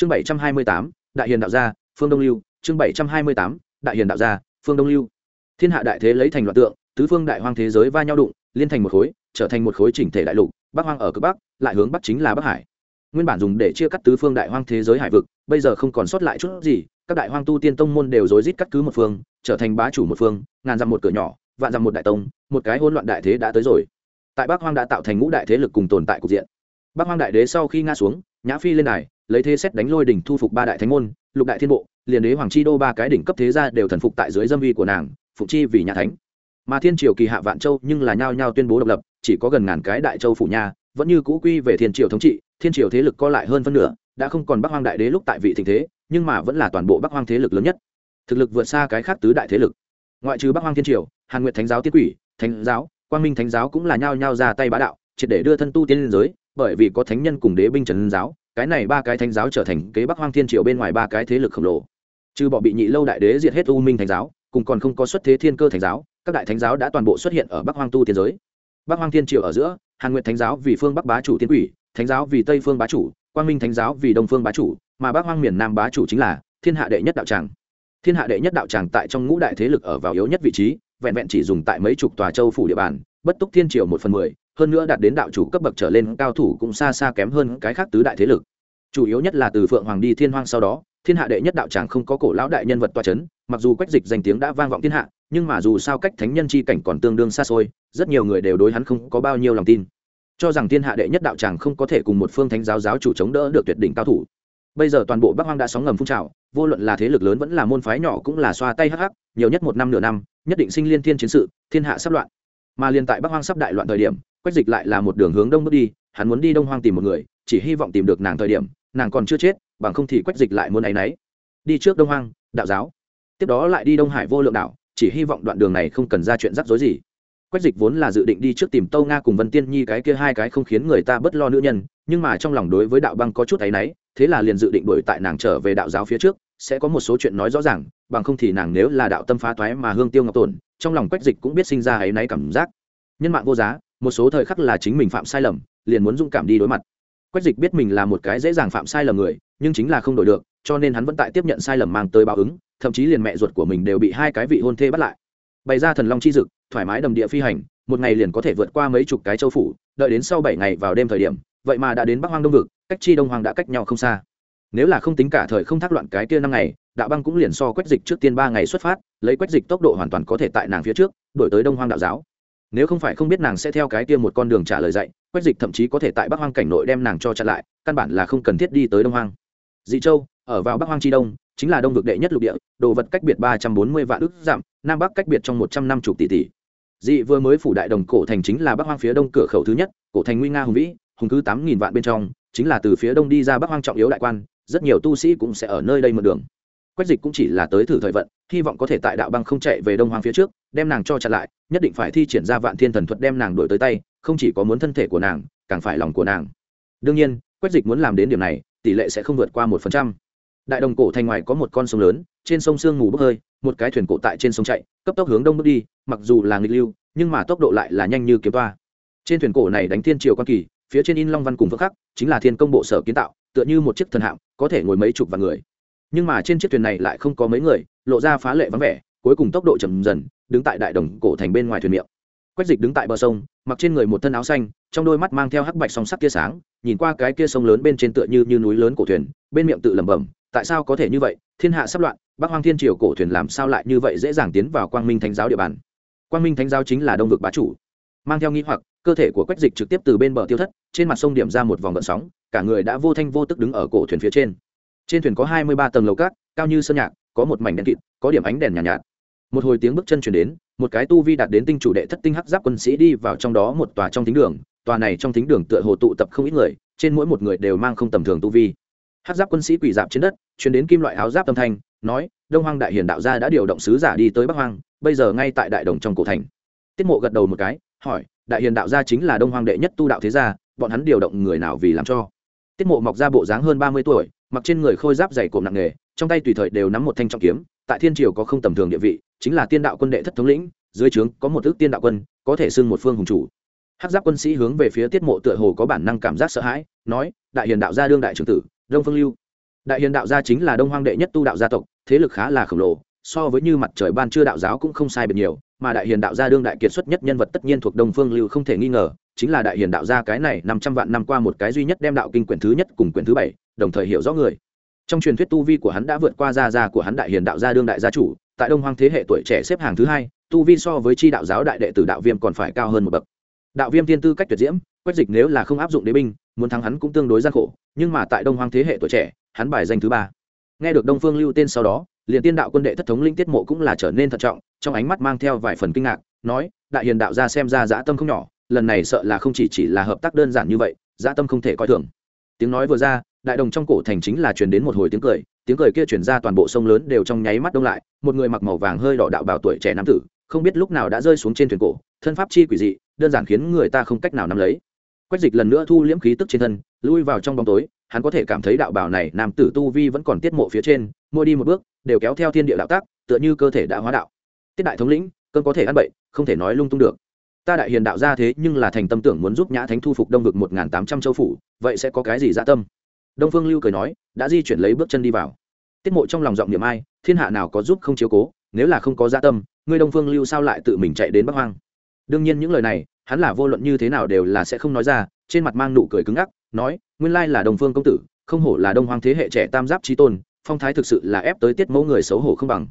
chương bảy trăm hai mươi tám, đại hiền đạo gia, phương đông lưu. Chương bảy trăm hai mươi tám, đại hiền đạo gia, phương đông lưu. Thiên hạ đại thế lấy thành loạn tượng, tứ phương đại hoang thế giới va nhau đụng, liên thành một khối, trở thành một khối chỉnh thể đại lục, bắc hoang ở cực bắc, lại hướng bắc chính là bắc hải. Nguyên bản dùng để chia cắt tứ phương đại hoang thế giới hải vực, bây giờ không còn sót lại chút gì, các đại hoang tu tiên tông môn đều rối rít cắt cứ một phương, trở thành bá chủ một phương, ngàn dặm một cửa nhỏ, vạn dặm một đại tông, một cái hỗn loạn đại thế đã tới rồi. Tại bắc hoang đã tạo thành ngũ đại thế lực cùng tồn tại cục diện. Bắc hoang đại đế sau khi nga xuống, nhã phi lên đài lấy thế xét đánh lôi đỉnh thu phục ba đại thánh môn, lục đại thiên bộ, liền đế hoàng chi đô ba cái đỉnh cấp thế gia đều thần phục tại dưới dâm uy của nàng, phục chi vì nhà thánh. Mà thiên triều kỳ hạ vạn châu nhưng là nhao nhao tuyên bố độc lập, chỉ có gần ngàn cái đại châu phủ nha vẫn như cũ quy về thiên triều thống trị, thiên triều thế lực co lại hơn phân nửa, đã không còn bắc hoang đại đế lúc tại vị thịnh thế, nhưng mà vẫn là toàn bộ bắc hoang thế lực lớn nhất. Thực lực vượt xa cái khác tứ đại thế lực. Ngoại trừ bắc hoang thiên triều, hàn nguyệt thánh giáo tiết quỷ, thánh giáo, quang minh thánh giáo cũng là nhao nhao ra tay bá đạo, triệt để đưa thân tu tiên liên giới, bởi vì có thánh nhân cùng đế binh trần giáo cái này ba cái thánh giáo trở thành kế bắc hoang thiên triều bên ngoài ba cái thế lực khổng lồ. Trừ bỏ bị nhị lâu đại đế diệt hết u minh thánh giáo, cùng còn không có xuất thế thiên cơ thánh giáo, các đại thánh giáo đã toàn bộ xuất hiện ở bắc hoang tu tiên giới. Bắc hoang thiên triều ở giữa, hàn nguyện thánh giáo vì phương bắc bá chủ tiên quỷ, thánh giáo vì tây phương bá chủ, quang minh thánh giáo vì đông phương bá chủ, mà bắc hoang miền nam bá chủ chính là thiên hạ đệ nhất đạo tràng. Thiên hạ đệ nhất đạo tràng tại trong ngũ đại thế lực ở vào yếu nhất vị trí, vẹn vẹn chỉ dùng tại mấy chục tòa châu phủ địa bàn, bất túc thiên triều một phần mười hơn nữa đạt đến đạo chủ cấp bậc trở lên, cao thủ cũng xa xa kém hơn cái khác tứ đại thế lực. Chủ yếu nhất là từ phượng hoàng đi thiên hoang sau đó, thiên hạ đệ nhất đạo tràng không có cổ lão đại nhân vật toa c h ấ n mặc dù quách dịch danh tiếng đã vang vọng thiên hạ, nhưng mà dù sao cách thánh nhân c h i cảnh còn tương đương xa xôi, rất nhiều người đều đối hắn không có bao nhiêu lòng tin. Cho rằng thiên hạ đệ nhất đạo tràng không có thể cùng một phương thánh giáo giáo chủ chống đỡ được tuyệt đỉnh cao thủ. Bây giờ toàn bộ bắc hoang đã sóng ngầm phun trào, vô luận là thế lực lớn vẫn là môn phái nhỏ cũng là xoa tay hắc hắc, nhiều nhất một năm nửa năm, nhất định sinh liên thiên chiến sự, thiên hạ sắp loạn mà liền tại bắc hoang sắp đại loạn thời điểm quách dịch lại là một đường hướng đông bước đi hắn muốn đi đông hoang tìm một người chỉ hy vọng tìm được nàng thời điểm nàng còn chưa chết bằng không thì quách dịch lại muốn áy náy đi trước đông hoang đạo giáo. Tiếp đó lại đi đông hải vô lượng đạo, chỉ hy vọng đoạn đường này không cần ra chuyện rắc rối gì. Quách dịch vốn là dự định đi trước tìm tâu nga cùng vân tiên nhi cái kia hai cái không khiến người ta bất lo nữ nhân nhưng mà trong lòng đối với đạo băng có chút áy náy thế là liền dự định đổi tại nàng trở về đạo giáo phía trước sẽ có một số chuyện nói rõ ràng bằng không thì nàng nếu là đạo tâm phá thoái mà hương tiêu ngọc tổn trong lòng quách dịch cũng biết sinh ra ấy náy cảm giác. Nhân mạng vô giá, một số thời khắc là chính mình phạm sai lầm, liền muốn dũng cảm đi đối mặt. Quách dịch biết mình là một cái dễ dàng phạm sai lầm người, nhưng chính là không đổi được, cho nên hắn vẫn tại tiếp nhận sai lầm mang tới báo ứng, thậm chí liền mẹ ruột của mình đều bị hai cái vị hôn thê bắt lại. Bày ra thần long chi dực, thoải mái đầm địa phi hành, một ngày liền có thể vượt qua mấy chục cái châu phủ, đợi đến sau bảy ngày vào đêm thời điểm, vậy mà đã đến bắc hoang đông vực, cách chi đông hoàng đã cách nhau không xa nếu là không tính cả thời không thác loạn cái kia năm ngày đạo băng cũng liền so quét dịch trước tiên ba ngày xuất phát, lấy quét dịch tốc độ hoàn toàn có thể tại nàng phía trước đổi tới đông hoang đạo giáo. Nếu không phải không biết nàng sẽ theo cái kia một con đường trả lời dạy quét dịch thậm chí có thể tại bắc hoang cảnh nội đem nàng cho chặn lại, căn bản là không cần thiết đi tới đông hoang. Dị châu, ở vào bắc hoang tri đông, chính là đông vực đệ nhất lục địa, đồ vật cách biệt ba trăm bốn mươi vạn ước giảm nam bắc cách biệt trong một trăm năm mươi tỷ tỷ. Dị vừa mới phủ đại đồng cổ thành chính là bắc hoang phía đông cửa khẩu thứ nhất, cổ thành nguy nga hùng vĩ, hùng cứ tám nghìn vạn bên trong, chính là từ phía đông đi ra bắc hoang trọng yếu đại quan rất nhiều tu sĩ cũng sẽ ở nơi đây một đường. Quách dịch cũng chỉ là tới thử thời vận, hy vọng có thể tại đạo băng không chạy về đông hoang phía trước, đem nàng cho chặn lại, nhất định phải thi triển ra vạn thiên thần thuật đem nàng đổi tới tay, không chỉ có muốn thân thể của nàng, càng phải lòng của nàng. Đương nhiên, quách dịch muốn làm đến điểm này, tỷ lệ sẽ không vượt qua một phần trăm. Đại đồng cổ thành ngoài có một con sông lớn, trên sông sương mù bốc hơi, một cái thuyền cổ tại trên sông chạy, cấp tốc hướng đông bước đi, mặc dù là nghịch lưu, nhưng mà tốc độ lại là nhanh như kiếm toa. Trên thuyền cổ này đánh thiên triều quan kỳ, phía trên in long văn cùng phước khắc, chính là thiên công bộ sở kiến tạo tựa như một chiếc thần hạm có thể ngồi mấy chục vạn người. Nhưng mà trên chiếc thuyền này lại không có mấy người lộ ra phá lệ vắng vẻ cuối cùng tốc độ chậm dần đứng tại đại đồng cổ thành bên ngoài thuyền miệng. Quách dịch đứng tại bờ sông mặc trên người một thân áo xanh trong đôi mắt mang theo hắc bạch song sắc tia sáng nhìn qua cái kia sông lớn bên trên tựa như, như núi lớn cổ thuyền bên miệng tự lẩm bẩm tại sao có thể như vậy? Thiên hạ sắp loạn bắc hoang thiên triều cổ thuyền làm sao lại như vậy dễ dàng tiến vào quang minh thánh giáo địa bàn? Quang minh thánh giáo chính là đông vực bá chủ. Mang theo nghi hoặc cơ thể của quách dịch trực tiếp từ bên bờ tiêu thất trên mặt sông điểm ra một vòng gợn sóng cả người đã vô thanh vô tức đứng ở cổ thuyền phía trên. Trên thuyền có hai mươi ba tầng lầu cát cao như sơn nhạc có một mảnh đèn kịt có điểm ánh đèn nhàn nhạt, nhạt. Một hồi tiếng bước chân chuyển đến một cái tu vi đạt đến tinh chủ đệ thất tinh hắc giáp quân sĩ đi vào trong đó một tòa trong thính đường tòa này trong thính đường tựa hồ tụ tập không ít người trên mỗi một người đều mang không tầm thường tu vi. Hắc giáp quân sĩ quỳ dạp trên đất chuyển đến kim loại áo giáp âm thanh nói đông hoang đại hiền đạo gia đã điều động sứ giả đi tới bắc hoang bây giờ ngay tại đại đồng trong cổ thành. Tiết mộ gật đầu một cái hỏi đại hiền đạo gia chính là đông hoang đệ nhất tu đạo thế gia bọn hắn điều động người nào vì làm cho? Tiết mộ mọc ra bộ dáng hơn ba mươi tuổi, mặc trên người khôi giáp dày cộm nặng nghề, trong tay tùy thời đều nắm một thanh trọng kiếm, tại thiên triều có không tầm thường địa vị, chính là tiên đạo quân đệ thất thống lĩnh, dưới trướng có một ước tiên đạo quân, có thể xưng một phương hùng chủ. Hát giáp quân sĩ hướng về phía tiết mộ tựa hồ có bản năng cảm giác sợ hãi, nói, đại hiền đạo gia đương đại trưởng tử, đông phương lưu. Đại hiền đạo gia chính là đông hoang đệ nhất tu đạo gia tộc, thế lực khá là khổng lồ, so với như mặt trời ban trưa đạo giáo cũng không sai biệt nhiều, mà đại hiền đạo gia đương đại kiệt xuất nhất nhân vật tất nhiên thuộc đông phương lưu không thể nghi ngờ chính là đại hiền đạo gia cái này năm trăm vạn năm qua một cái duy nhất đem đạo kinh quyển thứ nhất cùng quyển thứ bảy, đồng thời hiểu rõ người. Trong truyền thuyết tu vi của hắn đã vượt qua gia gia của hắn đại hiền đạo gia đương đại gia chủ, tại đông hoang thế hệ tuổi trẻ xếp hàng thứ hai, tu vi so với chi đạo giáo đại đệ tử đạo viêm còn phải cao hơn một bậc. Đạo viêm tiên tư cách tuyệt diễm, quách dịch nếu là không áp dụng đế binh, muốn thắng hắn cũng tương đối gian khổ, nhưng mà tại đông hoang thế hệ tuổi trẻ, hắn bài danh thứ ba. Nghe được đông phương lưu tên sau đó, liền tiên đạo quân đệ thất thống linh tiết mộ cũng là trở nên thận trọng, trong ánh mắt mang theo vài phần kinh ngạc, nói, đại hiền đạo gia xem ra dã tâm không nhỏ lần này sợ là không chỉ chỉ là hợp tác đơn giản như vậy, dã tâm không thể coi thường. Tiếng nói vừa ra, đại đồng trong cổ thành chính là truyền đến một hồi tiếng cười tiếng cười kia truyền ra toàn bộ sông lớn đều trong nháy mắt đông lại, một người mặc màu vàng hơi đỏ đạo bào tuổi trẻ nam tử, không biết lúc nào đã rơi xuống trên thuyền cổ, thân pháp chi quỷ dị, đơn giản khiến người ta không cách nào nắm lấy. Quách dịch lần nữa thu liễm khí tức trên thân, lui vào trong bóng tối, hắn có thể cảm thấy đạo bào này nam tử tu vi vẫn còn tiết mộ phía trên, mỗi đi một bước, đều kéo theo thiên địa đạo tác, tựa như cơ thể đã hóa đạo. Tiết đại thống lĩnh, cơn có thể ăn bậy, không thể nói lung tung được ta đại hiền đạo ra thế nhưng là thành tâm tưởng muốn giúp nhã thánh thu phục đông vực một n tám trăm châu phủ, vậy sẽ có cái gì dã tâm? Đông phương lưu cười nói, đã di chuyển lấy bước chân đi vào. Tiết mộ trong lòng giọng niệm ai, thiên hạ nào có giúp không chiếu cố, nếu là không có dã tâm, ngươi đông phương lưu sao lại tự mình chạy đến bắc hoang? Đương nhiên những lời này, hắn là vô luận như thế nào đều là sẽ không nói ra, trên mặt mang nụ cười cứng ngắc, nói, nguyên lai là đồng phương công tử, không hổ là đông hoang thế hệ trẻ tam giáp trí tôn, phong thái thực sự là ép tới tiết mẫu người xấu hổ không bằng.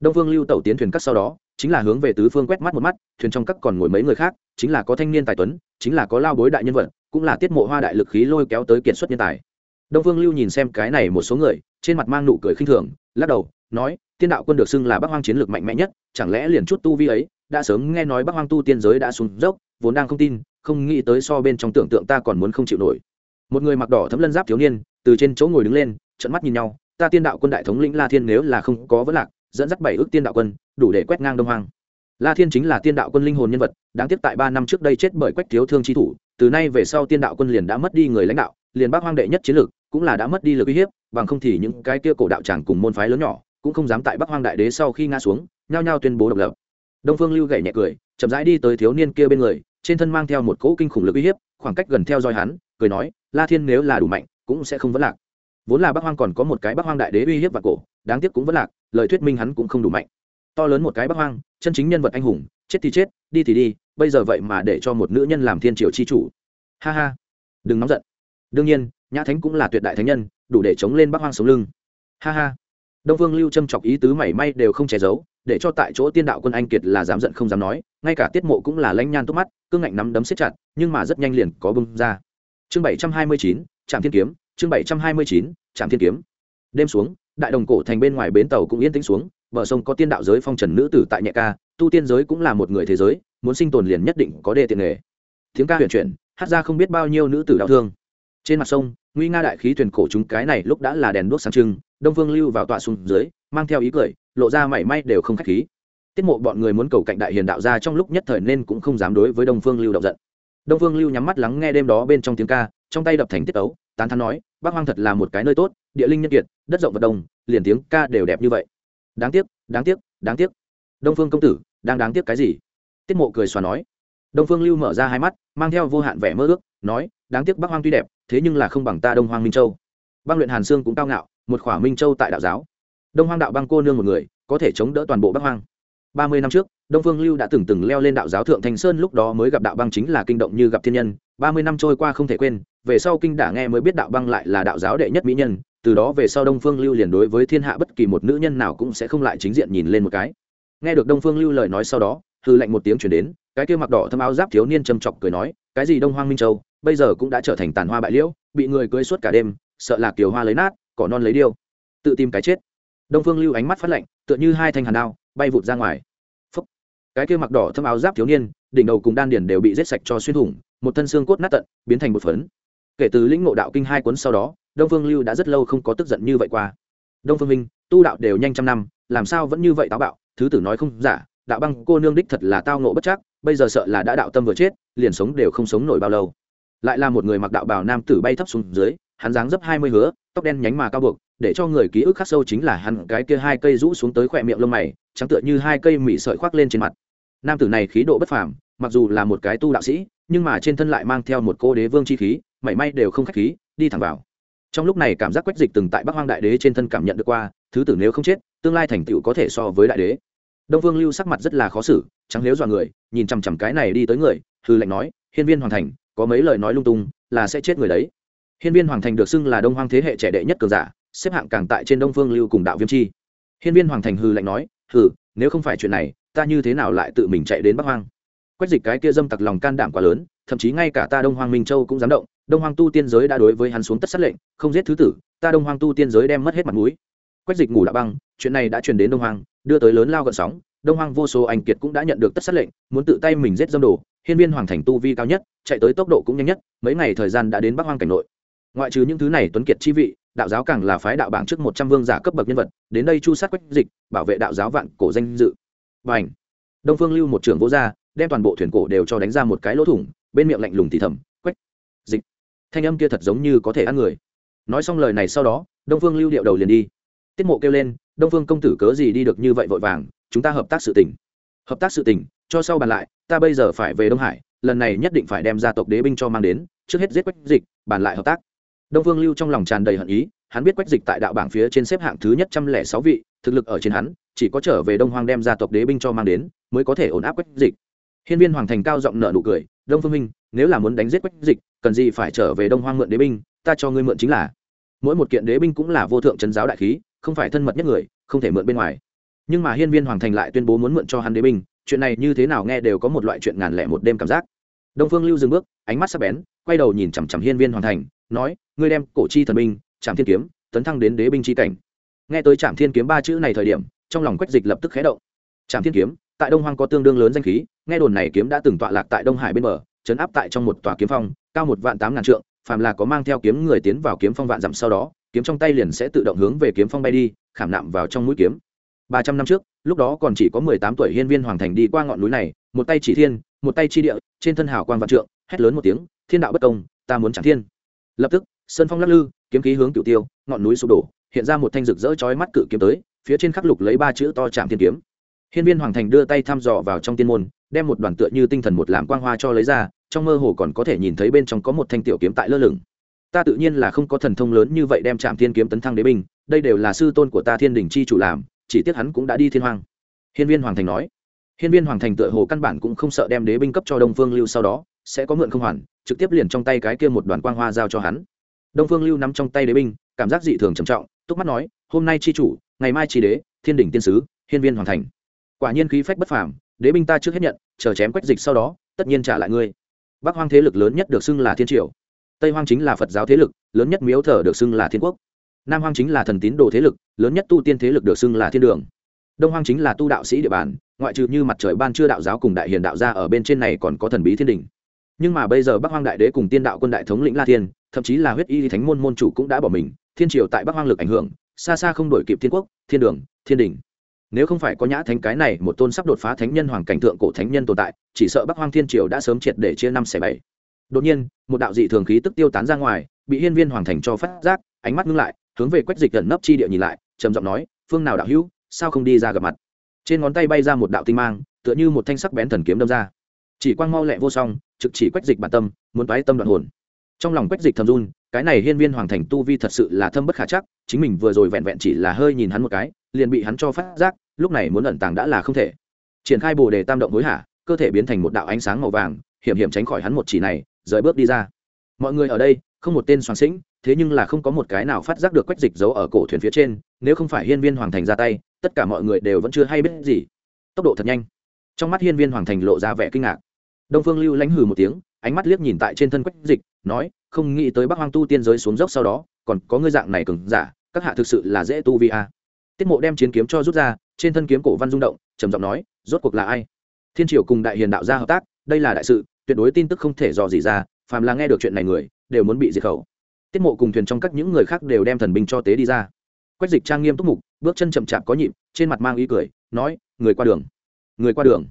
Đông phương lưu tẩu tiến thuyền cắt sau đó chính là hướng về tứ phương quét mắt một mắt, thuyền trong các còn ngồi mấy người khác, chính là có thanh niên tài tuấn, chính là có lao bối đại nhân vật, cũng là tiết mộ hoa đại lực khí lôi kéo tới kiệt xuất nhân tài. Đông phương lưu nhìn xem cái này một số người, trên mặt mang nụ cười khinh thường, lắc đầu, nói, tiên đạo quân được xưng là bắc hoang chiến lược mạnh mẽ nhất, chẳng lẽ liền chút tu vi ấy, đã sớm nghe nói bắc hoang tu tiên giới đã xuống dốc, vốn đang không tin, không nghĩ tới so bên trong tưởng tượng ta còn muốn không chịu nổi. Một người mặc đỏ thấm lân giáp thiếu niên, từ trên chỗ ngồi đứng lên trận mắt nhìn nhau, ta tiên đạo quân đại thống lĩnh la thiên nếu là không có vấn lạc dẫn dắt bảy ước tiên đạo quân, đủ để quét ngang đông hoang. La thiên chính là tiên đạo quân linh hồn nhân vật, đáng tiếc tại ba năm trước đây chết bởi quách thiếu thương chi thủ, từ nay về sau tiên đạo quân liền đã mất đi người lãnh đạo, liền bác hoang đệ nhất chiến lược cũng là đã mất đi lực uy hiếp, bằng không thì những cái kia cổ đạo tràng cùng môn phái lớn nhỏ cũng không dám tại bắc hoang đại đế sau khi ngã xuống, nhao nhao tuyên bố độc lập. Đông phương lưu gậy nhẹ cười, chậm rãi đi tới thiếu niên kia bên người, trên thân mang theo một cỗ kinh khủng lực uy hiếp, khoảng cách gần theo dõi hắn, cười nói, la thiên nếu là đủ mạnh, cũng sẽ không vấn lạc. Vốn là bắc hoang còn có một cái bắc hoang đại đế uy hiếp và cổ đáng tiếc cũng vẫn lạc, lời thuyết minh hắn cũng không đủ mạnh. To lớn một cái bắc hoang, chân chính nhân vật anh hùng, chết thì chết, đi thì đi, bây giờ vậy mà để cho một nữ nhân làm thiên triều chi chủ. Ha ha. Đừng nóng giận. Đương nhiên, nhã thánh cũng là tuyệt đại thánh nhân, đủ để chống lên bắc hoang sống lưng. Ha ha. Đông vương lưu châm chọc ý tứ mảy may đều không che giấu, để cho tại chỗ tiên đạo quân anh kiệt là dám giận không dám nói, ngay cả tiết mộ cũng là lanh nhan tốt mắt, cương ngạnh nắm đấm xếp chặt, nhưng mà rất nhanh liền có bưng ra. Chương bảy trăm hai mươi chín trạm thiên kiếm, chương bảy trăm hai mươi chín trạm thiên kiếm. Đêm xuống đại đồng cổ thành bên ngoài bến tàu cũng yên tĩnh xuống, bờ sông có tiên đạo giới phong trần nữ tử tại nhẹ ca, tu tiên giới cũng là một người thế giới, muốn sinh tồn liền nhất định có đê tiện nghề. Tiếng ca huyền chuyển, hát ra không biết bao nhiêu nữ tử đạo thương. Trên mặt sông, nguy nga đại khí thuyền cổ chúng cái này lúc đã là đèn đuốc sáng trưng, đông phương lưu vào tọa xuống dưới, mang theo ý cười, lộ ra mảy may đều không khách khí. Tiết mộ bọn người muốn cầu cạnh đại hiền đạo ra trong lúc nhất thời nên cũng không dám đối với đông phương lưu động giận. Đông phương lưu nhắm mắt lắng nghe đêm đó bên trong tiếng ca, trong tay đập thành tiết ấu tán thắn nói bác hoang thật là một cái nơi tốt, địa linh nhân kiệt đất rộng vật đông, liền tiếng ca đều đẹp như vậy. Đáng tiếc đáng tiếc đáng tiếc. Đông phương công tử, đang đáng tiếc cái gì? Tiết mộ cười xòa nói. Đông phương lưu mở ra hai mắt, mang theo vô hạn vẻ mơ ước, nói, đáng tiếc bắc hoang tuy đẹp, thế nhưng là không bằng ta đông hoang minh châu. Băng luyện hàn sương cũng cao ngạo, một khỏa minh châu tại đạo giáo. Đông hoang đạo băng cô nương một người, có thể chống đỡ toàn bộ bắc hoang. Ba mươi năm trước, đông phương lưu đã từng từng leo lên đạo giáo thượng thanh sơn, lúc đó mới gặp đạo băng chính là kinh động như gặp thiên nhân. Ba mươi năm trôi qua không thể quên, về sau kinh đả nghe mới biết đạo băng lại là đạo giáo đệ nhất mỹ nhân từ đó về sau đông phương lưu liền đối với thiên hạ bất kỳ một nữ nhân nào cũng sẽ không lại chính diện nhìn lên một cái. Nghe được đông phương lưu lời nói sau đó, hư lệnh một tiếng chuyển đến, cái kia mặc đỏ thâm áo giáp thiếu niên châm chọc cười nói, cái gì đông hoang minh châu, bây giờ cũng đã trở thành tàn hoa bại liễu, bị người cưới suốt cả đêm, sợ là kiều hoa lấy nát, cỏ non lấy điêu. Tự tìm cái chết. Đông phương lưu ánh mắt phát lạnh, tựa như hai thanh hàn đao, bay vụt ra ngoài. Phúc. cái kia mặc đỏ thâm áo giáp thiếu niên, đỉnh đầu cùng đan điền đều bị rết sạch cho xuyên thủng, một thân xương cốt nát tận, biến thành một phấn. Kể từ lĩnh ngộ đạo kinh hai cuốn sau đó đông phương lưu đã rất lâu không có tức giận như vậy qua. Đông phương minh, tu đạo đều nhanh trăm năm, làm sao vẫn như vậy táo bạo? Thứ tử nói không giả, đạo băng cô nương đích thật là tao nộ bất chắc, bây giờ sợ là đã đạo tâm vừa chết, liền sống đều không sống nổi bao lâu. Lại là một người mặc đạo bào nam tử bay thấp xuống dưới, hắn dáng dấp hai mươi hứa, tóc đen nhánh mà cao buộc, để cho người ký ức khắc sâu chính là hắn cái kia hai cây rũ xuống tới khỏe miệng lông mày, trắng tựa như hai cây mị sợi khoác lên trên mặt. Nam tử này khí độ bất phàm, mặc dù là một cái tu đạo sĩ, nhưng mà trên thân lại mang theo một cô đế vương chi khí, mảy may đều không khách khí, đi thẳng vào trong lúc này cảm giác quách dịch từng tại bắc hoang đại đế trên thân cảm nhận được qua, thứ tử nếu không chết, tương lai thành tựu có thể so với đại đế. Đông vương lưu sắc mặt rất là khó xử, trắng nếu dọa người, nhìn chằm chằm cái này đi tới người, hư lệnh nói, hiên viên hoàng thành, có mấy lời nói lung tung, là sẽ chết người đấy. Hiên viên hoàng thành được xưng là đông hoang thế hệ trẻ đệ nhất cường giả, xếp hạng càng tại trên đông phương lưu cùng đạo viêm chi. Hiên viên hoàng thành hư lệnh nói, hừ, nếu không phải chuyện này, ta như thế nào lại tự mình chạy đến bắc hoang? Quách dịch cái kia dâm tặc lòng can đảm quá lớn thậm chí ngay cả ta đông hoang minh châu cũng dám động, đông hoang tu tiên giới đã đối với hắn xuống tất sát lệnh, không giết thứ tử, ta đông hoang tu tiên giới đem mất hết mặt mũi. Quách dịch ngủ đã băng, chuyện này đã truyền đến đông hoang, đưa tới lớn lao gợn sóng, đông hoang vô số anh kiệt cũng đã nhận được tất sát lệnh, muốn tự tay mình giết dâm đồ, hiên viên hoàng thành tu vi cao nhất, chạy tới tốc độ cũng nhanh nhất, mấy ngày thời gian đã đến bắc hoang cảnh nội. Ngoại trừ những thứ này tuấn kiệt chi vị, đạo giáo càng là phái đạo bảng trước một trăm vương giả cấp bậc nhân vật, đến đây chu sát quách dịch, bảo vệ đạo giáo vạn cổ danh dự. Và ảnh đông phương lưu một trưởng vô gia, đem toàn bộ thuyền cổ đều cho đánh ra một cái lỗ thủng bên miệng lạnh lùng thì thầm, quách, dịch. Thanh âm kia thật giống như có thể ăn người. Nói xong lời này sau đó, đông phương lưu điệu đầu liền đi. Tiết mộ kêu lên, đông phương công tử cớ gì đi được như vậy vội vàng, chúng ta hợp tác sự tình. Hợp tác sự tình? Cho sau bàn lại, ta bây giờ phải về đông hải, lần này nhất định phải đem gia tộc đế binh cho mang đến, trước hết giết quách dịch, bàn lại hợp tác. Đông phương lưu trong lòng tràn đầy hận ý, hắn biết quách dịch tại đạo bảng phía trên xếp hạng thứ nhất trăm lẻ sáu vị, thực lực ở trên hắn, chỉ có trở về đông hoang đem gia tộc đế binh cho mang đến, mới có thể ổn áp quách dịch. Hiên viên hoàng thành cao giọng nợ nụ cười đông phương minh, nếu là muốn đánh giết quách dịch, cần gì phải trở về đông hoang mượn đế binh, ta cho ngươi mượn chính là. Mỗi một kiện đế binh cũng là vô thượng trấn giáo đại khí, không phải thân mật nhất người, không thể mượn bên ngoài. Nhưng mà hiên viên hoàng thành lại tuyên bố muốn mượn cho hắn đế binh, chuyện này như thế nào nghe đều có một loại chuyện ngàn lẻ một đêm cảm giác. Đông phương lưu dừng bước, ánh mắt sắc bén, quay đầu nhìn chằm chằm hiên viên hoàng thành, nói, ngươi đem cổ chi thần binh trạm thiên kiếm, tấn thăng đến đế binh chi cảnh. Nghe tới trạm thiên kiếm ba chữ này thời điểm, trong lòng quách dịch lập tức khé động. Trạm thiên kiếm tại đông hoang có tương đương lớn danh khí, nghe đồn này kiếm đã từng tọa lạc tại đông hải bên bờ chấn áp tại trong một tòa kiếm phong, cao một vạn tám ngàn trượng, phàm là có mang theo kiếm người tiến vào kiếm phong vạn dặm sau đó, kiếm trong tay liền sẽ tự động hướng về kiếm phong bay đi, khảm nạm vào trong mũi kiếm. Ba trăm năm trước, lúc đó còn chỉ có mười tám tuổi hiên viên hoàng thành đi qua ngọn núi này, một tay chỉ thiên, một tay chi địa, trên thân hào quang vạn trượng, hét lớn một tiếng, thiên đạo bất công, ta muốn chẳng thiên. Lập tức, sơn phong lắc lư, kiếm khí hướng cựu tiêu, ngọn núi sụp đổ, hiện ra một thanh rực rỡ chói mắt cự kiếm tới, phía trên khắc lục lấy ba chữ to chạm thiên kiếm hiên viên hoàng thành đưa tay thăm dò vào trong tiên môn, đem một đoàn tựa như tinh thần một làm quang hoa cho lấy ra, trong mơ hồ còn có thể nhìn thấy bên trong có một thanh tiểu kiếm tại lơ lửng. Ta tự nhiên là không có thần thông lớn như vậy đem chạm thiên kiếm tấn thăng đế binh, đây đều là sư tôn của ta thiên đình chi chủ làm, chỉ tiếc hắn cũng đã đi thiên hoàng hiên viên hoàng thành nói. Hiên viên hoàng thành tựa hồ căn bản cũng không sợ đem đế binh cấp cho đông phương lưu sau đó, sẽ có mượn không hoàn, trực tiếp liền trong tay cái kia một đoàn quang hoa giao cho hắn. Đông phương lưu nắm trong tay đế binh, cảm giác dị thường trầm trọng, túc mắt nói, hôm nay chi chủ, ngày mai chi đế, thiên đỉnh tiên sứ, hiên viên hoàng thành quả nhiên khí phách bất phàm, đế binh ta trước hết nhận, chờ chém quách dịch sau đó, tất nhiên trả lại ngươi. Bắc hoang thế lực lớn nhất được xưng là thiên triều, tây hoang chính là phật giáo thế lực, lớn nhất miếu thờ được xưng là thiên quốc. Nam hoang chính là thần tín đồ thế lực, lớn nhất tu tiên thế lực được xưng là thiên đường. Đông hoang chính là tu đạo sĩ địa bàn, ngoại trừ như mặt trời ban chưa đạo giáo cùng đại hiền đạo gia ở bên trên này còn có thần bí thiên đình. Nhưng mà bây giờ bắc hoang đại đế cùng tiên đạo quân đại thống lĩnh la thiên, thậm chí là huyết y thánh môn môn chủ cũng đã bỏ mình, thiên triều tại bắc hoang lực ảnh hưởng, xa xa không đổi kịp thiên quốc, thiên đường, thiên đình nếu không phải có nhã thánh cái này, một tôn sắp đột phá thánh nhân hoàng cảnh thượng cổ thánh nhân tồn tại, chỉ sợ bắc hoang thiên triều đã sớm triệt để chia năm xẻ bảy. Đột nhiên, một đạo dị thường khí tức tiêu tán ra ngoài, bị hiên viên hoàng thành cho phát giác, ánh mắt ngưng lại, hướng về quách dịch gần nấp chi địa nhìn lại, trầm giọng nói, phương nào đạo hữu, sao không đi ra gặp mặt? Trên ngón tay bay ra một đạo tinh mang, tựa như một thanh sắc bén thần kiếm đâm ra. Chỉ quang mau lẹ vô song, trực chỉ quách dịch bản tâm, muốn toái tâm đoạn hồn. Trong lòng quách dịch thầm run, cái này hiên viên hoàng thành tu vi thật sự là thâm bất khả chắc, chính mình vừa rồi vẹn vẹn chỉ là hơi nhìn hắn một cái liền bị hắn cho phát giác, lúc này muốn ẩn tàng đã là không thể. Triển khai bồ đề tam động hối hả, cơ thể biến thành một đạo ánh sáng màu vàng, hiểm hiểm tránh khỏi hắn một chỉ này, rời bước đi ra. Mọi người ở đây, không một tên soạn sĩnh thế nhưng là không có một cái nào phát giác được quách dịch giấu ở cổ thuyền phía trên, nếu không phải hiên viên hoàng thành ra tay, tất cả mọi người đều vẫn chưa hay biết gì. Tốc độ thật nhanh. Trong mắt hiên viên hoàng thành lộ ra vẻ kinh ngạc. Đông phương lưu lãnh hừ một tiếng, ánh mắt liếc nhìn tại trên thân quách dịch, nói, không nghĩ tới bắc hoang tu tiên giới xuống dốc sau đó, còn có ngươi dạng này cứng giả, các hạ thực sự là dễ tu vi a tiết mộ đem chiến kiếm cho rút ra, trên thân kiếm cổ văn rung động, trầm giọng nói, rốt cuộc là ai? Thiên triều cùng đại hiền đạo gia hợp tác, đây là đại sự, tuyệt đối tin tức không thể dò gì ra, phàm là nghe được chuyện này người, đều muốn bị diệt khẩu. Tiết mộ cùng thuyền trong các những người khác đều đem thần binh cho tế đi ra. Quách dịch trang nghiêm túc mục, bước chân chậm chạp có nhịp, trên mặt mang ý cười, nói, người qua đường, người qua đường.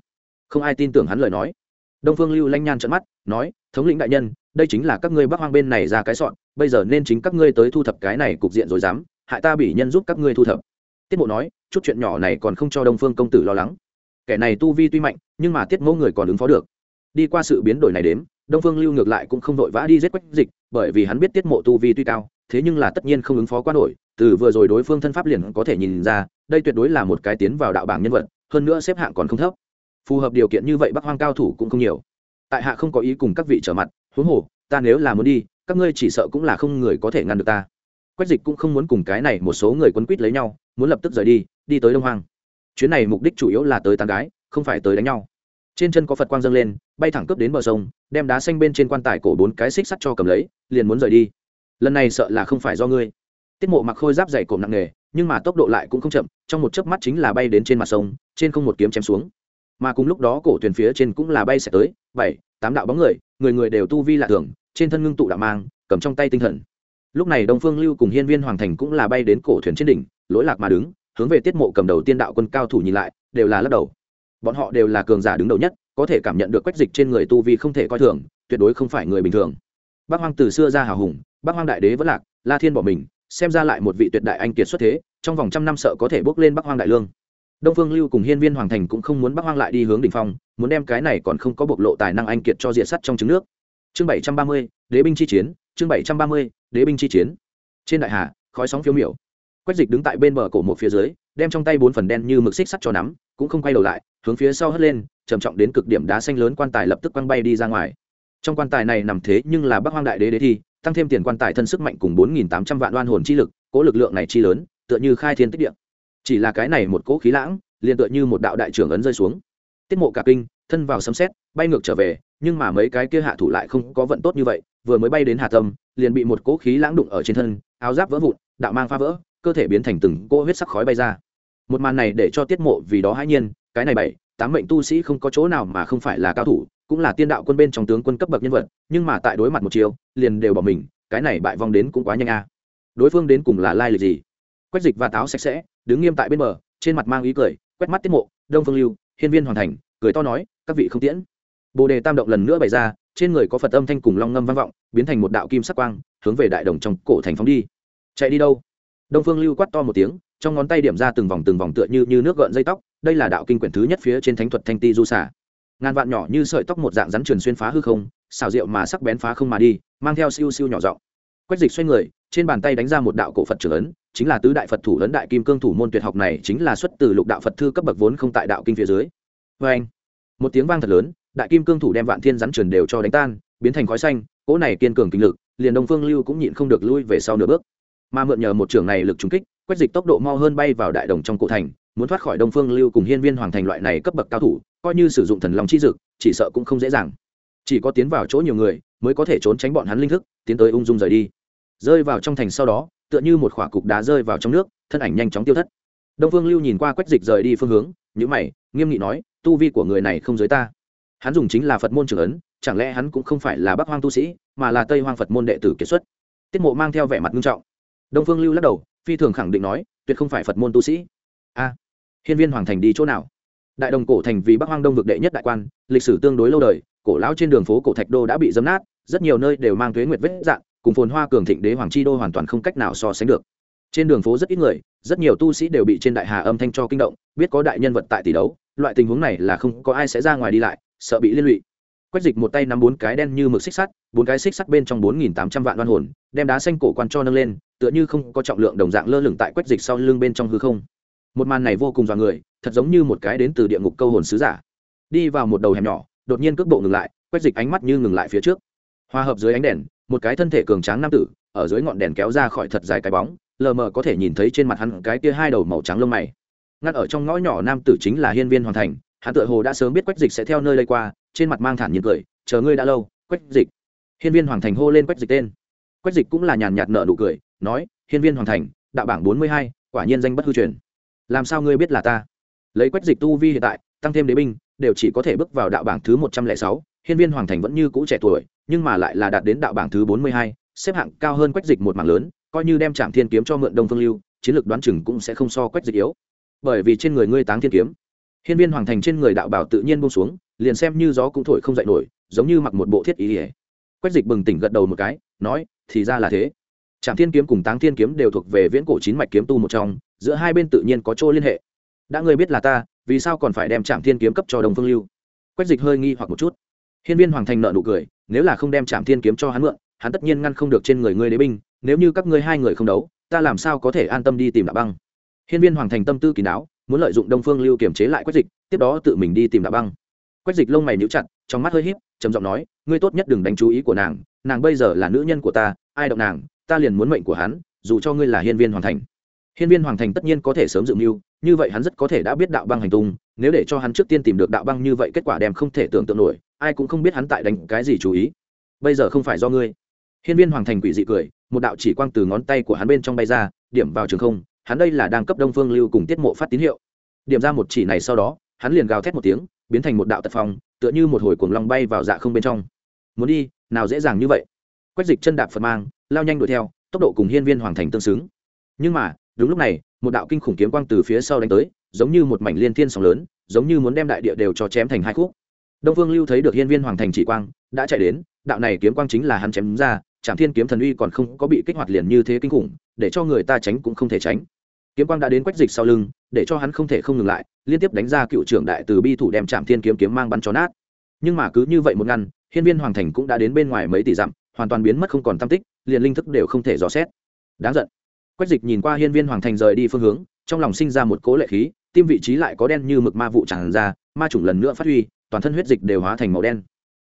Không ai tin tưởng hắn lời nói. Đông phương lưu lanh nhan trận mắt, nói, thống lĩnh đại nhân, đây chính là các ngươi bắc hoang bên này ra cái sọn, bây giờ nên chính các ngươi tới thu thập cái này cục diện rồi dám, hại ta bị nhân giúp các ngươi thu thập tiết mộ nói, chút chuyện nhỏ này còn không cho đông phương công tử lo lắng. Kẻ này tu vi tuy mạnh, nhưng mà tiết mẫu người còn ứng phó được. Đi qua sự biến đổi này đến đông phương lưu ngược lại cũng không vội vã đi giết quách dịch, bởi vì hắn biết tiết mộ tu vi tuy cao, thế nhưng là tất nhiên không ứng phó quá nổi, từ vừa rồi đối phương thân pháp liền có thể nhìn ra, đây tuyệt đối là một cái tiến vào đạo bảng nhân vật, hơn nữa xếp hạng còn không thấp. Phù hợp điều kiện như vậy bắc hoang cao thủ cũng không nhiều. Tại hạ không có ý cùng các vị trở mặt, huống hồ, ta nếu là muốn đi, các ngươi chỉ sợ cũng là không người có thể ngăn được ta. Quách dịch cũng không muốn cùng cái này một số người quấn quýt lấy nhau muốn lập tức rời đi đi tới đông hoang. Chuyến này mục đích chủ yếu là tới tán gái, không phải tới đánh nhau. Trên chân có phật quang dâng lên, bay thẳng cướp đến bờ sông, đem đá xanh bên trên quan tài cổ bốn cái xích sắt cho cầm lấy, liền muốn rời đi. Lần này sợ là không phải do ngươi. Tiết mộ mặc khôi giáp dày cộm nặng nề, nhưng mà tốc độ lại cũng không chậm, trong một chớp mắt chính là bay đến trên mặt sông, trên không một kiếm chém xuống. Mà cùng lúc đó cổ thuyền phía trên cũng là bay sẽ tới, bảy, tám đạo bóng người người người đều tu vi lạ thường, trên thân ngưng tụ đạo mang, cầm trong tay tinh thần lúc này đông phương lưu cùng hiên viên hoàng thành cũng là bay đến cổ thuyền trên đỉnh, lỗi lạc mà đứng, hướng về tiết mộ cầm đầu tiên đạo quân cao thủ nhìn lại, đều là lắc đầu. Bọn họ đều là cường giả đứng đầu nhất, có thể cảm nhận được quách dịch trên người tu vi không thể coi thường, tuyệt đối không phải người bình thường. Bác hoang từ xưa ra hào hùng, bác hoang đại đế vẫn lạc, la thiên bỏ mình, xem ra lại một vị tuyệt đại anh kiệt xuất thế, trong vòng trăm năm sợ có thể bước lên bắc hoang đại lương. Đông phương lưu cùng hiên viên hoàng thành cũng không muốn bắc hoang lại đi hướng đ ỉ n h phong, muốn đem cái này còn không có bộc lộ tài năng anh kiệt cho diện sắt trong trứng nước. Chương bảy trăm ba mươi, đế binh chi chiến chương bảy trăm ba mươi, đế binh chi chiến. Trên đại hà, khói sóng phiếu miểu. Quách dịch đứng tại bên bờ cổ một phía dưới, đem trong tay bốn phần đen như mực xích sắt cho nắm, cũng không quay đầu lại, hướng phía sau hất lên, trầm trọng đến cực điểm đá xanh lớn quan tài lập tức quăng bay đi ra ngoài. Trong quan tài này nằm thế nhưng là bắc hoang đại đế đế thi, tăng thêm tiền quan tài thân sức mạnh cùng bốn nghìn tám trăm vạn đoan hồn chi lực, cố lực lượng này chi lớn, tựa như khai thiên tích địa. Chỉ là cái này một cỗ khí lãng, liền tựa như một đạo đại trưởng ấn rơi xuống. Tiết mộ cả kinh thân vào sấm xét bay ngược trở về, nhưng mà mấy cái kia hạ thủ lại không có vận tốt như vậy, vừa mới bay đến hà tâm, liền bị một cỗ khí lãng đụng ở trên thân, áo giáp vỡ vụn, đạo mang phá vỡ, cơ thể biến thành từng cỗ huyết sắc khói bay ra. Một màn này để cho tiết mộ vì đó hãi nhiên, cái này bảy, tám mệnh tu sĩ không có chỗ nào mà không phải là cao thủ, cũng là tiên đạo quân bên trong tướng quân cấp bậc nhân vật, nhưng mà tại đối mặt một chiều liền đều bỏ mình, cái này bại vong đến cũng quá nhanh a. Đối phương đến cùng là lai lịch gì? Quách dịch và táo sạch sẽ, đứng nghiêm tại bên bờ, trên mặt mang ý cười, quét mắt tiết mộ, đông phương lưu, hiên viên hoàn thành cười to nói các vị không tiễn. Bồ đề tam động lần nữa bày ra trên người có phật âm thanh cùng long ngâm vang vọng biến thành một đạo kim sắc quang hướng về đại đồng trong cổ thành phóng đi. Chạy đi đâu? Đông phương lưu quát to một tiếng trong ngón tay điểm ra từng vòng từng vòng tựa như, như nước gợn dây tóc đây là đạo kinh quyển thứ nhất phía trên thánh thuật thanh ti du xả ngàn vạn nhỏ như sợi tóc một dạng rắn truyền xuyên phá hư không xào rượu mà sắc bén phá không mà đi mang theo siêu siêu nhỏ giọng. Quách dịch xoay người trên bàn tay đánh ra một đạo cổ phật trưởng ấn chính là tứ đại phật thủ ấn đại kim cương thủ môn tuyệt học này chính là xuất từ lục đạo phật thư cấp bậc vốn không tại đạo kinh phía dưới vê anh, một tiếng vang thật lớn, đại kim cương thủ đem vạn thiên rắn truyền đều cho đánh tan, biến thành khói xanh, cỗ này kiên cường kinh lực, liền đông phương lưu cũng nhịn không được lui về sau nửa bước. Mà mượn nhờ một trường này lực trúng kích, quét dịch tốc độ mau hơn bay vào đại đồng trong cổ thành, muốn thoát khỏi đông phương lưu cùng hiên viên hoàng thành loại này cấp bậc cao thủ, coi như sử dụng thần long chi dực, chỉ sợ cũng không dễ dàng. Chỉ có tiến vào chỗ nhiều người, mới có thể trốn tránh bọn hắn linh thức, tiến tới ung dung rời đi. Rơi vào trong thành sau đó, tựa như một khỏa cục đá rơi vào trong nước, thân ảnh nhanh chóng tiêu thất. Đông phương lưu nhìn qua quách dịch rời đi phương hướng nhữ mày, nghiêm nghị nói tu vi của người này không giới ta. Hắn dùng chính là phật môn trưởng ấn, chẳng lẽ hắn cũng không phải là bắc hoang tu sĩ, mà là tây hoang phật môn đệ tử kiệt xuất? Tiết mộ mang theo vẻ mặt nghiêm trọng. Đông phương lưu lắc đầu, phi thường khẳng định nói, tuyệt không phải phật môn tu sĩ. A, hiên viên hoàng thành đi chỗ nào? Đại đồng cổ thành vì bắc hoang đông vực đệ nhất đại quan, lịch sử tương đối lâu đời, cổ lão trên đường phố cổ thạch đô đã bị dấm nát, rất nhiều nơi đều mang thuế nguyệt vết dạng, cùng phồn hoa cường thịnh đế hoàng chi đô hoàn toàn không cách nào so sánh được trên đường phố rất ít người, rất nhiều tu sĩ đều bị trên đại hà âm thanh cho kinh động, biết có đại nhân vật tại tỷ đấu, loại tình huống này là không có ai sẽ ra ngoài đi lại, sợ bị liên lụy. Quách dịch một tay nắm bốn cái đen như mực xích sắt, bốn cái xích sắt bên trong bốn nghìn tám trăm vạn đoan hồn, đem đá xanh cổ quan cho nâng lên, tựa như không có trọng lượng đồng dạng lơ lửng tại quách dịch sau lưng bên trong hư không. Một màn này vô cùng dọa người, thật giống như một cái đến từ địa ngục câu hồn sứ giả. Đi vào một đầu hẻm nhỏ, đột nhiên cước bộ ngừng lại quét dịch ánh mắt như ngừng lại phía trước. Hòa hợp dưới ánh đèn, một cái thân thể cường tráng nam tử, ở dưới ngọn đèn kéo ra khỏi thật dài cái bóng lờ mờ có thể nhìn thấy trên mặt hắn cái kia hai đầu màu trắng lông mày. Ngắt ở trong ngõ nhỏ nam tử chính là hiên viên hoàn thành, hắn tựa hồ đã sớm biết quách dịch sẽ theo nơi lây qua, trên mặt mang thản nhiên cười, chờ ngươi đã lâu, quách dịch. Hiên viên hoàng thành hô lên quách dịch tên. Quách dịch cũng là nhàn nhạt nợ nụ cười, nói, hiên viên hoàng thành, đạo bảng bốn mươi hai, quả nhiên danh bất hư truyền. Làm sao ngươi biết là ta? Lấy quách dịch tu vi hiện tại, tăng thêm đế binh, đều chỉ có thể bước vào đạo bảng thứ một trăm lẻ sáu, hiên viên hoàng thành vẫn như cũ trẻ tuổi, nhưng mà lại là đạt đến đạo bảng thứ bốn mươi hai xếp hạng cao hơn quách dịch một mảng lớn, coi như đem trạm thiên kiếm cho mượn đông phương lưu, chiến lược đoán chừng cũng sẽ không so quách dịch yếu. Bởi vì trên người ngươi táng thiên kiếm, hiên viên hoàng thành trên người đạo bảo tự nhiên buông xuống, liền xem như gió cũng thổi không dậy nổi, giống như mặc một bộ thiết ý ỉa quách dịch bừng tỉnh gật đầu một cái, nói, thì ra là thế. Trạm thiên kiếm cùng táng thiên kiếm đều thuộc về viễn cổ chín mạch kiếm tu một trong, giữa hai bên tự nhiên có chỗ liên hệ. Đã ngươi biết là ta, vì sao còn phải đem trạm thiên kiếm cấp cho đồng phương lưu? Quách dịch hơi nghi hoặc một chút. Hiên viên hoàng thành nợ nụ cười, nếu là không đem trạm thiên kiếm cho hắn mượn hắn tất nhiên ngăn không được trên người ngươi đế binh, nếu như các ngươi hai người không đấu, ta làm sao có thể an tâm đi tìm đạo băng? Hiên viên hoàng thành tâm tư kỳ đáo, muốn lợi dụng đông phương lưu kiềm chế lại quách dịch, tiếp đó tự mình đi tìm đạo băng. Quách dịch lông mày níu chặt, trong mắt hơi híp, trầm giọng nói, ngươi tốt nhất đừng đánh chú ý của nàng nàng bây giờ là nữ nhân của ta, ai động nàng, ta liền muốn mệnh của hắn, dù cho ngươi là hiên viên hoàng thành. Hiên viên hoàng thành tất nhiên có thể sớm dự mưu, như vậy hắn rất có thể đã biết đạo băng hành tung, nếu để cho hắn trước tiên tìm được đạo băng như vậy kết quả đem không thể tưởng tượng nổi, ai cũng không biết hắn tại đánh cái gì chú ý. Bây giờ không phải do ngươi hiên viên hoàng thành quỷ dị cười, một đạo chỉ quang từ ngón tay của hắn bên trong bay ra, điểm vào trường không, hắn đây là đang cấp đông phương lưu cùng tiết mộ phát tín hiệu. Điểm ra một chỉ này sau đó, hắn liền gào thét một tiếng, biến thành một đạo tật phong, tựa như một hồi cuồng long bay vào dạ không bên trong. Muốn đi, nào dễ dàng như vậy. Quách dịch chân đạp phật mang, lao nhanh đuổi theo, tốc độ cùng hiên viên hoàng thành tương xứng. Nhưng mà, đúng lúc này, một đạo kinh khủng kiếm quang từ phía sau đánh tới, giống như một mảnh liên thiên sóng lớn, giống như muốn đem đại địa đều cho chém thành hai khúc. Đông vương lưu thấy được hiên viên hoàng thành chỉ quang, đã chạy đến, đạo này kiếm quang chính là hắn chém ra trảm thiên kiếm thần uy còn không có bị kích hoạt liền như thế kinh khủng, để cho người ta tránh cũng không thể tránh. Kiếm quang đã đến quách dịch sau lưng, để cho hắn không thể không ngừng lại, liên tiếp đánh ra cựu trưởng đại từ bi thủ đem trảm thiên kiếm kiếm mang bắn cho nát. Nhưng mà cứ như vậy một ngăn, hiên viên hoàng thành cũng đã đến bên ngoài mấy tỷ dặm, hoàn toàn biến mất không còn tam tích, liền linh thức đều không thể dò xét. Đáng giận. Quách dịch nhìn qua hiên viên hoàng thành rời đi phương hướng, trong lòng sinh ra một cố lệ khí, tim vị trí lại có đen như mực ma vụ tràn ra, ma chủng lần nữa phát huy, toàn thân huyết dịch đều hóa thành màu đen.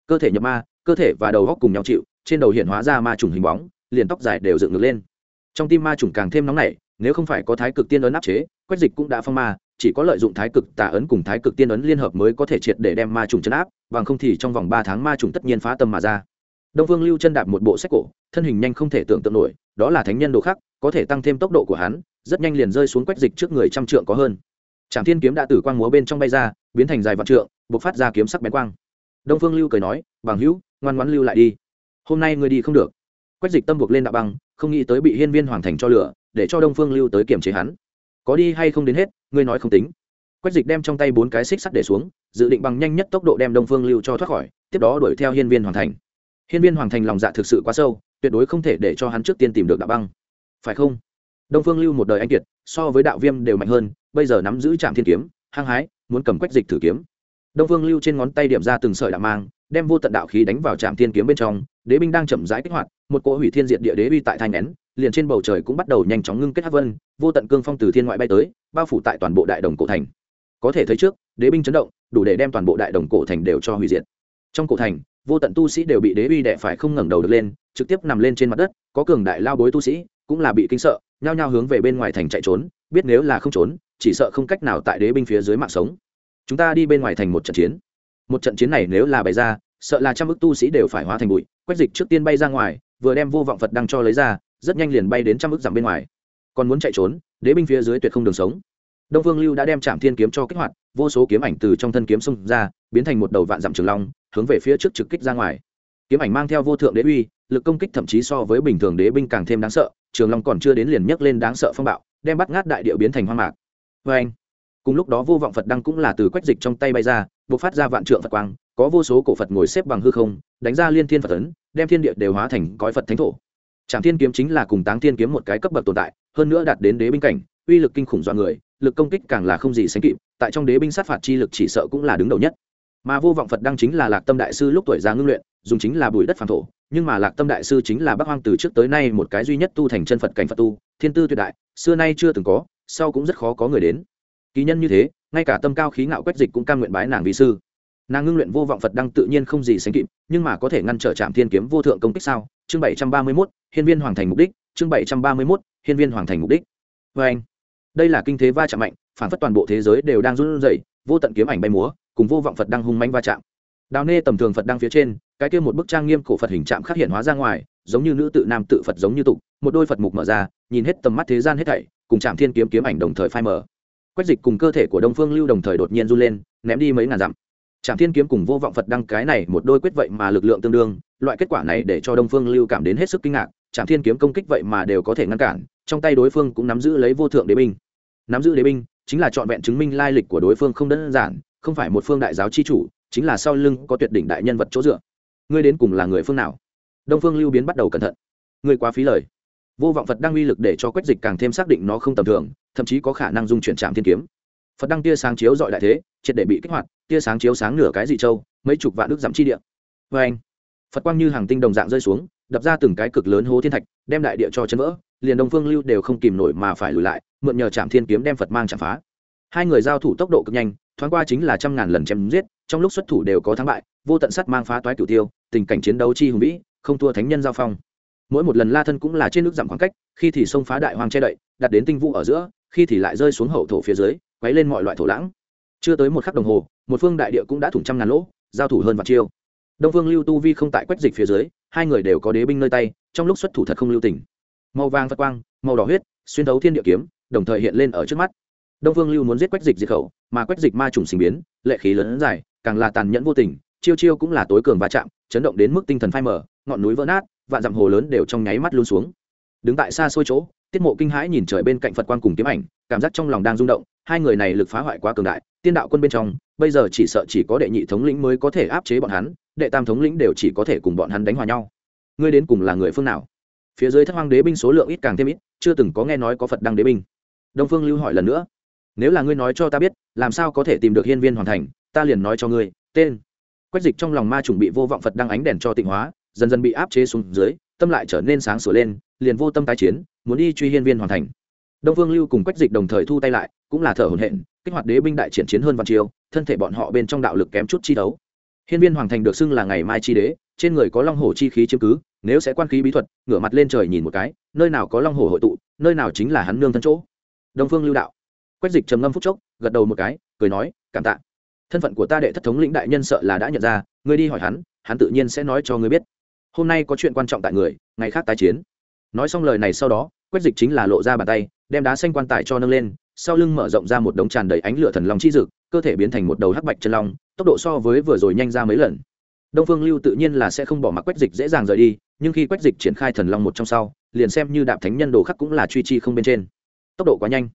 Cơ thể nhập ma, cơ thể và đầu góc cùng nhau chịu trên đầu hiện hóa ra ma trùng hình bóng, liền tóc dài đều dựng ngược lên. Trong tim ma trùng càng thêm nóng nảy, nếu không phải có thái cực tiên ấn áp chế, quách dịch cũng đã phong ma, chỉ có lợi dụng thái cực tà ấn cùng thái cực tiên ấn liên hợp mới có thể triệt để đem ma trùng chấn áp, bằng không thì trong vòng ba tháng ma trùng tất nhiên phá tâm mà ra. Đông vương lưu chân đạp một bộ sách cổ, thân hình nhanh không thể tưởng tượng nổi, đó là thánh nhân đồ khác có thể tăng thêm tốc độ của hắn, rất nhanh liền rơi xuống quách dịch trước người trăm trượng có hơn. Trạm thiên kiếm đã từ quang múa bên trong bay ra, biến thành dài vạn trượng, bộc phát ra kiếm sắc bén quang. Đông phương lưu cười nói, bằng hữu, ngoan ngoãn lưu lại đi hôm nay ngươi đi không được. Quách dịch tâm buộc lên đạo băng, không nghĩ tới bị hiên viên hoàng thành cho lửa để cho đông phương lưu tới kiểm chế hắn. Có đi hay không đến hết, ngươi nói không tính. Quách dịch đem trong tay bốn cái xích sắt để xuống, dự định bằng nhanh nhất tốc độ đem đông phương lưu cho thoát khỏi, tiếp đó đuổi theo hiên viên hoàng thành. Hiên viên hoàng thành lòng dạ thực sự quá sâu, tuyệt đối không thể để cho hắn trước tiên tìm được đạo băng. Phải không? Đông phương lưu một đời anh kiệt, so với đạo viêm đều mạnh hơn, bây giờ nắm giữ trạm thiên kiếm, hăng hái, muốn cầm quách dịch thử kiếm. Đông phương lưu trên ngón tay điểm ra từng sợi đạo mang đem vô tận đạo khí đánh vào trạm thiên kiếm bên trong, đế binh đang chậm rãi kích hoạt, một cỗ hủy thiên diệt địa đế uy tại thanh nén, liền trên bầu trời cũng bắt đầu nhanh chóng ngưng kết hắc vân, vô tận cương phong từ thiên ngoại bay tới, bao phủ tại toàn bộ đại đồng cổ thành. Có thể thấy trước, đế binh chấn động, đủ để đem toàn bộ đại đồng cổ thành đều cho hủy diệt. Trong cổ thành, vô tận tu sĩ đều bị đế uy đè phải không ngẩng đầu được lên, trực tiếp nằm lên trên mặt đất, có cường đại lao bối tu sĩ, cũng là bị kinh sợ, nhao nhao hướng về bên ngoài thành chạy trốn, biết nếu là không trốn, chỉ sợ không cách nào tại đế binh phía dưới mạng sống. Chúng ta đi bên ngoài thành một trận chiến một trận chiến này nếu là bày ra, sợ là trăm ước tu sĩ đều phải hóa thành bụi quách dịch trước tiên bay ra ngoài, vừa đem vô vọng phật đăng cho lấy ra, rất nhanh liền bay đến trăm ước dặm bên ngoài. Còn muốn chạy trốn, đế binh phía dưới tuyệt không đường sống. Đông phương lưu đã đem trạm thiên kiếm cho kích hoạt, vô số kiếm ảnh từ trong thân kiếm xông ra, biến thành một đầu vạn dặm trường long, hướng về phía trước trực kích ra ngoài. Kiếm ảnh mang theo vô thượng đế uy, lực công kích thậm chí so với bình thường đế binh càng thêm đáng sợ, trường long còn chưa đến liền nhấc lên đáng sợ phong bạo, đem bắt ngát đại địa biến thành hoang mạc. Vê anh cùng lúc đó vô vọng phật đăng cũng là từ quách dịch trong tay bay ra b ộ c phát ra vạn trượng phật quang, có vô số cổ phật ngồi xếp bằng hư không, đánh ra liên thiên phật tấn đem thiên địa đều hóa thành cõi phật thánh thổ. Trạm thiên kiếm chính là cùng táng thiên kiếm một cái cấp bậc tồn tại, hơn nữa đạt đến đế binh cảnh, uy lực kinh khủng dọa người, lực công kích càng là không gì sánh kịp, tại trong đế binh sát phạt chi lực chỉ sợ cũng là đứng đầu nhất. Mà vô vọng phật đăng chính là lạc tâm đại sư lúc tuổi già ngưng luyện, dùng chính là bùi đất phản thổ, nhưng mà lạc tâm đại sư chính là bác hoang từ trước tới nay một cái duy nhất tu thành chân phật cảnh phật tu, thiên tư tuyệt đại, xưa nay chưa từng có, sau cũng rất khó có người đến kỳ nhân như thế, ngay cả tâm cao khí ngạo quách dịch cũng cam nguyện bái nàng vi sư. Nàng ngưng luyện vô vọng phật đăng tự nhiên không gì sánh kịp, nhưng mà có thể ngăn trở trạm thiên kiếm vô thượng công kích sao? Chương bảy trăm ba mươi mốt, hiên viên hoàng thành mục đích. Chương bảy trăm ba mươi mốt, hiên viên hoàng thành mục đích. Vê anh, đây là kinh thế va chạm mạnh, phản phất toàn bộ thế giới đều đang run rẩy, vô tận kiếm ảnh bay múa, cùng vô vọng phật đăng hung manh va chạm. Đào nê tầm thường phật đăng phía trên, cái kia một bức trang nghiêm cổ phật hình chạm khắc hiện hóa ra ngoài, giống như nữ tự nam tự phật giống như tục, một đôi phật mục mở ra, nhìn hết tầm mắt thế gian hết thảy, cùng chạm thiên kiếm kiếm ảnh đồng thời phai mở quách dịch cùng cơ thể của đông phương lưu đồng thời đột nhiên run lên, ném đi mấy ngàn dặm. Trạm thiên kiếm cùng vô vọng phật đăng cái này một đôi quyết vậy mà lực lượng tương đương, loại kết quả này để cho đông phương lưu cảm đến hết sức kinh ngạc trạm thiên kiếm công kích vậy mà đều có thể ngăn cản, trong tay đối phương cũng nắm giữ lấy vô thượng đế binh. Nắm giữ đế binh chính là trọn vẹn chứng minh lai lịch của đối phương không đơn giản, không phải một phương đại giáo chi chủ, chính là sau lưng có tuyệt đỉnh đại nhân vật chỗ dựa. Ngươi đến cùng là người phương nào? Đông phương lưu biến bắt đầu cẩn thận. Ngươi quá phí lời vô vọng phật đang uy lực để cho quách dịch càng thêm xác định nó không tầm thường, thậm chí có khả năng dung chuyển trạm thiên kiếm. Phật đăng tia sáng chiếu dọi đại thế, triệt để bị kích hoạt, tia sáng chiếu sáng nửa cái dị châu, mấy chục vạn đức giảm chi điện vê anh phật quang như hàng tinh đồng dạng rơi xuống, đập ra từng cái cực lớn hố thiên thạch, đem đại địa cho chân vỡ, liền đông phương lưu đều không kìm nổi mà phải lùi lại, mượn nhờ trạm thiên kiếm đem phật mang chạm phá. Hai người giao thủ tốc độ cực nhanh, thoáng qua chính là trăm ngàn lần chém giết, trong lúc xuất thủ đều có thắng bại, vô tận sắt mang phá toái cửu tiêu, tình cảnh chiến đấu chi hùng vĩ, không thua thánh nhân giao phong mỗi một lần la thân cũng là trên nước giảm khoảng cách, khi thì xông phá đại hoang che đậy, đặt đến tinh vũ ở giữa, khi thì lại rơi xuống hậu thổ phía dưới, quấy lên mọi loại thổ lãng. Chưa tới một khắc đồng hồ, một phương đại địa cũng đã thủng trăm ngàn lỗ, giao thủ hơn vạn chiêu. Đông phương lưu tu vi không tại quách dịch phía dưới, hai người đều có đế binh nơi tay, trong lúc xuất thủ thật không lưu tình. Màu vàng phật quang, màu đỏ huyết, xuyên thấu thiên địa kiếm, đồng thời hiện lên ở trước mắt. Đông phương lưu muốn giết quách dịch diệt khẩu, mà quách dịch ma trùng sinh biến, lệ khí lớn dài, càng là tàn nhẫn vô tình, chiêu chiêu cũng là tối cường va chạm, chấn động đến mức tinh thần phai mở ngọn núi vỡ nát, vạn dặm hồ lớn đều trong nháy mắt luôn xuống. Đứng tại xa xôi chỗ, tiết mộ kinh hãi nhìn trời bên cạnh phật quan cùng kiếm ảnh, cảm giác trong lòng đang rung động, hai người này lực phá hoại quá cường đại, tiên đạo quân bên trong, bây giờ chỉ sợ chỉ có đệ nhị thống lĩnh mới có thể áp chế bọn hắn, đệ tam thống lĩnh đều chỉ có thể cùng bọn hắn đánh hòa nhau. Ngươi đến cùng là người phương nào? Phía dưới thất hoang đế binh số lượng ít càng thêm ít, chưa từng có nghe nói có phật đăng đế binh. Đông phương lưu hỏi lần nữa. Nếu là ngươi nói cho ta biết, làm sao có thể tìm được hiên viên hoàn thành, ta liền nói cho ngươi, tên. Quách dịch trong lòng ma chuẩn bị vô vọng phật đăng ánh đèn cho tịnh hóa dần dần bị áp chế xuống dưới, tâm lại trở nên sáng sửa lên, liền vô tâm tái chiến, muốn đi truy hiên viên hoàn thành. Đông phương lưu cùng quách dịch đồng thời thu tay lại, cũng là thở hổn hển, kích hoạt đế binh đại triển chiến hơn văn chiêu, thân thể bọn họ bên trong đạo lực kém chút chi đấu. Hiên viên hoàng thành được xưng là ngày mai chi đế, trên người có long hổ chi khí chiếm cứ, nếu sẽ quan khí bí thuật, ngửa mặt lên trời nhìn một cái, nơi nào có long hổ hội tụ, nơi nào chính là hắn nương thân chỗ. Đông phương lưu đạo. Quách dịch trầm ngâm phút chốc, gật đầu một cái, cười nói, cảm tạ. Thân phận của ta đệ thất thống lĩnh đại nhân sợ là đã nhận ra, ngươi đi hỏi hắn hắn tự nhiên sẽ nói cho ngươi biết hôm nay có chuyện quan trọng tại người, ngày khác tái chiến. Nói xong lời này sau đó, quách dịch chính là lộ ra bàn tay, đem đá xanh quan tài cho nâng lên, sau lưng mở rộng ra một đống tràn đầy ánh lửa thần long chi dực, cơ thể biến thành một đầu hắc bạch chân long, tốc độ so với vừa rồi nhanh ra mấy lần. Đông phương lưu tự nhiên là sẽ không bỏ mặc quách dịch dễ dàng rời đi, nhưng khi quách dịch triển khai thần long một trong sau, liền xem như đạp thánh nhân đồ khắc cũng là truy chi không bên trên. Tốc độ quá nhanh.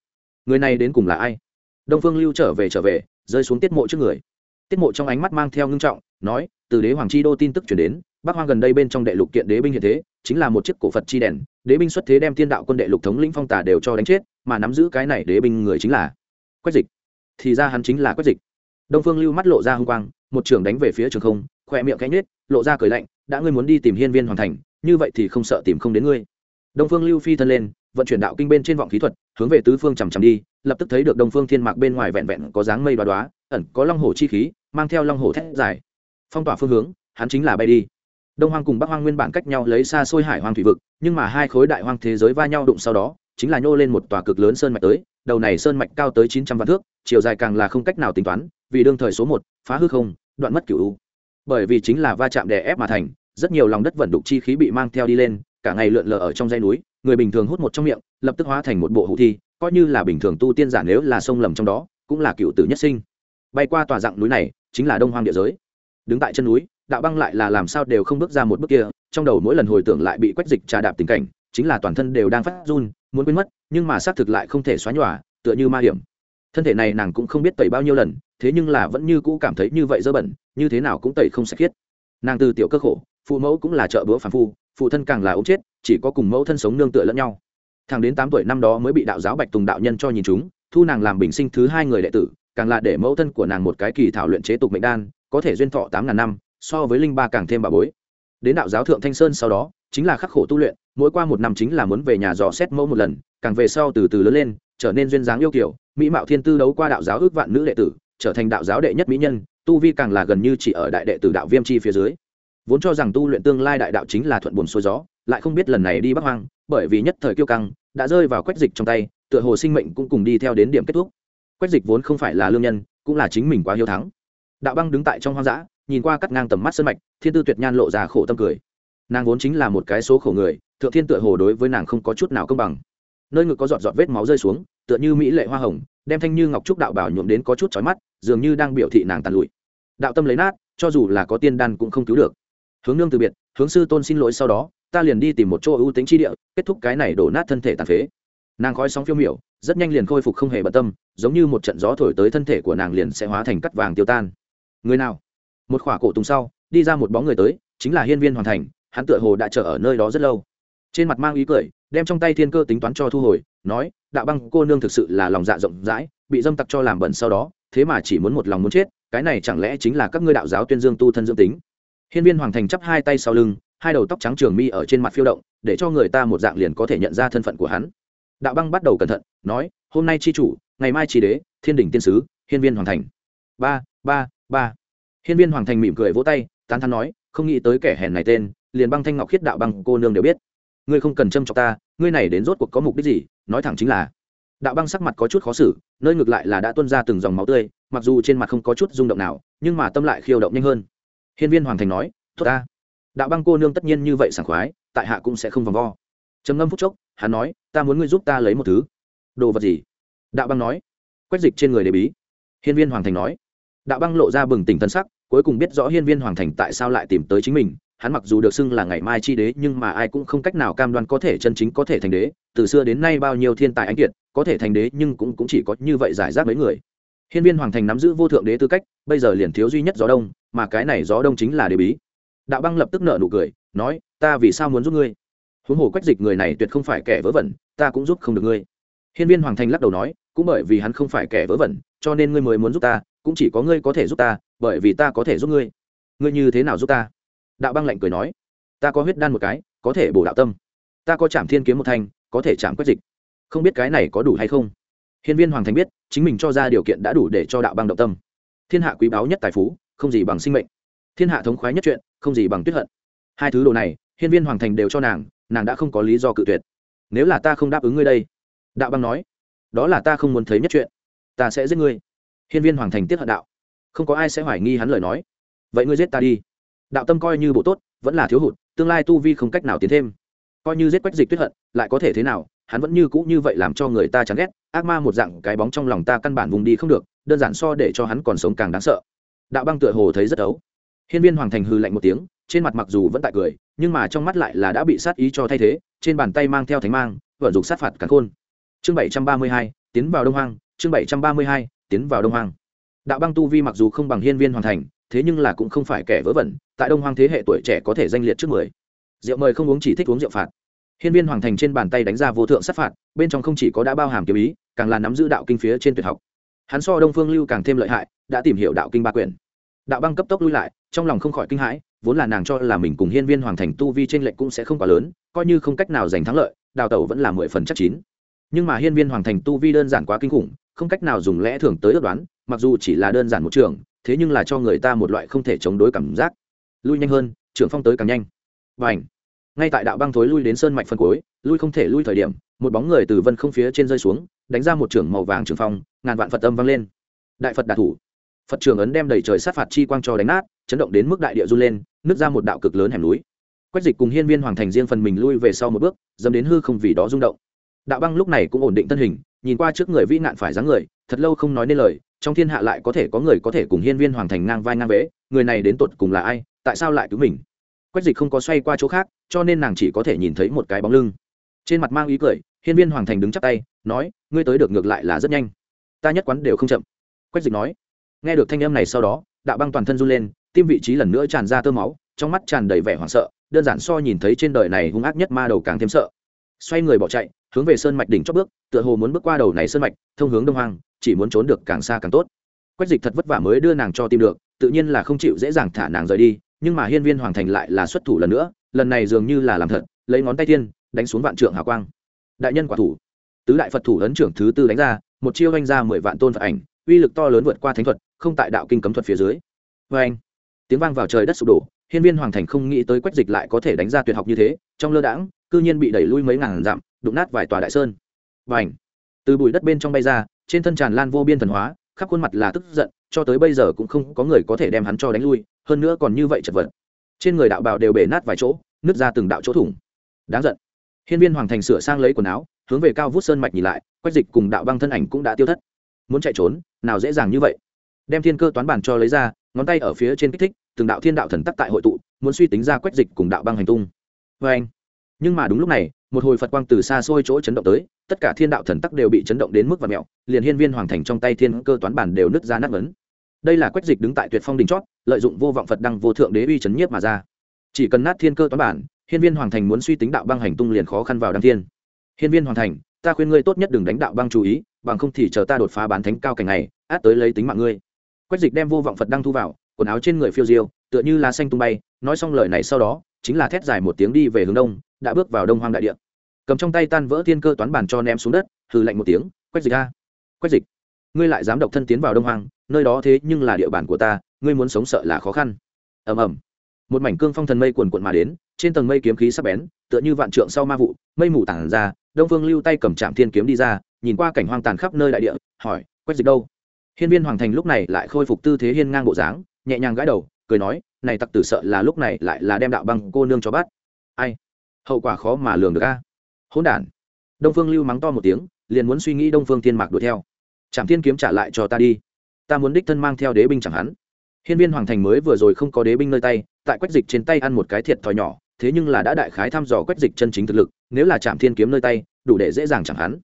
Người này đến cùng là ai? Đông phương lưu trở về trở về, rơi xuống tiết mộ trước người. Tiết mộ trong ánh mắt mang theo ngưng trọng, nói, từ đế hoàng chi đô tin tức chuyển đến bắc hoang gần đây bên trong đệ lục kiện đế binh hiện thế, chính là một chiếc cổ phật chi đèn, đế binh xuất thế đem tiên đạo quân đệ lục thống lĩnh phong tà đều cho đánh chết, mà nắm giữ cái này đế binh người chính là quách dịch. Thì ra hắn chính là quách dịch. Đông phương lưu mắt lộ ra h ư n g quang, một trưởng đánh về phía trường không khoe miệng cánh nết lộ ra cười lạnh, đã ngươi muốn đi tìm hiên viên hoàn thành, như vậy thì không sợ tìm không đến ngươi. Đông phương lưu phi thân lên, vận chuyển đạo kinh bên trên vọng khí thuật, hướng về tứ phương chằm chằm đi, lập tức thấy được đông phương thiên mạc bên ngoài vẹn vẹn có dáng mây đoá đoá ẩn có long hồ chi khí, mang theo long hồ thét dài. Phong tỏa phương hướng, hắn chính là bay đi đông hoang cùng bắc hoang nguyên bản cách nhau lấy xa xôi hải hoang thủy vực, nhưng mà hai khối đại hoang thế giới va nhau đụng sau đó, chính là nhô lên một tòa cực lớn sơn mạch tới, đầu này sơn mạch cao tới chín trăm vạn thước, chiều dài càng là không cách nào tính toán, vì đương thời số một, phá hư không, đoạn mất cửu u. Bởi vì chính là va chạm đè ép mà thành, rất nhiều lòng đất vận đục chi khí bị mang theo đi lên, cả ngày lượn lờ ở trong dây núi, người bình thường hút một trong miệng, lập tức hóa thành một bộ hụ thi, coi như là bình thường tu tiên giả nếu là sông lầm trong đó, cũng là cựu tử nhất sinh. Bay qua tòa dạng núi này, chính là đông hoang địa giới. Đứng tại chân núi đạo băng lại là làm sao đều không bước ra một bước kia, trong đầu mỗi lần hồi tưởng lại bị quách dịch trà đạp tình cảnh, chính là toàn thân đều đang phát run, muốn quên mất, nhưng mà xác thực lại không thể xóa nhòa, tựa như ma hiểm. Thân thể này nàng cũng không biết tẩy bao nhiêu lần, thế nhưng là vẫn như cũ cảm thấy như vậy dơ bẩn, như thế nào cũng tẩy không sạch khiết nàng từ tiểu cơ khổ, phụ mẫu cũng là trợ bữa phản phu, phụ thân càng là ốm chết, chỉ có cùng mẫu thân sống nương tựa lẫn nhau. Thằng đến tám tuổi năm đó mới bị đạo giáo bạch tùng đạo nhân cho nhìn chúng, thu nàng làm bình sinh thứ hai người đệ tử, càng là để mẫu thân của nàng một cái kỳ thảo luyện chế tục mệnh đan, có thể duyên thọ tám ngàn năm so với linh ba càng thêm bà bối. Đến đạo giáo thượng thanh sơn sau đó, chính là khắc khổ tu luyện, mỗi qua một năm chính là muốn về nhà dò xét mẫu một lần, càng về sau từ từ lớn lên, trở nên duyên dáng yêu kiểu, mỹ mạo thiên tư đấu qua đạo giáo ước vạn nữ đệ tử, trở thành đạo giáo đệ nhất mỹ nhân, tu vi càng là gần như chỉ ở đại đệ tử đạo viêm chi phía dưới. Vốn cho rằng tu luyện tương lai đại đạo chính là thuận buồn xuôi gió, lại không biết lần này đi bắc hoang, bởi vì nhất thời kiêu căng, đã rơi vào quách dịch trong tay, tựa hồ sinh mệnh cũng cùng đi theo đến điểm kết thúc. Quách dịch vốn không phải là lương nhân, cũng là chính mình quá hiếu thắng. Đạo băng đứng tại trong hoang dã nhìn qua cắt ngang tầm mắt sân mạch, thiên tư tuyệt nhan lộ ra khổ tâm cười. Nàng vốn chính là một cái số khổ người, thượng thiên tựa hồ đối với nàng không có chút nào công bằng. Nơi ngực có giọt giọt vết máu rơi xuống, tựa như mỹ lệ hoa hồng, đem thanh như ngọc trúc đạo bảo nhuộm đến có chút chói mắt, dường như đang biểu thị nàng tàn lụi. Đạo tâm lấy nát, cho dù là có tiên đan cũng không cứu được. Hướng nương từ biệt, hướng sư tôn xin lỗi sau đó, ta liền đi tìm một chỗ ưu tính chi địa, kết thúc cái này đổ nát thân thể tàn phế. Nàng khói sóng phiêu miểu, rất nhanh liền khôi phục không hề bận tâm, giống như một trận gió thổi tới thân thể của nàng liền sẽ hóa thành cắt vàng tiêu tan. Người nào? Một khỏa cổ tùng sau, đi ra một bóng người tới, chính là hiên viên hoàn thành, hắn tựa hồ đã chờ ở nơi đó rất lâu. Trên mặt mang ý cười, đem trong tay thiên cơ tính toán cho thu hồi, nói, đạo băng cô nương thực sự là lòng dạ rộng rãi, bị dâm tặc cho làm bẩn sau đó, thế mà chỉ muốn một lòng muốn chết, cái này chẳng lẽ chính là các ngươi đạo giáo tuyên dương tu thân dưỡng tính? Hiên viên hoàng thành chắp hai tay sau lưng, hai đầu tóc trắng trường mi ở trên mặt phiêu động, để cho người ta một dạng liền có thể nhận ra thân phận của hắn. Đạo băng bắt đầu cẩn thận, nói, hôm nay chi chủ, ngày mai chi đế, thiên đình tiên sứ, hiên viên hoàng thành. Ba ba ba hiên viên hoàng thành mỉm cười vỗ tay, tán thắn nói, không nghĩ tới kẻ hèn này tên, liền băng thanh ngọc khiết đạo băng cô nương đều biết. Ngươi không cần châm chọc ta, ngươi này đến rốt cuộc có mục đích gì, nói thẳng chính là. Đạo băng sắc mặt có chút khó xử, nơi ngược lại là đã tuân ra từng dòng máu tươi, mặc dù trên mặt không có chút rung động nào, nhưng mà tâm lại khiêu động nhanh hơn. Hiên viên hoàng thành nói, tốt ta. Đạo băng cô nương tất nhiên như vậy sảng khoái, tại hạ cũng sẽ không vòng vo. Trầm ngâm phút chốc, hắn nói, ta muốn ngươi giúp ta lấy một thứ. Đồ vật gì? Đạo băng nói quét dịch trên người đề bí. Hiên viên hoàng thành nói đạo băng lộ ra bừng tỉnh thân sắc cuối cùng biết rõ hiên viên hoàng thành tại sao lại tìm tới chính mình. Hắn mặc dù được xưng là ngày mai chi đế nhưng mà ai cũng không cách nào cam đoan có thể chân chính có thể thành đế. Từ xưa đến nay bao nhiêu thiên tài anh kiệt có thể thành đế nhưng cũng, cũng chỉ có như vậy giải rác mấy người. Hiên viên hoàng thành nắm giữ vô thượng đế tư cách bây giờ liền thiếu duy nhất gió đông mà cái này gió đông chính là đế bí. Đạo băng lập tức nợ nụ cười nói ta vì sao muốn giúp ngươi? Huống hồ quách dịch người này tuyệt không phải kẻ vớ vẩn ta cũng giúp không được ngươi. Hiên viên hoàng thành lắc đầu nói cũng bởi vì hắn không phải kẻ vớ vẩn cho nên ngươi mới muốn giúp ta cũng chỉ có ngươi có thể giúp ta, bởi vì ta có thể giúp ngươi. Ngươi như thế nào giúp ta? Đạo băng lạnh cười nói. Ta có huyết đan một cái, có thể bổ đạo tâm. Ta có chạm thiên kiếm một thanh, có thể chạm quét dịch. Không biết cái này có đủ hay không? Hiên viên hoàng thành biết, chính mình cho ra điều kiện đã đủ để cho đạo băng động tâm. Thiên hạ quý báu nhất tài phú, không gì bằng sinh mệnh. Thiên hạ thống khoái nhất chuyện, không gì bằng tuyết hận. Hai thứ đồ này, hiên viên hoàng thành đều cho nàng nàng đã không có lý do cự tuyệt. Nếu là ta không đáp ứng ngươi đây, đạo băng nói, đó là ta không muốn thấy nhất chuyện. Ta sẽ giết ngươi hiên viên hoàng thành tiết hận đạo. Không có ai sẽ hoài nghi hắn lời nói. Vậy ngươi giết ta đi. Đạo tâm coi như bộ tốt, vẫn là thiếu hụt, tương lai tu vi không cách nào tiến thêm. Coi như giết quách dịch tuyết hận, lại có thể thế nào, hắn vẫn như cũ như vậy làm cho người ta chán ghét, ác ma một dạng cái bóng trong lòng ta căn bản vùng đi không được, đơn giản so để cho hắn còn sống càng đáng sợ. Đạo băng tựa hồ thấy rất ấu. Hiên viên hoàng thành hư lạnh một tiếng, trên mặt mặc dù vẫn tại cười, nhưng mà trong mắt lại là đã bị sát ý cho thay thế, trên bàn tay mang theo thánh mang, vận dụng sát phạt cả khôn. Chương bảy trăm ba mươi hai, tiến vào đông hoang, chương bảy trăm ba mươi hai tiến vào đông hoang. Đạo băng tu vi mặc dù không bằng hiên viên hoàn thành, thế nhưng là cũng không phải kẻ vớ vẩn, tại đông hoang thế hệ tuổi trẻ có thể danh liệt trước mười. Rượu mời không uống chỉ thích uống rượu phạt. Hiên viên hoàng thành trên bàn tay đánh ra vô thượng sát phạt, bên trong không chỉ có đã bao hàm kiếm ý, càng là nắm giữ đạo kinh phía trên tuyệt học. Hắn so đông phương lưu càng thêm lợi hại, đã tìm hiểu đạo kinh ba quyển. Đạo băng cấp tốc lui lại, trong lòng không khỏi kinh hãi, vốn là nàng cho là mình cùng hiên viên hoàng thành tu vi trên lệnh cũng sẽ không quá lớn, coi như không cách nào giành thắng lợi, đào tẩu vẫn là mười phần chắc chín. Nhưng mà hiên viên hoàng thành tu vi đơn giản quá kinh khủng không cách nào dùng lẽ thường tới ước đoán, mặc dù chỉ là đơn giản một trường, thế nhưng là cho người ta một loại không thể chống đối cảm giác. Lui nhanh hơn, trưởng phong tới càng nhanh. Và ảnh ngay tại đạo băng thối lui đến sơn mạch phân cuối, lui không thể lui thời điểm, một bóng người từ vân không phía trên rơi xuống, đánh ra một trưởng màu vàng trường phong, ngàn vạn phật âm vang lên. Đại phật đà thủ. Phật trường ấn đem đầy trời sát phạt chi quang cho đánh nát, chấn động đến mức đại địa run lên, nứt ra một đạo cực lớn hẻm núi. Quách dịch cùng hiên viên hoàng thành riêng phần mình lui về sau một bước dâm đến hư không vì đó rung động. Đạo băng lúc này cũng ổn định thân hình nhìn qua trước người vĩ nạn phải dáng người, thật lâu không nói nên lời, trong thiên hạ lại có thể có người có thể cùng hiên viên hoàng thành ngang vai ngang vế, người này đến tột cùng là ai, tại sao lại cứu mình? Quách dịch không có xoay qua chỗ khác, cho nên nàng chỉ có thể nhìn thấy một cái bóng lưng. Trên mặt mang ý cười, hiên viên hoàng thành đứng chắp tay, nói, ngươi tới được ngược lại là rất nhanh. Ta nhất quán đều không chậm. Quách dịch nói. Nghe được thanh âm này sau đó, đạo băng toàn thân run lên, tim vị trí lần nữa tràn ra tơ máu, trong mắt tràn đầy vẻ hoảng sợ, đơn giản so nhìn thấy trên đời này hung ác nhất ma đầu càng thêm sợ. Xoay người bỏ chạy hướng về sơn mạch đỉnh chót bước, tựa hồ muốn bước qua đầu này sơn mạch, thông hướng đông hoang, chỉ muốn trốn được càng xa càng tốt. Quách dịch thật vất vả mới đưa nàng cho tìm được, tự nhiên là không chịu dễ dàng thả nàng rời đi, nhưng mà hiên viên hoàng thành lại là xuất thủ lần nữa, lần này dường như là làm thật, lấy ngón tay thiên đánh xuống vạn trượng hào quang. Đại nhân quả thủ. Tứ đại phật thủ ấn trưởng thứ tư đánh ra, một chiêu đánh ra mười vạn tôn phật ảnh, uy lực to lớn vượt qua thánh thuật, không tại đạo kinh cấm thuật phía dưới. Vê anh tiếng vang vào trời đất sụp đổ, hiên viên hoàng thành không nghĩ tới quách dịch lại có thể đánh ra tuyệt học như thế, trong lơ đãng, cư nhiên bị đẩy lui mấy ngàn dặm đụng nát vài tòa đại sơn. Và ảnh từ bụi đất bên trong bay ra, trên thân tràn lan vô biên thần hóa, khắp khuôn mặt là tức giận, cho tới bây giờ cũng không có người có thể đem hắn cho đánh lui, hơn nữa còn như vậy chật vật. Trên người đạo bào đều bể nát vài chỗ, nứt ra từng đạo chỗ thủng. Đáng giận! Hiên viên hoàng thành sửa sang lấy quần áo, hướng về cao vút sơn mạch nhìn lại, quách dịch cùng đạo băng thân ảnh cũng đã tiêu thất. Muốn chạy trốn, nào dễ dàng như vậy? Đem thiên cơ toán bản cho lấy ra, ngón tay ở phía trên kích thích, từng đạo thiên đạo thần tắc tại hội tụ, muốn suy tính ra quách dịch cùng đạo băng hành tung. Vê anh nhưng mà đúng lúc này một hồi phật quang từ xa xôi chỗ chấn động tới, tất cả thiên đạo thần tắc đều bị chấn động đến mức và mẹo liền hiên viên hoàng thành trong tay thiên cơ toán bản đều nứt ra nát vấn đây là quách dịch đứng tại tuyệt phong đình chót, lợi dụng vô vọng phật đăng vô thượng đế uy chấn nhiếp mà ra. Chỉ cần nát thiên cơ toán bản, hiên viên hoàng thành muốn suy tính đạo băng hành tung liền khó khăn vào đăng thiên. Hiên viên hoàng thành, ta khuyên ngươi tốt nhất đừng đánh đạo băng chú ý, bằng không thì chờ ta đột phá bán thánh cao cảnh này, át tới lấy tính mạng ngươi. Quách dịch đem vô vọng phật đăng thu vào, quần áo trên người phiêu diêu, tựa như lá xanh tung bay, nói xong lời này sau đó, chính là thét dài một tiếng đi về hướng đông đã bước vào đông hoang đại địa. Cầm trong tay tan vỡ thiên cơ toán bản cho ném xuống đất, hừ lạnh một tiếng, quách dịch a! Quách dịch, ngươi lại dám độc thân tiến vào đông hoang, nơi đó thế nhưng là địa bàn của ta, ngươi muốn sống sợ là khó khăn. Ầm ầm. Một mảnh cương phong thần mây quần quận mà đến, trên tầng mây kiếm khí sắp bén, tựa như vạn trượng sau ma vụ, mây mù tản ra, đông phương lưu tay cầm trạm thiên kiếm đi ra, nhìn qua cảnh hoang tàn khắp nơi đại địa, hỏi, quách dịch đâu? Hiên viên hoàng thành lúc này lại khôi phục tư thế hiên ngang bộ dáng, nhẹ nhàng gãi đầu, cười nói, này tặc tử sợ là lúc này lại là đem đạo băng cô nương cho bắt. Ai? Hậu quả khó mà lường được a. Hỗn đản. Đông phương lưu mắng to một tiếng, liền muốn suy nghĩ đông phương thiên mạc đuổi theo. Trạm thiên kiếm trả lại cho ta đi. Ta muốn đích thân mang theo đế binh chẳng hắn. Hiên viên hoàng thành mới vừa rồi không có đế binh nơi tay, tại quách dịch trên tay ăn một cái thiệt thòi nhỏ, thế nhưng là đã đại khái thăm dò quách dịch chân chính thực lực, nếu là trạm thiên kiếm nơi tay, đủ để dễ dàng chẳng hắn.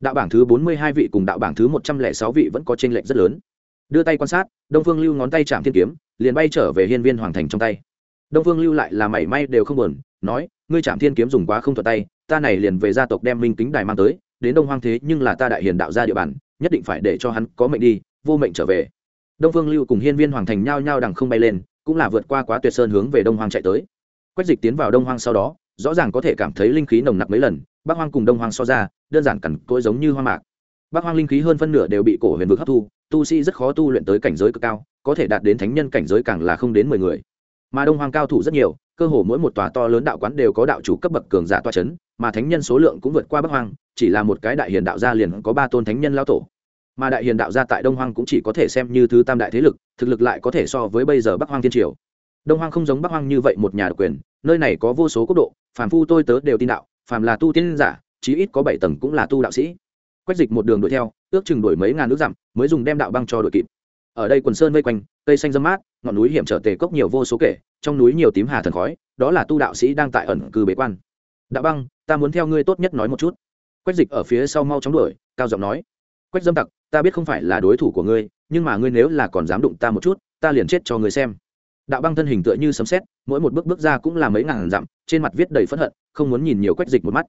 Đạo bảng thứ bốn mươi hai vị cùng đạo bảng thứ một trăm lẻ sáu vị vẫn có tranh lệch rất lớn. Đưa tay quan sát, đông phương lưu ngón tay chạm thiên kiếm, liền bay trở về hiên viên hoàng thành trong tay. Đông phương lưu lại là mảy may đều không buồn nói, ngươi chạm thiên kiếm dùng quá không thuận tay, ta này liền về gia tộc đem minh kính đài mang tới, đến đông hoang thế nhưng là ta đại hiền đạo gia địa bàn, nhất định phải để cho hắn có mệnh đi, vô mệnh trở về. Đông phương lưu cùng hiên viên hoàng thành nhao nhao đằng không bay lên, cũng là vượt qua quá tuyệt sơn hướng về đông hoang chạy tới. Quách dịch tiến vào đông hoang sau đó, rõ ràng có thể cảm thấy linh khí nồng nặc mấy lần, bắc hoang cùng đông hoang so ra, đơn giản cằn cỗi giống như hoa mạc. Bắc hoang linh khí hơn phân nửa đều bị cổ huyền vực hấp thu, tu sĩ rất khó tu luyện tới cảnh giới cực cao, có thể đạt đến thánh nhân cảnh giới càng là không đến mười người mà đông hoang cao thủ rất nhiều, cơ hồ mỗi một tòa to lớn đạo quán đều có đạo chủ cấp bậc cường giả toa c h ấ n mà thánh nhân số lượng cũng vượt qua bắc hoang, chỉ là một cái đại hiền đạo gia liền có ba tôn thánh nhân lao tổ. Mà đại hiền đạo gia tại đông hoang cũng chỉ có thể xem như thứ tam đại thế lực, thực lực lại có thể so với bây giờ bắc hoang thiên triều. Đông hoang không giống bắc hoang như vậy một nhà độc quyền, nơi này có vô số quốc độ, phàm phu tôi tớ đều tin đạo, phàm là tu tiên giả, chí ít có bảy tầng cũng là tu đạo sĩ. Quách dịch một đường đuổi theo, ước chừng đuổi mấy ngàn nước dặm, mới dùng đem đạo băng cho đội kịp. Ở đây quần sơn vây quanh cây xanh dâm mát, ngọn núi hiểm trở tề cốc nhiều vô số kể, trong núi nhiều tím hà thần khói, đó là tu đạo sĩ đang tại ẩn cư bế quan. Đạo băng, ta muốn theo ngươi tốt nhất nói một chút. Quách dịch ở phía sau mau chóng đuổi, cao giọng nói. Quách dâm tặc, ta biết không phải là đối thủ của ngươi, nhưng mà ngươi nếu là còn dám đụng ta một chút, ta liền chết cho ngươi xem. Đạo băng thân hình tựa như sấm xét mỗi một bước bước ra cũng là mấy ngàn dặm, trên mặt viết đầy phẫn hận, không muốn nhìn nhiều quách dịch một mắt.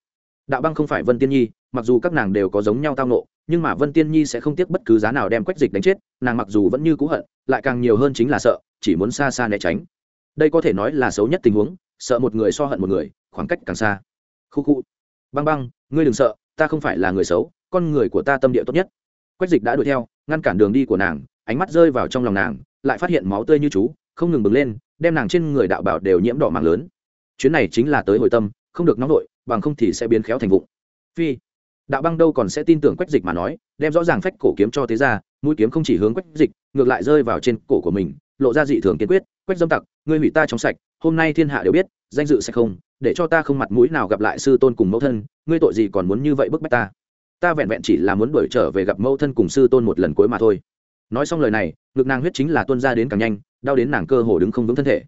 Đạo băng không phải vân tiên nhi mặc dù các nàng đều có giống nhau tao nộ nhưng mà vân tiên nhi sẽ không tiếc bất cứ giá nào đem quách dịch đánh chết, nàng mặc dù vẫn như cũ hận, lại càng nhiều hơn chính là sợ, chỉ muốn xa xa né tránh. Đây có thể nói là xấu nhất tình huống, sợ một người so hận một người, khoảng cách càng xa. Khu khu. Băng băng, ngươi đừng sợ, ta không phải là người xấu, con người của ta tâm địa tốt nhất. Quách dịch đã đuổi theo, ngăn cản đường đi của nàng, ánh mắt rơi vào trong lòng nàng, lại phát hiện máu tươi như chú, không ngừng bừng lên, đem nàng trên người đạo bảo đều nhiễm đỏ mạng lớn. Chuyến này chính là tới hồi tâm, không được nóng vội, bằng không thì sẽ biến khéo thành vụng. Phi đạo băng đâu còn sẽ tin tưởng quách dịch mà nói, đem rõ ràng phách cổ kiếm cho thế ra mũi kiếm không chỉ hướng quách dịch, ngược lại rơi vào trên cổ của mình, lộ ra dị thường kiên quyết, quách dâm tặc, ngươi hủy ta trong sạch, hôm nay thiên hạ đều biết, danh dự sẽ không, để cho ta không mặt mũi nào gặp lại sư tôn cùng mẫu thân, ngươi tội gì còn muốn như vậy bức bách ta? Ta vẹn vẹn chỉ là muốn đuổi trở về gặp mẫu thân cùng sư tôn một lần cuối mà thôi. Nói xong lời này, ngực nàng huyết chính là tuân ra đến càng nhanh, đau đến nàng cơ hồ đứng không vững thân thể.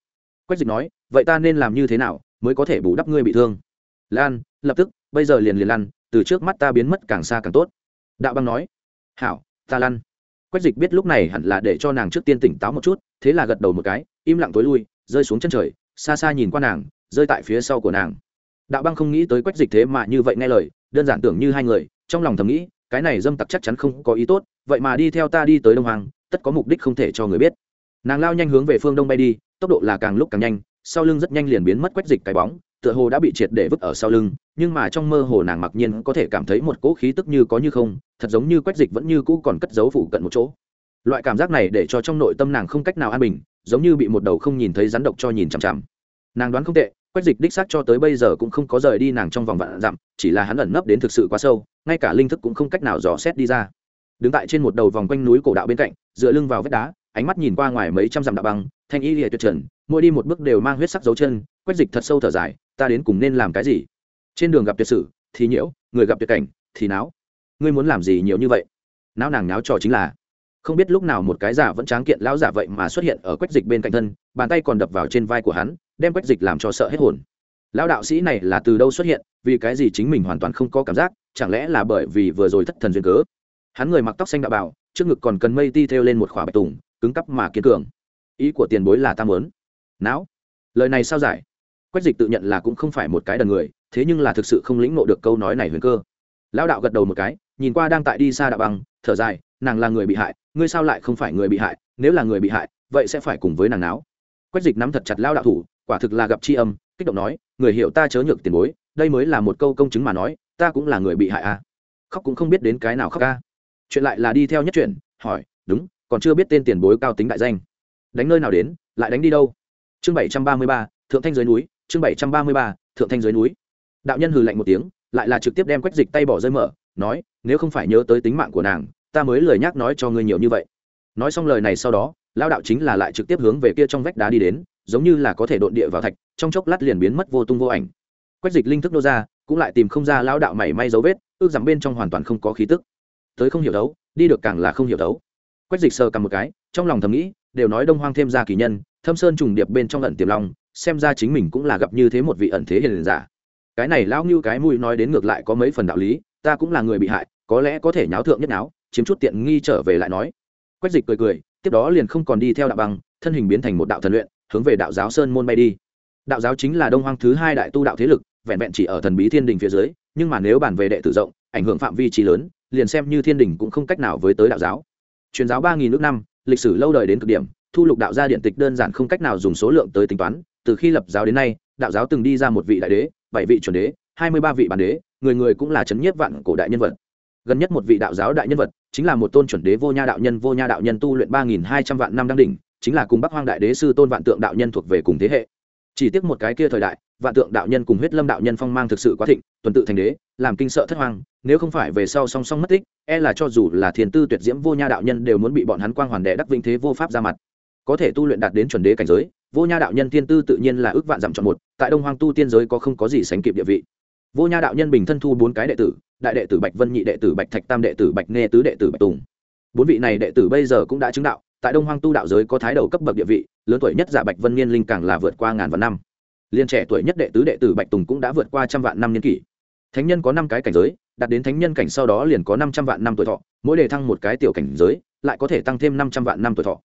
Quách dịch nói, vậy ta nên làm như thế nào mới có thể bù đắp ngươi bị thương? Lan, lập tức, bây giờ liền liền lăn từ trước mắt ta biến mất càng xa càng tốt. Đạo băng nói, hảo, ta lăn. Quách dịch biết lúc này hẳn là để cho nàng trước tiên tỉnh táo một chút, thế là gật đầu một cái, im lặng tối lui, rơi xuống chân trời, xa xa nhìn qua nàng, rơi tại phía sau của nàng. Đạo băng không nghĩ tới quách dịch thế mà như vậy nghe lời, đơn giản tưởng như hai người, trong lòng thầm nghĩ, cái này dâm tặc chắc chắn không có ý tốt, vậy mà đi theo ta đi tới đông hoàng tất có mục đích không thể cho người biết. Nàng lao nhanh hướng về phương đông bay đi, tốc độ là càng lúc càng nhanh, sau lưng rất nhanh liền biến mất quách dịch cái bóng tựa hồ đã bị triệt để vứt ở sau lưng, nhưng mà trong mơ hồ nàng mặc nhiên có thể cảm thấy một cỗ khí tức như có như không, thật giống như quách dịch vẫn như cũ còn cất giấu phụ cận một chỗ. Loại cảm giác này để cho trong nội tâm nàng không cách nào an bình, giống như bị một đầu không nhìn thấy rắn độc cho nhìn chằm chằm. Nàng đoán không tệ, quách dịch đích xác cho tới bây giờ cũng không có rời đi nàng trong vòng vạn dặm, chỉ là hắn ẩn nấp đến thực sự quá sâu, ngay cả linh thức cũng không cách nào dò xét đi ra. Đứng tại trên một đầu vòng quanh núi cổ đạo bên cạnh, dựa lưng vào vách đá, ánh mắt nhìn qua ngoài mấy trăm dặm đạo băng, thanh y lìa tuyệt trần, mỗi đi một bước đều mang huyết sắc dấu chân, quách dịch thật sâu thở dài ta đến cùng nên làm cái gì? Trên đường gặp tuyệt sử, thì nhiễu, người gặp tuyệt cảnh, thì náo. Ngươi muốn làm gì nhiều như vậy? Náo nàng náo trò chính là, không biết lúc nào một cái giả vẫn tráng kiện lão giả vậy mà xuất hiện ở quách dịch bên cạnh thân, bàn tay còn đập vào trên vai của hắn, đem quách dịch làm cho sợ hết hồn. Lão đạo sĩ này là từ đâu xuất hiện, vì cái gì chính mình hoàn toàn không có cảm giác, chẳng lẽ là bởi vì vừa rồi thất thần duyên cớ? Hắn người mặc tóc xanh đạo bảo, trước ngực còn cần mây ti theo lên một khỏa bạch tùng, cứng cắp mà kiên cường. Ý của tiền bối là ta muốn. Não lời này sao giải? Quách dịch tự nhận là cũng không phải một cái đần người, thế nhưng là thực sự không lĩnh nộ được câu nói này huyền cơ. Lão đạo gật đầu một cái, nhìn qua đang tại đi xa đạo bằng thở dài, nàng là người bị hại, ngươi sao lại không phải người bị hại, nếu là người bị hại, vậy sẽ phải cùng với nàng náo. Quách dịch nắm thật chặt lao đạo thủ, quả thực là gặp chi âm, kích động nói, người hiểu ta chớ nhược tiền bối, đây mới là một câu công chứng mà nói, ta cũng là người bị hại a à. khóc cũng không biết đến cái nào khóc ca. Chuyện lại là đi theo nhất chuyện, hỏi, đúng, còn chưa biết tên tiền bối cao tính đại danh. Đánh nơi nào đến, lại đánh đi đâu? Chương bảy trăm ba mươi ba, thượng thanh dưới núi chương bảy trăm ba mươi ba, thượng thanh dưới núi. Đạo nhân hừ lạnh một tiếng, lại là trực tiếp đem quách dịch tay bỏ rơi mở, nói, nếu không phải nhớ tới tính mạng của nàng, ta mới lời nhắc nói cho ngươi nhiều như vậy. Nói xong lời này sau đó lao đạo chính là lại trực tiếp hướng về kia trong vách đá đi đến, giống như là có thể độn địa vào thạch, trong chốc lát liền biến mất vô tung vô ảnh. Quách dịch linh thức nô ra, cũng lại tìm không ra lao đạo mảy may dấu vết, ước rằng bên trong hoàn toàn không có khí tức. Tới không hiểu đấu, đi được càng là không hiểu đấu. Quách dịch sờ cầm một cái, trong lòng thầm nghĩ, đều nói đông hoang thêm ra kỳ nhân, thâm sơn trùng điệp bên trong lận tiềm long xem ra chính mình cũng là gặp như thế một vị ẩn thế hiền giả. Cái này lão ngưu cái mũi nói đến ngược lại có mấy phần đạo lý, ta cũng là người bị hại, có lẽ có thể nháo thượng nhất náo chiếm chút tiện nghi trở về lại nói. Quách dịch cười cười, tiếp đó liền không còn đi theo đạo băng, thân hình biến thành một đạo thần luyện, hướng về đạo giáo sơn môn bay đi. Đạo giáo chính là đông hoang thứ hai đại tu đạo thế lực, vẹn vẹn chỉ ở thần bí thiên đình phía dưới, nhưng mà nếu bàn về đệ tử rộng, ảnh hưởng phạm vi trí lớn, liền xem như thiên đình cũng không cách nào với tới đạo giáo. Truyền giáo ba nghìn nước năm, lịch sử lâu đời đến cực điểm, thu lục đạo gia điện tịch đơn giản không cách nào dùng số lượng tới tính toán từ khi lập giáo đến nay, đạo giáo từng đi ra một vị đại đế, bảy vị chuẩn đế, hai mươi ba vị bản đế, người người cũng là chấn nhiếp vạn cổ đại nhân vật. Gần nhất một vị đạo giáo đại nhân vật, chính là một tôn chuẩn đế vô nha đạo nhân, vô nha đạo nhân tu luyện ba nghìn hai trăm vạn năm đăng đỉnh, chính là cùng bắc hoang đại đế sư tôn vạn tượng đạo nhân thuộc về cùng thế hệ. Chỉ tiếc một cái kia thời đại, vạn tượng đạo nhân cùng huyết lâm đạo nhân phong mang thực sự quá thịnh, tuần tự thành đế, làm kinh sợ thất hoang, nếu không phải về sau song song mất tích e là cho dù là thiền tư tuyệt diễm vô nha đạo nhân đều muốn bị bọn hắn quang hoàn đệ đắc vinh thế vô pháp ra mặt. Có thể tu luyện đạt đến chuẩn đế cảnh giới vô nha đạo nhân thiên tư tự nhiên là ước vạn dặm chọn một, tại đông hoang tu tiên giới có không có gì sánh kịp địa vị. Vô nha đạo nhân bình thân thu bốn cái đệ tử, đại đệ tử bạch vân nhị đệ tử bạch thạch tam đệ tử bạch nghe tứ đệ tử bạch tùng. Bốn vị này đệ tử bây giờ cũng đã chứng đạo, tại đông hoang tu đạo giới có thái đầu cấp bậc địa vị, lớn tuổi nhất giả bạch vân niên linh càng là vượt qua ngàn vạn năm. Liên trẻ tuổi nhất đệ tứ đệ tử bạch tùng cũng đã vượt qua trăm vạn năm niên kỷ. Thánh nhân có năm cái cảnh giới, đạt đến thánh nhân cảnh sau đó liền có năm trăm vạn năm tuổi thọ, mỗi đề thăng một cái tiểu cảnh giới, lại có thể tăng thêm năm trăm vạn năm tuổi thọ.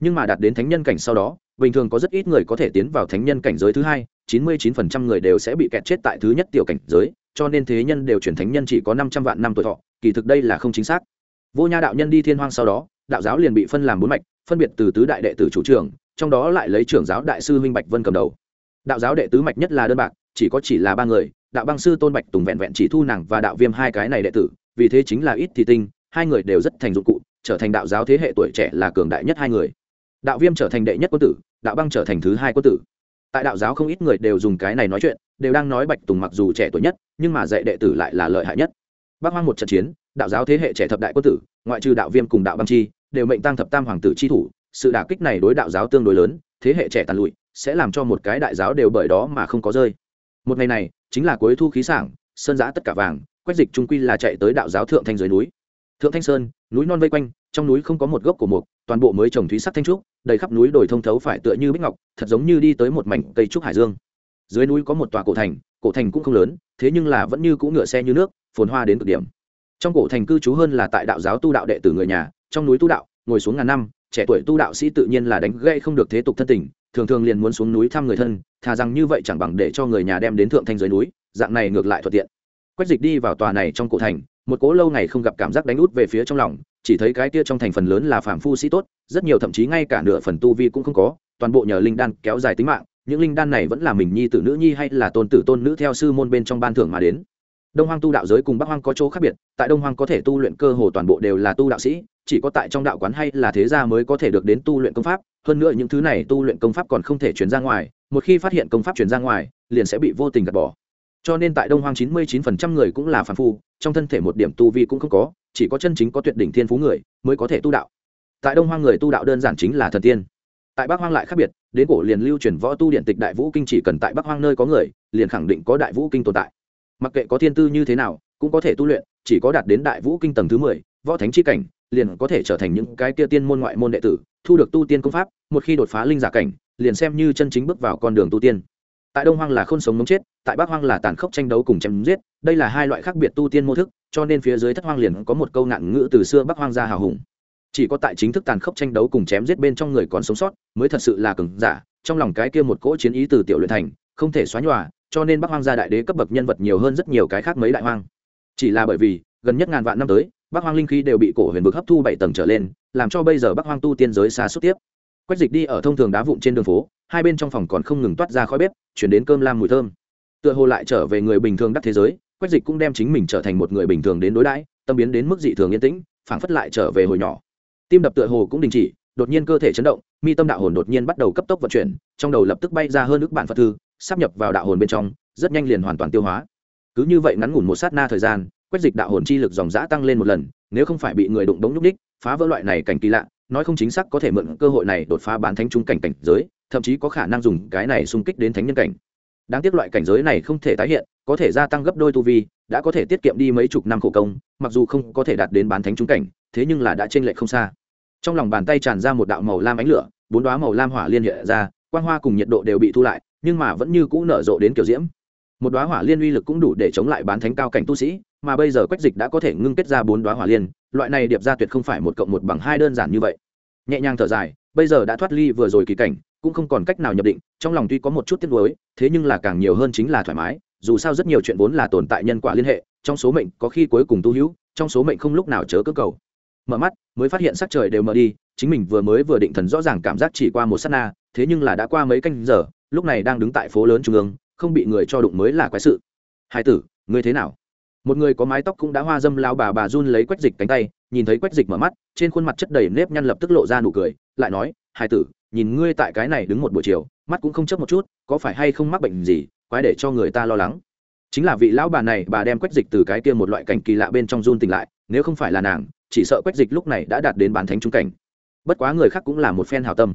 Nhưng mà đạt đến thánh nhân cảnh sau đó bình thường có rất ít người có thể tiến vào thánh nhân cảnh giới thứ hai, chín mươi chín phần trăm người đều sẽ bị kẹt chết tại thứ nhất tiểu cảnh giới, cho nên thế nhân đều chuyển thánh nhân chỉ có năm trăm vạn năm tuổi thọ, kỳ thực đây là không chính xác. Vô nha đạo nhân đi thiên hoang sau đó, đạo giáo liền bị phân làm bốn mạch, phân biệt từ tứ đại đệ tử chủ trưởng, trong đó lại lấy trưởng giáo đại sư minh bạch vân cầm đầu. Đạo giáo đệ tứ mạch nhất là đơn bạc, chỉ có chỉ là ba người, đạo băng sư tôn bạch tùng vẹn vẹn chỉ thu nàng và đạo viêm hai cái này đệ tử, vì thế chính là ít thì tinh, hai người đều rất thành dụng cụ, trở thành đạo giáo thế hệ tuổi trẻ là cường đại nhất hai người đạo viêm trở thành đệ nhất quân tử, đạo băng trở thành thứ hai quân tử. Tại đạo giáo không ít người đều dùng cái này nói chuyện, đều đang nói bạch tùng mặc dù trẻ tuổi nhất, nhưng mà dạy đệ tử lại là lợi hại nhất. Bác hoang một trận chiến, đạo giáo thế hệ trẻ thập đại quân tử, ngoại trừ đạo viêm cùng đạo băng chi, đều mệnh tăng thập tam hoàng tử chi thủ. Sự đả kích này đối đạo giáo tương đối lớn, thế hệ trẻ tàn lụi, sẽ làm cho một cái đại giáo đều bởi đó mà không có rơi. Một ngày này, chính là cuối thu khí sảng, sơn giã tất cả vàng, quách dịch trung quy là chạy tới đạo giáo thượng thanh dưới núi thượng thanh sơn, núi non vây quanh, trong núi không có một gốc của mục, toàn bộ mới trồng thúy sắc thanh trúc, đầy khắp núi đồi thông thấu phải tựa như bích ngọc, thật giống như đi tới một mảnh cây trúc hải dương. Dưới núi có một tòa cổ thành cổ thành cũng không lớn, thế nhưng là vẫn như cũ ngựa xe như nước, phồn hoa đến cực điểm. Trong cổ thành cư trú hơn là tại đạo giáo tu đạo đệ tử người nhà, trong núi tu đạo, ngồi xuống ngàn năm, trẻ tuổi tu đạo sĩ tự nhiên là đánh gây không được thế tục thân tình, thường thường liền muốn xuống núi thăm người thân, thà rằng như vậy chẳng bằng để cho người nhà đem đến thượng thanh dưới núi, dạng này ngược lại thuận tiện. Quách dịch đi vào tòa này trong cổ thành một cố lâu ngày không gặp cảm giác đánh út về phía trong lòng, chỉ thấy cái kia trong thành phần lớn là phàm phu sĩ tốt, rất nhiều thậm chí ngay cả nửa phần tu vi cũng không có, toàn bộ nhờ linh đan kéo dài tính mạng, những linh đan này vẫn là mình nhi tử nữ nhi hay là tôn tử tôn nữ theo sư môn bên trong ban thưởng mà đến. Đông hoang tu đạo giới cùng bắc hoang có chỗ khác biệt, tại đông hoang có thể tu luyện cơ hồ toàn bộ đều là tu đạo sĩ, chỉ có tại trong đạo quán hay là thế gia mới có thể được đến tu luyện công pháp, hơn nữa những thứ này tu luyện công pháp còn không thể chuyển ra ngoài, một khi phát hiện công pháp chuyển ra ngoài, liền sẽ bị vô tình gạt bỏ cho nên tại đông hoang chín mươi chín phần trăm người cũng là phản phu, trong thân thể một điểm tu vi cũng không có, chỉ có chân chính có tuyệt đỉnh thiên phú người mới có thể tu đạo. Tại đông hoang người tu đạo đơn giản chính là thần tiên. Tại bắc hoang lại khác biệt, đến cổ liền lưu truyền võ tu điện tịch đại vũ kinh chỉ cần tại bắc hoang nơi có người, liền khẳng định có đại vũ kinh tồn tại. Mặc kệ có thiên tư như thế nào, cũng có thể tu luyện, chỉ có đạt đến đại vũ kinh tầng thứ mười, võ thánh chi cảnh, liền có thể trở thành những cái kia tiên môn ngoại môn đệ tử, thu được tu tiên công pháp, một khi đột phá linh giả cảnh, liền xem như chân chính bước vào con đường tu tiên tại đông hoang là không sống mống chết, tại bắc hoang là tàn khốc tranh đấu cùng chém giết, đây là hai loại khác biệt tu tiên mô thức, cho nên phía dưới thất hoang liền có một câu nạn ngữ từ xưa bắc hoang ra hào hùng. Chỉ có tại chính thức tàn khốc tranh đấu cùng chém giết bên trong người còn sống sót, mới thật sự là cứng giả, trong lòng cái kia một cỗ chiến ý từ tiểu luyện thành, không thể xóa nhòa, cho nên bắc hoang gia đại đế cấp bậc nhân vật nhiều hơn rất nhiều cái khác mấy đại hoang. Chỉ là bởi vì, gần nhất ngàn vạn năm tới, bắc hoang linh khí đều bị cổ huyền vực hấp thu bảy tầng trở lên, làm cho bây giờ bắc hoang tu tiên giới xa suốt tiếp quách dịch đi ở thông thường đá vụn trên đường phố, hai bên trong phòng còn không ngừng toát ra khói bếp, chuyển đến cơm lam mùi thơm. Tựa hồ lại trở về người bình thường đắc thế giới, quách dịch cũng đem chính mình trở thành một người bình thường đến đối đãi, tâm biến đến mức dị thường yên tĩnh, phảng phất lại trở về hồi nhỏ. Tim đập tựa hồ cũng đình chỉ, đột nhiên cơ thể chấn động, mi tâm đạo hồn đột nhiên bắt đầu cấp tốc vận chuyển, trong đầu lập tức bay ra hơn ước bản phật thư, sắp nhập vào đạo hồn bên trong, rất nhanh liền hoàn toàn tiêu hóa. Cứ như vậy ngắn ngủn một sát na thời gian quét dịch đạo hồn chi lực dòng dã tăng lên một lần, nếu không phải bị người đụng đống nhúc ních phá vỡ loại này cảnh kỳ lạ nói không chính xác có thể mượn cơ hội này đột phá bán thánh trung cảnh cảnh giới, thậm chí có khả năng dùng cái này xung kích đến thánh nhân cảnh. Đáng tiếc loại cảnh giới này không thể tái hiện, có thể gia tăng gấp đôi tu vi, đã có thể tiết kiệm đi mấy chục năm khổ công, mặc dù không có thể đạt đến bán thánh trung cảnh, thế nhưng là đã trên lệch không xa. Trong lòng bàn tay tràn ra một đạo màu lam ánh lửa, bốn đoá màu lam hỏa liên hiện ra, quang hoa cùng nhiệt độ đều bị thu lại, nhưng mà vẫn như cũ nở rộ đến kiểu diễm một đoá hỏa liên uy lực cũng đủ để chống lại bán thánh cao cảnh tu sĩ, mà bây giờ quách dịch đã có thể ngưng kết ra bốn đoá hỏa liên, loại này điệp ra tuyệt không phải một cộng một bằng hai đơn giản như vậy. Nhẹ nhàng thở dài, bây giờ đã thoát ly vừa rồi kỳ cảnh, cũng không còn cách nào nhập định, trong lòng tuy có một chút tiếc nuối, thế nhưng là càng nhiều hơn chính là thoải mái, dù sao rất nhiều chuyện vốn là tồn tại nhân quả liên hệ, trong số mệnh có khi cuối cùng tu hữu, trong số mệnh không lúc nào chớ cơ cầu. Mở mắt, mới phát hiện sắc trời đều mở đi, chính mình vừa mới vừa định thần rõ ràng cảm giác chỉ qua một s á t na, thế nhưng là đã qua mấy canh giờ, lúc này đang đứng tại phố lớn trung ương không bị người cho đụng mới là quái sự. Hai tử, ngươi thế nào? Một người có mái tóc cũng đã hoa dâm lao bà bà run lấy quách dịch cánh tay, nhìn thấy quách dịch mở mắt, trên khuôn mặt chất đầy nếp nhăn lập tức lộ ra nụ cười, lại nói hai tử, nhìn ngươi tại cái này đứng một buổi chiều, mắt cũng không chấp một chút, có phải hay không mắc bệnh gì, quái để cho người ta lo lắng? Chính là vị lão bà này, bà đem quách dịch từ cái kia một loại cảnh kỳ lạ bên trong run tỉnh lại, nếu không phải là nàng, chỉ sợ quách dịch lúc này đã đạt đến bán thánh trung cảnh. Bất quá người khác cũng là một phen hào tâm.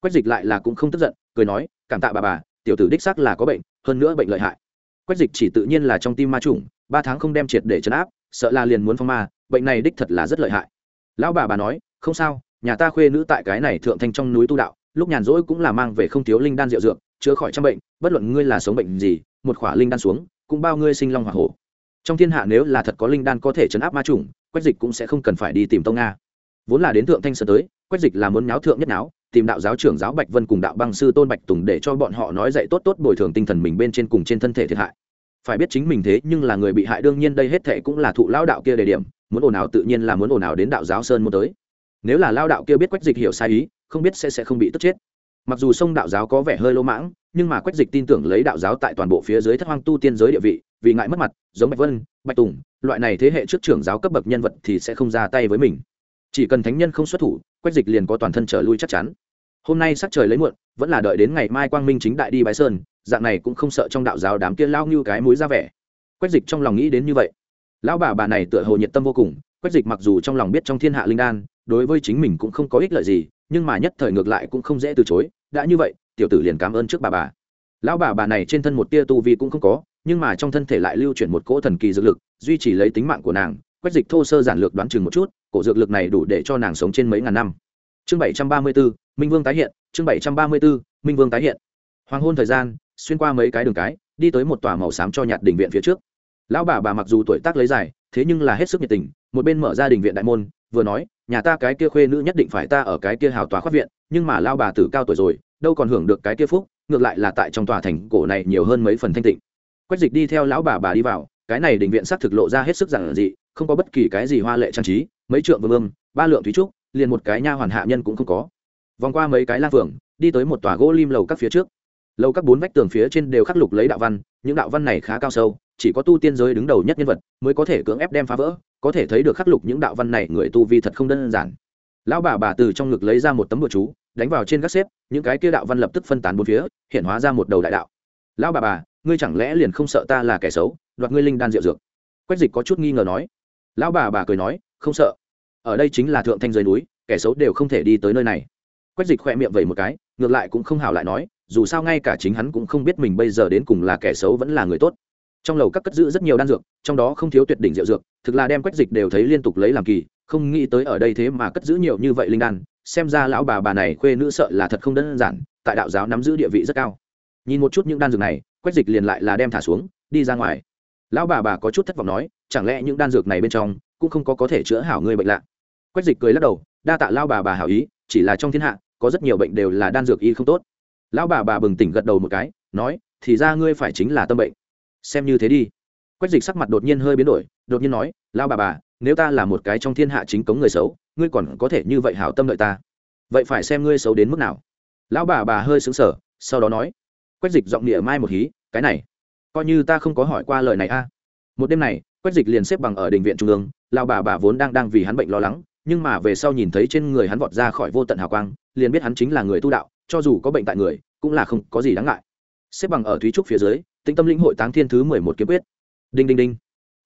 Quách dịch lại là cũng không tức giận, cười nói, cảm tạ bà bà, tiểu tử đích xác là có bệnh hơn nữa bệnh lợi hại. Quách dịch chỉ tự nhiên là trong tim ma trùng ba tháng không đem triệt để chấn áp, sợ là liền muốn phong ma, bệnh này đích thật là rất lợi hại. Lão bà bà nói, không sao, nhà ta khuê nữ tại cái này thượng thanh trong núi tu đạo, lúc nhàn rỗi cũng là mang về không thiếu linh đan rượu dược, chữa khỏi trăm bệnh, bất luận ngươi là sống bệnh gì, một khỏa linh đan xuống, cũng bao ngươi sinh long hỏa hổ. Trong thiên hạ nếu là thật có linh đan có thể chấn áp ma trùng quách dịch cũng sẽ không cần phải đi tìm tông nga vốn là đến thượng thanh sơn tới, quách dịch là muốn nháo thượng nhất nháo tìm đạo giáo trưởng giáo bạch vân cùng đạo băng sư tôn bạch tùng để cho bọn họ nói dạy tốt tốt bồi thường tinh thần mình bên trên cùng trên thân thể thiệt hại. Phải biết chính mình thế, nhưng là người bị hại đương nhiên đây hết thệ cũng là thụ lao đạo kia đề điểm, muốn ồn ào tự nhiên là muốn ồn ào đến đạo giáo sơn muốn tới. Nếu là lao đạo kia biết quách dịch hiểu sai ý, không biết sẽ sẽ không bị tức chết. Mặc dù sông đạo giáo có vẻ hơi lỗ mãng, nhưng mà quách dịch tin tưởng lấy đạo giáo tại toàn bộ phía dưới thất hoang tu tiên giới địa vị, vì ngại mất mặt, giống bạch vân, bạch tùng, loại này thế hệ trước trưởng giáo cấp bậc nhân vật thì sẽ không ra tay với mình chỉ cần thánh nhân không xuất thủ, quách dịch liền có toàn thân trở lui chắc chắn. Hôm nay sắc trời lấy muộn, vẫn là đợi đến ngày mai quang minh chính đại đi bái sơn, dạng này cũng không sợ trong đạo giáo đám kia lao như cái mối ra vẻ. Quách dịch trong lòng nghĩ đến như vậy. Lão bà bà này tựa hồ nhiệt tâm vô cùng, quách dịch mặc dù trong lòng biết trong thiên hạ linh đan, đối với chính mình cũng không có ích lợi gì, nhưng mà nhất thời ngược lại cũng không dễ từ chối, đã như vậy, tiểu tử liền cảm ơn trước bà bà. Lão bà bà này trên thân một tia tu vi cũng không có, nhưng mà trong thân thể lại lưu chuyển một cỗ thần kỳ dược lực, duy trì lấy tính mạng của nàng, quách dịch thô sơ giản lược đoán chừng một chút cổ dược lực này đủ để cho nàng sống trên mấy ngàn năm. Chương bảy trăm ba mươi bốn minh vương tái hiện, chương bảy trăm ba mươi bốn minh vương tái hiện. Hoàng hôn thời gian, xuyên qua mấy cái đường cái, đi tới một tòa màu xám cho nhạt đình viện phía trước. Lão bà bà mặc dù tuổi tác lấy dài, thế nhưng là hết sức nhiệt tình, một bên mở ra đình viện đại môn, vừa nói, nhà ta cái kia khuê nữ nhất định phải ta ở cái kia hào tòa khoát viện, nhưng mà lao bà tử cao tuổi rồi, đâu còn hưởng được cái kia phúc, ngược lại là tại trong tòa thành cổ này nhiều hơn mấy phần thanh tịnh. Quách dịch đi theo lão bà bà đi vào cái này đình viện xác thực lộ ra hết sức giản dị, không có bất kỳ cái gì hoa lệ trang trí, mấy trượng vương ương ba lượng thúy trúc, liền một cái nha hoàn hạ nhân cũng không có. Vòng qua mấy cái la phường, đi tới một tòa gỗ lim lầu các phía trước. Lầu các bốn vách tường phía trên đều khắc lục lấy đạo văn, những đạo văn này khá cao sâu, chỉ có tu tiên giới đứng đầu nhất nhân vật mới có thể cưỡng ép đem phá vỡ, có thể thấy được khắc lục những đạo văn này người tu vi thật không đơn giản. Lão bà bà từ trong ngực lấy ra một tấm bùa chú, đánh vào trên các xếp, những cái kia đạo văn lập tức phân tán bốn phía, hiện hóa ra một đầu đại đạo. Lão bà bà ngươi chẳng lẽ liền không sợ ta là kẻ xấu, đoạt ngươi linh đan rượu dược? Quách dịch có chút nghi ngờ nói. Lão bà bà cười nói, không sợ. Ở đây chính là thượng thanh dưới núi, kẻ xấu đều không thể đi tới nơi này. Quách dịch khỏe miệng vẩy một cái, ngược lại cũng không hào lại nói, dù sao ngay cả chính hắn cũng không biết mình bây giờ đến cùng là kẻ xấu vẫn là người tốt. Trong lầu các cất giữ rất nhiều đan dược, trong đó không thiếu tuyệt đỉnh rượu dược, thực là đem quách dịch đều thấy liên tục lấy làm kỳ, không nghĩ tới ở đây thế mà cất giữ nhiều như vậy linh đan, xem ra lão bà bà này khuê nữ sợ là thật không đơn giản, tại đạo giáo nắm giữ địa vị rất cao. Nhìn một chút những đan dược này quách dịch liền lại là đem thả xuống, đi ra ngoài. Lão bà bà có chút thất vọng nói, chẳng lẽ những đan dược này bên trong cũng không có có thể chữa hảo người bệnh lạ? Quách dịch cười lắc đầu, đa tạ lao bà bà hảo ý, chỉ là trong thiên hạ, có rất nhiều bệnh đều là đan dược y không tốt. Lão bà bà bừng tỉnh gật đầu một cái, nói, thì ra ngươi phải chính là tâm bệnh. Xem như thế đi. Quách dịch sắc mặt đột nhiên hơi biến đổi, đột nhiên nói lao bà bà, nếu ta là một cái trong thiên hạ chính cống người xấu, ngươi còn có thể như vậy hảo tâm đợi ta. Vậy phải xem ngươi xấu đến mức nào. Lão bà bà hơi xứng sở sau đó nói quách dịch giọng địa mai một hí, cái này, coi như ta không có hỏi qua lời này a. Một đêm này, quách dịch liền xếp bằng ở đình viện trung ương, lão bà bà vốn đang đang vì hắn bệnh lo lắng, nhưng mà về sau nhìn thấy trên người hắn vọt ra khỏi vô tận hào quang, liền biết hắn chính là người tu đạo, cho dù có bệnh tại người, cũng là không có gì đáng ngại. Xếp bằng ở thúy trúc phía dưới, tĩnh tâm lĩnh hội táng thiên thứ mười một kiếm quyết. Đinh đinh đinh.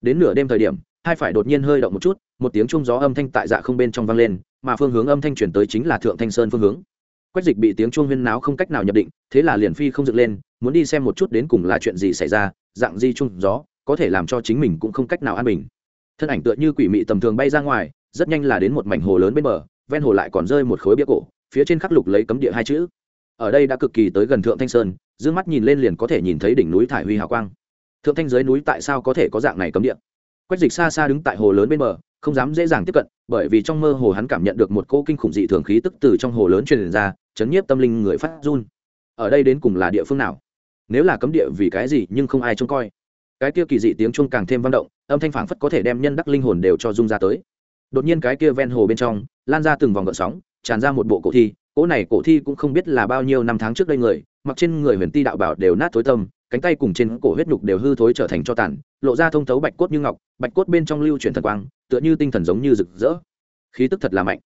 Đến nửa đêm thời điểm, hai phải đột nhiên hơi động một chút, một tiếng trung gió âm thanh tại dạ không bên trong vang lên, mà phương hướng âm thanh chuyển tới chính là thượng thanh sơn phương hướng quách dịch bị tiếng chuông huyên náo không cách nào nhập định, thế là liền phi không dựng lên, muốn đi xem một chút đến cùng là chuyện gì xảy ra, dạng di trung gió, có thể làm cho chính mình cũng không cách nào an bình. Thân ảnh tựa như quỷ mị tầm thường bay ra ngoài, rất nhanh là đến một mảnh hồ lớn bên bờ, ven hồ lại còn rơi một khối bia cổ, phía trên khắc lục lấy cấm địa hai chữ. Ở đây đã cực kỳ tới gần thượng thanh sơn d mắt nhìn lên liền có thể nhìn thấy đỉnh núi thải huy hào quang. Thượng thanh dưới núi tại sao có thể có dạng này cấm địa? Quách dịch xa xa đứng tại hồ lớn bên bờ không dám dễ dàng tiếp cận, bởi vì trong mơ hồ hắn cảm nhận được một cỗ kinh khủng dị thường khí tức từ trong hồ lớn truyền ra, chấn nhiếp tâm linh người phát run. Ở đây đến cùng là địa phương nào? Nếu là cấm địa vì cái gì nhưng không ai trông coi. Cái kia kỳ dị tiếng chuông càng thêm vang động, âm thanh phảng phất có thể đem nhân đắc linh hồn đều cho rung ra tới. Đột nhiên cái kia ven hồ bên trong, lan ra từng vòng gợn sóng, tràn ra một bộ cổ thi. Cỗ này cổ thi cũng không biết là bao nhiêu năm tháng trước đây người, mặc trên người huyền ti đạo bảo đều nát tối tâm cánh tay cùng trên cổ huyết nhục đều hư thối trở thành cho tàn, lộ ra thông thấu bạch cốt như ngọc, bạch cốt bên trong lưu chuyển thần quang, tựa như tinh thần giống như rực rỡ. Khí tức thật là mạnh.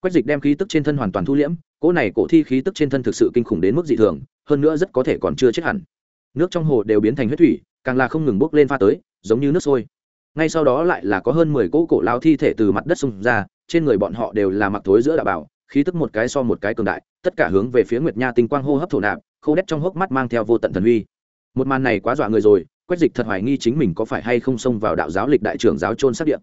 Quách dịch đem khí tức trên thân hoàn toàn thu liễm, cỗ này cổ thi khí tức trên thân thực sự kinh khủng đến mức dị thường, hơn nữa rất có thể còn chưa chết hẳn. Nước trong hồ đều biến thành huyết thủy, càng là không ngừng bốc lên pha tới, giống như nước sôi. Ngay sau đó lại là có hơn mười cỗ cổ lao thi thể từ mặt đất xung ra, trên người bọn họ đều là mặc thối giữa đạo bảo, khí tức một cái so một cái cường đại, tất cả hướng về phía nguyệt nha tinh quang hô hấp thổ nạp, khô đét trong hốc mắt mang theo vô tận thần uy một màn này quá dọa người rồi, quách dịch thật hoài nghi chính mình có phải hay không xông vào đạo giáo lịch đại trưởng giáo trôn sắc điện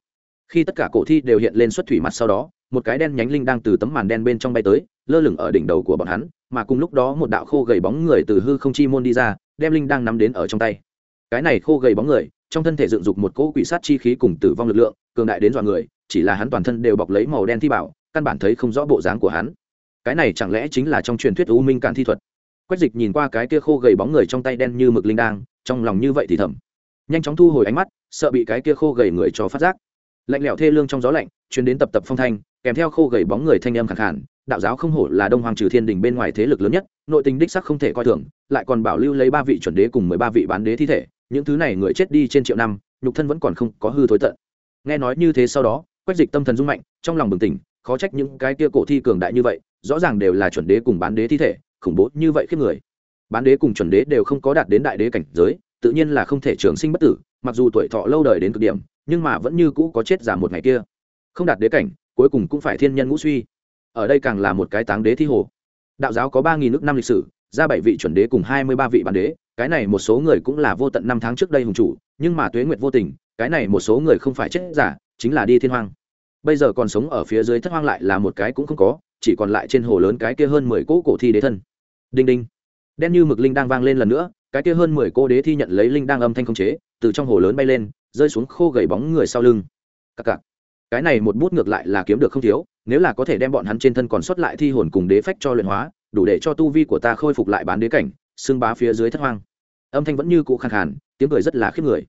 khi tất cả cổ thi đều hiện lên xuất thủy mặt sau đó, một cái đen nhánh linh đang từ tấm màn đen bên trong bay tới, lơ lửng ở đỉnh đầu của bọn hắn, mà cùng lúc đó một đạo khô gầy bóng người từ hư không chi môn đi ra, đem linh đang nắm đến ở trong tay. Cái này khô gầy bóng người, trong thân thể dựng dục một cỗ quỷ sát chi khí cùng tử vong lực lượng, cường đại đến dọa người, chỉ là hắn toàn thân đều bọc lấy màu đen thi bảo, căn bản thấy không rõ bộ dáng của hắn. Cái này chẳng lẽ chính là trong truyền thuyết u minh cản thi thuật? Quách dịch nhìn qua cái kia khô gầy bóng người trong tay đen như mực linh đang, trong lòng như vậy thì thầm. Nhanh chóng thu hồi ánh mắt, sợ bị cái kia khô gầy người cho phát giác. Lạnh lẽo thê lương trong gió lạnh chuyến đến tập tập phong thanh, kèm theo khô gầy bóng người thanh âm khẳng khản đạo giáo không hổ là đông hoàng trừ thiên đình bên ngoài thế lực lớn nhất, nội tình đích sắc không thể coi thường, lại còn bảo lưu lấy ba vị chuẩn đế cùng mười ba vị bán đế thi thể, những thứ này người chết đi trên triệu năm, nhục thân vẫn còn không có hư thối tận. Nghe nói như thế sau đó, quách dịch tâm thần rung mạnh, trong lòng bừng tỉnh, khó trách những cái kia cổ thi cường đại như vậy, rõ ràng đều là chuẩn đế cùng bán đế thi thể khủng bố như vậy khiếp người. Bán đế cùng chuẩn đế đều không có đạt đến đại đế cảnh giới, tự nhiên là không thể trường sinh bất tử, mặc dù tuổi thọ lâu đời đến cực điểm, nhưng mà vẫn như cũ có chết giảm một ngày kia. Không đạt đế cảnh, cuối cùng cũng phải thiên nhân ngũ suy. Ở đây càng là một cái táng đế thi hồ. Đạo giáo có ba nghìn nước năm lịch sử, ra bảy vị chuẩn đế cùng hai mươi ba vị bán đế, cái này một số người cũng là vô tận năm tháng trước đây hùng chủ, nhưng mà tuế nguyệt vô tình, cái này một số người không phải chết giả, chính là đi thiên hoang. Bây giờ còn sống ở phía dưới thất hoang lại là một cái cũng không có, chỉ còn lại trên hồ lớn cái kia hơn mười cỗ cổ thi đế thân đinh đinh. Đen như mực linh đang vang lên lần nữa, cái kia hơn mười cô đế thi nhận lấy linh đang âm thanh không chế, từ trong hồ lớn bay lên, rơi xuống khô gầy bóng người sau lưng. Cặc cặc. Cái này một bút ngược lại là kiếm được không thiếu, nếu là có thể đem bọn hắn trên thân còn sót lại thi hồn cùng đế phách cho luyện hóa, đủ để cho tu vi của ta khôi phục lại bán đế cảnh xương bá phía dưới thất hoang. Âm thanh vẫn như cụ khàn khàn, tiếng cười rất là khiếp người.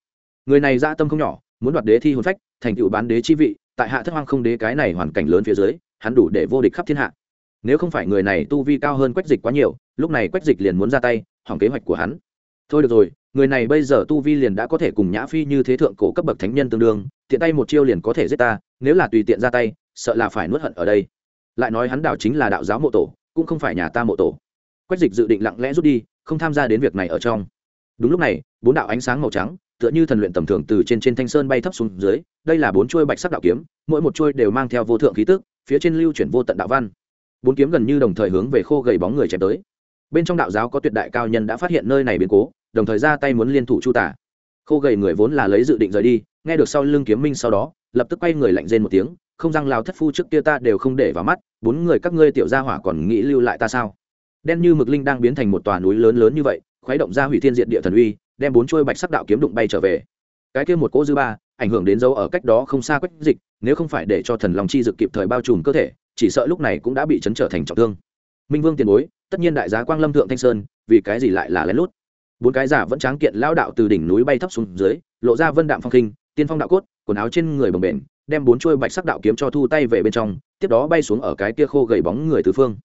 Người này ra tâm không nhỏ, muốn đoạt đế thi hồn phách, thành tựu bán đế chi vị, tại hạ thất hoang không đế cái này hoàn cảnh lớn phía dưới, hắn đủ để vô địch khắp thiên hạ nếu không phải người này tu vi cao hơn quách dịch quá nhiều, lúc này quách dịch liền muốn ra tay, hỏng kế hoạch của hắn. Thôi được rồi, người này bây giờ tu vi liền đã có thể cùng nhã phi như thế thượng cổ cấp bậc thánh nhân tương đương, tiện tay một chiêu liền có thể giết ta, nếu là tùy tiện ra tay, sợ là phải nuốt hận ở đây. Lại nói hắn đạo chính là đạo giáo mộ tổ, cũng không phải nhà ta mộ tổ. Quách dịch dự định lặng lẽ rút đi, không tham gia đến việc này ở trong. Đúng lúc này, bốn đạo ánh sáng màu trắng, tựa như thần luyện tầm thường từ trên trên thanh sơn bay thấp xuống dưới, đây là bốn chuôi bạch sắc đạo kiếm, mỗi một chuôi đều mang theo vô thượng khí tức, phía trên lưu chuyển vô tận đạo văn bốn kiếm gần như đồng thời hướng về khô gầy bóng người chém tới. Bên trong đạo giáo có tuyệt đại cao nhân đã phát hiện nơi này biến cố, đồng thời ra tay muốn liên thủ chu tả. Khô gầy người vốn là lấy dự định rời đi, nghe được sau lưng kiếm minh sau đó, lập tức quay người lạnh rên một tiếng, không răng lao thất phu trước kia ta đều không để vào mắt, bốn người các ngươi tiểu gia hỏa còn nghĩ lưu lại ta sao? Đen như mực linh đang biến thành một tòa núi lớn lớn như vậy, khuấy động ra hủy thiên diện địa thần uy, đem bốn chuôi bạch sắc đạo kiếm đụng bay trở về. Cái kia một cỗ dư ba ảnh hưởng đến dấu ở cách đó không xa quách dịch, nếu không phải để cho thần lòng chi dực kịp thời bao trùm cơ thể, chỉ sợ lúc này cũng đã bị chấn trở thành trọng thương. Minh vương tiền bối, tất nhiên đại giá quang lâm thượng thanh sơn, vì cái gì lại là lén lút? Bốn cái giả vẫn tráng kiện lao đạo từ đỉnh núi bay thấp xuống dưới, lộ ra vân đạm phong khinh, tiên phong đạo cốt, quần áo trên người bồng bềnh, đem bốn chuôi bạch sắc đạo kiếm cho thu tay về bên trong, tiếp đó bay xuống ở cái kia khô gầy bóng người tứ phương.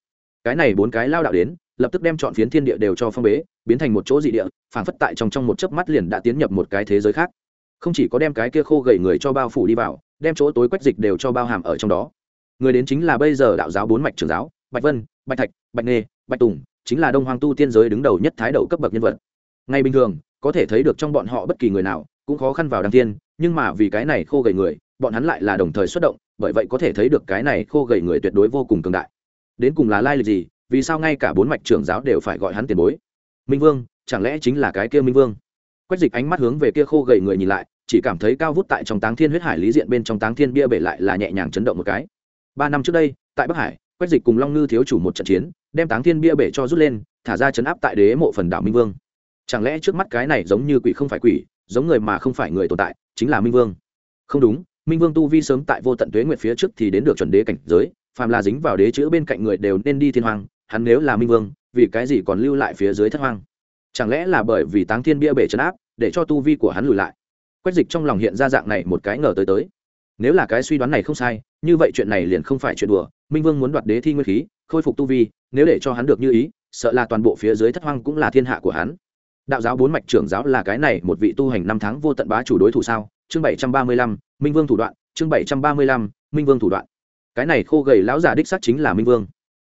Cái này bốn cái lao đạo đến, lập tức đem chọn phiến thiên địa đều cho phong bế, biến thành một chỗ dị địa, phảng phất tại trong trong một chớp mắt liền đã tiến nhập một cái thế giới khác không chỉ có đem cái kia khô gầy người cho bao phủ đi vào, đem chỗ tối quách dịch đều cho bao hàm ở trong đó. Người đến chính là bây giờ đạo giáo bốn mạch trưởng giáo, bạch vân, bạch thạch, bạch nghê, bạch tùng, chính là đông hoàng tu tiên giới đứng đầu nhất thái đầu cấp bậc nhân vật. Ngay bình thường, có thể thấy được trong bọn họ bất kỳ người nào cũng khó khăn vào đăng tiên nhưng mà vì cái này khô gầy người, bọn hắn lại là đồng thời xuất động, bởi vậy có thể thấy được cái này khô gầy người tuyệt đối vô cùng cường đại. Đến cùng là lai lịch gì, vì sao ngay cả bốn mạch trưởng giáo đều phải gọi hắn tiền bối? Minh vương, chẳng lẽ chính là cái kia minh vương? Quách dịch ánh mắt hướng về kia khô gầy người nhìn lại, chỉ cảm thấy cao vút tại trong táng thiên huyết hải lý diện bên trong táng thiên bia bể lại là nhẹ nhàng chấn động một cái. Ba năm trước đây, tại bắc hải, quách dịch cùng long ngư thiếu chủ một trận chiến, đem táng thiên bia bể cho rút lên, thả ra chấn áp tại đế mộ phần đảo minh vương. Chẳng lẽ trước mắt cái này giống như quỷ không phải quỷ, giống người mà không phải người tồn tại, chính là minh vương? Không đúng, minh vương tu vi sớm tại vô tận tuế nguyệt phía trước thì đến được chuẩn đế cảnh giới, phàm là dính vào đế chữ bên cạnh người đều nên đi thiên hoàng hắn nếu là minh vương, vì cái gì còn lưu lại phía dưới thất hoang? Chẳng lẽ là bởi vì táng thiên bia bể chấn áp, để cho tu vi của hắn lùi lại? Quách dịch trong lòng hiện ra dạng này một cái ngờ tới tới. Nếu là cái suy đoán này không sai, như vậy chuyện này liền không phải chuyện đùa. Minh vương muốn đoạt đế thi nguyên khí, khôi phục tu vi, nếu để cho hắn được như ý, sợ là toàn bộ phía dưới thất hoang cũng là thiên hạ của hắn. Đạo giáo bốn mạch trưởng giáo là cái này, một vị tu hành năm tháng vô tận bá chủ đối thủ sao? Chương bảy trăm ba mươi lăm, minh vương thủ đoạn. Chương bảy trăm ba mươi lăm, minh vương thủ đoạn. Cái này khô gầy lão giả đích xác chính là minh vương.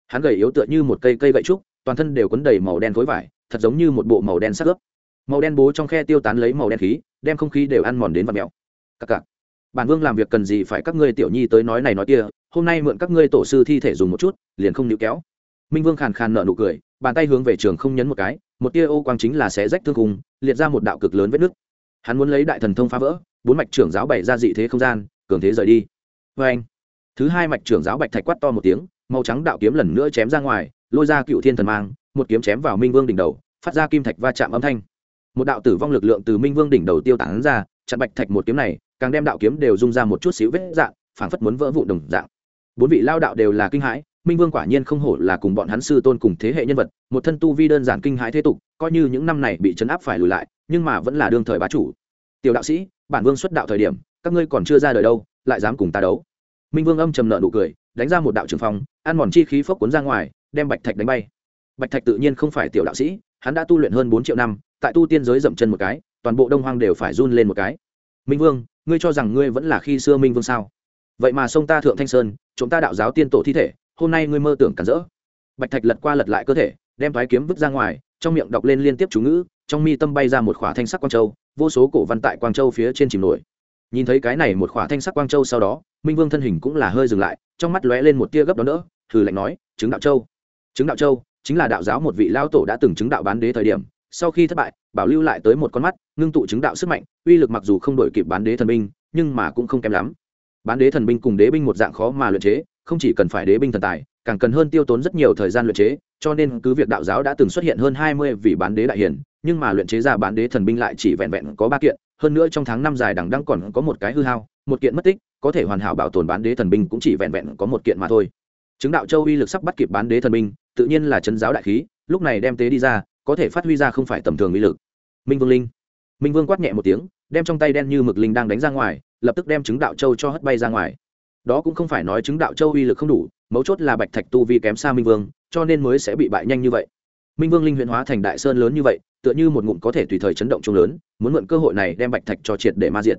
Hắn gầy yếu tựa như một cây cây gậy trúc, toàn thân đều quấn đầy màu đen khối vải thật giống như một bộ màu đen sắc ướp. Màu đen bố trong khe tiêu tán lấy màu đen khí, đem không khí đều ăn mòn đến và mèo. Cặc cặc. Bản vương làm việc cần gì phải các ngươi tiểu nhi tới nói này nói kia, hôm nay mượn các ngươi tổ sư thi thể dùng một chút, liền không níu kéo. Minh vương khàn khàn nở nụ cười, bàn tay hướng về trường không nhấn một cái, một tia ô quang chính là xé rách thương cùng liệt ra một đạo cực lớn vết nứt. Hắn muốn lấy đại thần thông phá vỡ, bốn mạch trưởng giáo bày ra dị thế không gian, cường thế rời đi. Vê anh, thứ hai mạch trưởng giáo bạch thạch quát to một tiếng, màu trắng đạo kiếm lần nữa chém ra ngoài, lôi ra cựu thiên thần mang một kiếm chém vào minh vương đỉnh đầu, phát ra kim thạch va chạm âm thanh. Một đạo tử vong lực lượng từ minh vương đỉnh đầu tiêu tán ra, chặn bạch thạch một kiếm này, càng đem đạo kiếm đều dung ra một chút xíu vết dạng, phảng phất muốn vỡ vụ đồng dạng. Bốn vị lao đạo đều là kinh hãi, minh vương quả nhiên không hổ là cùng bọn hắn sư tôn cùng thế hệ nhân vật, một thân tu vi đơn giản kinh hãi thế tục, coi như những năm này bị chấn áp phải lùi lại, nhưng mà vẫn là đương thời bá chủ. Tiểu đạo sĩ, bản vương xuất đạo thời điểm, các ngươi còn chưa ra đời đâu, lại dám cùng ta đấu. Minh vương âm trầm nợ nụ cười, đánh ra một đạo trường phong, ăn mòn chi khí phốc cuốn ra ngoài, đem bạch thạch đánh bay bạch thạch tự nhiên không phải tiểu đạo sĩ, hắn đã tu luyện hơn bốn triệu năm, tại tu tiên giới dậm chân một cái, toàn bộ đông hoang đều phải run lên một cái. Minh vương, ngươi cho rằng ngươi vẫn là khi xưa minh vương sao? Vậy mà sông ta thượng thanh sơn chúng ta đạo giáo tiên tổ thi thể, hôm nay ngươi mơ tưởng cản rỡ. Bạch thạch lật qua lật lại cơ thể, đem thoái kiếm vứt ra ngoài, trong miệng đọc lên liên tiếp chú ngữ, trong mi tâm bay ra một khỏa thanh sắc quang châu, vô số cổ văn tại quang châu phía trên chìm nổi. Nhìn thấy cái này một khỏa thanh sắc quang châu sau đó, minh vương thân hình cũng là hơi dừng lại, trong mắt lóe lên một tia gấp đó nữa thử lạnh nói, chứng đạo châu, chứng đạo châu chính là đạo giáo một vị lao tổ đã từng chứng đạo bán đế thời điểm, sau khi thất bại, bảo lưu lại tới một con mắt, ngưng tụ chứng đạo sức mạnh, uy lực mặc dù không đổi kịp bán đế thần binh, nhưng mà cũng không kém lắm. Bán đế thần binh cùng đế binh một dạng khó mà luyện chế, không chỉ cần phải đế binh thần tài, càng cần hơn tiêu tốn rất nhiều thời gian luyện chế, cho nên cứ việc đạo giáo đã từng xuất hiện hơn hai mươi vị bán đế đại hiển, nhưng mà luyện chế ra bán đế thần binh lại chỉ vẹn vẹn có ba kiện, hơn nữa trong tháng năm dài đằng đang còn có một cái hư hao, một kiện mất tích, có thể hoàn hảo bảo tồn bán đế thần binh cũng chỉ vẹn vẹn có một kiện mà thôi. Chứng đạo châu uy lực sắp bắt kịp bán đế thần binh tự nhiên là chấn giáo đại khí, lúc này đem tế đi ra, có thể phát huy ra không phải tầm thường uy lực. Minh vương linh. Minh vương quát nhẹ một tiếng, đem trong tay đen như mực linh đang đánh ra ngoài, lập tức đem chứng đạo châu cho hất bay ra ngoài. Đó cũng không phải nói chứng đạo châu uy lực không đủ, mấu chốt là bạch thạch tu vi kém xa minh vương, cho nên mới sẽ bị bại nhanh như vậy. Minh vương linh huyện hóa thành đại sơn lớn như vậy, tựa như một ngụm có thể tùy thời chấn động chung lớn, muốn mượn cơ hội này đem bạch thạch cho triệt để ma diệt.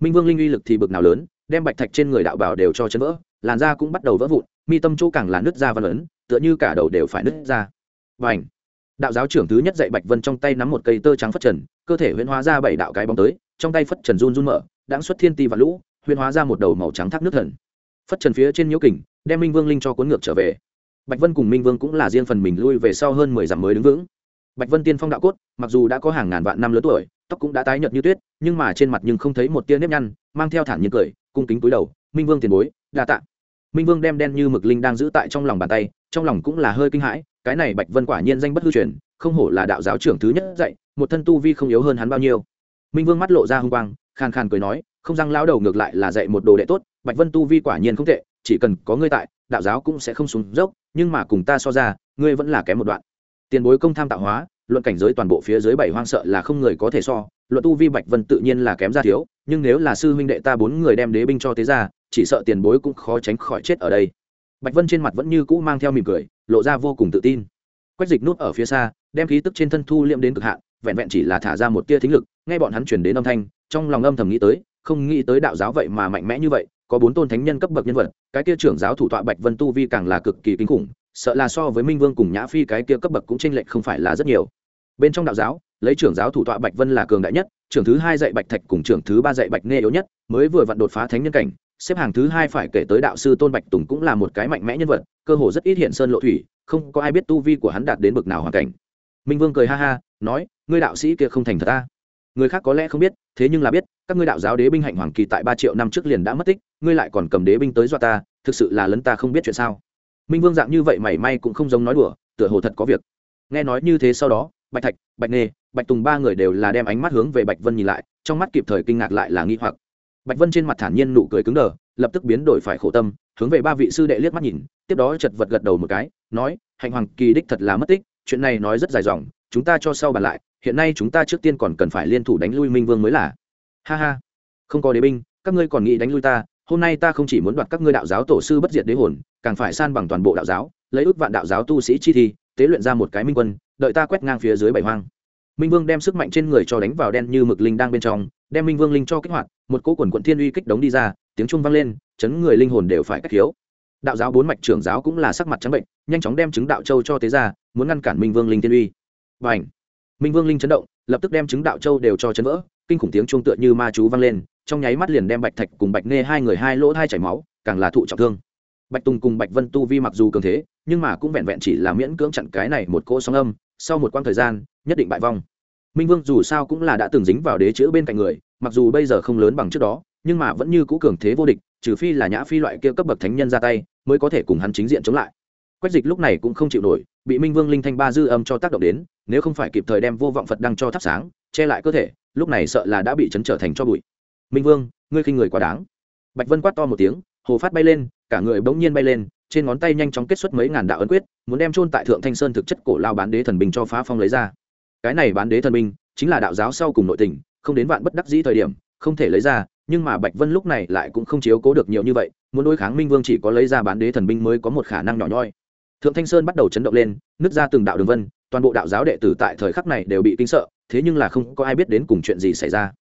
Minh vương linh uy lực thì bực nào lớn, đem bạch thạch trên người đạo bảo đều cho chấn vỡ, làn da cũng bắt đầu vỡ vụn mi tâm chỗ càng là nứt ra văn lớn, tựa như cả đầu đều phải nứt ra. Và ảnh đạo giáo trưởng thứ nhất dạy bạch vân trong tay nắm một cây tơ trắng phất trần cơ thể huyễn hóa ra bảy đạo cái bóng tới trong tay phất trần run run mở đáng xuất thiên ti và lũ huyễn hóa ra một đầu màu trắng thác nước thần. Phất trần phía trên nhiễu kình đem minh vương linh cho cuốn ngược trở về. Bạch vân cùng minh vương cũng là riêng phần mình lui về sau hơn mười dặm mới đứng vững. Bạch vân tiên phong đạo cốt mặc dù đã có hàng ngàn vạn năm lớn tuổi tóc cũng đã tái nhợt như tuyết nhưng mà trên mặt nhưng không thấy một tia nếp nhăn mang theo thản nhiên cười cung kính cúi đầu minh vương tiền bối đa tạ minh vương đem đen như mực linh đang giữ tại trong lòng bàn tay, trong lòng cũng là hơi kinh hãi, cái này bạch vân quả nhiên danh bất hư truyền, không hổ là đạo giáo trưởng thứ nhất dạy, một thân tu vi không yếu hơn hắn bao nhiêu. Minh vương mắt lộ ra hung quang, khàn khàn cười nói, không răng lão đầu ngược lại là dạy một đồ đệ tốt, bạch vân tu vi quả nhiên không tệ, chỉ cần có ngươi tại, đạo giáo cũng sẽ không xuống dốc, nhưng mà cùng ta so ra, ngươi vẫn là kém một đoạn. Tiền bối công tham tạo hóa, luận cảnh giới toàn bộ phía dưới bảy hoang sợ là không người có thể so luận tu vi bạch vân tự nhiên là kém ra thiếu, nhưng nếu là sư huynh đệ ta bốn người đem đế binh cho tế ra chỉ sợ tiền bối cũng khó tránh khỏi chết ở đây. Bạch vân trên mặt vẫn như cũ mang theo mỉm cười, lộ ra vô cùng tự tin. Quách dịch nút ở phía xa, đem khí tức trên thân thu liệm đến cực hạn, vẹn vẹn chỉ là thả ra một tia thính lực, nghe bọn hắn chuyển đến âm thanh, trong lòng âm thầm nghĩ tới, không nghĩ tới đạo giáo vậy mà mạnh mẽ như vậy, có bốn tôn thánh nhân cấp bậc nhân vật, cái kia trưởng giáo thủ tọa bạch vân tu vi càng là cực kỳ kinh khủng, sợ là so với minh vương cùng nhã phi cái kia cấp bậc cũng tranh lệch không phải là rất nhiều. Bên trong đạo giáo lấy trưởng giáo thủ tọa bạch vân là cường đại nhất, trưởng thứ hai dạy bạch thạch cùng trưởng thứ ba dạy bạch nghe yếu nhất, mới vừa vặn đột phá thánh nhân cảnh, xếp hàng thứ hai phải kể tới đạo sư tôn bạch tùng cũng là một cái mạnh mẽ nhân vật, cơ hồ rất ít hiện sơn lộ thủy, không có ai biết tu vi của hắn đạt đến bực nào hoàn cảnh. Minh vương cười ha ha, nói, ngươi đạo sĩ kia không thành thật ta. Người khác có lẽ không biết, thế nhưng là biết, các ngươi đạo giáo đế binh hạnh hoàng kỳ tại ba triệu năm trước liền đã mất tích, ngươi lại còn cầm đế binh tới dọa ta, thực sự là lấn ta không biết chuyện sao. Minh vương dạng như vậy mảy may cũng không giống nói đùa, tựa hồ thật có việc. Nghe nói như thế sau đó, bạch thạch, bạch nê bạch tùng ba người đều là đem ánh mắt hướng về bạch vân nhìn lại, trong mắt kịp thời kinh ngạc lại là nghi hoặc. Bạch vân trên mặt thản nhiên nụ cười cứng đờ, lập tức biến đổi phải khổ tâm, hướng về ba vị sư đệ liếc mắt nhìn, tiếp đó chật vật gật đầu một cái, nói, hạnh hoàng, kỳ đích thật là mất tích, chuyện này nói rất dài dòng, chúng ta cho sau bàn lại, hiện nay chúng ta trước tiên còn cần phải liên thủ đánh lui minh vương mới là. Ha ha, không có đế binh, các ngươi còn nghĩ đánh lui ta, hôm nay ta không chỉ muốn đoạt các ngươi đạo giáo tổ sư bất diệt đế hồn, càng phải san bằng toàn bộ đạo giáo, lấy ước vạn đạo giáo tu sĩ chi thi, tế luyện ra một cái minh quân, đợi ta quét ngang phía dưới bảy hoang minh vương đem sức mạnh trên người cho đánh vào đen như mực linh đang bên trong, đem minh vương linh cho kích hoạt, một cỗ quần quận thiên uy kích đống đi ra, tiếng trung vang lên, chấn người linh hồn đều phải cách khiếu. Đạo giáo bốn mạch trưởng giáo cũng là sắc mặt trắng bệnh, nhanh chóng đem chứng đạo châu cho tế ra, muốn ngăn cản minh vương linh thiên uy. Và minh vương linh chấn động, lập tức đem chứng đạo châu đều cho chấn vỡ, kinh khủng tiếng chuông tựa như ma chú vang lên, trong nháy mắt liền đem bạch thạch cùng bạch nê hai người hai lỗ hai chảy máu, càng là thụ trọng thương. Bạch tùng cùng bạch vân tu vi mặc dù cường thế, nhưng mà cũng vẹn vẹn chỉ là miễn cưỡng chặn cái này một cỗ sóng âm sau một quãng thời gian, nhất định bại vong. Minh vương dù sao cũng là đã từng dính vào đế chữ bên cạnh người, mặc dù bây giờ không lớn bằng trước đó, nhưng mà vẫn như cũ cường thế vô địch, trừ phi là nhã phi loại kia cấp bậc thánh nhân ra tay, mới có thể cùng hắn chính diện chống lại. Quách dịch lúc này cũng không chịu nổi, bị minh vương linh thanh ba dư âm cho tác động đến, nếu không phải kịp thời đem vô vọng phật đăng cho thắp sáng, che lại cơ thể, lúc này sợ là đã bị chấn trở thành cho bụi. Minh vương, ngươi khinh người quá đáng. Bạch vân quát to một tiếng, hồ phát bay lên, cả người bỗng nhiên bay lên trên ngón tay nhanh chóng kết xuất mấy ngàn đạo ấn quyết, muốn đem chôn tại thượng thanh sơn thực chất cổ lao bán đế thần binh cho phá phong lấy ra. Cái này bán đế thần binh chính là đạo giáo sau cùng nội tình, không đến vạn bất đắc dĩ thời điểm, không thể lấy ra, nhưng mà bạch vân lúc này lại cũng không chiếu cố được nhiều như vậy, muốn đối kháng minh vương chỉ có lấy ra bán đế thần binh mới có một khả năng nhỏ nhoi. Thượng thanh sơn bắt đầu chấn động lên, nứt ra từng đạo đường vân, toàn bộ đạo giáo đệ tử tại thời khắc này đều bị kinh sợ, thế nhưng là không có ai biết đến cùng chuyện gì xảy ra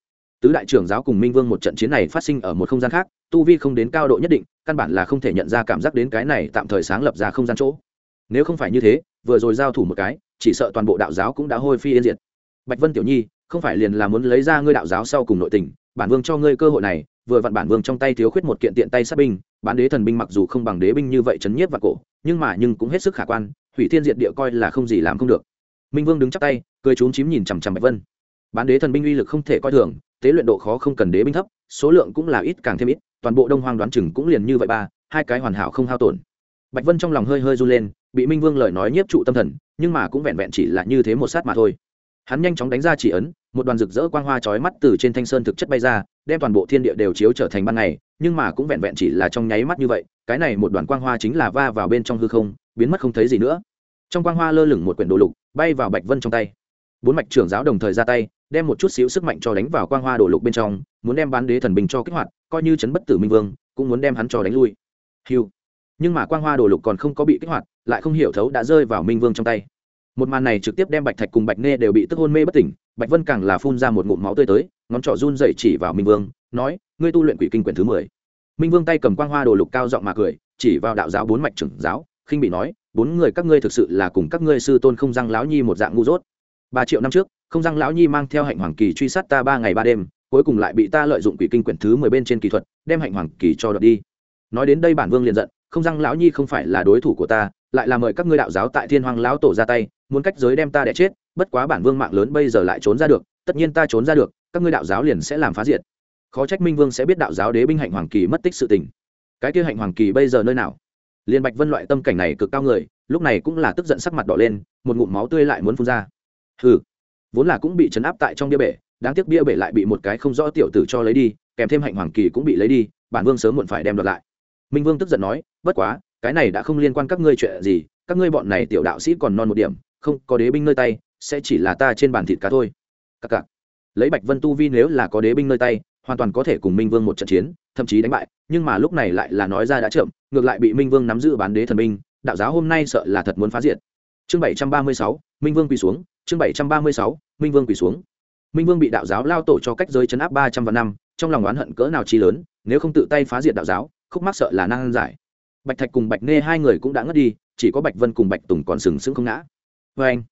tứ đại trưởng giáo cùng minh vương một trận chiến này phát sinh ở một không gian khác, tu vi không đến cao độ nhất định, căn bản là không thể nhận ra cảm giác đến cái này tạm thời sáng lập ra không gian chỗ. Nếu không phải như thế, vừa rồi giao thủ một cái, chỉ sợ toàn bộ đạo giáo cũng đã hôi phi yên diệt. Bạch vân tiểu nhi, không phải liền là muốn lấy ra ngươi đạo giáo sau cùng nội tình, bản vương cho ngươi cơ hội này, vừa vặn bản vương trong tay thiếu khuyết một kiện tiện tay sát binh, bán đế thần binh mặc dù không bằng đế binh như vậy chấn nhiếp và cổ, nhưng mà nhưng cũng hết sức khả quan, hủy thiên diệt địa coi là không gì làm không được. Minh vương đứng chắc tay, cười trốn chím nhìn chằm chằm bạch vân bán đế thần binh uy lực không thể coi thường, tế luyện độ khó không cần đế binh thấp, số lượng cũng là ít càng thêm ít, toàn bộ đông hoang đoán chừng cũng liền như vậy ba, hai cái hoàn hảo không hao tổn. Bạch vân trong lòng hơi hơi run lên, bị minh vương lời nói nhiếp trụ tâm thần, nhưng mà cũng vẹn vẹn chỉ là như thế một sát mà thôi. Hắn nhanh chóng đánh ra chỉ ấn, một đoàn rực rỡ quang hoa chói mắt từ trên thanh sơn thực chất bay ra, đem toàn bộ thiên địa đều chiếu trở thành ban ngày, nhưng mà cũng vẹn vẹn chỉ là trong nháy mắt như vậy, cái này một đoàn quang hoa chính là va vào bên trong hư không, biến mất không thấy gì nữa. Trong quang hoa lơ lửng một quyển đồ lục, bay vào bạch vân trong tay. Bốn mạch trưởng giáo đồng thời ra tay đem một chút xíu sức mạnh cho đánh vào quang hoa đồ lục bên trong, muốn đem bán đế thần bình cho kích hoạt, coi như chấn bất tử minh vương, cũng muốn đem hắn cho đánh lui. Hiu nhưng mà quang hoa đồ lục còn không có bị kích hoạt, lại không hiểu thấu đã rơi vào minh vương trong tay. Một màn này trực tiếp đem bạch thạch cùng bạch nê đều bị tức hôn mê bất tỉnh, bạch vân càng là phun ra một ngụm máu tươi tới, ngón trỏ run dậy chỉ vào minh vương, nói, ngươi tu luyện quỷ kinh quyển thứ mười. Minh vương tay cầm quang hoa đồ lục cao giọng mà cười, chỉ vào đạo giáo bốn mạch trưởng giáo, khinh bị nói, bốn người các ngươi thực sự là cùng các ngươi sư tôn không răng láo nhi một dạng ngu dốt. Ba triệu năm trước không răng lão nhi mang theo hạnh hoàng kỳ truy sát ta ba ngày ba đêm, cuối cùng lại bị ta lợi dụng quỷ kinh quyển thứ mười bên trên kỳ thuật, đem hạnh hoàng kỳ cho đợt đi. Nói đến đây bản vương liền giận, không răng lão nhi không phải là đối thủ của ta, lại là mời các ngươi đạo giáo tại thiên hoàng lão tổ ra tay, muốn cách giới đem ta đẻ chết, bất quá bản vương mạng lớn bây giờ lại trốn ra được, tất nhiên ta trốn ra được, các ngươi đạo giáo liền sẽ làm phá diệt. Khó trách minh vương sẽ biết đạo giáo đế binh hạnh hoàng kỳ mất tích sự tình. Cái kia hạnh hoàng kỳ bây giờ nơi nào? Liên bạch vân loại tâm cảnh này cực cao người, lúc này cũng là tức giận sắc mặt đỏ lên, một ngụm máu tươi lại muốn phun ra. Hừ vốn là cũng bị chấn áp tại trong bia bể, đáng tiếc bia bể lại bị một cái không rõ tiểu tử cho lấy đi, kèm thêm hạnh hoàng kỳ cũng bị lấy đi, bản vương sớm muộn phải đem đoạt lại. Minh vương tức giận nói, bất quá, cái này đã không liên quan các ngươi chuyện gì, các ngươi bọn này tiểu đạo sĩ còn non một điểm, không có đế binh nơi tay, sẽ chỉ là ta trên bàn thịt cá thôi. Cặc cặc. Lấy bạch vân tu vi nếu là có đế binh nơi tay, hoàn toàn có thể cùng minh vương một trận chiến, thậm chí đánh bại, nhưng mà lúc này lại là nói ra đã chậm, ngược lại bị minh vương nắm giữ bán đế thần minh đạo giáo hôm nay sợ là thật muốn phá diệt chương bảy trăm ba mươi sáu, minh vương quỳ xuống. Chương bảy trăm ba mươi sáu, minh vương quỳ xuống. Minh vương bị đạo giáo lao tổ cho cách giới chấn áp ba trăm vạn năm, trong lòng oán hận cỡ nào chi lớn, nếu không tự tay phá diệt đạo giáo, khúc mắc sợ là năng giải. Bạch thạch cùng bạch nê hai người cũng đã ngất đi, chỉ có bạch vân cùng bạch tùng còn sừng sững không ngã. Vê anh,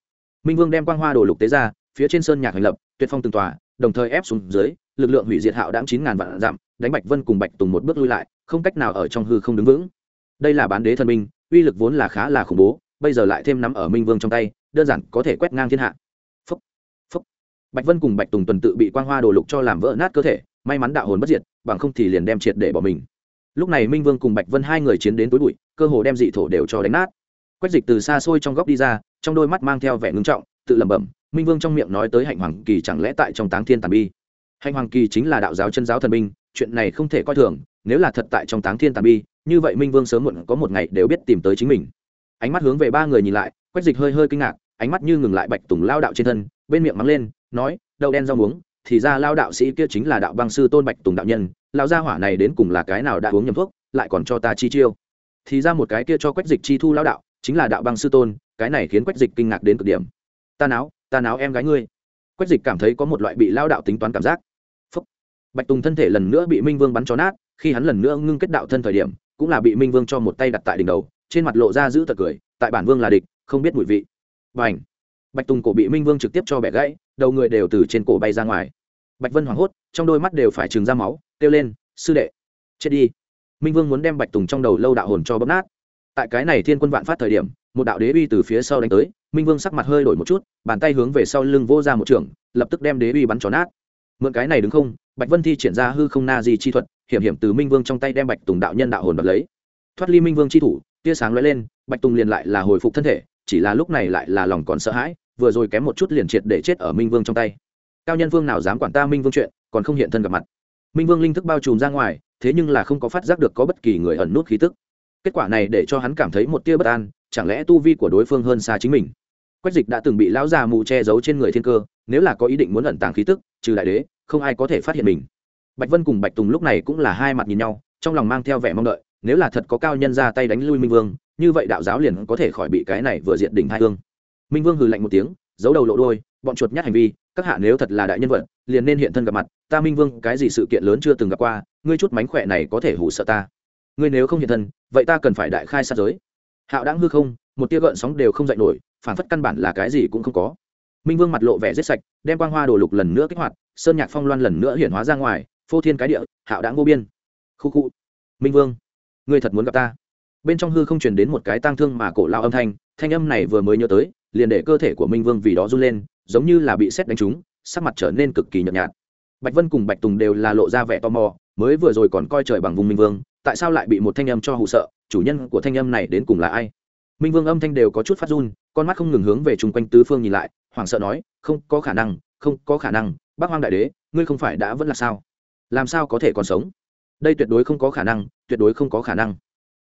minh vương đem quang hoa đồ lục tế ra, phía trên sơn nhạc hành lập, tuyệt phong từng tòa, đồng thời ép xuống dưới, lực lượng hủy diệt hạo đáng chín ngàn vạn dặm, đánh bạch vân cùng bạch tùng một bước lui lại, không cách nào ở trong hư không đứng vững. Đây là bán đế thần minh, uy lực vốn là khá là khủng bố bây giờ lại thêm nắm ở minh vương trong tay đơn giản có thể quét ngang thiên hạ. Phúc, phúc. bạch vân cùng bạch tùng tuần tự bị quang hoa đồ lục cho làm vỡ nát cơ thể may mắn đạo hồn bất diệt bằng không thì liền đem triệt để bỏ mình. Lúc này minh vương cùng bạch vân hai người chiến đến tối bụi cơ hồ đem dị thổ đều cho đánh nát. Quách dịch từ xa xôi trong góc đi ra trong đôi mắt mang theo vẻ ngưng trọng tự lẩm bẩm minh vương trong miệng nói tới hạnh hoàng kỳ chẳng lẽ tại trong táng thiên tàn bi? Hạnh hoàng kỳ chính là đạo giáo chân giáo thần minh chuyện này không thể coi thường nếu là thật tại trong táng thiên tàn bi như vậy minh vương sớm muộn có một ngày đều biết tìm tới chính mình ánh mắt hướng về ba người nhìn lại, quách dịch hơi hơi kinh ngạc, ánh mắt như ngừng lại bạch tùng lao đạo trên thân, bên miệng mắng lên, nói, đậu đen rau muống, thì ra lao đạo sĩ kia chính là đạo băng sư tôn bạch tùng đạo nhân lao gia hỏa này đến cùng là cái nào đã uống nhầm thuốc, lại còn cho ta chi chiêu. Thì ra một cái kia cho quách dịch chi thu lao đạo, chính là đạo băng sư tôn, cái này khiến quách dịch kinh ngạc đến cực điểm. Ta náo ta náo em gái ngươi. Quách dịch cảm thấy có một loại bị lao đạo tính toán cảm giác. Phúc. bạch tùng thân thể lần nữa bị minh vương bắn cho nát, khi hắn lần nữa ngưng kết đạo thân thời điểm, cũng là bị minh vương cho một tay đặt tại đỉnh đầu trên mặt lộ ra giữ tật cười, tại bản vương là địch, không biết mùi vị. Và ảnh bạch tùng cổ bị minh vương trực tiếp cho bẻ gãy, đầu người đều từ trên cổ bay ra ngoài. Bạch vân hoảng hốt, trong đôi mắt đều phải trừng ra máu, kêu lên, sư đệ, chết đi. Minh vương muốn đem bạch tùng trong đầu lâu đạo hồn cho bấm nát. Tại cái này thiên quân vạn phát thời điểm, một đạo đế uy từ phía sau đánh tới, minh vương sắc mặt hơi đổi một chút, bàn tay hướng về sau lưng vô ra một trường, lập tức đem đế uy bắn tròn nát. Mượn cái này đứng không, bạch vân thi triển ra hư không na di chi thuật, hiểm hiểm từ minh vương trong tay đem bạch tùng đạo nhân đạo hồn đ lấy. Thoát ly minh vương chi thủ tia sáng lóe lên, bạch tùng liền lại là hồi phục thân thể, chỉ là lúc này lại là lòng còn sợ hãi, vừa rồi kém một chút liền triệt để chết ở minh vương trong tay. Cao nhân vương nào dám quản ta minh vương chuyện, còn không hiện thân gặp mặt. Minh vương linh thức bao trùm ra ngoài, thế nhưng là không có phát giác được có bất kỳ người ẩn nút khí tức. Kết quả này để cho hắn cảm thấy một tia bất an, chẳng lẽ tu vi của đối phương hơn xa chính mình? Quách dịch đã từng bị lão già mù che giấu trên người thiên cơ, nếu là có ý định muốn ẩn tàng khí tức, trừ đại đế, không ai có thể phát hiện mình. Bạch vân cùng bạch tùng lúc này cũng là hai mặt nhìn nhau, trong lòng mang theo vẻ mong đợi nếu là thật có cao nhân ra tay đánh lui minh vương, như vậy đạo giáo liền có thể khỏi bị cái này vừa diện đỉnh hai hương. Minh vương hừ lạnh một tiếng, giấu đầu lộ đôi bọn chuột nhát hành vi, các hạ nếu thật là đại nhân vật, liền nên hiện thân gặp mặt, ta minh vương, cái gì sự kiện lớn chưa từng gặp qua, ngươi chút mánh khỏe này có thể hủ sợ ta. Ngươi nếu không hiện thân, vậy ta cần phải đại khai sát giới. Hạo đáng hư không, một tia gợn sóng đều không dậy nổi, phản phất căn bản là cái gì cũng không có. Minh vương mặt lộ vẻ rết sạch, đem quang hoa đồ lục lần nữa kích hoạt, sơn nhạc phong loan lần nữa hiển hóa ra ngoài, phô thiên cái địa, hạo đáng vô biên. Khu khu. Minh vương ngươi thật muốn gặp ta? Bên trong hư không truyền đến một cái tang thương mà cổ lao âm thanh thanh âm này vừa mới nhớ tới, liền để cơ thể của minh vương vì đó run lên, giống như là bị xét đánh trúng, sắc mặt trở nên cực kỳ nhợt nhạt. Bạch vân cùng bạch tùng đều là lộ ra vẻ tò mò, mới vừa rồi còn coi trời bằng vùng minh vương, tại sao lại bị một thanh âm cho hụ sợ, chủ nhân của thanh âm này đến cùng là ai? Minh vương âm thanh đều có chút phát run, con mắt không ngừng hướng về chung quanh tứ phương nhìn lại, hoảng sợ nói, không có khả năng, không có khả năng bác hoang đại đế, ngươi không phải đã vẫn là sao? Làm sao có thể còn sống? Đây tuyệt đối không có khả năng, tuyệt đối không có khả năng.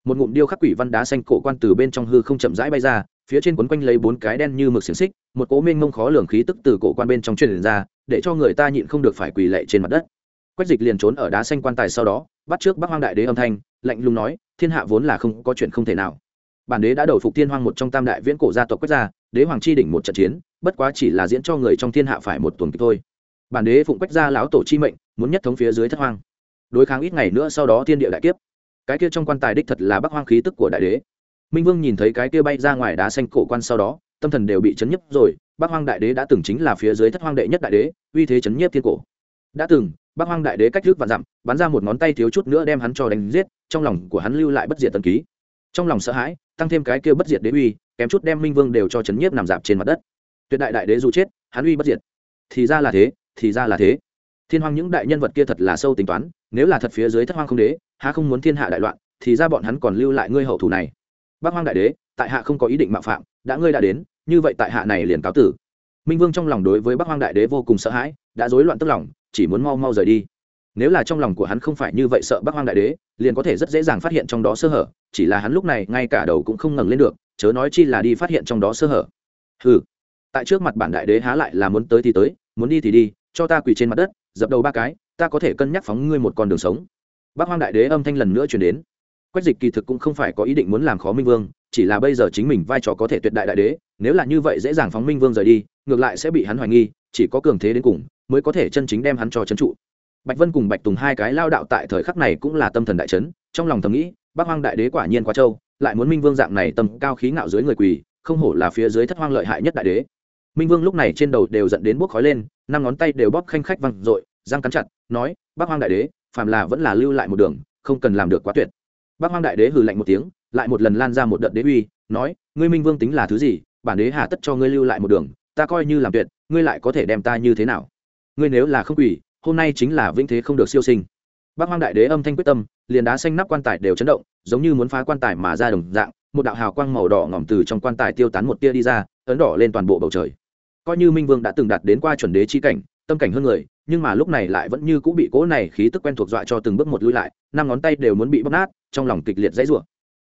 Một ngụm điêu khắc quỷ văn đá xanh cổ quan từ bên trong hư không chậm rãi bay ra, phía trên quấn quanh lấy bốn cái đen như mực xiềng xích, một cố mênh mông khó lường khí tức từ cổ quan bên trong truyền ra, để cho người ta nhịn không được phải quỳ lệ trên mặt đất. Quách dịch liền trốn ở đá xanh quan tài sau đó, bắt trước bắc hoang đại đế âm thanh, lạnh lùng nói, thiên hạ vốn là không có chuyện không thể nào. Bản đế đã đầu phục thiên hoang một trong tam đại viễn cổ gia tộc quách gia, đế hoàng chi đỉnh một trận chiến, bất quá chỉ là diễn cho người trong thiên hạ phải một tuần kịch thôi. Bản đế phụng quách gia lão tổ chi mệnh, muốn nhất thống phía dưới thất hoang đối kháng ít ngày nữa sau đó thiên địa đại kiếp. Cái kia trong quan tài đích thật là bắc hoang khí tức của đại đế. Minh vương nhìn thấy cái kia bay ra ngoài đá xanh cổ quan sau đó, tâm thần đều bị chấn nhấp rồi bắc hoang đại đế đã từng chính là phía dưới thất hoang đệ nhất đại đế, uy thế chấn nhiếp thiên cổ. Đã từng bắc hoang đại đế cách trước và dặm, bắn ra một ngón tay thiếu chút nữa đem hắn cho đánh giết, trong lòng của hắn lưu lại bất diệt tần ký. Trong lòng sợ hãi, tăng thêm cái kia bất diệt đế uy, kém chút đem minh vương đều cho chấn nhiếp nằm dạp trên mặt đất. Tuyệt đại đại đế dù chết, hắn uy bất diệt. Thì ra là thế, thì ra là thế. Thiên hoang những đại nhân vật kia thật là sâu tính toán nếu là thật phía dưới thất hoang không đế, há không muốn thiên hạ đại loạn, thì ra bọn hắn còn lưu lại ngươi hậu thủ này. Bác hoang đại đế, tại hạ không có ý định mạo phạm, đã ngươi đã đến, như vậy tại hạ này liền cáo tử. Minh vương trong lòng đối với bác hoang đại đế vô cùng sợ hãi, đã rối loạn tức lòng, chỉ muốn mau mau rời đi. Nếu là trong lòng của hắn không phải như vậy sợ bác hoang đại đế, liền có thể rất dễ dàng phát hiện trong đó sơ hở, chỉ là hắn lúc này ngay cả đầu cũng không ngẩng lên được, chớ nói chi là đi phát hiện trong đó sơ hở. Ừ tại trước mặt bản đại đế há lại là muốn tới thì tới, muốn đi thì đi, cho ta quỳ trên mặt đất, dập đầu ba cái ta có thể cân nhắc phóng ngươi một con đường sống. Bác hoang đại đế âm thanh lần nữa chuyển đến. Quách dịch kỳ thực cũng không phải có ý định muốn làm khó minh vương, chỉ là bây giờ chính mình vai trò có thể tuyệt đại đại đế, nếu là như vậy dễ dàng phóng minh vương rời đi, ngược lại sẽ bị hắn hoài nghi, chỉ có cường thế đến cùng mới có thể chân chính đem hắn cho trấn trụ. Bạch vân cùng bạch tùng hai cái lao đạo tại thời khắc này cũng là tâm thần đại trấn trong lòng thầm nghĩ, bác hoang đại đế quả nhiên quá trâu, lại muốn minh vương dạng này tầm cao khí ngạo dưới người quỳ, không hổ là phía dưới thất hoang lợi hại nhất đại đế. Minh vương lúc này trên đầu đều dẫn đến bốc khói lên, năm ngón tay đều bóp khanh khách văng r ộ i răng cắn chặt nói, bác hoang đại đế, phàm là vẫn là lưu lại một đường, không cần làm được quá tuyệt. Bác hoang đại đế hừ lạnh một tiếng, lại một lần lan ra một đợt đế uy, nói, ngươi minh vương tính là thứ gì? Bản đế hà tất cho ngươi lưu lại một đường, ta coi như làm tuyệt, ngươi lại có thể đem ta như thế nào? Ngươi nếu là không quỷ, hôm nay chính là vĩnh thế không được siêu sinh. Bác hoang đại đế âm thanh quyết tâm, liền đá xanh nắp quan tài đều chấn động, giống như muốn phá quan tài mà ra đồng dạng, một đạo hào quang màu đỏ ngỏm từ trong quan tài tiêu tán một tia đi ra, ấn đỏ lên toàn bộ bầu trời. Coi như minh vương đã từng đạt đến qua chuẩn đế chi cảnh tâm cảnh hơn người, nhưng mà lúc này lại vẫn như cũng bị cỗ này khí tức quen thuộc dọa cho từng bước một lui lại, năm ngón tay đều muốn bị bóc nát, trong lòng kịch liệt dãy rủa.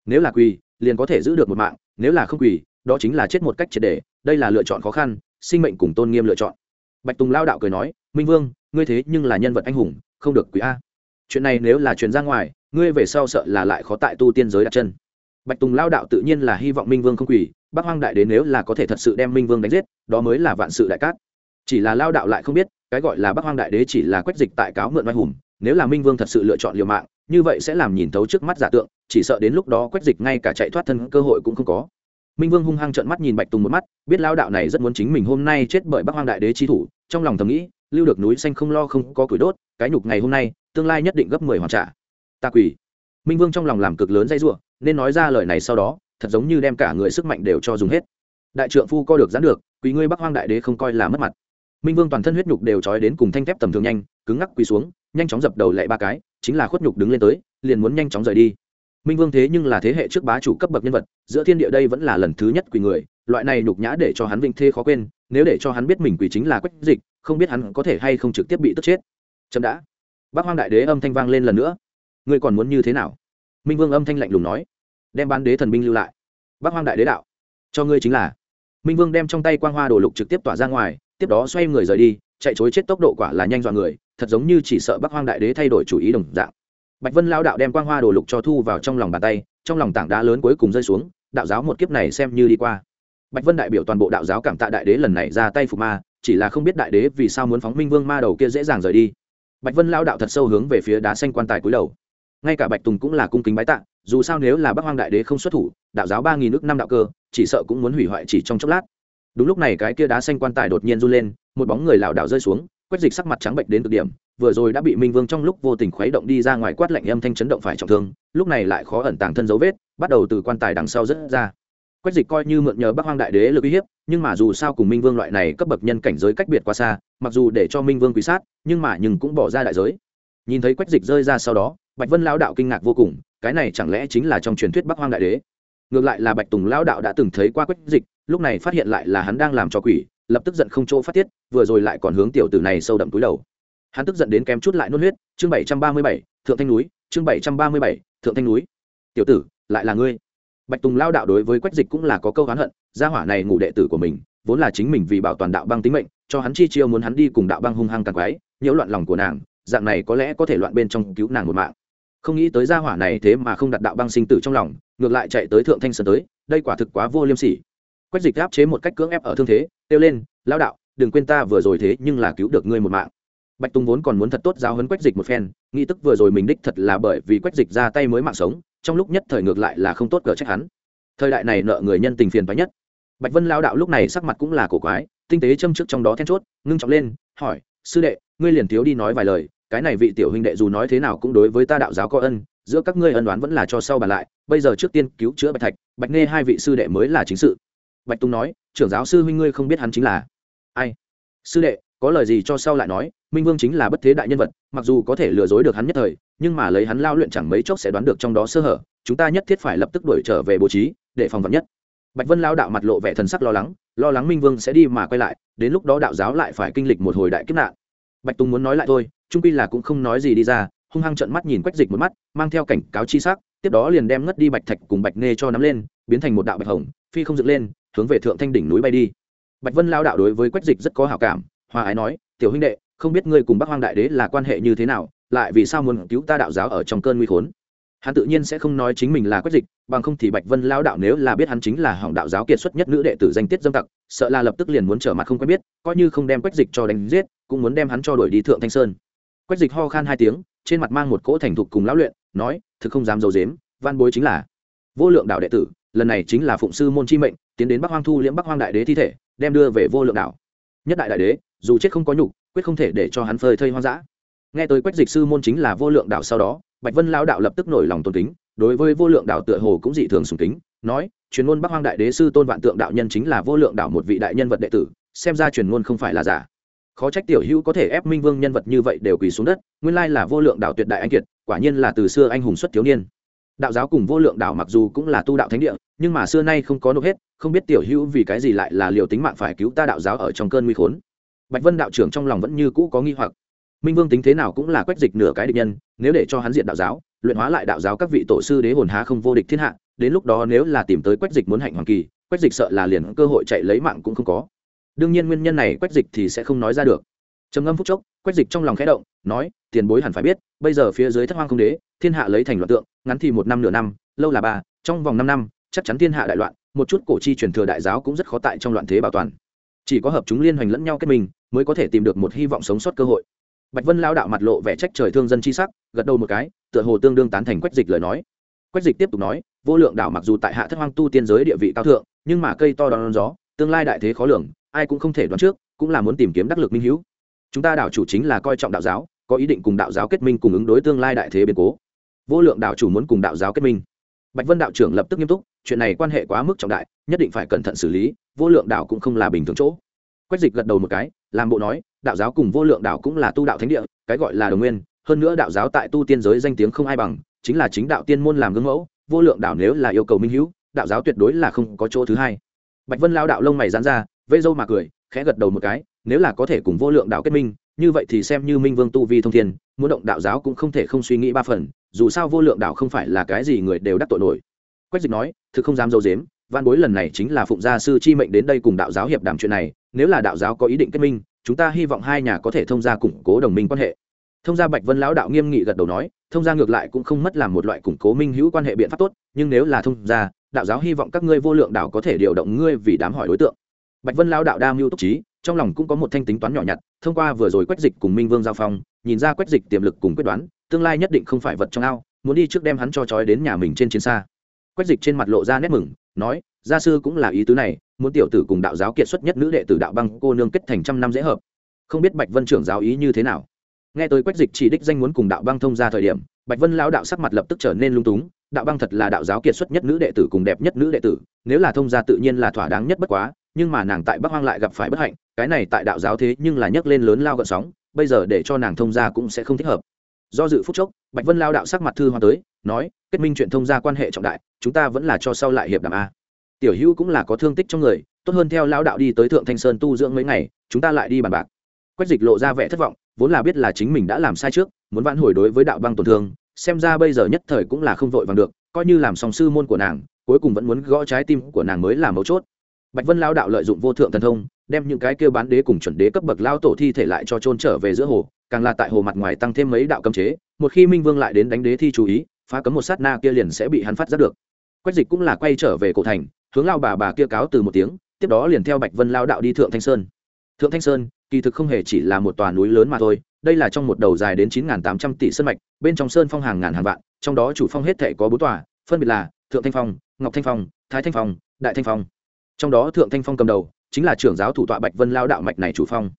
Nếu là quỳ, liền có thể giữ được một mạng, nếu là không quỳ, đó chính là chết một cách triệt để, đây là lựa chọn khó khăn, sinh mệnh cùng tôn nghiêm lựa chọn. Bạch tùng lao đạo cười nói, minh vương, ngươi thế nhưng là nhân vật anh hùng, không được quỳ a. Chuyện này nếu là truyền ra ngoài, ngươi về sau sợ là lại khó tại tu tiên giới đặt chân. Bạch tùng lao đạo tự nhiên là hy vọng minh vương không quỳ bác hoang đại đến nếu là có thể thật sự đem minh vương đánh giết, đó mới là vạn sự đại cát chỉ là lao đạo lại không biết, cái gọi là bắc hoang đại đế chỉ là quách dịch tại cáo mượn oai hùng, nếu là minh vương thật sự lựa chọn liều mạng, như vậy sẽ làm nhìn thấu trước mắt giả tượng, chỉ sợ đến lúc đó quách dịch ngay cả chạy thoát thân cơ hội cũng không có. Minh vương hung hăng trợn mắt nhìn bạch tùng một mắt, biết lao đạo này rất muốn chính mình hôm nay chết bởi bắc hoang đại đế chi thủ, trong lòng thầm nghĩ, lưu được núi xanh không lo không có củi đốt, cái nhục ngày hôm nay, tương lai nhất định gấp mười hoàn trả. Ta quỳ. Minh vương trong lòng làm cực lớn dây giụa nên nói ra lời này sau đó, thật giống như đem cả người sức mạnh đều cho dùng hết. Đại trượng phu co được gián được quý ngươi bắc hoang đại đế không coi là mất mặt minh vương toàn thân huyết nhục đều trói đến cùng thanh thép tầm thường nhanh, cứng ngắc quỳ xuống, nhanh chóng dập đầu lại ba cái, chính là khuất nhục đứng lên tới, liền muốn nhanh chóng rời đi. Minh vương thế nhưng là thế hệ trước bá chủ cấp bậc nhân vật, giữa thiên địa đây vẫn là lần thứ nhất quỳ người, loại này nhục nhã để cho hắn vinh thê khó quên, nếu để cho hắn biết mình quỳ chính là quách dịch, không biết hắn có thể hay không trực tiếp bị tức chết. Chậm đã. Bác hoang đại đế âm thanh vang lên lần nữa. Ngươi còn muốn như thế nào? Minh vương âm thanh lạnh lùng nói. Đem ban đế thần binh lưu lại. Bác hoang đại đế đạo. Cho ngươi chính là. Minh vương đem trong tay quang hoa đồ lục trực tiếp tỏa ra ngoài tiếp đó xoay người rời đi, chạy chối chết tốc độ quả là nhanh dọn người, thật giống như chỉ sợ bắc hoang đại đế thay đổi chủ ý đồng dạng. Bạch vân lao đạo đem quang hoa đồ lục cho thu vào trong lòng bàn tay, trong lòng tảng đá lớn cuối cùng rơi xuống, đạo giáo một kiếp này xem như đi qua. Bạch vân đại biểu toàn bộ đạo giáo cảm tạ đại đế lần này ra tay phục ma, chỉ là không biết đại đế vì sao muốn phóng minh vương ma đầu kia dễ dàng rời đi. Bạch vân lao đạo thật sâu hướng về phía đá xanh quan tài cúi đầu. Ngay cả bạch tùng cũng là cung kính bái tạ, dù sao nếu là bắc hoang đại đế không xuất thủ, đạo giáo ba nghìn nước năm đạo cơ, chỉ sợ cũng muốn hủy hoại chỉ trong chốc lát đúng lúc này cái kia đá xanh quan tài đột nhiên run lên, một bóng người lảo đảo rơi xuống, quét dịch sắc mặt trắng bệnh đến cực điểm, vừa rồi đã bị minh vương trong lúc vô tình khuấy động đi ra ngoài quát lạnh âm thanh chấn động phải trọng thương, lúc này lại khó ẩn tàng thân dấu vết, bắt đầu từ quan tài đằng sau rất ra. Quét dịch coi như mượn nhờ bắc hoang đại đế lực uy hiếp, nhưng mà dù sao cùng minh vương loại này cấp bậc nhân cảnh giới cách biệt quá xa, mặc dù để cho minh vương quý sát, nhưng mà nhưng cũng bỏ ra đại giới. Nhìn thấy quách dịch rơi ra sau đó, bạch vân lao đạo kinh ngạc vô cùng, cái này chẳng lẽ chính là trong truyền thuyết bắc hoang đại đế? Ngược lại là bạch tùng lao đạo đã từng thấy qua quách dịch lúc này phát hiện lại là hắn đang làm cho quỷ, lập tức giận không chỗ phát tiết, vừa rồi lại còn hướng tiểu tử này sâu đậm túi đầu. Hắn tức giận đến kém chút lại nôn huyết, chương bảy trăm ba mươi bảy, thượng thanh núi, chương bảy trăm ba mươi bảy, thượng thanh núi. Tiểu tử, lại là ngươi. Bạch tùng lao đạo đối với quách dịch cũng là có câu hắn hận, gia hỏa này ngủ đệ tử của mình, vốn là chính mình vì bảo toàn đạo băng tính mệnh, cho hắn chi chiêu muốn hắn đi cùng đạo băng hung hăng càng quái, nhiễu loạn lòng của nàng, dạng này có lẽ có thể loạn bên trong cứu nàng một mạng. Không nghĩ tới gia hỏa này thế mà không đặt đạo băng sinh tử trong lòng, ngược lại chạy tới thượng thanh sơn tới, đây quả thực quá vô liêm sỉ quách dịch áp chế một cách cưỡng ép ở thương thế, kêu lên lao đạo, đừng quên ta vừa rồi thế nhưng là cứu được ngươi một mạng. Bạch tùng vốn còn muốn thật tốt giáo hấn quách dịch một phen, nghĩ tức vừa rồi mình đích thật là bởi vì quách dịch ra tay mới mạng sống, trong lúc nhất thời ngược lại là không tốt cờ trách hắn. Thời đại này nợ người nhân tình phiền phái nhất. Bạch vân lao đạo lúc này sắc mặt cũng là cổ quái, tinh tế châm trước trong đó then chốt, ngưng trọng lên, hỏi, sư đệ, ngươi liền thiếu đi nói vài lời, cái này vị tiểu huynh đệ dù nói thế nào cũng đối với ta đạo giáo có ân, giữa các ngươi ân đoán vẫn là cho sau bàn lại, bây giờ trước tiên cứu chữa bạch thạch, bạch nghe hai vị sư đệ mới là chính sự bạch tùng nói, trưởng giáo sư huynh ngươi không biết hắn chính là ai? Sư đệ, có lời gì cho sau lại nói, minh vương chính là bất thế đại nhân vật, mặc dù có thể lừa dối được hắn nhất thời, nhưng mà lấy hắn lao luyện chẳng mấy chốc sẽ đoán được trong đó sơ hở, chúng ta nhất thiết phải lập tức đuổi trở về bố trí, để phòng vật nhất. Bạch vân lao đạo mặt lộ vẻ thần sắc lo lắng lo lắng minh vương sẽ đi mà quay lại, đến lúc đó đạo giáo lại phải kinh lịch một hồi đại kiếp nạn. Bạch tùng muốn nói lại thôi, trung pi là cũng không nói gì đi ra, hung hăng trận mắt nhìn quách dịch một mắt, mang theo cảnh cáo chi sắc, tiếp đó liền đem ngất đi bạch thạch cùng bạch nê cho nắm lên, biến thành một đạo bạch hồng, phi không dựng lên hướng về thượng thanh đỉnh núi bay đi. Bạch vân lao đạo đối với quách dịch rất có hảo cảm, hòa ái nói, tiểu huynh đệ, không biết ngươi cùng bắc hoang đại đế là quan hệ như thế nào, lại vì sao muốn cứu ta đạo giáo ở trong cơn nguy khốn? Hắn tự nhiên sẽ không nói chính mình là quách dịch, bằng không thì bạch vân lao đạo nếu là biết hắn chính là hỏng đạo giáo kiệt xuất nhất nữ đệ tử danh tiết dâm tặc, sợ là lập tức liền muốn trở mặt không quen biết, coi như không đem quách dịch cho đánh giết, cũng muốn đem hắn cho đuổi đi thượng thanh sơn. Quách dịch ho khan hai tiếng, trên mặt mang một cỗ thành thục cùng lão luyện, nói, thực không dám d i ấ u dếm van bối chính là vô lượng đạo đệ tử, lần này chính là phụng sư môn chi mệnh tiến đến bắc hoang thu liễm bắc hoang đại đế thi thể, đem đưa về vô lượng đạo nhất đại đại đế, dù chết không có nhục, quyết không thể để cho hắn phơi thây hoang dã. Nghe tới quách dịch sư môn chính là vô lượng đạo sau đó, bạch vân lao đạo lập tức nổi lòng tôn kính, đối với vô lượng đạo tựa hồ cũng dị thường sùng kính, nói, truyền ngôn bắc hoang đại đế sư tôn vạn tượng đạo nhân chính là vô lượng đạo một vị đại nhân vật đệ tử, xem ra truyền ngôn không phải là giả. Khó trách tiểu hữu có thể ép minh vương nhân vật như vậy đều quỳ xuống đất, nguyên lai là vô lượng đạo tuyệt đại anh kiệt, quả nhiên là từ xưa anh hùng xuất thiếu niên. Đạo giáo cùng vô lượng đạo mặc dù cũng là tu đạo thánh địa nhưng mà xưa nay không có nộp hết, không biết tiểu hữu vì cái gì lại là liều tính mạng phải cứu ta đạo giáo ở trong cơn nguy khốn. Bạch vân đạo trưởng trong lòng vẫn như cũ có nghi hoặc. Minh vương tính thế nào cũng là quách dịch nửa cái địch nhân, nếu để cho hắn diện đạo giáo, luyện hóa lại đạo giáo các vị tổ sư đế hồn há không vô địch thiên hạ, đến lúc đó nếu là tìm tới quách dịch muốn hạnh hoàng kỳ, quách dịch sợ là liền cơ hội chạy lấy mạng cũng không có. Đương nhiên nguyên nhân này quách dịch thì sẽ không nói ra được. Trầm ngâm phúc chốc, quách dịch trong lòng khẽ động, nói, tiền bối hẳn phải biết, bây giờ phía dưới thất hoang không đế, thiên hạ lấy thành loạn tượng, ngắn thì một năm nửa năm, lâu là ba, trong vòng năm năm chắc chắn thiên hạ đại loạn, một chút cổ chi truyền thừa đại giáo cũng rất khó tại trong loạn thế bảo toàn. Chỉ có hợp chúng liên hoành lẫn nhau kết mình, mới có thể tìm được một hy vọng sống sót cơ hội. Bạch vân lao đạo mặt lộ vẻ trách trời thương dân chi sắc, gật đầu một cái, tựa hồ tương đương tán thành quách dịch lời nói. Quách dịch tiếp tục nói, vô lượng đạo mặc dù tại hạ thất hoang tu tiên giới địa vị cao thượng, nhưng mà cây to đón gió, tương lai đại thế khó lường, ai cũng không thể đoán trước, cũng là muốn tìm kiếm đắc lực minh hữu. Chúng ta đạo chủ chính là coi trọng đạo giáo, có ý định cùng đạo giáo kết minh cùng ứng đối tương lai đại thế biến cố. Vô lượng đạo chủ muốn cùng đạo giáo kết minh. Bạch vân đạo trưởng lập tức nghiêm túc chuyện này quan hệ quá mức trọng đại, nhất định phải cẩn thận xử lý, vô lượng đạo cũng không là bình thường chỗ. Quách dịch gật đầu một cái, làm bộ nói, đạo giáo cùng vô lượng đạo cũng là tu đạo thánh địa, cái gọi là đồng nguyên, hơn nữa đạo giáo tại tu tiên giới danh tiếng không ai bằng, chính là chính đạo tiên môn làm gương mẫu, vô lượng đạo nếu là yêu cầu minh hữu, đạo giáo tuyệt đối là không có chỗ thứ hai. Bạch vân lao đạo lông mày dán ra vây dâu mà cười, khẽ gật đầu một cái, nếu là có thể cùng vô lượng đạo kết minh, như vậy thì xem như minh vương tu vi thông thiên, muốn động đạo giáo cũng không thể không suy nghĩ ba phần, dù sao vô lượng đạo không phải là cái gì người đều đắc tội nổi quách dịch nói, thực không dám dâu dếm, văn bối lần này chính là phụng gia sư chi mệnh đến đây cùng đạo giáo hiệp đàm chuyện này, nếu là đạo giáo có ý định kết minh, chúng ta hy vọng hai nhà có thể thông gia củng cố đồng minh quan hệ. Thông gia bạch vân lão đạo nghiêm nghị gật đầu nói, thông gia ngược lại cũng không mất làm một loại củng cố minh hữu quan hệ biện pháp tốt, nhưng nếu là thông gia, đạo giáo hy vọng các ngươi vô lượng đạo có thể điều động ngươi vì đám hỏi đối tượng. Bạch vân lão đạo đa mưu túc trí, trong lòng cũng có một thanh tính toán nhỏ nhặt, thông qua vừa rồi quách dịch cùng minh vương giao phong, nhìn ra quách dịch tiềm lực cùng quyết đoán, tương lai nhất định không phải vật trong ao, muốn đi trước đem hắn cho trói đến nhà mình trên chiến xa quách dịch trên mặt lộ ra nét mừng, nói, gia sư cũng là ý tứ này, muốn tiểu tử cùng đạo giáo kiệt xuất nhất nữ đệ tử đạo băng cô nương kết thành trăm năm dễ hợp. Không biết bạch vân trưởng giáo ý như thế nào? Nghe tới quách dịch chỉ đích danh muốn cùng đạo băng thông ra thời điểm, bạch vân lão đạo sắc mặt lập tức trở nên lung túng, đạo băng thật là đạo giáo kiệt xuất nhất nữ đệ tử cùng đẹp nhất nữ đệ tử, nếu là thông gia tự nhiên là thỏa đáng nhất bất quá, nhưng mà nàng tại bắc hoang lại gặp phải bất hạnh, cái này tại đạo giáo thế nhưng là nhấc lên lớn lao gợn sóng, bây giờ để cho nàng thông gia cũng sẽ không thích hợp do dự phúc chốc, bạch vân lao đạo sắc mặt thư hoa tới, nói, kết minh chuyện thông gia quan hệ trọng đại, chúng ta vẫn là cho sau lại hiệp đàm a. Tiểu hữu cũng là có thương tích trong người, tốt hơn theo lao đạo đi tới thượng thanh sơn tu dưỡng mấy ngày, chúng ta lại đi bàn bạc. Quách dịch lộ ra vẻ thất vọng, vốn là biết là chính mình đã làm sai trước, muốn vãn hồi đối với đạo băng tổn thương, xem ra bây giờ nhất thời cũng là không vội vàng được, coi như làm song sư môn của nàng, cuối cùng vẫn muốn gõ trái tim của nàng mới là mấu chốt. Bạch vân lao đạo lợi dụng vô thượng thần thông, đem những cái kêu bán đế cùng chuẩn đế cấp bậc lao tổ thi thể lại cho trôn trở về giữa hồ càng là tại hồ mặt ngoài tăng thêm mấy đạo cấm chế, một khi minh vương lại đến đánh đế thi chú ý, phá cấm một sát na kia liền sẽ bị hắn phát giác được. Quách dịch cũng là quay trở về cổ thành, hướng lao bà bà kia cáo từ một tiếng, tiếp đó liền theo bạch vân lao đạo đi thượng thanh sơn. Thượng thanh sơn, kỳ thực không hề chỉ là một tòa núi lớn mà thôi, đây là trong một đầu dài đến chín tám trăm tỷ sơn mạch, bên trong sơn phong hàng ngàn hàng vạn, trong đó chủ phong hết thể có bốn tòa, phân biệt là thượng thanh phong, ngọc thanh phong, thái thanh phong, đại thanh phong. Trong đó thượng thanh phong cầm đầu chính là trưởng giáo thủ tọa bạch vân lao đạo mạch này chủ phong.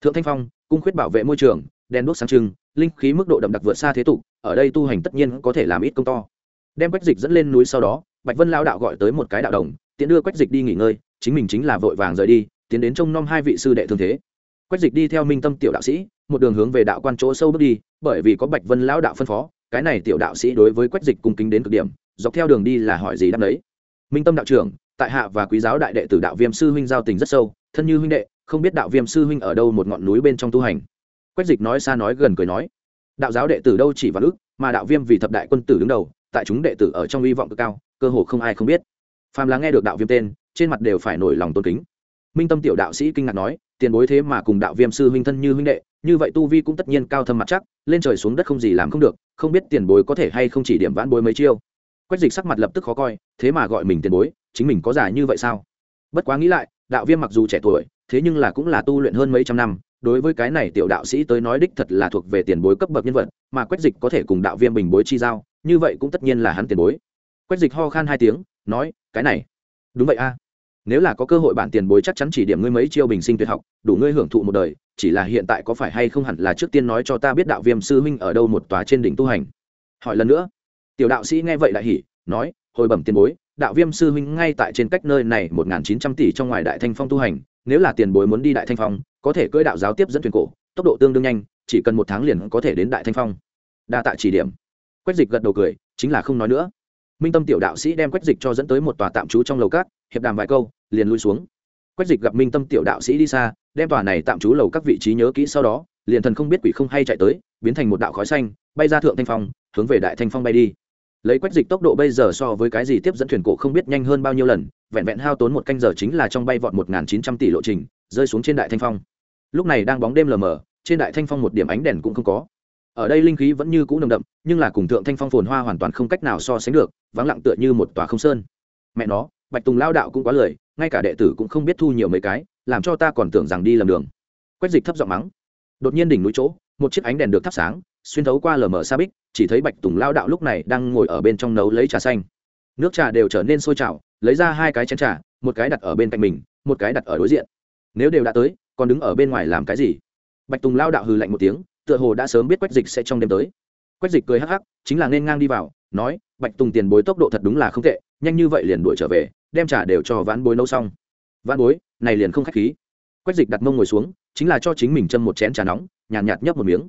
Thượng thanh phong, cung khuyết bảo vệ môi trường đèn đuốc sáng trưng, linh khí mức độ đậm đặc vượt xa thế tục, ở đây tu hành tất nhiên có thể làm ít công to. Đem quách dịch dẫn lên núi sau đó, bạch vân lao đạo gọi tới một cái đạo đồng, tiện đưa quách dịch đi nghỉ ngơi, chính mình chính là vội vàng rời đi, tiến đến trông nom hai vị sư đệ thương thế. Quách dịch đi theo minh tâm tiểu đạo sĩ, một đường hướng về đạo quan chỗ sâu bước đi, bởi vì có bạch vân lão đạo phân phó, cái này tiểu đạo sĩ đối với quách dịch cung kính đến cực điểm, dọc theo đường đi là hỏi gì đáp đấy minh tâm đạo trưởng, tại hạ và quý giáo đại đệ tử đạo viêm sư huynh giao tình rất sâu, thân như huynh đệ, không biết đạo viêm sư huynh ở đâu một ngọn núi bên trong tu hành quách dịch nói xa nói gần cười nói, đạo giáo đệ tử đâu chỉ vào ước mà đạo viêm vì thập đại quân tử đứng đầu, tại chúng đệ tử ở trong hy vọng cực cao, cơ hồ không ai không biết. Phàm là nghe được đạo viêm tên, trên mặt đều phải nổi lòng tôn kính. Minh tâm tiểu đạo sĩ kinh ngạc nói, tiền bối thế mà cùng đạo viêm sư huynh thân như huynh đệ, như vậy tu vi cũng tất nhiên cao thâm mặt chắc, lên trời xuống đất không gì làm không được, không biết tiền bối có thể hay không chỉ điểm vãn bối mấy chiêu. Quách dịch sắc mặt lập tức khó coi, thế mà gọi mình tiền bối, chính mình có giả như vậy sao? Bất quá nghĩ lại, đạo viêm mặc dù trẻ tuổi, thế nhưng là cũng là tu luyện hơn mấy trăm năm đối với cái này tiểu đạo sĩ tới nói đích thật là thuộc về tiền bối cấp bậc nhân vật, mà quách dịch có thể cùng đạo viêm bình bối chi giao, như vậy cũng tất nhiên là hắn tiền bối. Quách dịch ho khan hai tiếng, nói, cái này, đúng vậy a. Nếu là có cơ hội bản tiền bối chắc chắn chỉ điểm ngươi mấy chiêu bình sinh tuyệt học, đủ ngươi hưởng thụ một đời, chỉ là hiện tại có phải hay không hẳn là trước tiên nói cho ta biết đạo viêm sư huynh ở đâu một tòa trên đỉnh tu hành. Hỏi lần nữa, tiểu đạo sĩ nghe vậy lại hỉ, nói, hồi bẩm tiền bối, đạo viêm sư huynh ngay tại trên cách nơi này một nghìn chín trăm tỷ trong ngoài đại thanh phong tu hành, nếu là tiền bối muốn đi đại thanh phong có thể cưỡi đạo giáo tiếp dẫn thuyền cổ, tốc độ tương đương nhanh, chỉ cần một tháng liền có thể đến đại thanh phong. Đa tạ chỉ điểm. Quách dịch gật đầu cười, chính là không nói nữa. Minh tâm tiểu đạo sĩ đem quách dịch cho dẫn tới một tòa tạm trú trong lầu cát hiệp đàm vài câu, liền lui xuống. Quách dịch gặp minh tâm tiểu đạo sĩ đi xa, đem tòa này tạm trú lầu các vị trí nhớ kỹ sau đó, liền thần không biết quỷ không hay chạy tới, biến thành một đạo khói xanh, bay ra thượng thanh phong, hướng về đại thanh phong bay đi. Lấy quách dịch tốc độ bây giờ so với cái gì tiếp dẫn thuyền cổ không biết nhanh hơn bao nhiêu lần, vẹn vẹn hao tốn một canh giờ chính là trong bay vọt một chín trăm tỷ lộ trình, rơi xuống trên đại thanh phong lúc này đang bóng đêm lờ mờ, trên đại thanh phong một điểm ánh đèn cũng không có. Ở đây linh khí vẫn như cũ nồng đậm, nhưng là cùng thượng thanh phong phồn hoa hoàn toàn không cách nào so sánh được, vắng lặng tựa như một tòa không sơn. Mẹ nó, bạch tùng lao đạo cũng quá lười, ngay cả đệ tử cũng không biết thu nhiều mấy cái, làm cho ta còn tưởng rằng đi lầm đường. Quách dịch thấp giọng mắng. Đột nhiên đỉnh núi chỗ, một chiếc ánh đèn được thắp sáng, xuyên thấu qua lờ mờ xa bích, chỉ thấy bạch tùng lao đạo lúc này đang ngồi ở bên trong nấu lấy trà xanh. Nước trà đều trở nên sôi trào, lấy ra hai cái chén trà, một cái đặt ở bên cạnh mình, một cái đặt ở đối diện. Nếu đều đã tới còn đứng ở bên ngoài làm cái gì? Bạch tùng lao đạo hừ lạnh một tiếng tựa hồ đã sớm biết quách dịch sẽ trong đêm tới. Quách dịch cười hắc hắc chính là nên ngang đi vào nói bạch tùng tiền bối tốc độ thật đúng là không tệ nhanh như vậy liền đuổi trở về đem trả đều cho vãn bối nấu xong. Vãn bối này liền không khách khí. Quách dịch đặt mông ngồi xuống chính là cho chính mình châm một chén trà nóng nhàn nhạt, nhạt nhấp một miếng.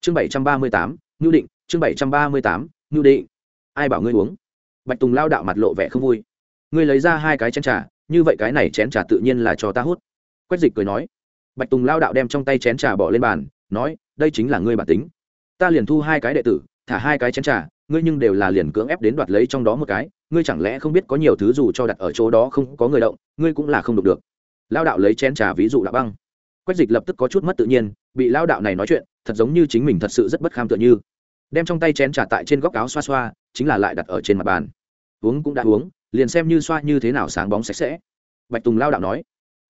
Chương bảy trăm ba mươi tám ngưu định chương bảy trăm ba mươi tám ngưu định. Ai bảo ngươi uống? Bạch tùng lao đạo mặt lộ vẻ không vui. Ngươi lấy ra hai cái chén trà như vậy cái này chén trà tự nhiên là cho ta hút. Quách dịch cười nói bạch tùng lao đạo đem trong tay chén trà bỏ lên bàn, nói, đây chính là ngươi bản tính. Ta liền thu hai cái đệ tử, thả hai cái chén trà, ngươi nhưng đều là liền cưỡng ép đến đoạt lấy trong đó một cái, ngươi chẳng lẽ không biết có nhiều thứ dù cho đặt ở chỗ đó không có người động, ngươi cũng là không đụng được. Lao đạo lấy chén trà ví dụ đã băng. Quách dịch lập tức có chút mất tự nhiên, bị lao đạo này nói chuyện, thật giống như chính mình thật sự rất bất kham tựa như. Đem trong tay chén trà tại trên góc áo xoa xoa, chính là lại đặt ở trên mặt bàn. Uống cũng đã uống, liền xem như xoa như thế nào sáng bóng sạch sẽ. Bạch tùng lao đạo nói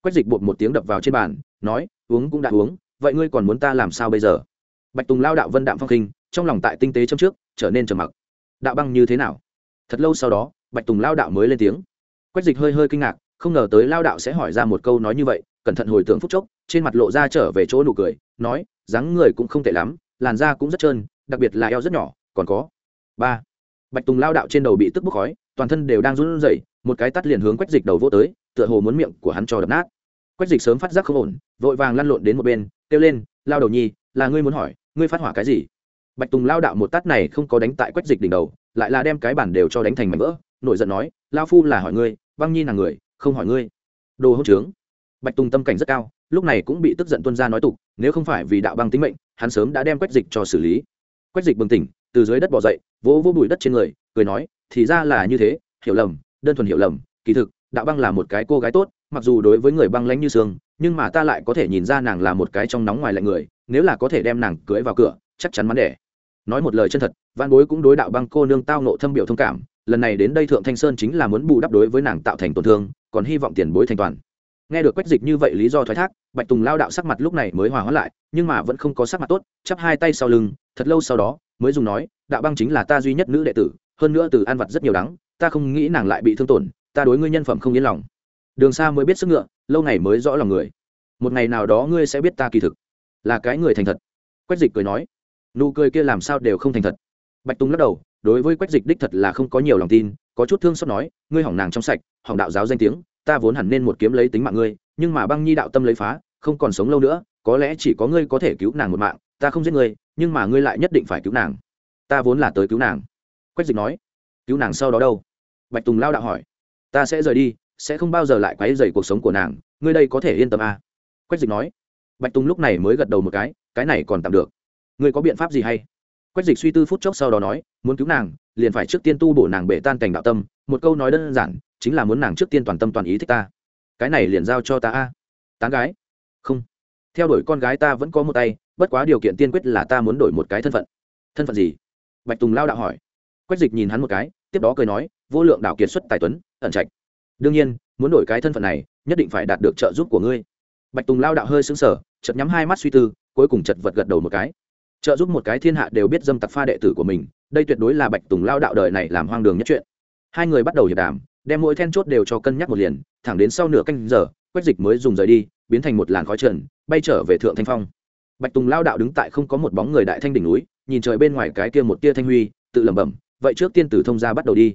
quách dịch bột một tiếng đập vào trên bàn, nói, uống cũng đã uống, vậy ngươi còn muốn ta làm sao bây giờ? Bạch tùng lao đạo vân đạm phong khinh trong lòng tại tinh tế trong trước, trở nên trầm mặc. Đạo băng như thế nào? Thật lâu sau đó, bạch tùng lao đạo mới lên tiếng. Quách dịch hơi hơi kinh ngạc, không ngờ tới lao đạo sẽ hỏi ra một câu nói như vậy, cẩn thận hồi tưởng phúc chốc, trên mặt lộ ra trở về chỗ nụ cười, nói, dáng người cũng không tệ lắm, làn da cũng rất trơn, đặc biệt là eo rất nhỏ, còn có ba. Bạch tùng lao đạo trên đầu bị tức bốc khói, toàn thân đều đang run rẩy, một cái tắt liền hướng quách dịch đầu vô tới, tựa hồ muốn miệng của hắn cho đập nát quách dịch sớm phát giác không ổn, vội vàng lăn lộn đến một bên, kêu lên, lao đầu nhi, là ngươi muốn hỏi, ngươi phát hỏa cái gì? Bạch tùng lao đạo một tát này không có đánh tại quách dịch đỉnh đầu, lại là đem cái bản đều cho đánh thành mảnh vỡ, nổi giận nói, lao phu là hỏi ngươi, băng nhi là người, không hỏi ngươi. Đồ hỗn trướng. Bạch tùng tâm cảnh rất cao, lúc này cũng bị tức giận tuân ra nói tục, nếu không phải vì đạo băng tính mệnh, hắn sớm đã đem quách dịch cho xử lý. Quách dịch bừng tỉnh, từ dưới đất bỏ dậy, vỗ vỗ bụi đất trên người, cười nói, thì ra là như thế, hiểu lầm, đơn thuần hiểu lầm, kỳ thực, đạo băng là một cái cô gái tốt mặc dù đối với người băng lãnh như sương nhưng mà ta lại có thể nhìn ra nàng là một cái trong nóng ngoài lạnh người, nếu là có thể đem nàng cưới vào cửa, chắc chắn mắn đẻ. Nói một lời chân thật văn bối cũng đối đạo băng cô nương tao nộ thâm biểu thông cảm, lần này đến đây thượng thanh sơn chính là muốn bù đắp đối với nàng tạo thành tổn thương, còn hy vọng tiền bối thành toàn. Nghe được quách dịch như vậy lý do thoái thác, bạch tùng lao đạo sắc mặt lúc này mới hòa hóa lại, nhưng mà vẫn không có sắc mặt tốt, chắp hai tay sau lưng, thật lâu sau đó, mới dùng nói, đạo băng chính là ta duy nhất nữ đệ tử, hơn nữa từ an vật rất nhiều đắng, ta không nghĩ nàng lại bị thương tổn, ta đối ngươi nhân phẩm không yên lòng đường xa mới biết sức ngựa, lâu ngày mới rõ lòng người. Một ngày nào đó ngươi sẽ biết ta kỳ thực. Là cái người thành thật. Quách dịch cười nói. Nụ cười kia làm sao đều không thành thật. Bạch tùng lắc đầu, đối với quách dịch đích thật là không có nhiều lòng tin, có chút thương xót nói, ngươi hỏng nàng trong sạch, hỏng đạo giáo danh tiếng, ta vốn hẳn nên một kiếm lấy tính mạng ngươi, nhưng mà băng nhi đạo tâm lấy phá, không còn sống lâu nữa, có lẽ chỉ có ngươi có thể cứu nàng một mạng, ta không giết ngươi, nhưng mà ngươi lại nhất định phải cứu nàng. Ta vốn là tới cứu nàng. Quách dịch nói. Cứu nàng sau đó đâu? Bạch tùng lao đạo hỏi. Ta sẽ rời đi sẽ không bao giờ lại quấy rầy cuộc sống của nàng, ngươi đây có thể yên tâm à. quách dịch nói. Bạch tùng lúc này mới gật đầu một cái cái này còn tạm được. Ngươi có biện pháp gì hay? Quách dịch suy tư phút chốc sau đó nói, muốn cứu nàng, liền phải trước tiên tu bổ nàng bể tan cảnh đạo tâm. Một câu nói đơn giản, chính là muốn nàng trước tiên toàn tâm toàn ý thích ta. Cái này liền giao cho ta a. Tán gái. Không. Theo đuổi con gái ta vẫn có một tay, bất quá điều kiện tiên quyết là ta muốn đổi một cái thân phận. Thân phận gì? Bạch tùng lao đạo hỏi. Quách dịch nhìn hắn một cái, tiếp đó cười nói, vô lượng đạo kiệt xuất tài tuấn, ẩn trạch đương nhiên, muốn đổi cái thân phận này, nhất định phải đạt được trợ giúp của ngươi. Bạch tùng lao đạo hơi xứng sở chật nhắm hai mắt suy tư, cuối cùng chật vật gật đầu một cái. Trợ giúp một cái thiên hạ đều biết dâm tặc pha đệ tử của mình, đây tuyệt đối là bạch tùng lao đạo đời này làm hoang đường nhất chuyện. Hai người bắt đầu hiệp đàm, đem mỗi then chốt đều cho cân nhắc một liền, thẳng đến sau nửa canh giờ, quách dịch mới dùng rời đi, biến thành một làn khói trần, bay trở về thượng thanh phong. Bạch tùng lao đạo đứng tại không có một bóng người đại thanh đỉnh núi, nhìn trời bên ngoài cái kia một tia thanh huy, tự lẩm bẩm, vậy trước tiên tử thông ra bắt đầu đi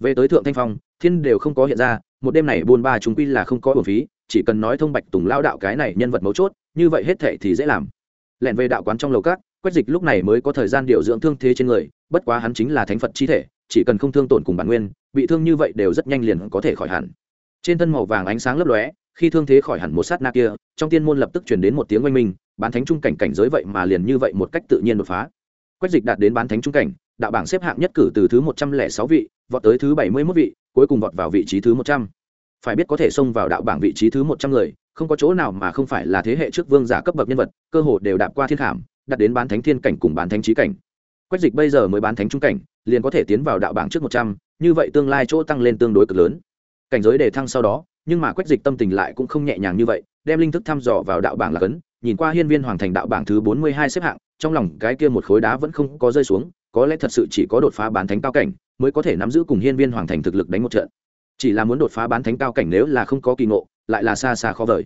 về tới thượng thanh phong, thiên đều không có hiện ra, một đêm này buôn ba chúng quy là không có bổn phí, chỉ cần nói thông bạch tùng lao đạo cái này nhân vật mấu chốt, như vậy hết thệ thì dễ làm. Lẹn về đạo quán trong lầu cát quách dịch lúc này mới có thời gian điều dưỡng thương thế trên người, bất quá hắn chính là thánh phật chi thể, chỉ cần không thương tổn cùng bản nguyên, bị thương như vậy đều rất nhanh liền có thể khỏi hẳn. Trên thân màu vàng ánh sáng lấp lóe, khi thương thế khỏi hẳn một sát na kia, trong tiên môn lập tức chuyển đến một tiếng oanh minh, bán thánh trung cảnh cảnh giới vậy mà liền như vậy một cách tự nhiên đột phá. Quách dịch đạt đến bán thánh trung cảnh đạo bảng xếp hạng nhất cử từ thứ một trăm lẻ sáu vị, vọt tới thứ bảy mươi mốt vị, cuối cùng vọt vào vị trí thứ một trăm. Phải biết có thể xông vào đạo bảng vị trí thứ một trăm người, không có chỗ nào mà không phải là thế hệ trước vương giả cấp bậc nhân vật, cơ hồ đều đạp qua thiên khảm đạt đến bán thánh thiên cảnh cùng bán thánh trí cảnh. Quách dịch bây giờ mới bán thánh trung cảnh, liền có thể tiến vào đạo bảng trước một trăm, như vậy tương lai chỗ tăng lên tương đối cực lớn. Cảnh giới đề thăng sau đó, nhưng mà quách dịch tâm tình lại cũng không nhẹ nhàng như vậy, đem linh thức thăm dò vào đạo bảng là cấn, nhìn qua hiên viên hoàng thành đạo bảng thứ bốn mươi hai xếp hạng, trong lòng cái kia một khối đá vẫn không có rơi xuống có lẽ thật sự chỉ có đột phá bán thánh cao cảnh mới có thể nắm giữ cùng hiên viên hoàng thành thực lực đánh một trận. Chỉ là muốn đột phá bán thánh cao cảnh nếu là không có kỳ ngộ, lại là xa xa khó vời.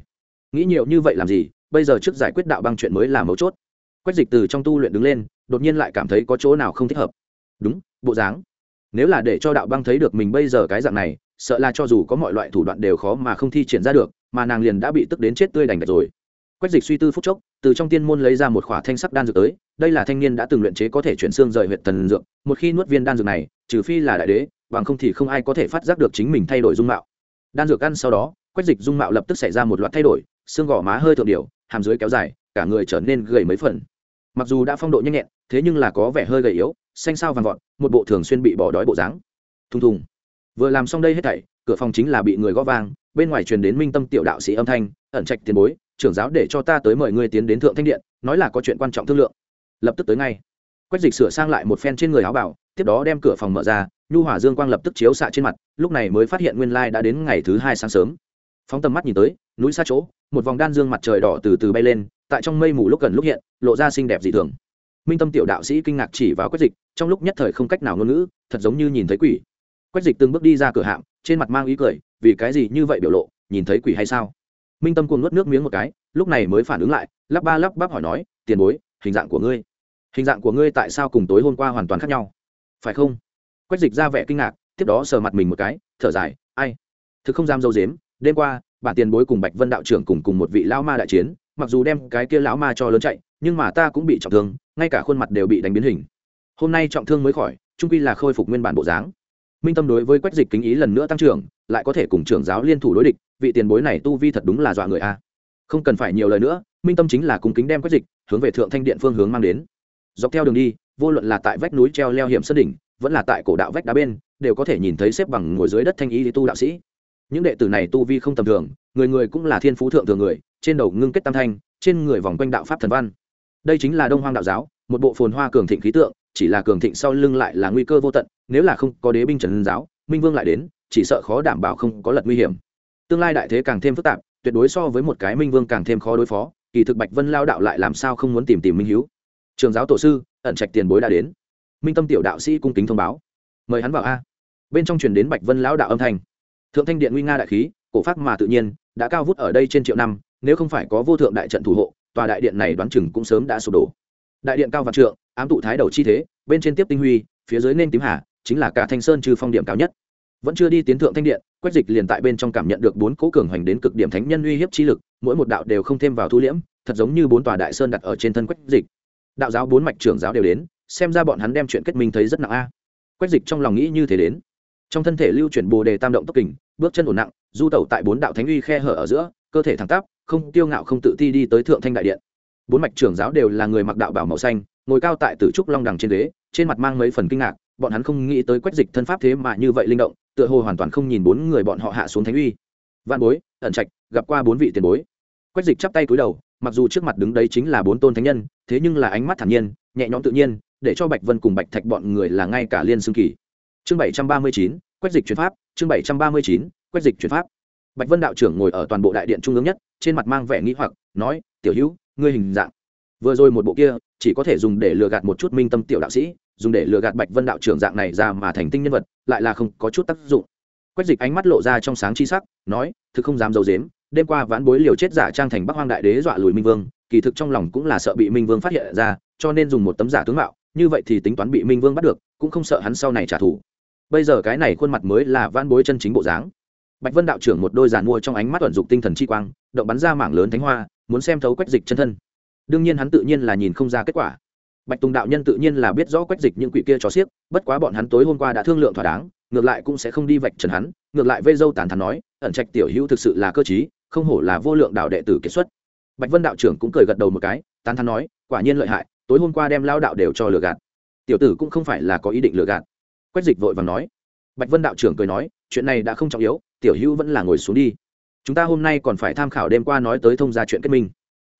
Nghĩ nhiều như vậy làm gì, bây giờ trước giải quyết đạo băng chuyện mới là mấu chốt. Quách dịch từ trong tu luyện đứng lên, đột nhiên lại cảm thấy có chỗ nào không thích hợp. Đúng, bộ dáng. Nếu là để cho đạo băng thấy được mình bây giờ cái dạng này, sợ là cho dù có mọi loại thủ đoạn đều khó mà không thi triển ra được, mà nàng liền đã bị tức đến chết tươi đành đạch rồi quách dịch suy tư phút chốc, từ trong tiên môn lấy ra một khỏa thanh sắc đan dược tới, đây là thanh niên đã từng luyện chế có thể chuyển xương rời huyện thần dược, một khi nuốt viên đan dược này, trừ phi là đại đế, bằng không thì không ai có thể phát giác được chính mình thay đổi dung mạo. Đan dược ăn sau đó, quách dịch dung mạo lập tức xảy ra một loạt thay đổi, xương gò má hơi thượng điệu hàm dưới kéo dài, cả người trở nên gầy mấy phần. Mặc dù đã phong độ nhanh nhẹn, thế nhưng là có vẻ hơi gầy yếu, xanh sao vàng vọt, một bộ thường xuyên bị bỏ đói bộ dáng. Thùng thùng. Vừa làm xong đây hết thảy, cửa phòng chính là bị người gõ vang, bên ngoài truyền đến minh tâm tiểu đạo sĩ âm thanh, ẩn trạch tiền bối trưởng giáo để cho ta tới mời ngươi tiến đến thượng thanh điện, nói là có chuyện quan trọng thương lượng. Lập tức tới ngay. Quách dịch sửa sang lại một phen trên người áo bảo, tiếp đó đem cửa phòng mở ra, nhu hỏa dương quang lập tức chiếu xạ trên mặt, lúc này mới phát hiện nguyên lai đã đến ngày thứ hai sáng sớm. Phóng tầm mắt nhìn tới, núi xa chỗ, một vòng đan dương mặt trời đỏ từ từ bay lên, tại trong mây mù lúc gần lúc hiện, lộ ra xinh đẹp dị thường. Minh tâm tiểu đạo sĩ kinh ngạc chỉ vào quách dịch, trong lúc nhất thời không cách nào ngôn ngữ, thật giống như nhìn thấy quỷ. Quách dịch từng bước đi ra cửa hạm, trên mặt mang ý cười, vì cái gì như vậy biểu lộ, nhìn thấy quỷ hay sao? Minh tâm cuồng nuốt nước miếng một cái, lúc này mới phản ứng lại, lắp ba lắp bắp hỏi nói, tiền bối, hình dạng của ngươi, hình dạng của ngươi tại sao cùng tối hôm qua hoàn toàn khác nhau? Phải không? Quách dịch ra vẻ kinh ngạc, tiếp đó sờ mặt mình một cái, thở dài, ai? Thực không dám dâu dếm, đêm qua, bản tiền bối cùng bạch vân đạo trưởng cùng cùng một vị lão ma đại chiến, mặc dù đem cái kia lão ma cho lớn chạy, nhưng mà ta cũng bị trọng thương, ngay cả khuôn mặt đều bị đánh biến hình. Hôm nay trọng thương mới khỏi trung quy là khôi phục nguyên bản bộ dáng. Minh tâm đối với quách dịch kính ý lần nữa tăng trưởng, lại có thể cùng trưởng giáo liên thủ đối địch vị tiền bối này tu vi thật đúng là dọa người a. Không cần phải nhiều lời nữa, minh tâm chính là cung kính đem quách dịch, hướng về thượng thanh điện phương hướng mang đến. Dọc theo đường đi, vô luận là tại vách núi treo leo hiểm sân đỉnh, vẫn là tại cổ đạo vách đá bên, đều có thể nhìn thấy xếp bằng ngồi dưới đất thanh ý tu đạo sĩ. Những đệ tử này tu vi không tầm thường, người người cũng là thiên phú thượng thường người, trên đầu ngưng kết tam thanh, trên người vòng quanh đạo pháp thần văn. Đây chính là đông hoang đạo giáo, một bộ phồn hoa cường thịnh khí tượng, chỉ là cường thịnh sau lưng lại là nguy cơ vô tận, nếu là không có đế binh trần giáo, minh vương lại đến, chỉ sợ khó đảm bảo không có lật nguy hiểm tương lai đại thế càng thêm phức tạp, tuyệt đối so với một cái minh vương càng thêm khó đối phó, kỳ thực bạch vân lao đạo lại làm sao không muốn tìm tìm minh hiếu. Trường giáo tổ sư, ẩn trạch tiền bối đã đến. Minh tâm tiểu đạo sĩ cung kính thông báo. Mời hắn vào a. Bên trong truyền đến bạch vân lão đạo âm thanh. Thượng thanh điện nguy nga đại khí, cổ pháp mà tự nhiên, đã cao vút ở đây trên triệu năm, nếu không phải có vô thượng đại trận thủ hộ, tòa đại điện này đoán chừng cũng sớm đã sụp đổ. Đại điện cao vạn trượng, ám tụ thái đầu chi thế, bên trên tiếp tinh huy, phía dưới nên tím hà, chính là cả thanh sơn trừ phong điểm cao nhất vẫn chưa đi tiến thượng thanh điện, quách dịch liền tại bên trong cảm nhận được bốn cố cường hoành đến cực điểm thánh nhân uy hiếp chi lực, mỗi một đạo đều không thêm vào thu liễm, thật giống như bốn tòa đại sơn đặt ở trên thân quách dịch. Đạo giáo bốn mạch trưởng giáo đều đến, xem ra bọn hắn đem chuyện kết minh thấy rất nặng a. Quách dịch trong lòng nghĩ như thế đến. Trong thân thể lưu chuyển bồ đề tam động tốc kình, bước chân ổn nặng, du tẩu tại bốn đạo thánh uy khe hở ở giữa, cơ thể thẳng tắp, không tiêu ngạo không tự ti đi tới thượng thanh đại điện. Bốn mạch trưởng giáo đều là người mặc đạo bảo màu xanh, ngồi cao tại tử trúc long đằng trên ghế, trên mặt mang mấy phần kinh ngạc, bọn hắn không nghĩ tới quách dịch thân pháp thế mà như vậy linh động tựa hồ hoàn toàn không nhìn bốn người bọn họ hạ xuống thánh uy. Văn bối, ẩn trạch, gặp qua bốn vị tiền bối. Quách dịch chắp tay cúi đầu, mặc dù trước mặt đứng đấy chính là bốn tôn thánh nhân, thế nhưng là ánh mắt thản nhiên, nhẹ nhõm tự nhiên, để cho bạch vân cùng bạch thạch bọn người là ngay cả liên xương kỳ. Chương bảy trăm ba mươi chín, quách dịch chuyển pháp, chương bảy trăm ba mươi chín, quách dịch chuyển pháp. Bạch vân đạo trưởng ngồi ở toàn bộ đại điện trung ương nhất, trên mặt mang vẻ nghĩ hoặc, nói, tiểu hữu, ngươi hình dạng vừa rồi một bộ kia, chỉ có thể dùng để lừa gạt một chút minh tâm tiểu đạo sĩ, dùng để lừa gạt bạch vân đạo trưởng dạng này ra mà thành tinh nhân vật, lại là không có chút tác dụng. Quách dịch ánh mắt lộ ra trong sáng chi sắc, nói, thực không dám d i ấ u dếm đêm qua vãn bối liều chết giả trang thành bắc hoang đại đế dọa lùi minh vương, kỳ thực trong lòng cũng là sợ bị minh vương phát hiện ra, cho nên dùng một tấm giả tướng mạo, như vậy thì tính toán bị minh vương bắt được, cũng không sợ hắn sau này trả thù. Bây giờ cái này khuôn mặt mới là van bối chân chính bộ dáng. Bạch vân đạo trưởng một đôi giàn mua trong ánh mắt vận dụng tinh thần chi quang, động bắn ra mảng lớn thánh hoa, muốn xem thấu quách dịch chân thân đương nhiên hắn tự nhiên là nhìn không ra kết quả. Bạch tùng đạo nhân tự nhiên là biết rõ quách dịch những quỷ kia cho xiếc, bất quá bọn hắn tối hôm qua đã thương lượng thỏa đáng, ngược lại cũng sẽ không đi vạch trần hắn, ngược lại vây dâu tàn thắn nói, ẩn trạch tiểu hữu thực sự là cơ chí không hổ là vô lượng đạo đệ tử kiệt xuất. Bạch vân đạo trưởng cũng cười gật đầu một cái, tán thắn nói, quả nhiên lợi hại, tối hôm qua đem lao đạo đều cho lừa gạt. Tiểu tử cũng không phải là có ý định lừa gạt. Quách dịch vội vàng nói. Bạch vân đạo trưởng cười nói, chuyện này đã không trọng yếu, tiểu hữu vẫn là ngồi xuống đi. Chúng ta hôm nay còn phải tham khảo đêm qua nói tới thông gia chuyện kết minh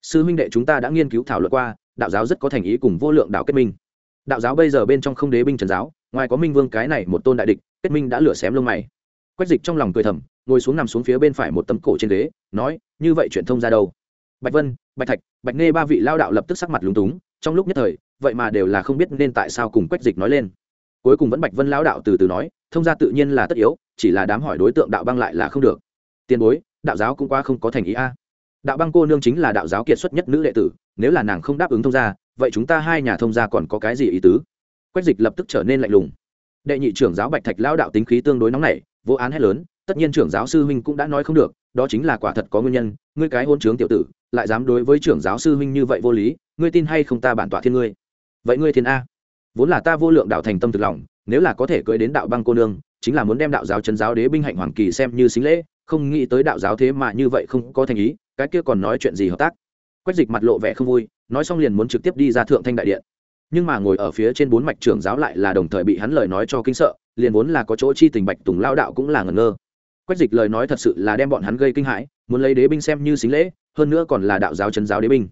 sư huynh đệ chúng ta đã nghiên cứu thảo luận qua, đạo giáo rất có thành ý cùng vô lượng đạo kết minh. Đạo giáo bây giờ bên trong không đế binh trần giáo, ngoài có minh vương cái này một tôn đại địch, kết minh đã lửa xém lông mày. Quách dịch trong lòng cười thầm, ngồi xuống nằm xuống phía bên phải một tấm cổ trên ghế, nói, như vậy chuyện thông ra đâu? Bạch vân, bạch thạch, bạch nê ba vị lao đạo lập tức sắc mặt lúng túng, trong lúc nhất thời, vậy mà đều là không biết nên tại sao cùng quách dịch nói lên. Cuối cùng vẫn bạch vân lao đạo từ từ nói, thông ra tự nhiên là tất yếu, chỉ là đám hỏi đối tượng đạo băng lại là không được. Tiền bối, đạo giáo cũng qua không có thành ý a đạo băng cô nương chính là đạo giáo kiệt xuất nhất nữ đệ tử, nếu là nàng không đáp ứng thông gia, vậy chúng ta hai nhà thông gia còn có cái gì ý tứ? Quách dịch lập tức trở nên lạnh lùng. Đệ nhị trưởng giáo bạch thạch lao đạo tính khí tương đối nóng nảy, vô án hét lớn, tất nhiên trưởng giáo sư huynh cũng đã nói không được, đó chính là quả thật có nguyên nhân, ngươi cái hôn trướng tiểu tử, lại dám đối với trưởng giáo sư huynh như vậy vô lý, ngươi tin hay không ta bản tọa thiên ngươi? Vậy ngươi thiên a. Vốn là ta vô lượng đạo thành tâm thực lòng, nếu là có thể cưới đến đạo băng cô nương, chính là muốn đem đạo giáo chân giáo đế binh hạnh hoàng kỳ xem như xính lễ, không nghĩ tới đạo giáo thế mà như vậy không có thành ý cái kia còn nói chuyện gì hợp tác? Quách dịch mặt lộ vẻ không vui, nói xong liền muốn trực tiếp đi ra thượng thanh đại điện. Nhưng mà ngồi ở phía trên bốn mạch trưởng giáo lại là đồng thời bị hắn lời nói cho kinh sợ, liền vốn là có chỗ chi tình bạch tùng lao đạo cũng là ngẩn ngơ. Quách dịch lời nói thật sự là đem bọn hắn gây kinh hãi, muốn lấy đế binh xem như xính lễ, hơn nữa còn là đạo giáo chân giáo đế binh.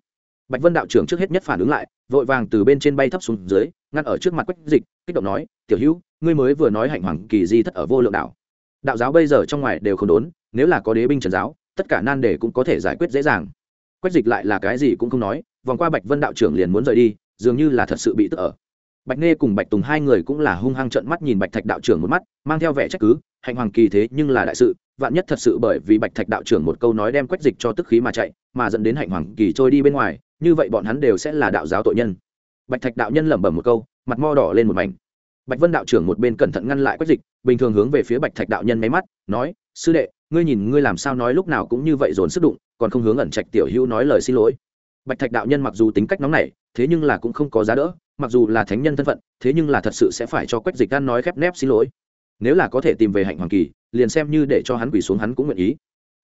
Bạch vân đạo trưởng trước hết nhất phản ứng lại, vội vàng từ bên trên bay thấp xuống dưới, ngăn ở trước mặt quách dịch, kích động nói, tiểu hữu, ngươi mới vừa nói hạnh hoàng kỳ di thất ở vô lượng đạo đạo giáo bây giờ trong ngoài đều không đốn, nếu là có đế binh trần giáo tất cả nan đề cũng có thể giải quyết dễ dàng. Quách dịch lại là cái gì cũng không nói, vòng qua bạch vân đạo trưởng liền muốn rời đi, dường như là thật sự bị tức ở. Bạch nghe cùng bạch tùng hai người cũng là hung hăng trận mắt nhìn bạch thạch đạo trưởng một mắt, mang theo vẻ trách cứ, hạnh hoàng kỳ thế nhưng là đại sự, vạn nhất thật sự bởi vì bạch thạch đạo trưởng một câu nói đem quách dịch cho tức khí mà chạy, mà dẫn đến hạnh hoàng kỳ trôi đi bên ngoài, như vậy bọn hắn đều sẽ là đạo giáo tội nhân. Bạch thạch đạo nhân lẩm bẩm một câu, mặt mo đỏ lên một mảnh. Bạch vân đạo trưởng một bên cẩn thận ngăn lại quách dịch, bình thường hướng về phía bạch thạch đạo nhân máy mắt, nói, sư đệ ngươi nhìn ngươi làm sao nói lúc nào cũng như vậy dồn sức đụng, còn không hướng ẩn trạch tiểu hữu nói lời xin lỗi. Bạch thạch đạo nhân mặc dù tính cách nóng nảy, thế nhưng là cũng không có giá đỡ, mặc dù là thánh nhân thân phận, thế nhưng là thật sự sẽ phải cho quách dịch gan nói khép nép xin lỗi. Nếu là có thể tìm về hạnh hoàng kỳ, liền xem như để cho hắn quỳ xuống hắn cũng nguyện ý.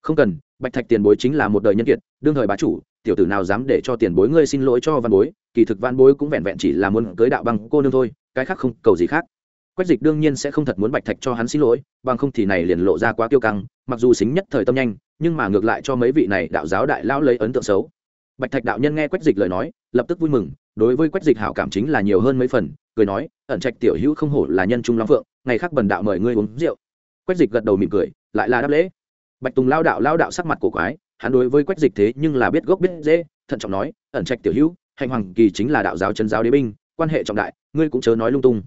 Không cần, bạch thạch tiền bối chính là một đời nhân kiệt, đương thời bá chủ, tiểu tử nào dám để cho tiền bối ngươi xin lỗi cho văn bối, kỳ thực văn bối cũng vẹn vẹn chỉ là muốn cưới đạo bằng cô nương thôi, cái khác không, cầu gì khác. Quách dịch đương nhiên sẽ không thật muốn bạch thạch cho hắn xin lỗi, bằng không thì này liền lộ ra quá kiêu căng mặc dù xính nhất thời tâm nhanh, nhưng mà ngược lại cho mấy vị này đạo giáo đại lão lấy ấn tượng xấu. Bạch thạch đạo nhân nghe quách dịch lời nói, lập tức vui mừng, đối với quách dịch hảo cảm chính là nhiều hơn mấy phần, cười nói, ẩn trạch tiểu hữu không hổ là nhân trung long phượng, ngày khác bần đạo mời ngươi uống rượu. Quách dịch gật đầu mỉm cười, lại là đáp lễ. Bạch tùng lao đạo lao đạo sắc mặt cổ quái, hắn đối với quách dịch thế nhưng là biết gốc biết dễ thận trọng nói, ẩn trạch tiểu hữu, hành hoàng kỳ chính là đạo giáo chân giáo đế binh, quan hệ trọng đại, ngươi cũng chớ nói lung tung.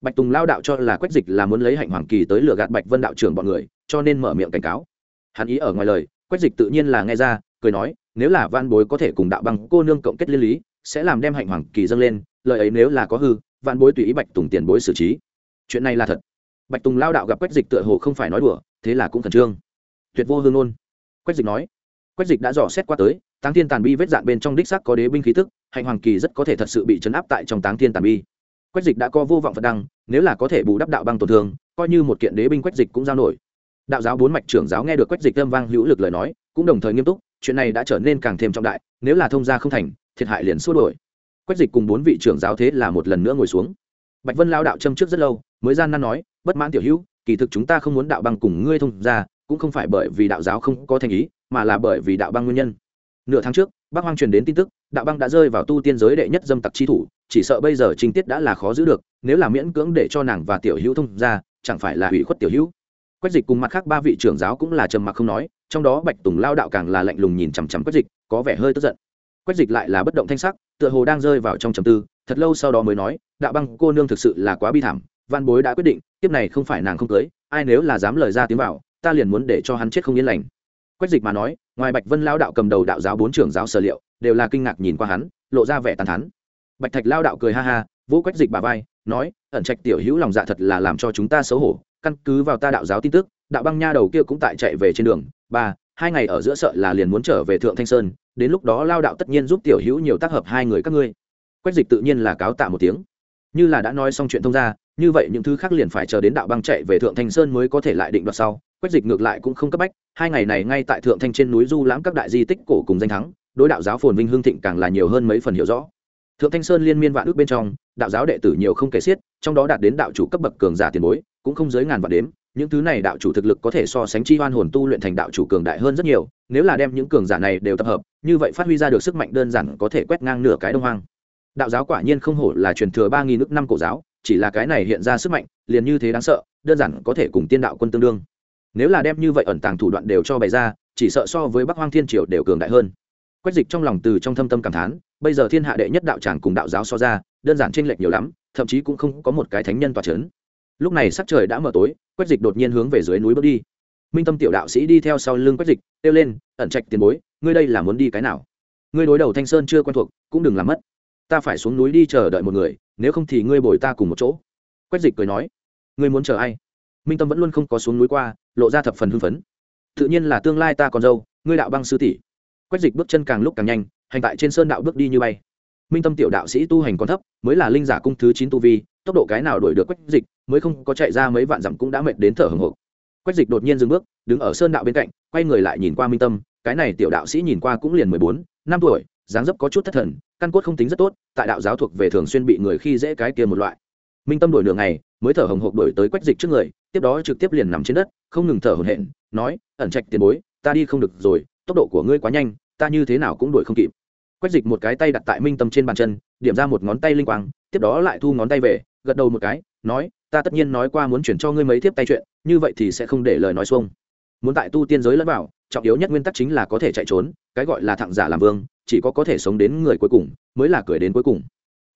Bạch tùng lao đạo cho là quách dịch là muốn lấy hạnh hoàng kỳ tới lừa gạt bạch vân đạo trưởng bọn người cho nên mở miệng cảnh cáo. Hắn ý ở ngoài lời, quách dịch tự nhiên là nghe ra, cười nói, nếu là van bối có thể cùng đạo băng cô nương cộng kết liên lý, sẽ làm đem hạnh hoàng kỳ dâng lên, lời ấy nếu là có hư van bối tùy ý bạch tùng tiền bối xử trí. Chuyện này là thật. Bạch tùng lao đạo gặp quách dịch tựa hồ không phải nói đùa, thế là cũng khẩn trương. Tuyệt vô hương ôn quách dịch nói. Quách dịch đã dò xét qua tới, táng thiên tàn bi vết dạn bên trong đích sắc có đế binh khí tức, hạnh hoàng kỳ rất có thể thật sự bị chấn áp tại trong táng thiên tàn bi. Quách dịch đã có vô vọng phật đăng, nếu là có thể bù đắp đạo băng tổn thương, coi như một kiện đế binh quách dịch cũng giao nổi đạo giáo bốn mạch trưởng giáo nghe được quách dịch âm vang hữu lực lời nói, cũng đồng thời nghiêm túc, chuyện này đã trở nên càng thêm trọng đại, nếu là thông gia không thành, thiệt hại liền xua đổi quách dịch cùng bốn vị trưởng giáo thế là một lần nữa ngồi xuống. Bạch vân lao đạo châm trước rất lâu, mới gian nan nói, bất mãn tiểu hữu, kỳ thực chúng ta không muốn đạo băng cùng ngươi thông gia, cũng không phải bởi vì đạo giáo không có thành ý, mà là bởi vì đạo băng nguyên nhân. Nửa tháng trước bác hoang truyền đến tin tức, đạo băng đã rơi vào tu tiên giới đệ nhất dâm tặc chi thủ, chỉ sợ bây giờ trình tiết đã là khó giữ được, nếu là miễn cưỡng để cho nàng và tiểu hữu thông ra chẳng phải là hủy khuất tiểu hữu quách dịch cùng mặt khác ba vị trưởng giáo cũng là trầm mặc không nói, trong đó bạch tùng lao đạo càng là lạnh lùng nhìn chằm chằm quách dịch, có vẻ hơi tức giận. Quách dịch lại là bất động thanh sắc, tựa hồ đang rơi vào trong trầm tư, thật lâu sau đó mới nói, đạo băng cô nương thực sự là quá bi thảm, văn bối đã quyết định tiếp này không phải nàng không cưới, ai nếu là dám lời ra tiếng vào, ta liền muốn để cho hắn chết không yên lành. Quách dịch mà nói, ngoài bạch vân lao đạo cầm đầu đạo giáo bốn trưởng giáo sở liệu, đều là kinh ngạc nhìn qua hắn, lộ ra vẻ tàn thắn bạch thạch lao đạo cười ha ha vũ quách dịch bà vai, nói, ẩn trạch tiểu hữu lòng dạ thật là làm cho chúng ta xấu hổ căn cứ vào ta đạo giáo tin tức, đạo băng nha đầu kia cũng tại chạy về trên đường. Ba, hai ngày ở giữa sợ là liền muốn trở về thượng thanh sơn, đến lúc đó lao đạo tất nhiên giúp tiểu hữu nhiều tác hợp hai người các ngươi. Quách dịch tự nhiên là cáo tạ một tiếng. Như là đã nói xong chuyện thông ra như vậy những thứ khác liền phải chờ đến đạo băng chạy về thượng thanh sơn mới có thể lại định đoạt sau. Quách dịch ngược lại cũng không cấp bách, hai ngày này ngay tại thượng thanh trên núi du lãm các đại di tích cổ cùng danh thắng, đối đạo giáo phồn vinh hương thịnh càng là nhiều hơn mấy phần hiểu rõ. Thượng thanh sơn liên miên vạn ước bên trong, đạo giáo đệ tử nhiều không kể xiết, trong đó đạt đến đạo chủ cấp bậc cường giả tiền bối cũng không dưới ngàn vạn đếm, những thứ này đạo chủ thực lực có thể so sánh chi hoan hồn tu luyện thành đạo chủ cường đại hơn rất nhiều, nếu là đem những cường giả này đều tập hợp, như vậy phát huy ra được sức mạnh đơn giản có thể quét ngang nửa cái đông hoang. Đạo giáo quả nhiên không hổ là truyền thừa ba nghìn nước năm cổ giáo, chỉ là cái này hiện ra sức mạnh, liền như thế đáng sợ, đơn giản có thể cùng tiên đạo quân tương đương. Nếu là đem như vậy ẩn tàng thủ đoạn đều cho bày ra, chỉ sợ so với bắc hoang thiên triều đều cường đại hơn. Quách dịch trong lòng từ trong thâm tâm cảm thán, bây giờ thiên hạ đệ nhất đạo tràng cùng đạo giáo so ra, đơn giản chênh lệch nhiều lắm, thậm chí cũng không có một cái thánh nhân tòa c lúc này sắc trời đã mở tối, quách dịch đột nhiên hướng về dưới núi bước đi. Minh tâm tiểu đạo sĩ đi theo sau lưng quách dịch, kêu lên, ẩn trạch tiền bối, ngươi đây là muốn đi cái nào? Ngươi đối đầu thanh sơn chưa quen thuộc, cũng đừng làm mất. Ta phải xuống núi đi chờ đợi một người, nếu không thì ngươi bồi ta cùng một chỗ. Quách dịch cười nói, ngươi muốn chờ ai? Minh tâm vẫn luôn không có xuống núi qua, lộ ra thập phần hưng phấn. Tự nhiên là tương lai ta còn dâu, ngươi đạo băng sư tỷ. Quách dịch bước chân càng lúc càng nhanh, hành tại trên sơn đạo bước đi như bay. Minh tâm tiểu đạo sĩ tu hành còn thấp, mới là linh giả cung thứ chín tu vi tốc độ cái nào đuổi được quách dịch, mới không có chạy ra mấy vạn dặm cũng đã mệt đến thở hồng hộc. Quách dịch đột nhiên dừng bước, đứng ở sơn đạo bên cạnh, quay người lại nhìn qua minh tâm, cái này tiểu đạo sĩ nhìn qua cũng liền mười bốn, năm tuổi, dáng dấp có chút thất thần, căn cốt không tính rất tốt, tại đạo giáo thuộc về thường xuyên bị người khi dễ cái kia một loại. Minh tâm đổi đường này mới thở hồng hộc đổi tới quách dịch trước người, tiếp đó trực tiếp liền nằm trên đất, không ngừng thở hổn hển, nói, ẩn trạch tiền bối, ta đi không được rồi, tốc độ của ngươi quá nhanh, ta như thế nào cũng đuổi không kịp. Quách dịch một cái tay đặt tại minh tâm trên bàn chân, điểm ra một ngón tay linh quang, tiếp đó lại thu ngón tay về gật đầu một cái, nói, ta tất nhiên nói qua muốn chuyển cho ngươi mấy tiếp tay chuyện, như vậy thì sẽ không để lời nói xuông. Muốn tại tu tiên giới lẫn vào, trọng yếu nhất nguyên tắc chính là có thể chạy trốn, cái gọi là thặng giả làm vương, chỉ có có thể sống đến người cuối cùng, mới là cười đến cuối cùng.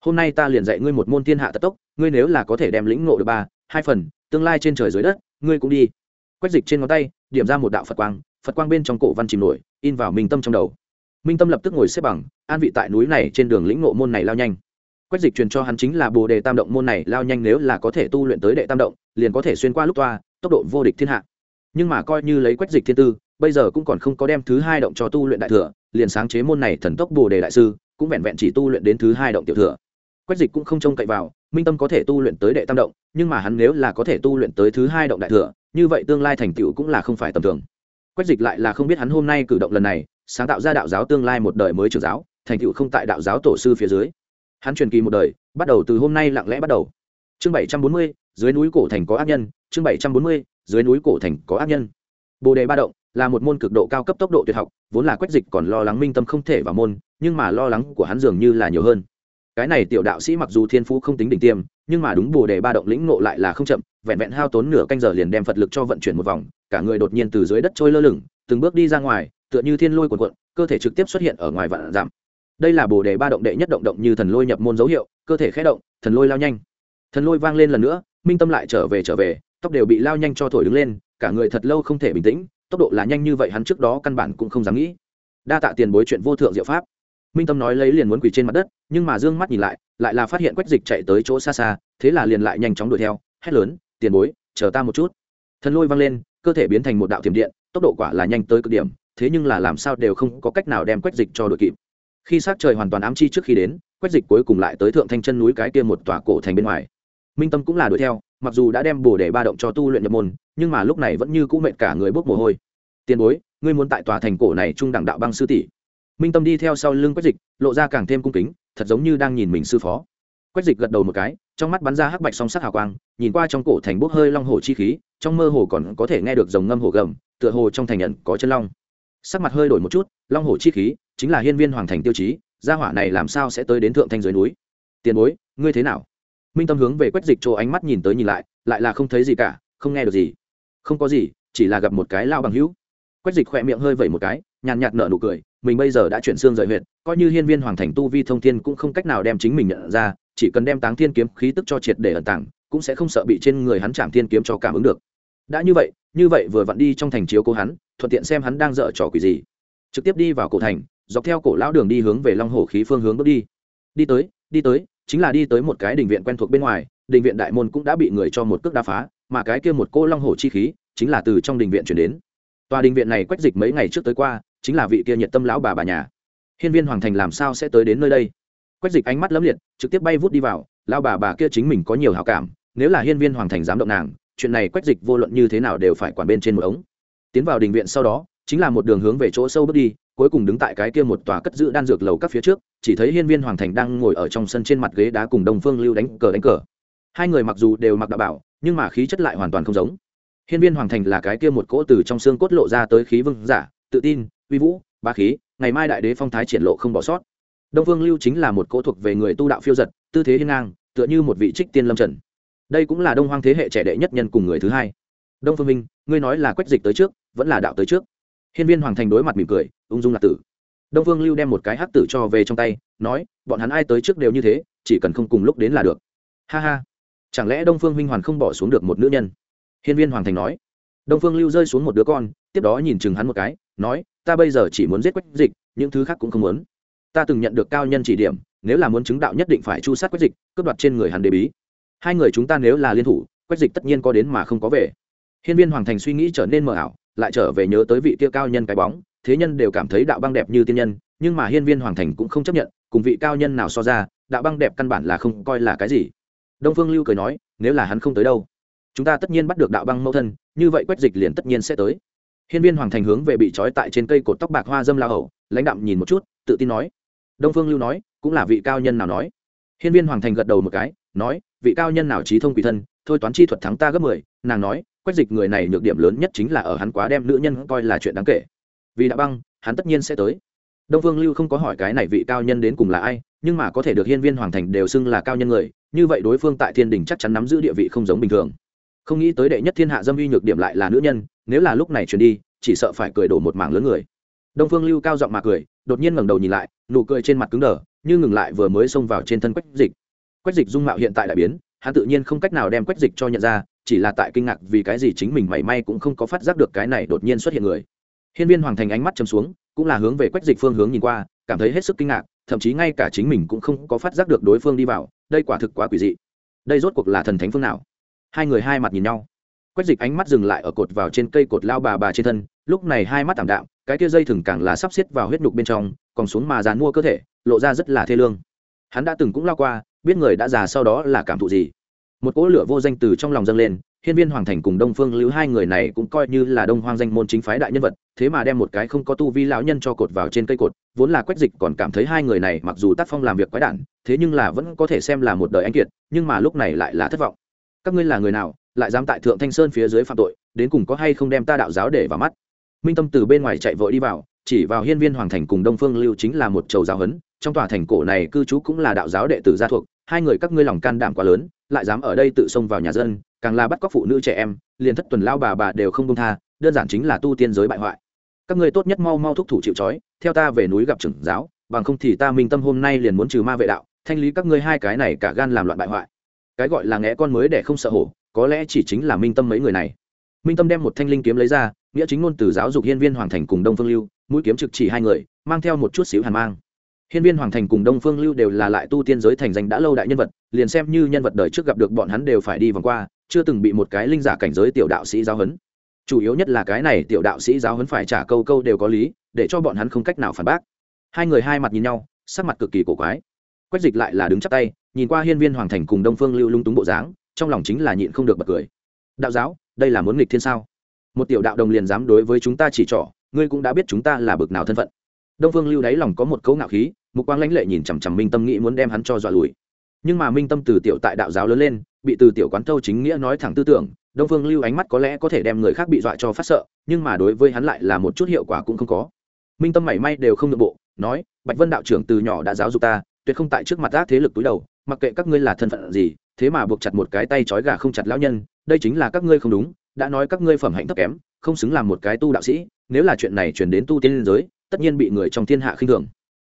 Hôm nay ta liền dạy ngươi một môn thiên hạ tất tốc, ngươi nếu là có thể đem lĩnh ngộ được ba, hai phần, tương lai trên trời dưới đất, ngươi cũng đi. Quách dịch trên ngón tay, điểm ra một đạo phật quang phật quang bên trong cổ văn chìm nổi, in vào minh tâm trong đầu. Minh tâm lập tức ngồi xếp bằng, an vị tại núi này trên đường lĩnh ngộ môn này lao nhanh quách dịch truyền cho hắn chính là bồ đề tam động môn này, lao nhanh nếu là có thể tu luyện tới đệ tam động, liền có thể xuyên qua lúc toa, tốc độ vô địch thiên hạ. Nhưng mà coi như lấy quách dịch thiên tư, bây giờ cũng còn không có đem thứ hai động cho tu luyện đại thừa, liền sáng chế môn này thần tốc bồ đề đại sư, cũng vẹn vẹn chỉ tu luyện đến thứ hai động tiểu thừa. Quách dịch cũng không trông cậy vào, minh tâm có thể tu luyện tới đệ tam động, nhưng mà hắn nếu là có thể tu luyện tới thứ hai động đại thừa, như vậy tương lai thành tựu cũng là không phải tầm thường. Quách dịch lại là không biết hắn hôm nay cử động lần này, sáng tạo ra đạo giáo tương lai một đời mới trưởng giáo, thành tựu không tại đạo giáo tổ sư phía dưới hắn truyền kỳ một đời, bắt đầu từ hôm nay lặng lẽ bắt đầu. Chương bảy trăm bốn mươi, dưới núi cổ thành có ác nhân. Chương bảy trăm bốn mươi, dưới núi cổ thành có ác nhân. Bồ đề ba động là một môn cực độ cao cấp tốc độ tuyệt học, vốn là quách dịch còn lo lắng minh tâm không thể vào môn, nhưng mà lo lắng của hắn dường như là nhiều hơn. Cái này tiểu đạo sĩ mặc dù thiên phú không tính đỉnh tiêm, nhưng mà đúng bồ đề ba động lĩnh ngộ lại là không chậm, vẹn vẹn hao tốn nửa canh giờ liền đem phật lực cho vận chuyển một vòng, cả người đột nhiên từ dưới đất trôi lơ lửng, từng bước đi ra ngoài, tựa như thiên lôi cuộn cuộn, cơ thể trực tiếp xuất hiện ở ngoài vạn dặm đây là bồ đề ba động đệ nhất động động như thần lôi nhập môn dấu hiệu, cơ thể khé động, thần lôi lao nhanh. Thần lôi vang lên lần nữa, minh tâm lại trở về trở về, tóc đều bị lao nhanh cho thổi đứng lên, cả người thật lâu không thể bình tĩnh, tốc độ là nhanh như vậy hắn trước đó căn bản cũng không dám nghĩ. Đa tạ tiền bối chuyện vô thượng diệu pháp. Minh tâm nói lấy liền muốn quỳ trên mặt đất, nhưng mà d ư ơ n g mắt nhìn lại lại là phát hiện quách dịch chạy tới chỗ xa xa, thế là liền lại nhanh chóng đuổi theo, hét lớn, tiền bối, chờ ta một chút. Thần lôi vang lên, cơ thể biến thành một đạo thiểm điện, tốc độ quả là nhanh tới cực điểm, thế nhưng là làm sao đều không có cách nào đem quách dịch cho đội kịp khi s á trời hoàn toàn ám chi trước khi đến quách dịch cuối cùng lại tới thượng thanh chân núi cái kia một tòa cổ thành bên ngoài. Minh tâm cũng là đuổi theo, mặc dù đã đem bồ để ba động cho tu luyện nhập môn, nhưng mà lúc này vẫn như cũ mệt cả người bốc mồ hôi. Tiền bối, ngươi muốn tại tòa thành cổ này trung đẳng đạo băng sư tỷ? Minh tâm đi theo sau lưng quách dịch, lộ ra càng thêm cung kính, thật giống như đang nhìn mình sư phó. Quách dịch gật đầu một cái, trong mắt bắn ra hắc bạch song sắc hào quang, nhìn qua trong cổ thành bốc hơi long hồ chi khí, trong mơ hồ còn có thể nghe được dòng ngâm hồ gầm, tựa hồ trong thành nhận có chân long. Sắc mặt hơi đổi một chút, long hồ chi khí chính là hiên viên hoàng thành tiêu chí, gia hỏa này làm sao sẽ tới đến thượng thanh dưới núi? Tiền bối, ngươi thế nào? Minh tâm hướng về quét dịch chỗ ánh mắt nhìn tới nhìn lại lại là không thấy gì cả, không nghe được gì. Không có gì, chỉ là gặp một cái lao bằng hữu. Quét dịch khỏe miệng hơi vẩy một cái, nhàn nhạt nở nụ cười, mình bây giờ đã chuyển xương rời huyện coi như hiên viên hoàng thành tu vi thông thiên cũng không cách nào đem chính mình nhận ra, chỉ cần đem táng thiên kiếm khí tức cho triệt để ẩn tàng, cũng sẽ không sợ bị trên người hắn chạm thiên kiếm cho cảm ứng được. Đã như vậy như vậy vừa vặn đi trong thành chiếu cố hắn, thuận tiện xem hắn đang dở trò quỷ gì. Trực tiếp đi vào cổ thành dọc theo cổ lão đường đi hướng về long hồ khí phương hướng bước đi. Đi tới đi tới, chính là đi tới một cái đình viện quen thuộc bên ngoài đình viện đại môn cũng đã bị người cho một cước đa phá, mà cái kia một cô long hồ chi khí chính là từ trong đình viện chuyển đến. Tòa đình viện này quách dịch mấy ngày trước tới qua, chính là vị kia nhiệt tâm lão bà bà nhà. Hiên viên hoàng thành làm sao sẽ tới đến nơi đây? Quách dịch ánh mắt lấm liệt, trực tiếp bay vút đi vào, lão bà bà kia chính mình có nhiều hảo cảm, nếu là hiên viên hoàng thành dám động nàng, chuyện này quách dịch vô luận như thế nào đều phải quản bên trên một ống. Tiến vào đình viện sau đó chính là một đường hướng về chỗ sâu bước đi, cuối cùng đứng tại cái kia một tòa cất giữ đan dược lầu các phía trước, chỉ thấy hiên viên hoàng thành đang ngồi ở trong sân trên mặt ghế đá cùng đồng phương lưu đánh cờ đánh cờ. Hai người mặc dù đều mặc đạo bảo, nhưng mà khí chất lại hoàn toàn không giống. Hiên viên hoàng thành là cái kia một cỗ từ trong xương cốt lộ ra tới khí vương giả, tự tin, uy vũ ba khí, ngày mai đại đế phong thái triển lộ không bỏ sót. Đông phương lưu chính là một cỗ thuộc về người tu đạo phiêu giật, tư thế hiên ngang, tựa như một vị trích tiên lâm trần. Đây cũng là đông hoang thế hệ trẻ đệ nhất nhân cùng người thứ hai. Đông phương minh, ngươi nói là quách dịch tới trước, vẫn là đạo tới trước? Hiên viên hoàng thành đối mặt mỉm cười, ung dung lạc tử. Đông phương lưu đem một cái hắc tử cho về trong tay, nói, bọn hắn ai tới trước đều như thế, chỉ cần không cùng lúc đến là được. Ha ha. Chẳng lẽ đông phương huynh hoàn không bỏ xuống được một nữ nhân? Hiên viên hoàng thành nói. Đông phương lưu rơi xuống một đứa con, tiếp đó nhìn chừng hắn một cái, nói, ta bây giờ chỉ muốn giết quách dịch, những thứ khác cũng không muốn. Ta từng nhận được cao nhân chỉ điểm, nếu là muốn chứng đạo nhất định phải chu sát quách dịch, cướp đoạt trên người hắn đế bí. Hai người chúng ta nếu là liên thủ, quách dịch tất nhiên có đến mà không có về. Hiên viên hoàng thành suy nghĩ trở nên mờ ảo lại trở về nhớ tới vị kia cao nhân cái bóng, thế nhân đều cảm thấy đạo băng đẹp như tiên nhân, nhưng mà hiên viên hoàng thành cũng không chấp nhận, cùng vị cao nhân nào so ra, đạo băng đẹp căn bản là không coi là cái gì. Đông phương lưu cười nói, nếu là hắn không tới đâu, chúng ta tất nhiên bắt được đạo băng mẫu thân, như vậy quét dịch liền tất nhiên sẽ tới. Hiên viên hoàng thành hướng về bị trói tại trên cây cột tóc bạc hoa dâm la hầu, lãnh đạm nhìn một chút, tự tin nói. Đông phương lưu nói, cũng là vị cao nhân nào nói. Hiên viên hoàng thành gật đầu một cái, nói, vị cao nhân nào trí thông quỷ thân, thôi toán chi thuật thắng ta gấp mười, nàng nói quách dịch người này nhược điểm lớn nhất chính là ở hắn quá đem nữ nhân coi là chuyện đáng kể. Vì đã băng, hắn tất nhiên sẽ tới. Đông phương lưu không có hỏi cái này vị cao nhân đến cùng là ai, nhưng mà có thể được hiên viên hoàng thành đều xưng là cao nhân người, như vậy đối phương tại thiên đình chắc chắn nắm giữ địa vị không giống bình thường. Không nghĩ tới đệ nhất thiên hạ dâm uy nhược điểm lại là nữ nhân, nếu là lúc này chuyển đi, chỉ sợ phải cười đổ một mảng lớn người. Đông phương lưu cao giọng mà cười, đột nhiên ngẩng đầu nhìn lại, nụ cười trên mặt cứng đờ, như ngừng lại vừa mới xông vào trên thân quách dịch. Quách dịch dung mạo hiện tại đại biến, hắn tự nhiên không cách nào đem quách dịch cho nhận ra chỉ là tại kinh ngạc vì cái gì chính mình mảy may cũng không có phát giác được cái này đột nhiên xuất hiện người. Hiên viên hoàng thành ánh mắt chầm xuống, cũng là hướng về quách dịch phương hướng nhìn qua, cảm thấy hết sức kinh ngạc, thậm chí ngay cả chính mình cũng không có phát giác được đối phương đi vào, đây quả thực quá quỷ dị. Đây rốt cuộc là thần thánh phương nào? Hai người hai mặt nhìn nhau. Quách dịch ánh mắt dừng lại ở cột vào trên cây cột lao bà bà trên thân, lúc này hai mắt t đạm, cái kia dây thừng càng là sắp xiết vào huyết nhục bên trong, còn xuống mà dàn mua cơ thể, lộ ra rất là thê lương. Hắn đã từng cũng lao qua, biết người đã già sau đó là cảm thụ gì một cỗ lửa vô danh từ trong lòng dâng lên, hiên viên hoàng thành cùng đông phương lưu hai người này cũng coi như là đông hoang danh môn chính phái đại nhân vật, thế mà đem một cái không có tu vi lão nhân cho cột vào trên cây cột, vốn là quách dịch còn cảm thấy hai người này mặc dù tác phong làm việc quái đản, thế nhưng là vẫn có thể xem là một đời anh kiệt, nhưng mà lúc này lại là thất vọng. Các ngươi là người nào, lại dám tại thượng thanh sơn phía dưới phạm tội, đến cùng có hay không đem ta đạo giáo để vào mắt? Minh tâm từ bên ngoài chạy vội đi vào, chỉ vào hiên viên hoàng thành cùng đông phương lưu chính là một chầu giáo huấn, trong tòa thành cổ này cư trú cũng là đạo giáo đệ tử gia thuộc, hai người các ngươi lòng can đảm quá lớn lại dám ở đây tự xông vào nhà dân, càng là bắt cóc phụ nữ trẻ em, liền thất tuần lao bà bà đều không công tha, đơn giản chính là tu tiên giới bại hoại. Các ngươi tốt nhất mau mau thúc thủ chịu trói, theo ta về núi gặp trưởng giáo, bằng không thì ta minh tâm hôm nay liền muốn trừ ma vệ đạo, thanh lý các ngươi hai cái này cả gan làm loạn bại hoại. Cái gọi là ngẽ con mới để không sợ hổ, có lẽ chỉ chính là minh tâm mấy người này. Minh tâm đem một thanh linh kiếm lấy ra, nghĩa chính ngôn từ giáo dục hiên viên hoàng thành cùng đông phương lưu, mũi kiếm trực chỉ hai người, mang theo một chút xíu hàn mang hiên viên hoàng thành cùng đông phương lưu đều là lại tu tiên giới thành danh đã lâu đại nhân vật, liền xem như nhân vật đời trước gặp được bọn hắn đều phải đi vòng qua, chưa từng bị một cái linh giả cảnh giới tiểu đạo sĩ giáo huấn. Chủ yếu nhất là cái này tiểu đạo sĩ giáo huấn phải trả câu câu đều có lý, để cho bọn hắn không cách nào phản bác. Hai người hai mặt nhìn nhau, sắc mặt cực kỳ cổ quái. Quách dịch lại là đứng chắp tay, nhìn qua hiên viên hoàng thành cùng đông phương lưu lung túng bộ dáng, trong lòng chính là nhịn không được bật cười. Đạo giáo, đây là muốn nghịch thiên sao? Một tiểu đạo đồng liền dám đối với chúng ta chỉ trỏ, ngươi cũng đã biết chúng ta là bực nào thân phận đông phương lưu đáy lòng có một cấu ngạo khí, mục quang lãnh lệ nhìn chằm chằm minh tâm nghĩ muốn đem hắn cho dọa lùi. Nhưng mà minh tâm từ tiểu tại đạo giáo lớn lên, bị từ tiểu quán thâu chính nghĩa nói thẳng tư tưởng, đông phương lưu ánh mắt có lẽ có thể đem người khác bị dọa cho phát sợ, nhưng mà đối với hắn lại là một chút hiệu quả cũng không có. Minh tâm mảy may đều không được bộ, nói, bạch vân đạo trưởng từ nhỏ đã giáo dục ta, tuyệt không tại trước mặt ác thế lực túi đầu, mặc kệ các ngươi là thân phận gì, thế mà buộc chặt một cái tay trói gà không chặt lão nhân, đây chính là các ngươi không đúng, đã nói các ngươi phẩm hạnh thấp kém, không xứng làm một cái tu đạo sĩ, nếu là chuyện này chuyển đến tu tiên giới tất nhiên bị người trong thiên hạ khinh thường.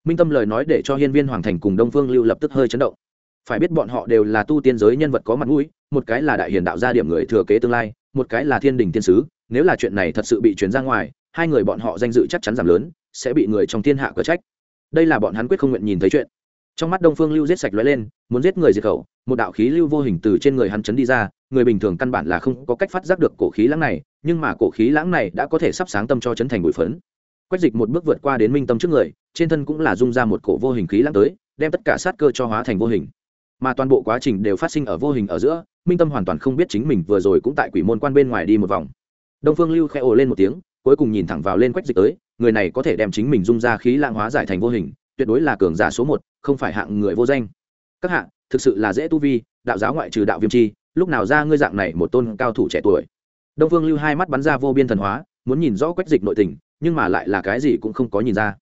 Minh tâm lời nói để cho hiên viên hoàng thành cùng đông phương lưu lập tức hơi chấn động. Phải biết bọn họ đều là tu tiên giới nhân vật có mặt mũi, một cái là đại hiền đạo gia điểm người thừa kế tương lai, một cái là thiên đình tiên sứ, nếu là chuyện này thật sự bị chuyển ra ngoài, hai người bọn họ danh dự chắc chắn giảm lớn, sẽ bị người trong thiên hạ cở trách. Đây là bọn hắn quyết không nguyện nhìn thấy chuyện. Trong mắt đông phương lưu giết sạch lóe lên, muốn giết người diệt khẩu, một đạo khí lưu vô hình từ trên người hắn chấn đi ra, người bình thường căn bản là không có cách phát giác được cổ khí lãng này, nhưng mà cổ khí lãng này đã có thể sắp sáng tâm cho chấn thành bụi phấn quách dịch một bước vượt qua đến minh tâm trước người, trên thân cũng là dung ra một cổ vô hình khí lãng tới, đem tất cả sát cơ cho hóa thành vô hình. Mà toàn bộ quá trình đều phát sinh ở vô hình ở giữa, minh tâm hoàn toàn không biết chính mình vừa rồi cũng tại quỷ môn quan bên ngoài đi một vòng. Đông phương lưu khẽ ồ lên một tiếng, cuối cùng nhìn thẳng vào lên quách dịch tới, người này có thể đem chính mình dung ra khí lãng hóa giải thành vô hình, tuyệt đối là cường giả số một, không phải hạng người vô danh. Các hạng thực sự là dễ tu vi, đạo giáo ngoại trừ đạo viêm chi, lúc nào ra ngươi dạng này một tôn cao thủ trẻ tuổi? Đông phương lưu hai mắt bắn ra vô biên thần hóa, muốn nhìn rõ quách dịch nội tình nhưng mà lại là cái gì cũng không có nhìn ra.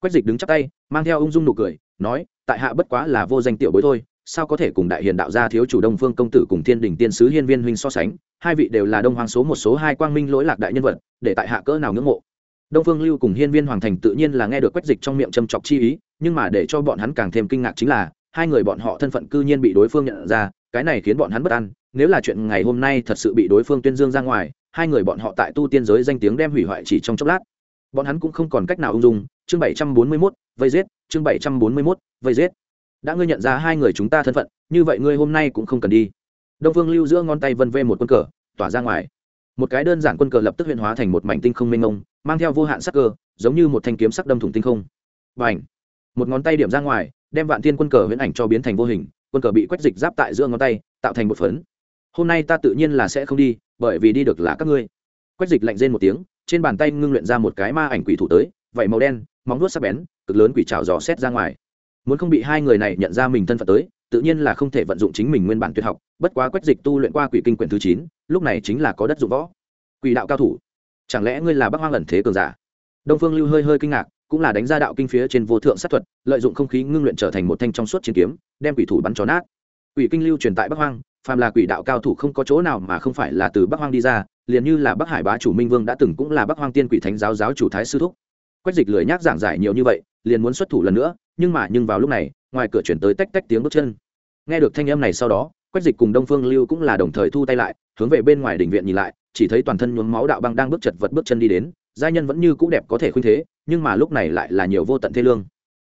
Quách dịch đứng chắp tay, mang theo ung dung nụ cười, nói, tại hạ bất quá là vô danh tiểu bối thôi, sao có thể cùng đại hiền đạo gia thiếu chủ đông phương công tử cùng thiên đình tiên sứ hiên viên huynh so sánh, hai vị đều là đông hoàng số một số hai quang minh lỗi lạc đại nhân vật, để tại hạ cỡ nào ngưỡng mộ. Đông phương lưu cùng hiên viên hoàng thành tự nhiên là nghe được quách dịch trong miệng châm chọc chi ý, nhưng mà để cho bọn hắn càng thêm kinh ngạc chính là, hai người bọn họ thân phận cư nhiên bị đối phương nhận ra, cái này khiến bọn hắn bất an, nếu là chuyện ngày hôm nay thật sự bị đối phương tuyên dương ra ngoài, hai người bọn họ tại tu tiên giới danh tiếng đem hủy hoại chỉ trong chốc lát bọn hắn cũng không còn cách nào ung dung. Chương bảy trăm bốn mươi mốt, vây giết. Chương bảy trăm bốn mươi mốt, vây giết. Đã ngươi nhận ra hai người chúng ta thân phận, như vậy ngươi hôm nay cũng không cần đi. Đông phương lưu giữa ngón tay vân vê một quân cờ, tỏa ra ngoài. Một cái đơn giản quân cờ lập tức huyện hóa thành một mảnh tinh không mênh mông, mang theo vô hạn sắc cơ, giống như một thanh kiếm sắc đâm thủng tinh không. Và ảnh một ngón tay điểm ra ngoài, đem vạn thiên quân cờ huyễn ảnh cho biến thành vô hình, quân cờ bị quét dịch giáp tại giữa ngón tay, tạo thành một phấn. Hôm nay ta tự nhiên là sẽ không đi, bởi vì đi được là các ngươi. Quét dịch lạnh rên một tiếng trên bàn tay ngưng luyện ra một cái ma ảnh quỷ thủ tới vậy màu đen, móng vuốt sắc bén, cực lớn quỷ trào dò xét ra ngoài. Muốn không bị hai người này nhận ra mình thân phận tới, tự nhiên là không thể vận dụng chính mình nguyên bản tuyệt học, bất quá quét dịch tu luyện qua quỷ kinh quyển thứ chín, lúc này chính là có đất dụng võ. Quỷ đạo cao thủ, chẳng lẽ ngươi là bắc hoang ẩn thế cường giả? Đông phương lưu hơi hơi kinh ngạc, cũng là đánh ra đạo kinh phía trên vô thượng sát thuật, lợi dụng không khí ngưng luyện trở thành một thanh trong suốt chiến kiếm, đem quỷ thủ bắn chó nát. Quỷ kinh lưu truyền tại bắc hoang, phàm là quỷ đạo cao thủ không có chỗ nào mà không phải là từ bắc hoang đi ra liền như là bắc hải bá chủ minh vương đã từng cũng là bắc hoang tiên quỷ thánh giáo giáo chủ thái sư thúc. Quách dịch lười nhác giảng giải nhiều như vậy, liền muốn xuất thủ lần nữa, nhưng mà nhưng vào lúc này, ngoài cửa chuyển tới tách tách tiếng bước chân. Nghe được thanh âm này sau đó, quách dịch cùng đông phương lưu cũng là đồng thời thu tay lại, hướng về bên ngoài đình viện nhìn lại, chỉ thấy toàn thân nhuốm máu đạo băng đang bước chật vật bước chân đi đến, giai nhân vẫn như cũ đẹp có thể khuynh thế, nhưng mà lúc này lại là nhiều vô tận thê lương.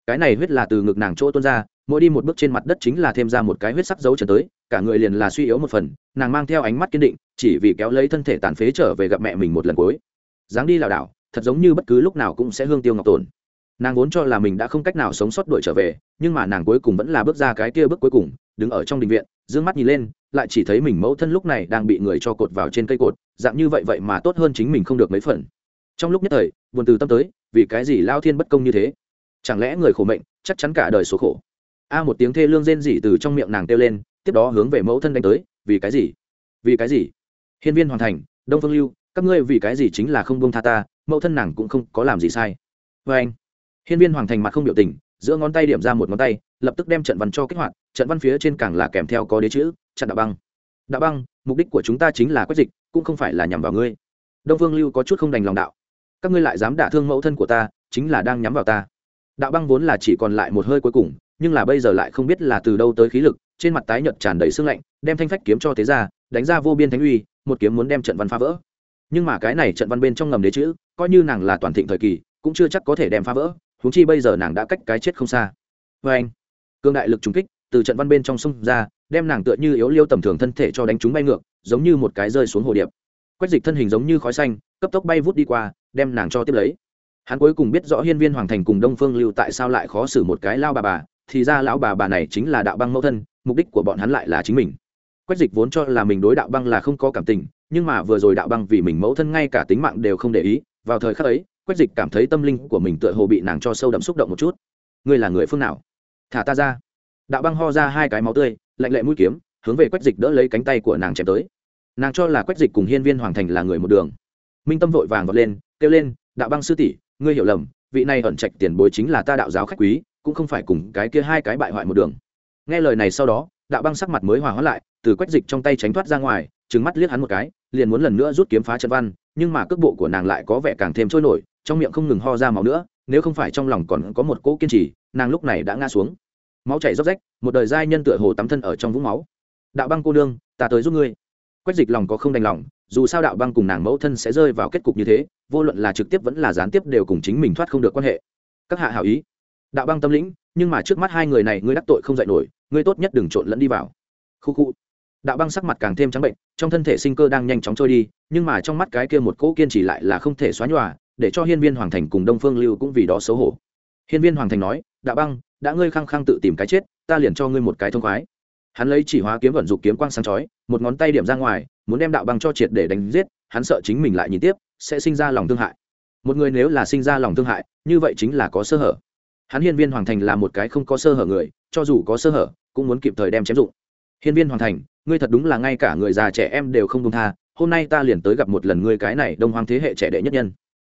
Cái này huyết là từ ngực nàng chỗ tuôn ra, mỗi đi một bước trên mặt đất chính là thêm ra một cái huyết sắc dấu trần tới cả người liền là suy yếu một phần, nàng mang theo ánh mắt kiên định, chỉ vì kéo lấy thân thể tàn phế trở về gặp mẹ mình một lần cuối. Dáng đi lảo đảo, thật giống như bất cứ lúc nào cũng sẽ hương tiêu ngọc tồn. Nàng vốn cho là mình đã không cách nào sống sót đuổi trở về, nhưng mà nàng cuối cùng vẫn là bước ra cái kia bước cuối cùng, đứng ở trong đình viện d ư ơ n g mắt nhìn lên, lại chỉ thấy mình mẫu thân lúc này đang bị người cho cột vào trên cây cột, dạng như vậy vậy mà tốt hơn chính mình không được mấy phần. Trong lúc nhất thời, buồn từ tâm tới, vì cái gì lao thiên bất công như thế? Chẳng lẽ người khổ mệnh, chắc chắn cả đời số khổ? A một tiếng thê lương rên rỉ từ trong miệng nàng kêu lên tiếp đó hướng về mẫu thân đánh tới, vì cái gì? Vì cái gì? Hiên viên hoàn thành, đông phương lưu, các ngươi vì cái gì chính là không bông tha ta, mẫu thân nàng cũng không có làm gì sai. Vê anh, hiên viên hoàng thành mặt không biểu tình, giữa ngón tay điểm ra một ngón tay, lập tức đem trận văn cho kích hoạt, trận văn phía trên càng là kèm theo có đế chữ chặn đạo băng. Đạo băng, mục đích của chúng ta chính là quét dịch, cũng không phải là nhằm vào ngươi. Đông vương lưu có chút không đành lòng đạo. Các ngươi lại dám đả thương mẫu thân của ta, chính là đang nhắm vào ta. Đạo băng vốn là chỉ còn lại một hơi cuối cùng, nhưng là bây giờ lại không biết là từ đâu tới khí lực trên mặt tái nhợt tràn đầy sương lạnh, đem thanh phách kiếm cho thế ra đánh ra vô biên thánh uy, một kiếm muốn đem trận văn phá vỡ. Nhưng mà cái này trận văn bên trong ngầm đế chữ, coi như nàng là toàn thịnh thời kỳ, cũng chưa chắc có thể đem phá vỡ, huống chi bây giờ nàng đã cách cái chết không xa. Vê anh, cương đại lực trúng kích, từ trận văn bên trong sông ra, đem nàng tựa như yếu liêu tầm thường thân thể cho đánh chúng bay ngược, giống như một cái rơi xuống hồ điệp. Quách dịch thân hình giống như khói xanh, cấp tốc bay vút đi qua, đem nàng cho tiếp lấy. Hắn cuối cùng biết rõ hiên viên hoàng thành cùng đông phương lưu tại sao lại khó xử một cái lao bà bà thì ra lão bà bà này chính là đạo băng mẫu thân, mục đích của bọn hắn lại là chính mình. Quách dịch vốn cho là mình đối đạo băng là không có cảm tình, nhưng mà vừa rồi đạo băng vì mình mẫu thân ngay cả tính mạng đều không để ý, vào thời khắc ấy, quách dịch cảm thấy tâm linh của mình tựa hồ bị nàng cho sâu đậm xúc động một chút. Ngươi là người phương nào? Thả ta ra. Đạo băng ho ra hai cái máu tươi, lạnh lệ mũi kiếm, hướng về quách dịch đỡ lấy cánh tay của nàng chém tới. Nàng cho là quách dịch cùng hiên viên hoàng thành là người một đường. Minh tâm vội vàng vọt lên, kêu lên, đạo băng sư tỷ, ngươi hiểu lầm, vị này ẩn trạch tiền bối chính là ta đạo giáo khách quý cũng không phải cùng cái kia hai cái bại hoại một đường. Nghe lời này sau đó, đạo băng sắc mặt mới hòa hóa lại, từ quách dịch trong tay tránh thoát ra ngoài, trừng mắt liếc hắn một cái, liền muốn lần nữa rút kiếm phá trận văn, nhưng mà cước bộ của nàng lại có vẻ càng thêm trôi nổi, trong miệng không ngừng ho ra máu nữa, nếu không phải trong lòng còn có một cỗ kiên trì, nàng lúc này đã ngã xuống. Máu chảy róc rách, một đời giai nhân tựa hồ tắm thân ở trong vũng máu. Đạo băng cô nương, ta tới giúp ngươi. Quách dịch lòng có không đành lòng, dù sao đạo băng cùng nàng mẫu thân sẽ rơi vào kết cục như thế, vô luận là trực tiếp vẫn là gián tiếp đều cùng chính mình thoát không được quan hệ. Các hạ hảo ý đạo băng tâm lĩnh, nhưng mà trước mắt hai người này ngươi đắc tội không dạy nổi, ngươi tốt nhất đừng trộn lẫn đi vào. Khu khu. Đạo băng sắc mặt càng thêm trắng bệnh, trong thân thể sinh cơ đang nhanh chóng trôi đi, nhưng mà trong mắt cái kia một cỗ kiên trì lại là không thể xóa nhòa, để cho hiên viên hoàng thành cùng đông phương lưu cũng vì đó xấu hổ. Hiên viên hoàng thành nói đạo băng, đã ngươi khăng khăng tự tìm cái chết, ta liền cho ngươi một cái thông khoái. Hắn lấy chỉ hóa kiếm vận dụng kiếm quang sáng chói, một ngón tay điểm ra ngoài, muốn đem đạo băng cho triệt để đánh giết, hắn sợ chính mình lại nhìn tiếp, sẽ sinh ra lòng thương hại. Một người nếu là sinh ra lòng thương hại, như vậy chính là có sơ hở hắn hiên viên hoàng thành là một cái không có sơ hở người, cho dù có sơ hở, cũng muốn kịp thời đem chém dụng. Hiên viên hoàng thành, ngươi thật đúng là ngay cả người già trẻ em đều không công tha, hôm nay ta liền tới gặp một lần ngươi cái này đông hoàng thế hệ trẻ đệ nhất nhân.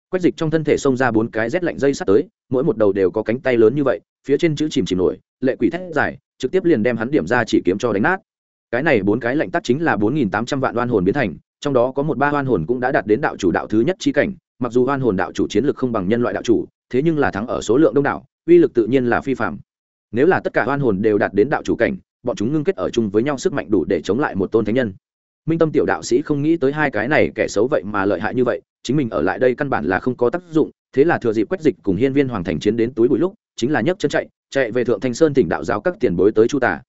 Quách dịch trong thân thể xông ra bốn cái rét lạnh dây sắt tới, mỗi một đầu đều có cánh tay lớn như vậy, phía trên chữ chìm chìm nổi, lệ quỷ thét dài, trực tiếp liền đem hắn điểm ra chỉ kiếm cho đánh nát. Cái này bốn cái lạnh tắt chính là bốn nghìn tám trăm vạn oan hồn biến thành, trong đó có một ba oan hồn cũng đã đạt đến đạo chủ đạo thứ nhất chi cảnh, mặc dù oan hồn đạo chủ chiến lực không bằng nhân loại đạo chủ, thế nhưng là thắng ở số lượng đông đảo uy lực tự nhiên là phi phạm. Nếu là tất cả hoan hồn đều đạt đến đạo chủ cảnh, bọn chúng ngưng kết ở chung với nhau sức mạnh đủ để chống lại một tôn thánh nhân. Minh tâm tiểu đạo sĩ không nghĩ tới hai cái này kẻ xấu vậy mà lợi hại như vậy, chính mình ở lại đây căn bản là không có tác dụng, thế là thừa dịp quách dịch cùng hiên viên hoàng thành chiến đến túi bụi lúc, chính là nhấc chân chạy chạy về thượng thanh sơn tỉnh đạo giáo các tiền bối tới chu tả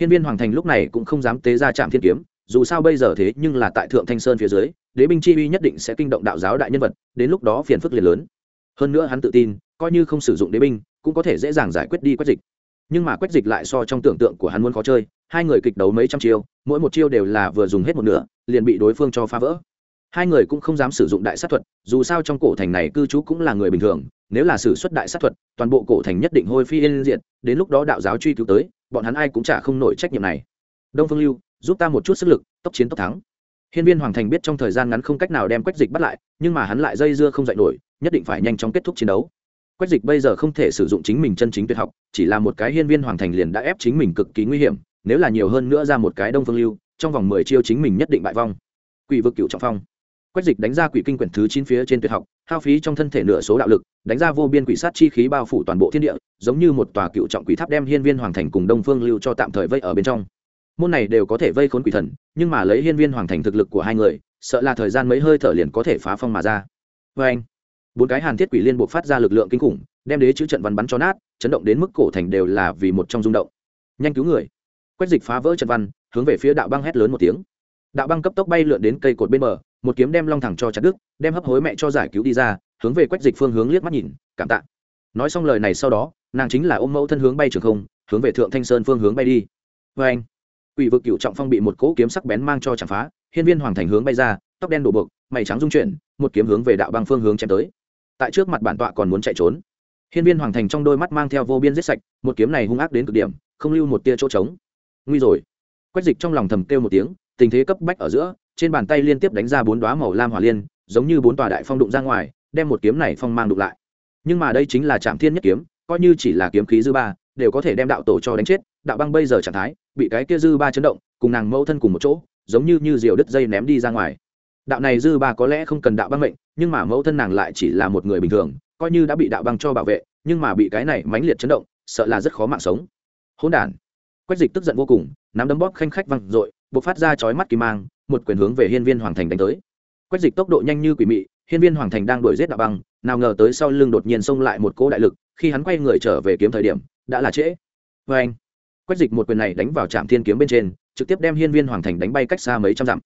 hiên viên hoàng thành lúc này cũng không dám tế ra trạm thiên kiếm, dù sao bây giờ thế nhưng là tại thượng thanh sơn phía dưới, đế binh chi uy nhất định sẽ kinh động đạo giáo đại nhân vật, đến lúc đó phiền phức liền lớn. Hơn nữa hắn tự tin, coi như không sử dụng đế binh cũng có thể dễ dàng giải quyết đi quách dịch. Nhưng mà quách dịch lại so trong tưởng tượng của hắn muốn khó chơi, hai người kịch đấu mấy trăm chiêu, mỗi một chiêu đều là vừa dùng hết một nửa, liền bị đối phương cho phá vỡ. Hai người cũng không dám sử dụng đại sát thuật, dù sao trong cổ thành này cư trú cũng là người bình thường, nếu là sử xuất đại sát thuật, toàn bộ cổ thành nhất định hôi phi yên diện đến lúc đó đạo giáo truy cứu tới, bọn hắn ai cũng chả không nổi trách nhiệm này. Đông phương lưu, giúp ta một chút sức lực, tốc chiến tốc thắng. Hiên viên hoàng thành biết trong thời gian ngắn không cách nào đem quách dịch bắt lại, nhưng mà hắn lại dây dưa không dạy nổi, nhất định phải nhanh chóng kết thúc chiến đấu quách dịch bây giờ không thể sử dụng chính mình chân chính tuyệt học, chỉ là một cái hiên viên hoàng thành liền đã ép chính mình cực kỳ nguy hiểm, nếu là nhiều hơn nữa ra một cái đông phương lưu, trong vòng mười chiêu chính mình nhất định bại vong. Quỷ vực cựu trọng phong. Quách dịch đánh ra quỷ kinh quyển thứ chín phía trên tuyệt học, hao phí trong thân thể nửa số đạo lực, đánh ra vô biên quỷ sát chi khí bao phủ toàn bộ thiên địa, giống như một tòa cựu trọng quỷ tháp đem hiên viên hoàng thành cùng đông phương lưu cho tạm thời vây ở bên trong. Môn này đều có thể vây khốn quỷ thần, nhưng mà lấy hiên viên hoàng thành thực lực của hai người, sợ là thời gian mấy hơi thở liền có thể phá phong mà ra. Vê anh bốn cái hàn thiết quỷ liên buộc phát ra lực lượng kinh khủng, đem đế chữ trận văn bắn cho nát, chấn động đến mức cổ thành đều là vì một trong rung động. Nhanh cứu người. Quách dịch phá vỡ trận văn, hướng về phía đạo băng hét lớn một tiếng. Đạo băng cấp tốc bay lượn đến cây cột bên bờ, một kiếm đem long thẳng cho chặt đứt, đem hấp hối mẹ cho giải cứu đi ra, hướng về quách dịch phương hướng liếc mắt nhìn, cảm tạ. Nói xong lời này sau đó, nàng chính là ôm mẫu thân hướng bay trường không, hướng về thượng thanh sơn phương hướng bay đi. Vê anh, quỷ vực cựu trọng phong bị một cỗ kiếm sắc bén mang cho chạm phá, hiên viên hoàng thành hướng bay ra, tóc đen đổ bực mày trắng dung chuyển, một kiếm hướng về đạo băng phương hướng chém tới tại trước mặt bản tọa còn muốn chạy trốn. Hiên viên hoàng thành trong đôi mắt mang theo vô biên giết sạch, một kiếm này hung ác đến cực điểm, không lưu một tia chỗ trống. Nguy rồi. Quách dịch trong lòng thầm kêu một tiếng, tình thế cấp bách ở giữa, trên bàn tay liên tiếp đánh ra bốn đoá màu lam hỏa liên, giống như bốn tòa đại phong đụng ra ngoài, đem một kiếm này phong mang đụng lại. Nhưng mà đây chính là trạm thiên nhất kiếm, coi như chỉ là kiếm khí dư ba, đều có thể đem đạo tổ cho đánh chết, đạo băng bây giờ trạng thái, bị cái kia dư ba chấn động, cùng nàng mẫu thân cùng một chỗ, giống như như diều đứt dây ném đi ra ngoài đạo này dư ba có lẽ không cần đạo băng mệnh, nhưng mà mẫu thân nàng lại chỉ là một người bình thường, coi như đã bị đạo băng cho bảo vệ, nhưng mà bị cái này mãnh liệt chấn động, sợ là rất khó mạng sống. Hỗn đản. Quách dịch tức giận vô cùng, nắm đấm bóp khanh khách văng r ộ i b ộ c phát ra chói mắt kỳ mang, một quyền hướng về hiên viên hoàng thành đánh tới. Quách dịch tốc độ nhanh như quỷ mị, hiên viên hoàng thành đang đuổi giết đạo băng, nào ngờ tới sau lưng đột nhiên xông lại một cỗ đại lực, khi hắn quay người trở về kiếm thời điểm, đã là trễ. Vê anh quách dịch một quyền này đánh vào trạm thiên kiếm bên trên, trực tiếp đem hiên viên hoàng thành đánh bay cách xa mấy trăm dặm.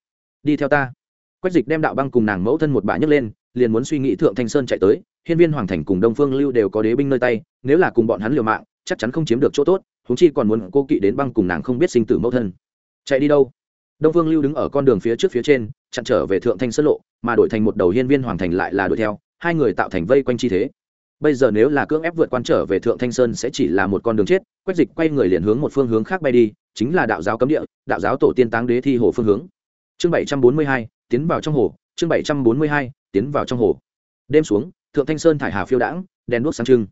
Đi theo ta quách dịch đem đạo băng cùng nàng mẫu thân một bà nhấc lên, liền muốn suy nghĩ thượng thanh sơn chạy tới, hiên viên hoàng thành cùng đông phương lưu đều có đế binh nơi tay, nếu là cùng bọn hắn liều mạng, chắc chắn không chiếm được chỗ tốt húng chi còn muốn cô kỵ đến băng cùng nàng không biết sinh tử mẫu thân. Chạy đi đâu? Đông phương lưu đứng ở con đường phía trước phía trên, chặn trở về thượng thanh sơn lộ, mà đổi thành một đầu hiên viên hoàng thành lại là đuổi theo, hai người tạo thành vây quanh chi thế. Bây giờ nếu là cưỡng ép vượt quan trở về thượng thanh sơn sẽ chỉ là một con đường chết, quách dịch quay người liền hướng một phương hướng khác bay đi, chính là đạo giáo cấm địa, đạo giáo tổ tiên táng đế thi hồ phương hướng chương bảy trăm bốn mươi hai, tiến vào trong hồ. Chương bảy trăm bốn mươi hai, tiến vào trong hồ. Đêm xuống, thượng thanh sơn thải hà phiêu đãng, đèn đuốc sáng trưng.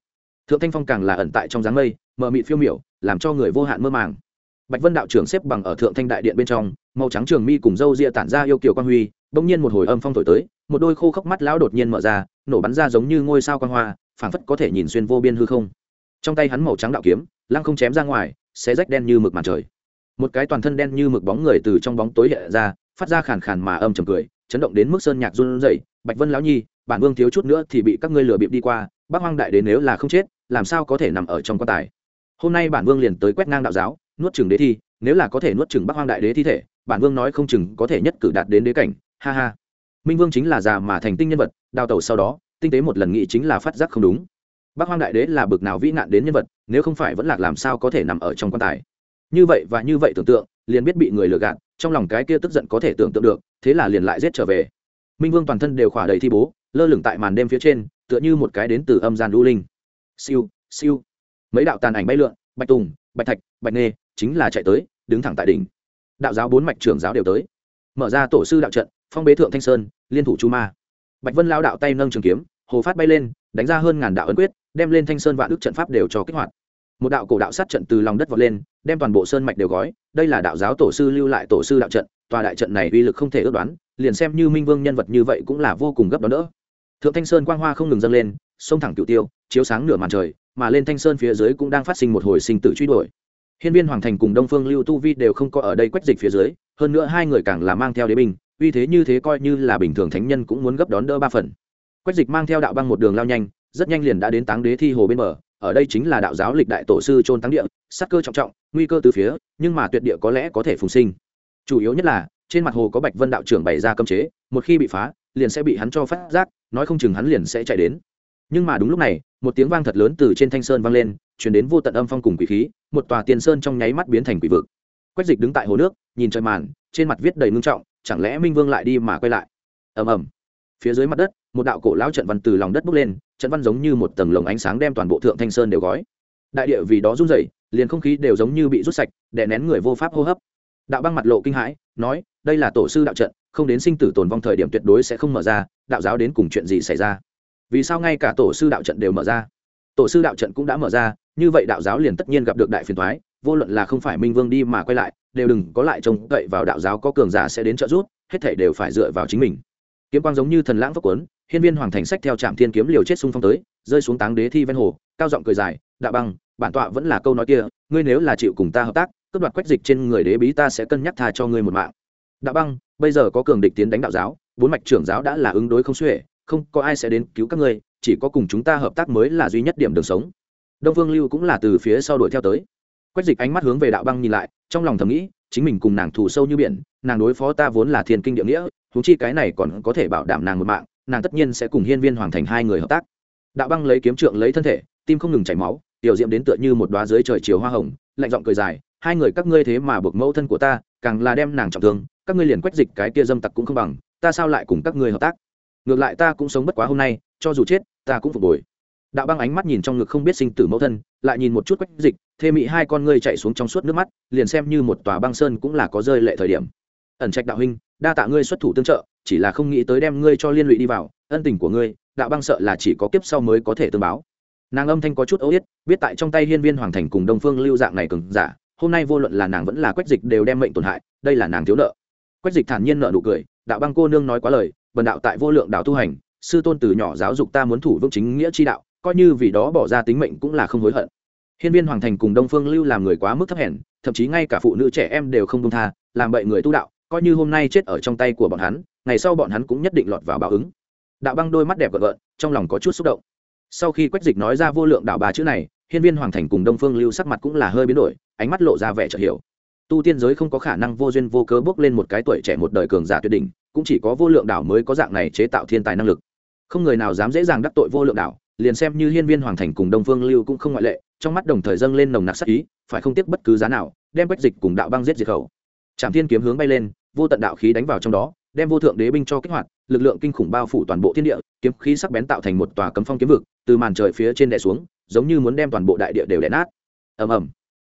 Thượng thanh phong càng là ẩn tại trong dáng mây, mờ mịt phiêu miểu, làm cho người vô hạn mơ màng. Bạch vân đạo trưởng xếp bằng ở thượng thanh đại điện bên trong, màu trắng trường mi cùng râu ria tản ra yêu kiều quan huy, bỗng nhiên một hồi âm phong thổi tới, một đôi khô khốc mắt lão đột nhiên mở ra, nổ bắn ra giống như ngôi sao quan hoa, phảng phất có thể nhìn xuyên vô biên hư không. Trong tay hắn màu trắng đạo kiếm, lăng không chém ra ngoài, xé rách đen như mực màn trời. Một cái toàn thân đen như mực bóng người từ trong bóng tối hiện ra phát ra khàn khàn mà âm trầm cười, chấn động đến mức sơn nhạc run rẩy, bạch vân lão nhi, bản vương thiếu chút nữa thì bị các ngươi lừa bịp đi qua bác hoang đại đến nếu là không chết, làm sao có thể nằm ở trong quan tài? Hôm nay bản vương liền tới quét ngang đạo giáo, nuốt chừng đế thi, nếu là có thể nuốt chừng bác hoang đại đế thi thể, bản vương nói không chừng có thể nhất cử đạt đến đế cảnh, ha ha. Minh vương chính là già mà thành tinh nhân vật, đào tẩu sau đó, tinh tế một lần nghĩ chính là phát giác không đúng. Bác hoang đại đế là bực nào vĩ nạn đến nhân vật, nếu không phải vẫn lạc làm sao có thể nằm ở trong quan tài? Như vậy và như vậy tưởng tượng, liền biết bị người lừa gạt trong lòng cái kia tức giận có thể tưởng tượng được, thế là liền lại giết trở về. Minh vương toàn thân đều khỏa đầy thi bố, lơ lửng tại màn đêm phía trên, tựa như một cái đến từ âm gian đu linh. Siêu siêu. Mấy đạo tàn ảnh bay lượn, bạch tùng, bạch thạch, bạch nê chính là chạy tới, đứng thẳng tại đỉnh. Đạo giáo bốn mạch trưởng giáo đều tới. Mở ra tổ sư đạo trận, phong bế thượng thanh sơn, liên thủ chu ma. Bạch vân lao đạo tay nâng trường kiếm, hồ phát bay lên, đánh ra hơn ngàn đạo ấn quyết, đem lên thanh sơn vạn đức trận pháp đều cho kích hoạt một đạo cổ đạo sát trận từ lòng đất vọt lên, đem toàn bộ sơn mạch đều gói. Đây là đạo giáo tổ sư lưu lại tổ sư đạo trận, tòa đại trận này uy lực không thể ước đoán, liền xem như minh vương nhân vật như vậy cũng là vô cùng gấp đón đỡ. Thượng thanh sơn quang hoa không ngừng dâng lên, sông thẳng cựu tiêu, chiếu sáng nửa màn trời, mà lên thanh sơn phía dưới cũng đang phát sinh một hồi sinh tử truy đuổi. Hiên viên hoàng thành cùng đông phương lưu tu vi đều không có ở đây quách dịch phía dưới, hơn nữa hai người càng là mang theo đế binh, uy thế như thế coi như là bình thường thánh nhân cũng muốn gấp đón đỡ ba phần. Quách dịch mang theo đạo băng một đường lao nhanh, rất nhanh liền đã đến táng đế thi hồ bên bờ ở đây chính là đạo giáo lịch đại tổ sư trôn tăng địa, sắc cơ trọng trọng, nguy cơ từ phía, nhưng mà tuyệt địa có lẽ có thể phùng sinh. Chủ yếu nhất là, trên mặt hồ có bạch vân đạo trưởng bày ra cấm chế, một khi bị phá, liền sẽ bị hắn cho phát giác, nói không chừng hắn liền sẽ chạy đến. Nhưng mà đúng lúc này, một tiếng vang thật lớn từ trên thanh sơn vang lên chuyển đến vô tận âm phong cùng quỷ khí, một tòa tiền sơn trong nháy mắt biến thành quỷ vực. Quách dịch đứng tại hồ nước, nhìn trời màn, trên mặt viết đầy ngưng trọng, chẳng lẽ minh vương lại đi mà quay lại? Ầm ầm. Phía dưới mặt đất, một đạo cổ lão trận văn từ lòng đất bốc lên trận văn giống như một tầng lồng ánh sáng đem toàn bộ thượng thanh sơn đều gói. Đại địa vì đó run rẩy, liền không khí đều giống như bị rút sạch, đè nén người vô pháp hô hấp. Đạo băng mặt lộ kinh hãi, nói, đây là tổ sư đạo trận, không đến sinh tử tồn vong thời điểm tuyệt đối sẽ không mở ra, đạo giáo đến cùng chuyện gì xảy ra? Vì sao ngay cả tổ sư đạo trận đều mở ra? Tổ sư đạo trận cũng đã mở ra, như vậy đạo giáo liền tất nhiên gặp được đại phiền thoái vô luận là không phải minh vương đi mà quay lại, đều đừng có lại trông cậy vào đạo giáo có cường giả sẽ đến trợ giúp, hết thể đều phải dựa vào chính mình kiếm quang giống như thần lãng vấp quấn hiên viên hoàng thành sách theo trạm thiên kiếm liều chết xung phong tới, rơi xuống táng đế thi ven hồ, cao giọng cười dài, đạo băng, bản tọa vẫn là câu nói kia, ngươi nếu là chịu cùng ta hợp tác, cướp đoạt quách dịch trên người đế bí ta sẽ cân nhắc tha cho ngươi một mạng. Đạo băng, bây giờ có cường địch tiến đánh đạo giáo, bốn mạch trưởng giáo đã là ứng đối không xuể, không có ai sẽ đến cứu các ngươi, chỉ có cùng chúng ta hợp tác mới là duy nhất điểm đường sống. Đông vương lưu cũng là từ phía sau đuổi theo tới. Quách dịch ánh mắt hướng về đạo băng nhìn lại, trong lòng thầm nghĩ, chính mình cùng nàng thù sâu như biển, nàng đối phó ta vốn là thiên kinh địa nghĩa thú chi cái này còn có thể bảo đảm nàng một mạng, nàng tất nhiên sẽ cùng hiên viên hoàng thành hai người hợp tác. Đạo băng lấy kiếm trượng lấy thân thể, tim không ngừng chảy máu, tiểu diệm đến tựa như một đoá dưới trời chiều hoa hồng, lạnh giọng cười dài, hai người các ngươi thế mà buộc mẫu thân của ta, càng là đem nàng trọng thương, các ngươi liền quét dịch cái kia dâm tặc cũng không bằng, ta sao lại cùng các ngươi hợp tác? Ngược lại ta cũng sống bất quá hôm nay, cho dù chết, ta cũng phục hồi. Đạo băng ánh mắt nhìn trong ngực không biết sinh tử mẫu thân, lại nhìn một chút quách dịch thê mị hai con ngươi chạy xuống trong suốt nước mắt, liền xem như một tòa băng sơn cũng là có rơi lệ thời điểm. Ẩn trạch đạo huynh đa tạ ngươi xuất thủ tương trợ, chỉ là không nghĩ tới đem ngươi cho liên lụy đi vào, ân tình của ngươi, đạo băng sợ là chỉ có kiếp sau mới có thể tương báo. Nàng âm thanh có chút ấu yết, biết tại trong tay hiên viên hoàng thành cùng đông phương lưu dạng này cứng giả, hôm nay vô luận là nàng vẫn là quách dịch đều đem mệnh tổn hại, đây là nàng thiếu nợ. Quách dịch thản nhiên nợ nụ cười, đạo băng cô nương nói quá lời bần đạo tại vô lượng đạo tu hành, sư tôn từ nhỏ giáo dục ta muốn thủ vững chính nghĩa chi đạo, coi như vì đó bỏ ra tính mệnh cũng là không hối hận. Hiên viên hoàng thành cùng đông phương lưu làm người quá mức thấp hèn, thậm chí ngay cả phụ nữ trẻ em đều không công tha, làm bậy người tu đạo coi như hôm nay chết ở trong tay của bọn hắn, ngày sau bọn hắn cũng nhất định lọt vào báo ứng. Đạo băng đôi mắt đẹp gợn gợn, trong lòng có chút xúc động. Sau khi quách dịch nói ra vô lượng đạo bà chữ này, hiên viên hoàng thành cùng đông phương lưu sắc mặt cũng là hơi biến đổi, ánh mắt lộ ra vẻ chợt hiểu. Tu tiên giới không có khả năng vô duyên vô cớ bước lên một cái tuổi trẻ một đời cường giả tuyệt đỉnh, cũng chỉ có vô lượng đảo mới có dạng này chế tạo thiên tài năng lực. Không người nào dám dễ dàng đắc tội vô lượng đảo liền xem như hiên viên hoàng thành cùng đông phương lưu cũng không ngoại lệ, trong mắt đồng thời dâng lên nồng nặc sắc ý, phải không tiếc bất cứ giá nào, đem quách dịch cùng đạo băng giết diệt khẩu trạm thiên kiếm hướng bay lên, vô tận đạo khí đánh vào trong đó, đem vô thượng đế binh cho kích hoạt, lực lượng kinh khủng bao phủ toàn bộ thiên địa, kiếm khí sắc bén tạo thành một tòa cấm phong kiếm vực, từ màn trời phía trên đè xuống, giống như muốn đem toàn bộ đại địa đều đè nát. Ầm ầm.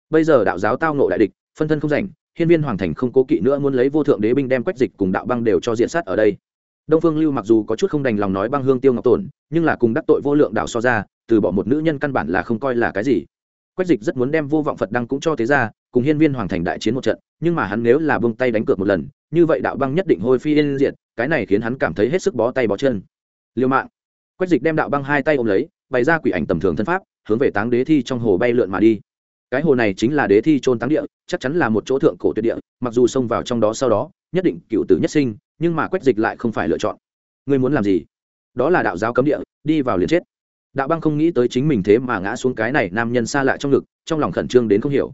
Bây giờ đạo giáo tao nộ đại địch, phân thân không rảnh, hiên viên hoàng thành không cố kỵ nữa muốn lấy vô thượng đế binh đem quách dịch cùng đạo băng đều cho diện sát ở đây. Đông phương lưu mặc dù có chút không đành lòng nói băng hương tiêu ngọc tổn, nhưng là cùng đắc tội vô lượng đạo so ra, từ bỏ một nữ nhân căn bản là không coi là cái gì. Quách dịch rất muốn đem vô vọng phật đăng cũng cho thế ra, cùng hiên viên hoàng thành đại chiến một trận nhưng mà hắn nếu là buông tay đánh cược một lần, như vậy đạo băng nhất định hôi phi yên diệt, cái này khiến hắn cảm thấy hết sức bó tay bó chân. Liều mạng. Quách dịch đem đạo băng hai tay ôm lấy, bày ra quỷ ảnh tầm thường thân pháp, hướng về táng đế thi trong hồ bay lượn mà đi. Cái hồ này chính là đế thi trôn táng địa, chắc chắn là một chỗ thượng cổ tuyệt địa, mặc dù xông vào trong đó sau đó, nhất định cựu tử nhất sinh, nhưng mà quách dịch lại không phải lựa chọn. Ngươi muốn làm gì? Đó là đạo giáo cấm địa, đi vào liền chết. Đạo băng không nghĩ tới chính mình thế mà ngã xuống cái này nam nhân xa lạ trong ngực, trong lòng khẩn trương đến không hiểu.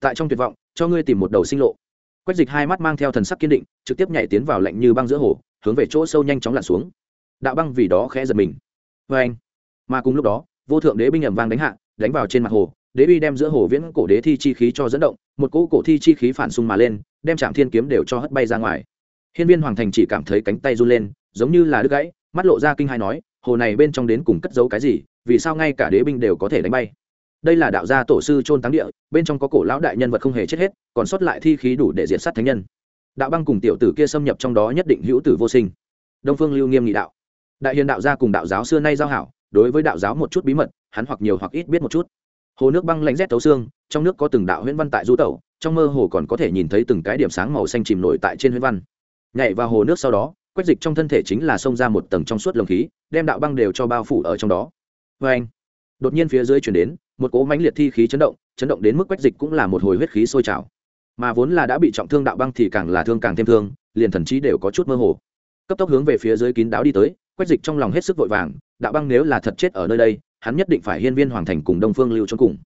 Tại trong tuyệt vọng cho ngươi tìm một đầu sinh lộ. Quách dịch hai mắt mang theo thần sắc kiên định, trực tiếp nhảy tiến vào lạnh như băng giữa hồ, hướng về chỗ sâu nhanh chóng lặn xuống. Đạo băng vì đó khẽ giật mình. Vê anh, mà cùng lúc đó, vô thượng đế binh ẩm vang đánh hạ, đánh vào trên mặt hồ, đế uy đem giữa hồ viễn cổ đế thi chi khí cho dẫn động, một cỗ cổ thi chi khí phản xung mà lên, đem trạm thiên kiếm đều cho hất bay ra ngoài. Hiên viên hoàng thành chỉ cảm thấy cánh tay run lên, giống như là đứt gãy, mắt lộ ra kinh hai nói, hồ này bên trong đến cùng cất giấu cái gì? Vì sao ngay cả đế binh đều có thể đánh bay? Đây là đạo gia tổ sư trôn táng địa, bên trong có cổ lão đại nhân vật không hề chết hết, còn sót lại thi khí đủ để diệt sát thánh nhân. Đạo băng cùng tiểu tử kia xâm nhập trong đó nhất định hữu tử vô sinh. Đông phương lưu nghiêm nghị đạo. Đại hiền đạo gia cùng đạo giáo xưa nay giao hảo, đối với đạo giáo một chút bí mật, hắn hoặc nhiều hoặc ít biết một chút. Hồ nước băng lạnh rét tấu xương, trong nước có từng đạo huyễn văn tại du tẩu, trong mơ hồ còn có thể nhìn thấy từng cái điểm sáng màu xanh chìm nổi tại trên huyễn văn. Nhảy vào hồ nước sau đó quét dịch trong thân thể chính là xông ra một tầng trong suốt lồng khí, đem đạo băng đều cho bao phủ ở trong đó. Vê anh đột nhiên phía dưới chuyển đến, một cỗ mãnh liệt thi khí chấn động chấn động đến mức quét dịch cũng là một hồi huyết khí sôi trào. Mà vốn là đã bị trọng thương đạo băng thì càng là thương càng thêm thương, liền thần trí đều có chút mơ hồ. Cấp tốc hướng về phía dưới kín đáo đi tới quét dịch trong lòng hết sức vội vàng, đạo băng nếu là thật chết ở nơi đây, hắn nhất định phải hiên viên hoàng thành cùng đông phương lưu trong cùng.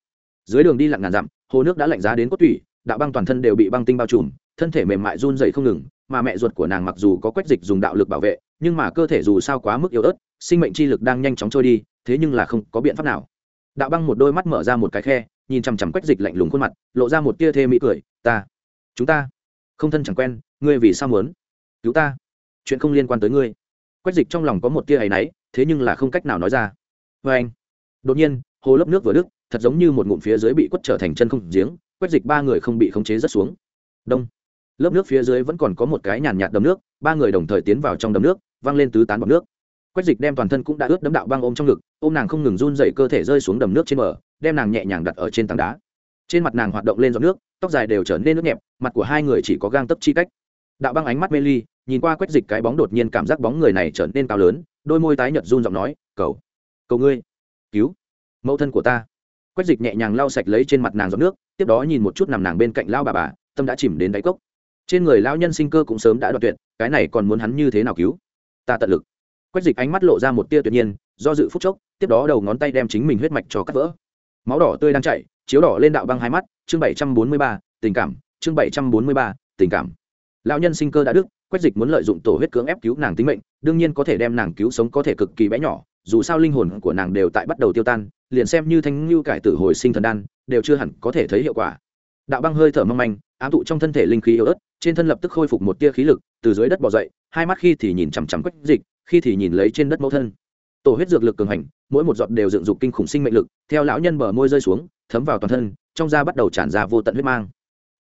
Dưới đường đi lặng ngàn dặm, hồ nước đã lạnh giá đến cốt tủy, đạo băng toàn thân đều bị băng tinh bao trùm, thân thể mềm mại run dày không ngừng, mà mẹ ruột của nàng mặc dù có quét dịch dùng đạo lực bảo vệ, nhưng mà cơ thể dù sao quá mức yếu ớt, sinh mệnh chi lực đang nhanh chóng trôi đi thế nhưng là không có biện pháp nào. Đạo băng một đôi mắt mở ra một cái khe, nhìn chằm chằm quét dịch lạnh lùng khuôn mặt, lộ ra một tia thê mỹ cười, ta, chúng ta, không thân chẳng quen, ngươi vì sao muốn? Cứu ta, chuyện không liên quan tới ngươi. Quét dịch trong lòng có một tia áy náy, thế nhưng là không cách nào nói ra. Vê anh. Đột nhiên, hồ lấp nước vừa đức thật giống như một ngụm phía dưới bị quất trở thành chân không giếng quét dịch ba người không bị khống chế rất xuống. Đông. Lớp nước phía dưới vẫn còn có một cái nhàn nhạt đầm nước, ba người đồng thời tiến vào trong đầm nước, văng lên tứ tán bọc nước quách dịch đem toàn thân cũng đã ướt đấm đạo băng ôm trong ngực, ôm nàng không ngừng run dậy cơ thể rơi xuống đầm nước trên bờ, đem nàng nhẹ nhàng đặt ở trên tảng đá. Trên mặt nàng hoạt động lên giọt nước, tóc dài đều trở nên nước nhẹp, mặt của hai người chỉ có gang tấp chi cách. Đạo băng ánh mắt mê ly, nhìn qua quách dịch cái bóng đột nhiên cảm giác bóng người này trở nên cao lớn, đôi môi tái nhợt run giọng nói, cầu cầu ngươi, cứu, mẫu thân của ta. Quách dịch nhẹ nhàng lau sạch lấy trên mặt nàng giọt nước, tiếp đó nhìn một chút nằm nàng bên cạnh lao bà bà, tâm đã chìm đến đáy cốc. Trên người lão nhân sinh cơ cũng sớm đã đoạn tuyệt, cái này còn muốn hắn như thế nào cứu? Ta tận lực quách dịch ánh mắt lộ ra một tia tuyệt nhiên, do dự phút chốc, tiếp đó đầu ngón tay đem chính mình huyết mạch cho cắt vỡ. Máu đỏ tươi đang chảy, chiếu đỏ lên đạo băng hai mắt, chương bảy trăm bốn mươi ba, tình cảm, chương bảy trăm bốn mươi ba, tình cảm. Lão nhân sinh cơ đã đức, quách dịch muốn lợi dụng tổ huyết cưỡng ép cứu nàng tính mệnh, đương nhiên có thể đem nàng cứu sống có thể cực kỳ bé nhỏ, dù sao linh hồn của nàng đều tại bắt đầu tiêu tan, liền xem như thanh ngưu cải tử hồi sinh thần đan, đều chưa hẳn có thể thấy hiệu quả. Đạo băng hơi thở mong manh, ám tụ trong thân thể linh khí yếu ớt, trên thân lập tức khôi phục một tia khí lực, từ dưới đất bỏ dậy, hai mắt khi thì nhìn chằm chằm quách dịch khi thì nhìn lấy trên đất mẫu thân. Tổ huyết dược lực cường hành, mỗi một giọt đều dựng dục kinh khủng sinh mệnh lực, theo lão nhân bờ môi rơi xuống, thấm vào toàn thân, trong da bắt đầu tràn ra vô tận huyết mang.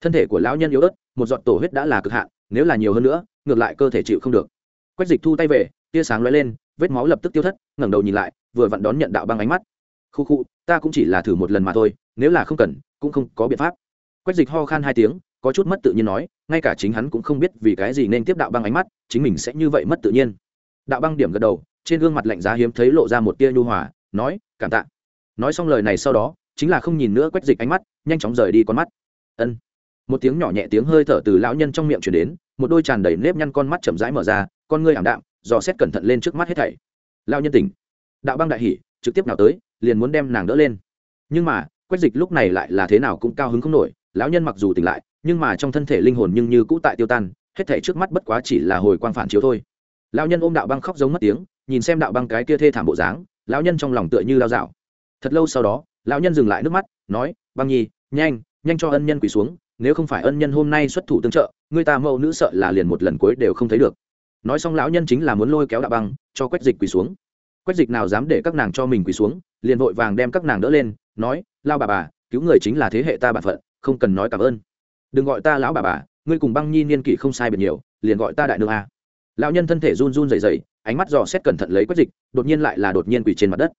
Thân thể của lão nhân yếu ớt, một giọt tổ huyết đã là cực hạn, nếu là nhiều hơn nữa, ngược lại cơ thể chịu không được. Quách dịch thu tay về, tia sáng lóe lên, vết máu lập tức tiêu thất, ngẩng đầu nhìn lại, vừa vặn đón nhận đạo băng ánh mắt. Khu khu, ta cũng chỉ là thử một lần mà thôi, nếu là không cần, cũng không có biện pháp. Quách dịch ho khan hai tiếng, có chút mất tự nhiên nói, ngay cả chính hắn cũng không biết vì cái gì nên tiếp đạo băng ánh mắt, chính mình sẽ như vậy mất tự nhiên đạo băng điểm gật đầu, trên gương mặt lạnh giá hiếm thấy lộ ra một tia nhu hòa, nói, cảm tạ. Nói xong lời này sau đó, chính là không nhìn nữa quách dịch ánh mắt, nhanh chóng rời đi con mắt. Ân. Một tiếng nhỏ nhẹ tiếng hơi thở từ lão nhân trong miệng chuyển đến, một đôi tràn đầy nếp nhăn con mắt chậm rãi mở ra, con ngươi ảm đạm, dò xét cẩn thận lên trước mắt hết thảy. Lão nhân tỉnh. Đạo băng đại hỉ, trực tiếp nào tới, liền muốn đem nàng đỡ lên. Nhưng mà quách dịch lúc này lại là thế nào cũng cao hứng không nổi, lão nhân mặc dù tỉnh lại, nhưng mà trong thân thể linh hồn nhưng như cũ tại tiêu tan, hết thảy trước mắt bất quá chỉ là hồi quang phản chiếu thôi lão nhân ôm đạo băng khóc giống mất tiếng, nhìn xem đạo băng cái kia thê thảm bộ dáng, lão nhân trong lòng tựa như lao dạo. Thật lâu sau đó, lão nhân dừng lại nước mắt, nói, băng nhi, nhanh nhanh cho ân nhân quỳ xuống, nếu không phải ân nhân hôm nay xuất thủ tương trợ, người ta mẫu nữ sợ là liền một lần cuối đều không thấy được. Nói xong lão nhân chính là muốn lôi kéo đạo băng, cho quách dịch quỳ xuống. Quách dịch nào dám để các nàng cho mình quỳ xuống, liền vội vàng đem các nàng đỡ lên, nói lao bà bà, cứu người chính là thế hệ ta bà phận, không cần nói cảm ơn. Đừng gọi ta lão bà bà, ngươi cùng băng nhi niên kỷ không sai biệt nhiều, liền gọi ta đại nương a lão nhân thân thể run run rẩy rẩy, ánh mắt dò xét cẩn thận lấy quách dịch, đột nhiên lại là đột nhiên quỳ trên mặt đất.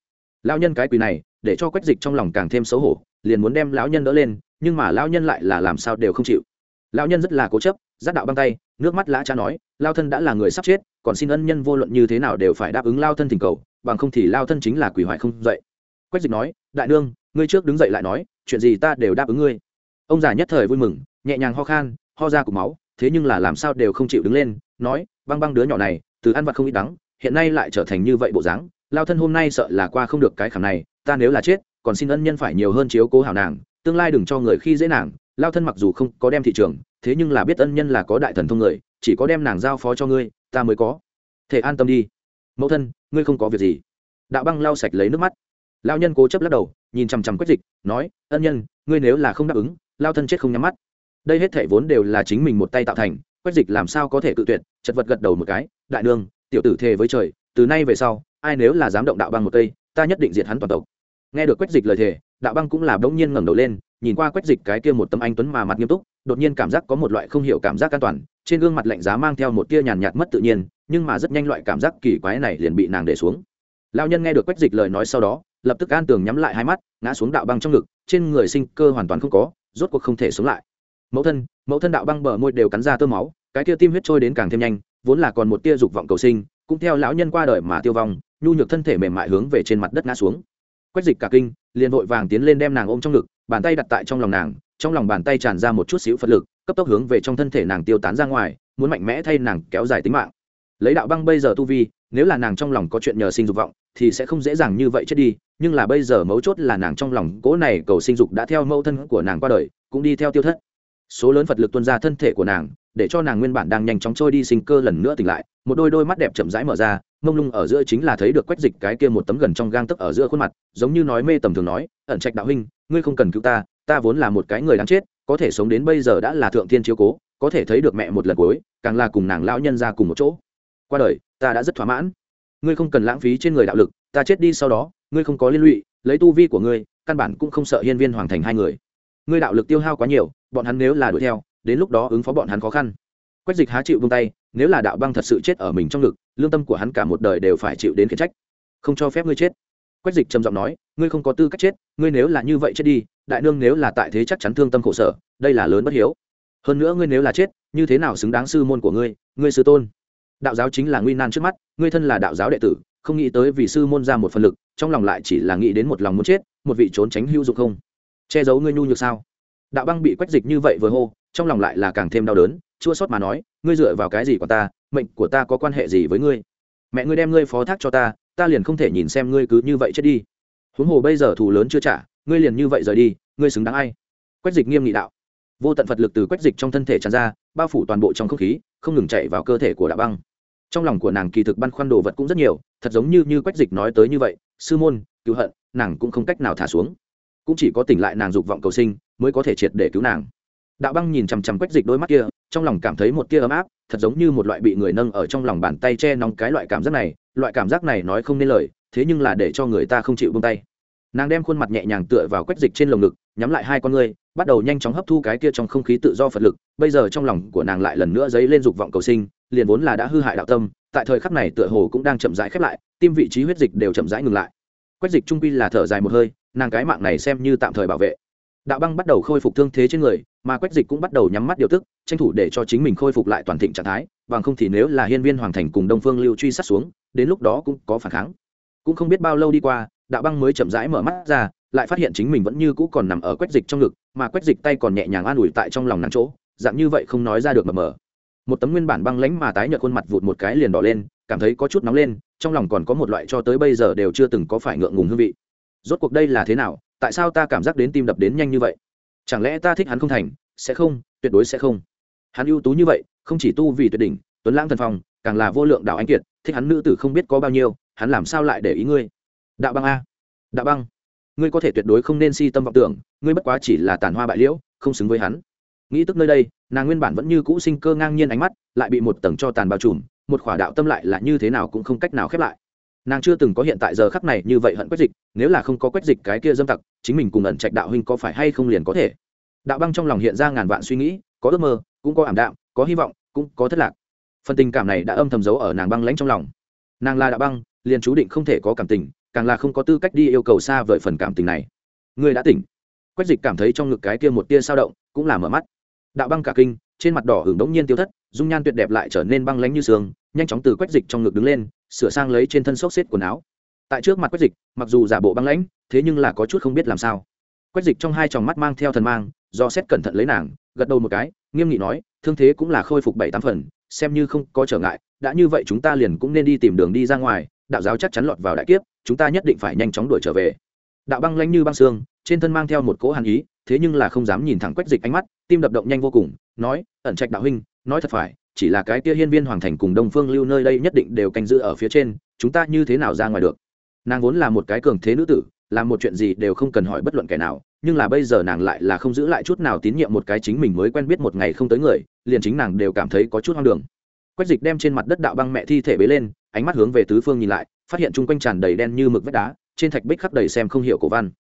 Lão nhân cái quỳ này, để cho quách dịch trong lòng càng thêm xấu hổ, liền muốn đem lão nhân đỡ lên, nhưng mà lão nhân lại là làm sao đều không chịu. Lão nhân rất là cố chấp giác đạo băng tay, nước mắt lã cha nói, lao thân đã là người sắp chết, còn xin ân nhân vô luận như thế nào đều phải đáp ứng lao thân thỉnh cầu, bằng không thì lao thân chính là quỷ hoại không dậy. Quách dịch nói, đại nương, ngươi trước đứng dậy lại nói, chuyện gì ta đều đáp ứng ngươi. Ông già nhất thời vui mừng, nhẹ nhàng ho khan, ho ra cục máu, thế nhưng là làm sao đều không chịu đứng lên, nói băng băng đứa nhỏ này, từ ăn vặt không ít đắng, hiện nay lại trở thành như vậy bộ dáng. Lao thân hôm nay sợ là qua không được cái khảm này, ta nếu là chết, còn xin ân nhân phải nhiều hơn chiếu cố hảo nàng, tương lai đừng cho người khi dễ nàng. Lao thân mặc dù không có đem thị trường, thế nhưng là biết ân nhân là có đại thần thông người, chỉ có đem nàng giao phó cho ngươi, ta mới có. Thể an tâm đi. Mẫu thân, ngươi không có việc gì. Đạo băng lau sạch lấy nước mắt. Lao nhân cố chấp lắc đầu, nhìn chằm chằm quách dịch, nói, ân nhân, ngươi nếu là không đáp ứng, lao thân chết không nhắm mắt. Đây hết thể vốn đều là chính mình một tay tạo thành quách dịch làm sao có thể cự tuyệt, chật vật gật đầu một cái, đại nương, tiểu tử thề với trời, từ nay về sau, ai nếu là dám động đạo băng một cây, ta nhất định diệt hắn toàn tộc. Nghe được quách dịch lời thề, đạo băng cũng là bỗng nhiên ngẩng đầu lên, nhìn qua quách dịch cái kia một tấm anh tuấn mà mặt nghiêm túc, đột nhiên cảm giác có một loại không hiểu cảm giác an toàn, trên gương mặt lạnh giá mang theo một tia nhàn nhạt mất tự nhiên, nhưng mà rất nhanh loại cảm giác kỳ quái này liền bị nàng để xuống. Lao nhân nghe được quách dịch lời nói sau đó, lập tức an tường nhắm lại hai mắt, ngã xuống đạo băng trong ngực, trên người sinh cơ hoàn toàn không có, rốt cuộc không thể sống lại mẫu thân mẫu thân đạo băng bờ môi đều cắn ra tơ máu, cái tia tim huyết trôi đến càng thêm nhanh, vốn là còn một tia dục vọng cầu sinh, cũng theo lão nhân qua đời mà tiêu vong, nhu nhược thân thể mềm mại hướng về trên mặt đất ngã xuống. Quách dịch cả kinh, liền vội vàng tiến lên đem nàng ôm trong ngực, bàn tay đặt tại trong lòng nàng, trong lòng bàn tay tràn ra một chút xíu phật lực, cấp tốc hướng về trong thân thể nàng tiêu tán ra ngoài, muốn mạnh mẽ thay nàng kéo dài tính mạng. Lấy đạo băng bây giờ tu vi, nếu là nàng trong lòng có chuyện nhờ sinh dục vọng, thì sẽ không dễ dàng như vậy chết đi, nhưng là bây giờ mấu chốt là nàng trong lòng cố này cầu sinh dục đã theo mẫu thân của nàng qua đời, cũng đi theo tiêu thất số lớn phật lực tuôn ra thân thể của nàng, để cho nàng nguyên bản đang nhanh chóng trôi đi sinh cơ lần nữa tỉnh lại, một đôi đôi mắt đẹp chậm rãi mở ra, mông lung ở giữa chính là thấy được quách dịch cái kia một tấm gần trong gang tấc ở giữa khuôn mặt, giống như nói mê tầm thường nói, ẩn trạch đạo huynh, ngươi không cần cứu ta ta vốn là một cái người đáng chết, có thể sống đến bây giờ đã là thượng thiên chiếu cố, có thể thấy được mẹ một lần cuối, càng là cùng nàng lão nhân ra cùng một chỗ. Qua đời, ta đã rất thỏa mãn. Ngươi không cần lãng phí trên người đạo lực, ta chết đi sau đó, ngươi không có liên lụy, lấy tu vi của ngươi, căn bản cũng không sợ hiên viên hoàng thành hai người. Ngươi đạo lực tiêu hao quá nhiều bọn hắn nếu là đuổi theo, đến lúc đó ứng phó bọn hắn khó khăn. Quách dịch há chịu vung tay, nếu là đạo băng thật sự chết ở mình trong ngực, lương tâm của hắn cả một đời đều phải chịu đến khiển trách. Không cho phép ngươi chết. Quách dịch trầm giọng nói, ngươi không có tư cách chết, ngươi nếu là như vậy chết đi, đại nương nếu là tại thế chắc chắn thương tâm khổ sở, đây là lớn bất hiếu. Hơn nữa ngươi nếu là chết, như thế nào xứng đáng sư môn của ngươi ngươi sư tôn? Đạo giáo chính là nguy nan trước mắt, ngươi thân là đạo giáo đệ tử, không nghĩ tới vì sư môn ra một phần lực, trong lòng lại chỉ là nghĩ đến một lòng muốn chết, một vị trốn tránh hữu dụng không? Che giấu ngươi nhu nhược sao? Đạo băng bị quách dịch như vậy vừa hô, trong lòng lại là càng thêm đau đớn, chua sót mà nói, ngươi dựa vào cái gì của ta, mệnh của ta có quan hệ gì với ngươi? Mẹ ngươi đem ngươi phó thác cho ta ta liền không thể nhìn xem ngươi cứ như vậy chết đi. Huống hồ bây giờ thù lớn chưa trả, ngươi liền như vậy rời đi, ngươi xứng đáng ai? Quách dịch nghiêm nghị đạo. Vô tận phật lực từ quách dịch trong thân thể tràn ra, bao phủ toàn bộ trong không khí, không ngừng chạy vào cơ thể của đạo băng. Trong lòng của nàng kỳ thực băn khoăn đồ vật cũng rất nhiều, thật giống như như quách dịch nói tới như vậy, sư môn, cứu hận, nàng cũng không cách nào thả xuống. Cũng chỉ có tỉnh lại nàng dục vọng cầu sinh mới có thể triệt để cứu nàng. Đạo băng nhìn chằm chằm quách dịch đôi mắt kia, trong lòng cảm thấy một tia ấm áp, thật giống như một loại bị người nâng ở trong lòng bàn tay che nóng cái loại cảm giác này, loại cảm giác này nói không nên lời, thế nhưng là để cho người ta không chịu bông tay. Nàng đem khuôn mặt nhẹ nhàng tựa vào quách dịch trên lồng ngực, nhắm lại hai con ngươi, bắt đầu nhanh chóng hấp thu cái kia trong không khí tự do phật lực, bây giờ trong lòng của nàng lại lần nữa dấy lên dục vọng cầu sinh, liền vốn là đã hư hại đạo tâm, tại thời khắc này tựa hồ cũng đang chậm rãi khép lại, tim vị trí huyết dịch đều chậm rãi ngừng lại. Quách dịch trung quy là thở dài một hơi, nàng cái mạng này xem như tạm thời bảo vệ đạo băng bắt đầu khôi phục thương thế trên người, mà quách dịch cũng bắt đầu nhắm mắt điều tức, tranh thủ để cho chính mình khôi phục lại toàn thịnh trạng thái, bằng không thì nếu là hiên viên hoàng thành cùng đông phương lưu truy sát xuống, đến lúc đó cũng có phản kháng. Cũng không biết bao lâu đi qua, đạo băng mới chậm rãi mở mắt ra, lại phát hiện chính mình vẫn như cũ còn nằm ở quách dịch trong ngực, mà quách dịch tay còn nhẹ nhàng an ủi tại trong lòng nàng chỗ, dạng như vậy không nói ra được mờ mờ. Một tấm nguyên bản băng lánh mà tái nhợt khuôn mặt vụt một cái liền đỏ lên, cảm thấy có chút nóng lên, trong lòng còn có một loại cho tới bây giờ đều chưa từng có phải ngượng ngùng hương vị. Rốt cuộc đây là thế nào tại sao ta cảm giác đến tim đập đến nhanh như vậy? Chẳng lẽ ta thích hắn không thành? Sẽ không, tuyệt đối sẽ không. Hắn ưu tú như vậy, không chỉ tu vì tuyệt đỉnh, tuấn lãng thần phong, càng là vô lượng đạo anh kiệt, thích hắn nữ tử không biết có bao nhiêu, hắn làm sao lại để ý ngươi? Đạo băng a. Đạo băng. Ngươi có thể tuyệt đối không nên si tâm vọng tưởng, ngươi bất quá chỉ là tàn hoa bại liễu, không xứng với hắn. Nghĩ tức nơi đây, nàng nguyên bản vẫn như cũ sinh cơ ngang nhiên ánh mắt, lại bị một tầng cho tàn bao trùm, một khỏa đạo tâm lại là như thế nào cũng không cách nào khép lại nàng chưa từng có hiện tại giờ khắc này như vậy hận quách dịch, nếu là không có quách dịch cái kia dâm tặc, chính mình cùng ẩn trạch đạo huynh có phải hay không liền có thể. Đạo băng trong lòng hiện ra ngàn vạn suy nghĩ, có ước mơ, cũng có ảm đạm, có hy vọng, cũng có thất lạc. Phần tình cảm này đã âm thầm giấu ở nàng băng lãnh trong lòng. Nàng là đạo băng, liền chú định không thể có cảm tình, càng là không có tư cách đi yêu cầu xa vời phần cảm tình này. Người đã tỉnh. Quách dịch cảm thấy trong ngực cái kia một tia sao động, cũng là mở mắt. Đạo băng cả kinh trên mặt đỏ hưởng đống nhiên tiêu thất, dung nhan tuyệt đẹp lại trở nên băng lánh như sương, nhanh chóng từ quách dịch trong ngực đứng lên, sửa sang lấy trên thân xốc xếp quần áo. Tại trước mặt quách dịch, mặc dù giả bộ băng lãnh, thế nhưng là có chút không biết làm sao. Quách dịch trong hai tròng mắt mang theo thần mang, do xét cẩn thận lấy nàng, gật đầu một cái, nghiêm nghị nói, thương thế cũng là khôi phục bảy tám phần, xem như không có trở ngại, đã như vậy chúng ta liền cũng nên đi tìm đường đi ra ngoài, đạo giáo chắc chắn lọt vào đại kiếp, chúng ta nhất định phải nhanh chóng đuổi trở về. Đạo băng lãnh như băng xương trên thân mang theo một cỗ hàn ý thế nhưng là không dám nhìn thẳng quách dịch ánh mắt, tim đập động nhanh vô cùng, nói, ẩn trạch đạo huynh, nói thật phải, chỉ là cái kia hiên viên hoàng thành cùng đông phương lưu nơi đây nhất định đều canh giữ ở phía trên, chúng ta như thế nào ra ngoài được? Nàng vốn là một cái cường thế nữ tử, làm một chuyện gì đều không cần hỏi bất luận kẻ nào, nhưng là bây giờ nàng lại là không giữ lại chút nào tín nhiệm một cái chính mình mới quen biết một ngày không tới người, liền chính nàng đều cảm thấy có chút hoang đường. Quách dịch đem trên mặt đất đạo băng mẹ thi thể bế lên, ánh mắt hướng về tứ phương nhìn lại, phát hiện chung quanh tràn đầy đen như mực vách đá, trên thạch bích khắp đầy xem không hiểu cổ văn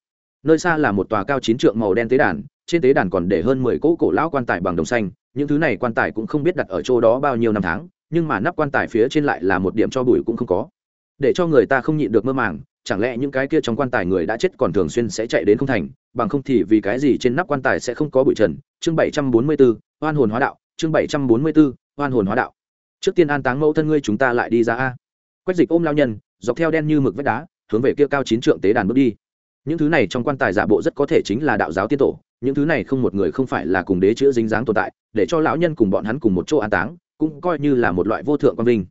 nơi xa là một tòa cao chín trượng màu đen tế đàn trên tế đàn còn để hơn mười cỗ cổ lão quan tài bằng đồng xanh những thứ này quan tài cũng không biết đặt ở chỗ đó bao nhiêu năm tháng nhưng mà nắp quan tài phía trên lại là một điểm cho bụi cũng không có. Để cho người ta không nhịn được mơ màng chẳng lẽ những cái kia trong quan tài người đã chết còn thường xuyên sẽ chạy đến không thành bằng không thì vì cái gì trên nắp quan tài sẽ không có bụi trần? Chương bảy trăm bốn mươi 744, oan hồn hóa đạo chương bảy trăm bốn mươi 744, oan hồn hóa đạo. Trước tiên an táng mẫu thân ngươi chúng ta lại đi ra a. Quách dịch ôm lao nhân dọc theo đen như mực vách đá hướng về kia cao chín trượng tế đàn bước đi những thứ này trong quan tài giả bộ rất có thể chính là đạo giáo tiên tổ, những thứ này không một người không phải là cùng đế chữa dính dáng tồn tại, để cho lão nhân cùng bọn hắn cùng một chỗ an táng, cũng coi như là một loại vô thượng quan vinh.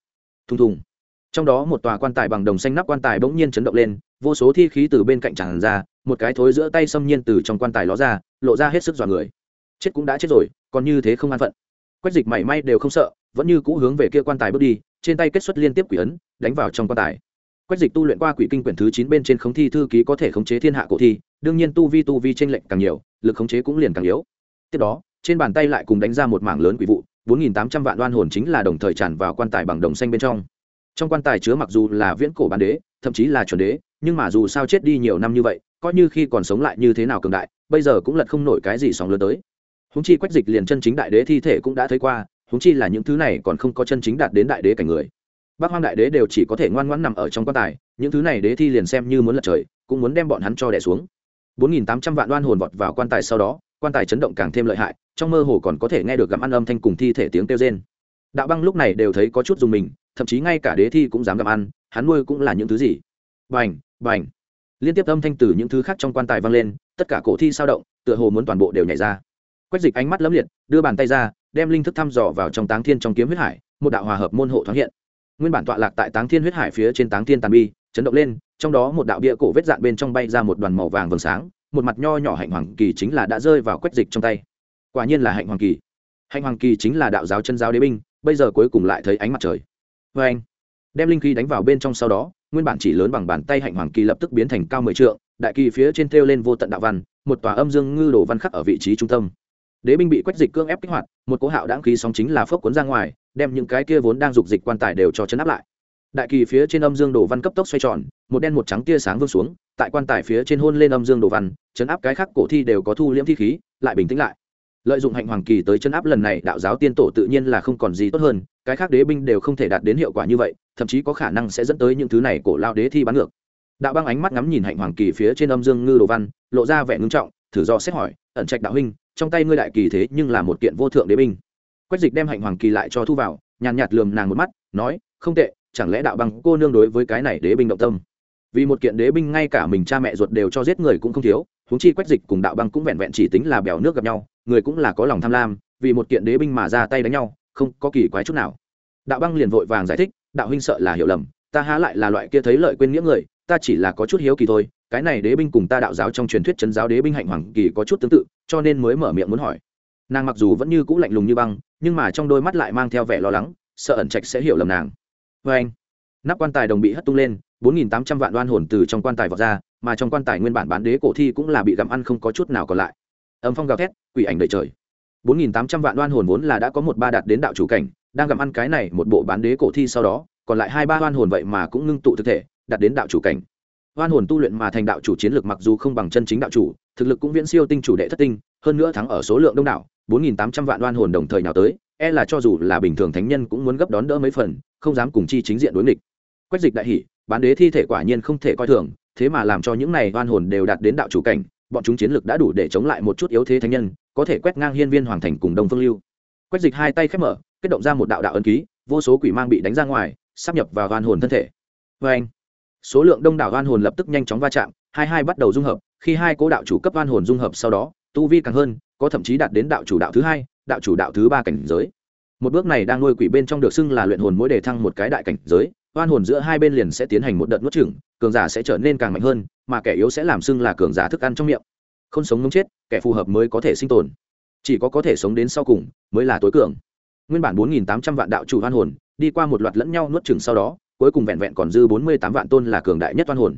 Thùng thùng. Trong đó một tòa quan tài bằng đồng xanh nắp quan tài bỗng nhiên chấn động lên, vô số thi khí từ bên cạnh tràn ra, một cái thối giữa tay xâm nhiên từ trong quan tài ló ra, lộ ra hết sức dọa người. Chết cũng đã chết rồi, còn như thế không an phận. Quách dịch mảy may đều không sợ, vẫn như cũ hướng về kia quan tài bước đi, trên tay kết xuất liên tiếp quỷ ấn, đánh vào trong quan tài quách dịch tu luyện qua quỷ kinh quyển thứ chín bên trên khống thi thư ký có thể khống chế thiên hạ cổ thi, đương nhiên tu vi tu vi trên lệnh càng nhiều, lực khống chế cũng liền càng yếu. Tiếp đó, trên bàn tay lại cùng đánh ra một mảng lớn quỷ vụ, bốn nghìn tám trăm vạn đoan hồn chính là đồng thời tràn vào quan tài bằng đồng xanh bên trong. Trong quan tài chứa mặc dù là viễn cổ bản đế, thậm chí là chuẩn đế, nhưng mà dù sao chết đi nhiều năm như vậy, coi như khi còn sống lại như thế nào cường đại, bây giờ cũng lật không nổi cái gì sóng lớn tới. Húng chi quách dịch liền chân chính đại đế thi thể cũng đã thấy qua húng chi là những thứ này còn không có chân chính đạt đến đại đế cảnh người bác hoang đại đế đều chỉ có thể ngoan ngoãn nằm ở trong quan tài, những thứ này đế thi liền xem như muốn lật trời, cũng muốn đem bọn hắn cho đẻ xuống. Bốn nghìn tám trăm vạn đoan hồn vọt vào quan tài sau đó, quan tài chấn động càng thêm lợi hại, trong mơ hồ còn có thể nghe được gặm ăn âm thanh cùng thi thể tiếng kêu rên. Đạo băng lúc này đều thấy có chút dùng mình, thậm chí ngay cả đế thi cũng dám gặm ăn, hắn nuôi cũng là những thứ gì? Bành bành. Liên tiếp âm thanh từ những thứ khác trong quan tài vang lên, tất cả cổ thi sao động, tựa hồ muốn toàn bộ đều nhảy ra. Quách dịch ánh mắt lấm liệt, đưa bàn tay ra, đem linh thức thăm dò vào trong táng thiên trong kiếm huyết hải, một đạo hòa hợp môn hộ thoáng hiện nguyên bản tọa lạc tại táng thiên huyết hải phía trên táng thiên tàn bi chấn động lên trong đó một đạo bia cổ vết dạn bên trong bay ra một đoàn màu vàng vầng sáng một mặt nho nhỏ hạnh hoàng kỳ chính là đã rơi vào quách dịch trong tay quả nhiên là hạnh hoàng kỳ hạnh hoàng kỳ chính là đạo giáo chân giáo đế binh bây giờ cuối cùng lại thấy ánh mặt trời vê anh đem linh khí đánh vào bên trong sau đó nguyên bản chỉ lớn bằng bàn tay hạnh hoàng kỳ lập tức biến thành cao mười trượng đại kỳ phía trên thêu lên vô tận đạo văn một tòa âm dương ngư đồ văn khắc ở vị trí trung tâm đế binh bị quách dịch cương ép kích hoạt một cố hạo đáng khí sóng chính là phước cuốn ra ngoài đem những cái kia vốn đang dục dịch quan tài đều cho chấn áp lại. Đại kỳ phía trên âm dương đồ văn cấp tốc xoay tròn, một đen một trắng tia sáng vương xuống, tại quan tài phía trên hôn lên âm dương đồ văn, chấn áp cái khác cổ thi đều có thu liễm thi khí, lại bình tĩnh lại. Lợi dụng hạnh hoàng kỳ tới chấn áp lần này, đạo giáo tiên tổ tự nhiên là không còn gì tốt hơn, cái khác đế binh đều không thể đạt đến hiệu quả như vậy, thậm chí có khả năng sẽ dẫn tới những thứ này cổ lao đế thi bắn ngược. Đạo băng ánh mắt ngắm nhìn hạnh hoàng kỳ phía trên âm dương ngư đồ văn, lộ ra vẻ ngưng trọng, thử do xét hỏi, ẩn trạch đạo huynh, trong tay ngươi đại kỳ thế nhưng là một kiện vô thượng đế binh quách dịch đem hạnh hoàng kỳ lại cho thu vào, nhàn nhạt lườm nàng một mắt, nói, không tệ, chẳng lẽ đạo băng cô nương đối với cái này đế binh động tâm? Vì một kiện đế binh ngay cả mình cha mẹ ruột đều cho giết người cũng không thiếu, huống chi quách dịch cùng đạo băng cũng vẹn vẹn chỉ tính là bèo nước gặp nhau, người cũng là có lòng tham lam, vì một kiện đế binh mà ra tay đánh nhau, không có kỳ quái chút nào. Đạo băng liền vội vàng giải thích, đạo huynh sợ là hiểu lầm, ta há lại là loại kia thấy lợi quên nghĩa người, ta chỉ là có chút hiếu kỳ thôi, cái này đế binh cùng ta đạo giáo trong truyền thuyết chấn giáo đế binh hạnh hoàng kỳ có chút tương tự, cho nên mới mở miệng muốn hỏi. Nàng mặc dù vẫn như cũ lạnh lùng như băng nhưng mà trong đôi mắt lại mang theo vẻ lo lắng, sợ ẩn trạch sẽ hiểu lầm nàng. Vê anh, nắp quan tài đồng bị hất tung lên, bốn nghìn tám trăm vạn đoan hồn từ trong quan tài vọt ra, mà trong quan tài nguyên bản bán đế cổ thi cũng là bị gặm ăn không có chút nào còn lại. Âm phong gào thét, quỷ ảnh đầy trời. bốn nghìn tám trăm vạn đoan hồn vốn là đã có một ba đạt đến đạo chủ cảnh, đang gặm ăn cái này một bộ bán đế cổ thi sau đó, còn lại hai ba đoan hồn vậy mà cũng ngưng tụ thực thể, đạt đến đạo chủ cảnh. Hoan hồn tu luyện mà thành đạo chủ chiến lược mặc dù không bằng chân chính đạo chủ, thực lực cũng viễn siêu tinh chủ đệ thất tinh, hơn nữa thắng ở số lượng đông đảo bốn nghìn tám trăm vạn đoan hồn đồng thời nào tới e là cho dù là bình thường thánh nhân cũng muốn gấp đón đỡ mấy phần, không dám cùng chi chính diện đối nghịch. Quách dịch đại hỷ bán đế thi thể quả nhiên không thể coi thường, thế mà làm cho những này oan hồn đều đạt đến đạo chủ cảnh, bọn chúng chiến lực đã đủ để chống lại một chút yếu thế thánh nhân, có thể quét ngang hiên viên hoàng thành cùng đông phương lưu. Quét dịch hai tay khép mở, kết động ra một đạo đạo ấn ký, vô số quỷ mang bị đánh ra ngoài, sắp nhập vào oan hồn thân thể. Vê anh, số lượng đông đảo oan hồn lập tức nhanh chóng va chạm, hai hai bắt đầu dung hợp, khi hai cố đạo chủ cấp oan hồn dung hợp sau đó, tu vi càng hơn có thậm chí đạt đến đạo chủ đạo thứ hai, đạo chủ đạo thứ ba cảnh giới. Một bước này đang nuôi quỷ bên trong được xưng là luyện hồn mỗi đề thăng một cái đại cảnh giới, oan hồn giữa hai bên liền sẽ tiến hành một đợt nuốt chửng, cường giả sẽ trở nên càng mạnh hơn, mà kẻ yếu sẽ làm xưng là cường giả thức ăn trong miệng. Không sống ngấm chết, kẻ phù hợp mới có thể sinh tồn. Chỉ có có thể sống đến sau cùng, mới là tối cường. Nguyên bản bốn nghìn tám trăm vạn đạo chủ oan hồn, đi qua một loạt lẫn nhau nuốt chửng sau đó, cuối cùng vẹn vẹn còn dư bốn mươi tám vạn tôn là cường đại nhất oan hồn.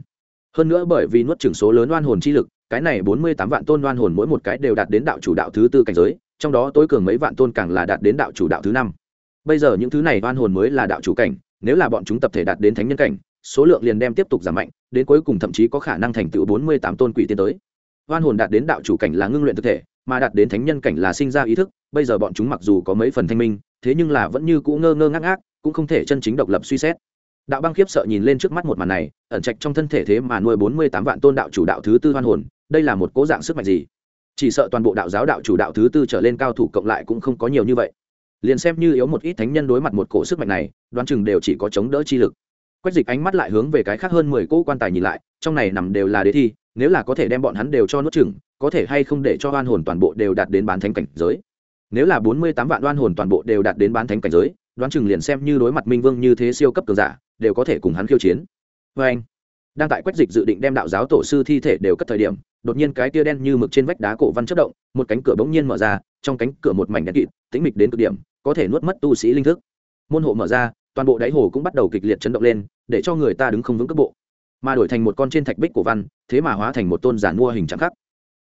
Hơn nữa bởi vì nuốt chửng số lớn oan hồn chi lực cái này bốn mươi tám vạn tôn oan hồn mỗi một cái đều đạt đến đạo chủ đạo thứ tư cảnh giới, trong đó tối cường mấy vạn tôn càng là đạt đến đạo chủ đạo thứ năm. Bây giờ những thứ này oan hồn mới là đạo chủ cảnh, nếu là bọn chúng tập thể đạt đến thánh nhân cảnh, số lượng liền đem tiếp tục giảm mạnh, đến cuối cùng thậm chí có khả năng thành tựu bốn mươi tám tôn quỷ tiến tới. Oan hồn đạt đến đạo chủ cảnh là ngưng luyện thực thể, mà đạt đến thánh nhân cảnh là sinh ra ý thức, bây giờ bọn chúng mặc dù có mấy phần thanh minh, thế nhưng là vẫn như cũ ngơ ngơ ngác ngác, cũng không thể chân chính độc lập suy xét. Đạo băng khiếp sợ nhìn lên trước mắt một màn này, ẩn trạch trong thân thể thế mà nuôi bốn mươi tám vạn tôn đạo chủ đạo thứ tư hoan hồn đây là một cố dạng sức mạnh gì? Chỉ sợ toàn bộ đạo giáo đạo chủ đạo thứ tư trở lên cao thủ cộng lại cũng không có nhiều như vậy. Liền xem như yếu một ít thánh nhân đối mặt một cổ sức mạnh này, đoán chừng đều chỉ có chống đỡ chi lực. Quách dịch ánh mắt lại hướng về cái khác hơn mười cỗ quan tài nhìn lại, trong này nằm đều là đề thi, nếu là có thể đem bọn hắn đều cho nuốt chừng có thể hay không để cho oan hồn toàn bộ đều đạt đến bán thánh cảnh giới? Nếu là bốn mươi tám vạn oan hồn toàn bộ đều đạt đến bán thánh cảnh giới, đoán chừng liền xem như đối mặt minh vương như thế siêu cấp cường giả, đều có thể cùng hắn khiêu chiến. Vê anh, đang tại quách dịch dự định đem đạo giáo tổ sư thi thể đều cất thời điểm đột nhiên cái tia đen như mực trên vách đá cổ văn chất động, một cánh cửa bỗng nhiên mở ra, trong cánh cửa một mảnh đen kịt, tĩnh mịch đến cực điểm, có thể nuốt mất tu sĩ linh thức. Môn hộ mở ra, toàn bộ đáy hồ cũng bắt đầu kịch liệt chấn động lên, để cho người ta đứng không vững cấp bộ. Mà đổi thành một con trên thạch bích cổ văn, thế mà hóa thành một tôn giản mua hình trạng khắc.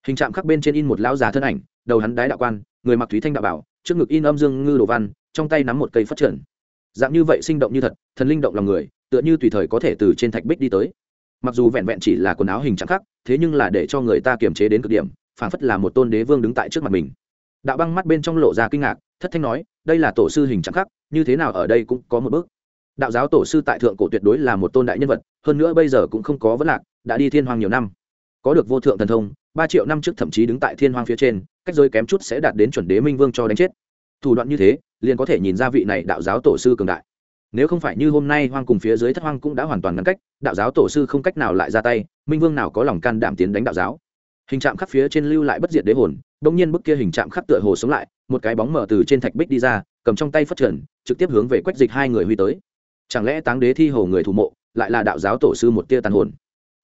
Hình trạng khắc bên trên in một lão già thân ảnh, đầu hắn đái đạo quan, người mặc thúy thanh đạo bảo, trước ngực in âm dương ngư đồ văn, trong tay nắm một cây phát triển dạng như vậy sinh động như thật, thần linh động lòng người, tựa như tùy thời có thể từ trên thạch bích đi tới mặc dù vẹn vẹn chỉ là quần áo hình trạng khắc, thế nhưng là để cho người ta kiềm chế đến cực điểm phản phất là một tôn đế vương đứng tại trước mặt mình. Đạo băng mắt bên trong lộ ra kinh ngạc, thất thanh nói, đây là tổ sư hình trạng khắc, như thế nào ở đây cũng có một bước. Đạo giáo tổ sư tại thượng cổ tuyệt đối là một tôn đại nhân vật, hơn nữa bây giờ cũng không có vấn lạc, đã đi thiên hoàng nhiều năm. Có được vô thượng thần thông, ba triệu năm trước thậm chí đứng tại thiên hoàng phía trên, cách rơi kém chút sẽ đạt đến chuẩn đế minh vương cho đánh chết. Thủ đoạn như thế, liền có thể nhìn ra vị này đạo giáo tổ sư cường đại nếu không phải như hôm nay hoang cùng phía dưới thất hoang cũng đã hoàn toàn ngăn cách, đạo giáo tổ sư không cách nào lại ra tay, minh vương nào có lòng can đảm tiến đánh đạo giáo? Hình trạm khắc phía trên lưu lại bất diệt đế hồn đông nhiên bức kia hình trạm khắc tựa hồ sống lại, một cái bóng mở từ trên thạch bích đi ra, cầm trong tay phất trần, trực tiếp hướng về quách dịch hai người huy tới. Chẳng lẽ táng đế thi hồ người thủ mộ, lại là đạo giáo tổ sư một tia tàn hồn?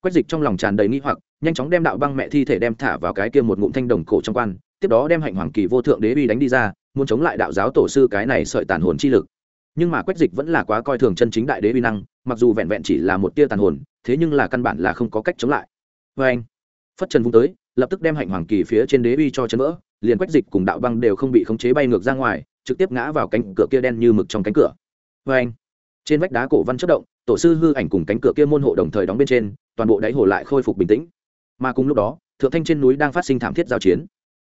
Quách dịch trong lòng tràn đầy nghĩ hoặc, nhanh chóng đem đạo băng mẹ thi thể đem thả vào cái kia một ngụm thanh đồng cổ trong quan, tiếp đó đem hạnh hoàng kỳ vô thượng đế uy đánh đi ra, muốn chống lại đạo giáo tổ sư cái này sợi tàn hồn chi lực nhưng mà quách dịch vẫn là quá coi thường chân chính đại đế uy năng, mặc dù vẹn vẹn chỉ là một tia tàn hồn, thế nhưng là căn bản là không có cách chống lại. Vê anh, phất trần vung tới, lập tức đem hạnh hoàng kỳ phía trên đế uy cho chân vỡ, liền quách dịch cùng đạo băng đều không bị khống chế bay ngược ra ngoài, trực tiếp ngã vào cánh cửa kia đen như mực trong cánh cửa. Vê anh, trên vách đá cổ văn chất động, tổ sư hư ảnh cùng cánh cửa kia môn hộ đồng thời đóng bên trên, toàn bộ đáy hồ lại khôi phục bình tĩnh. Mà cùng lúc đó, thượng thanh trên núi đang phát sinh thảm thiết giao chiến.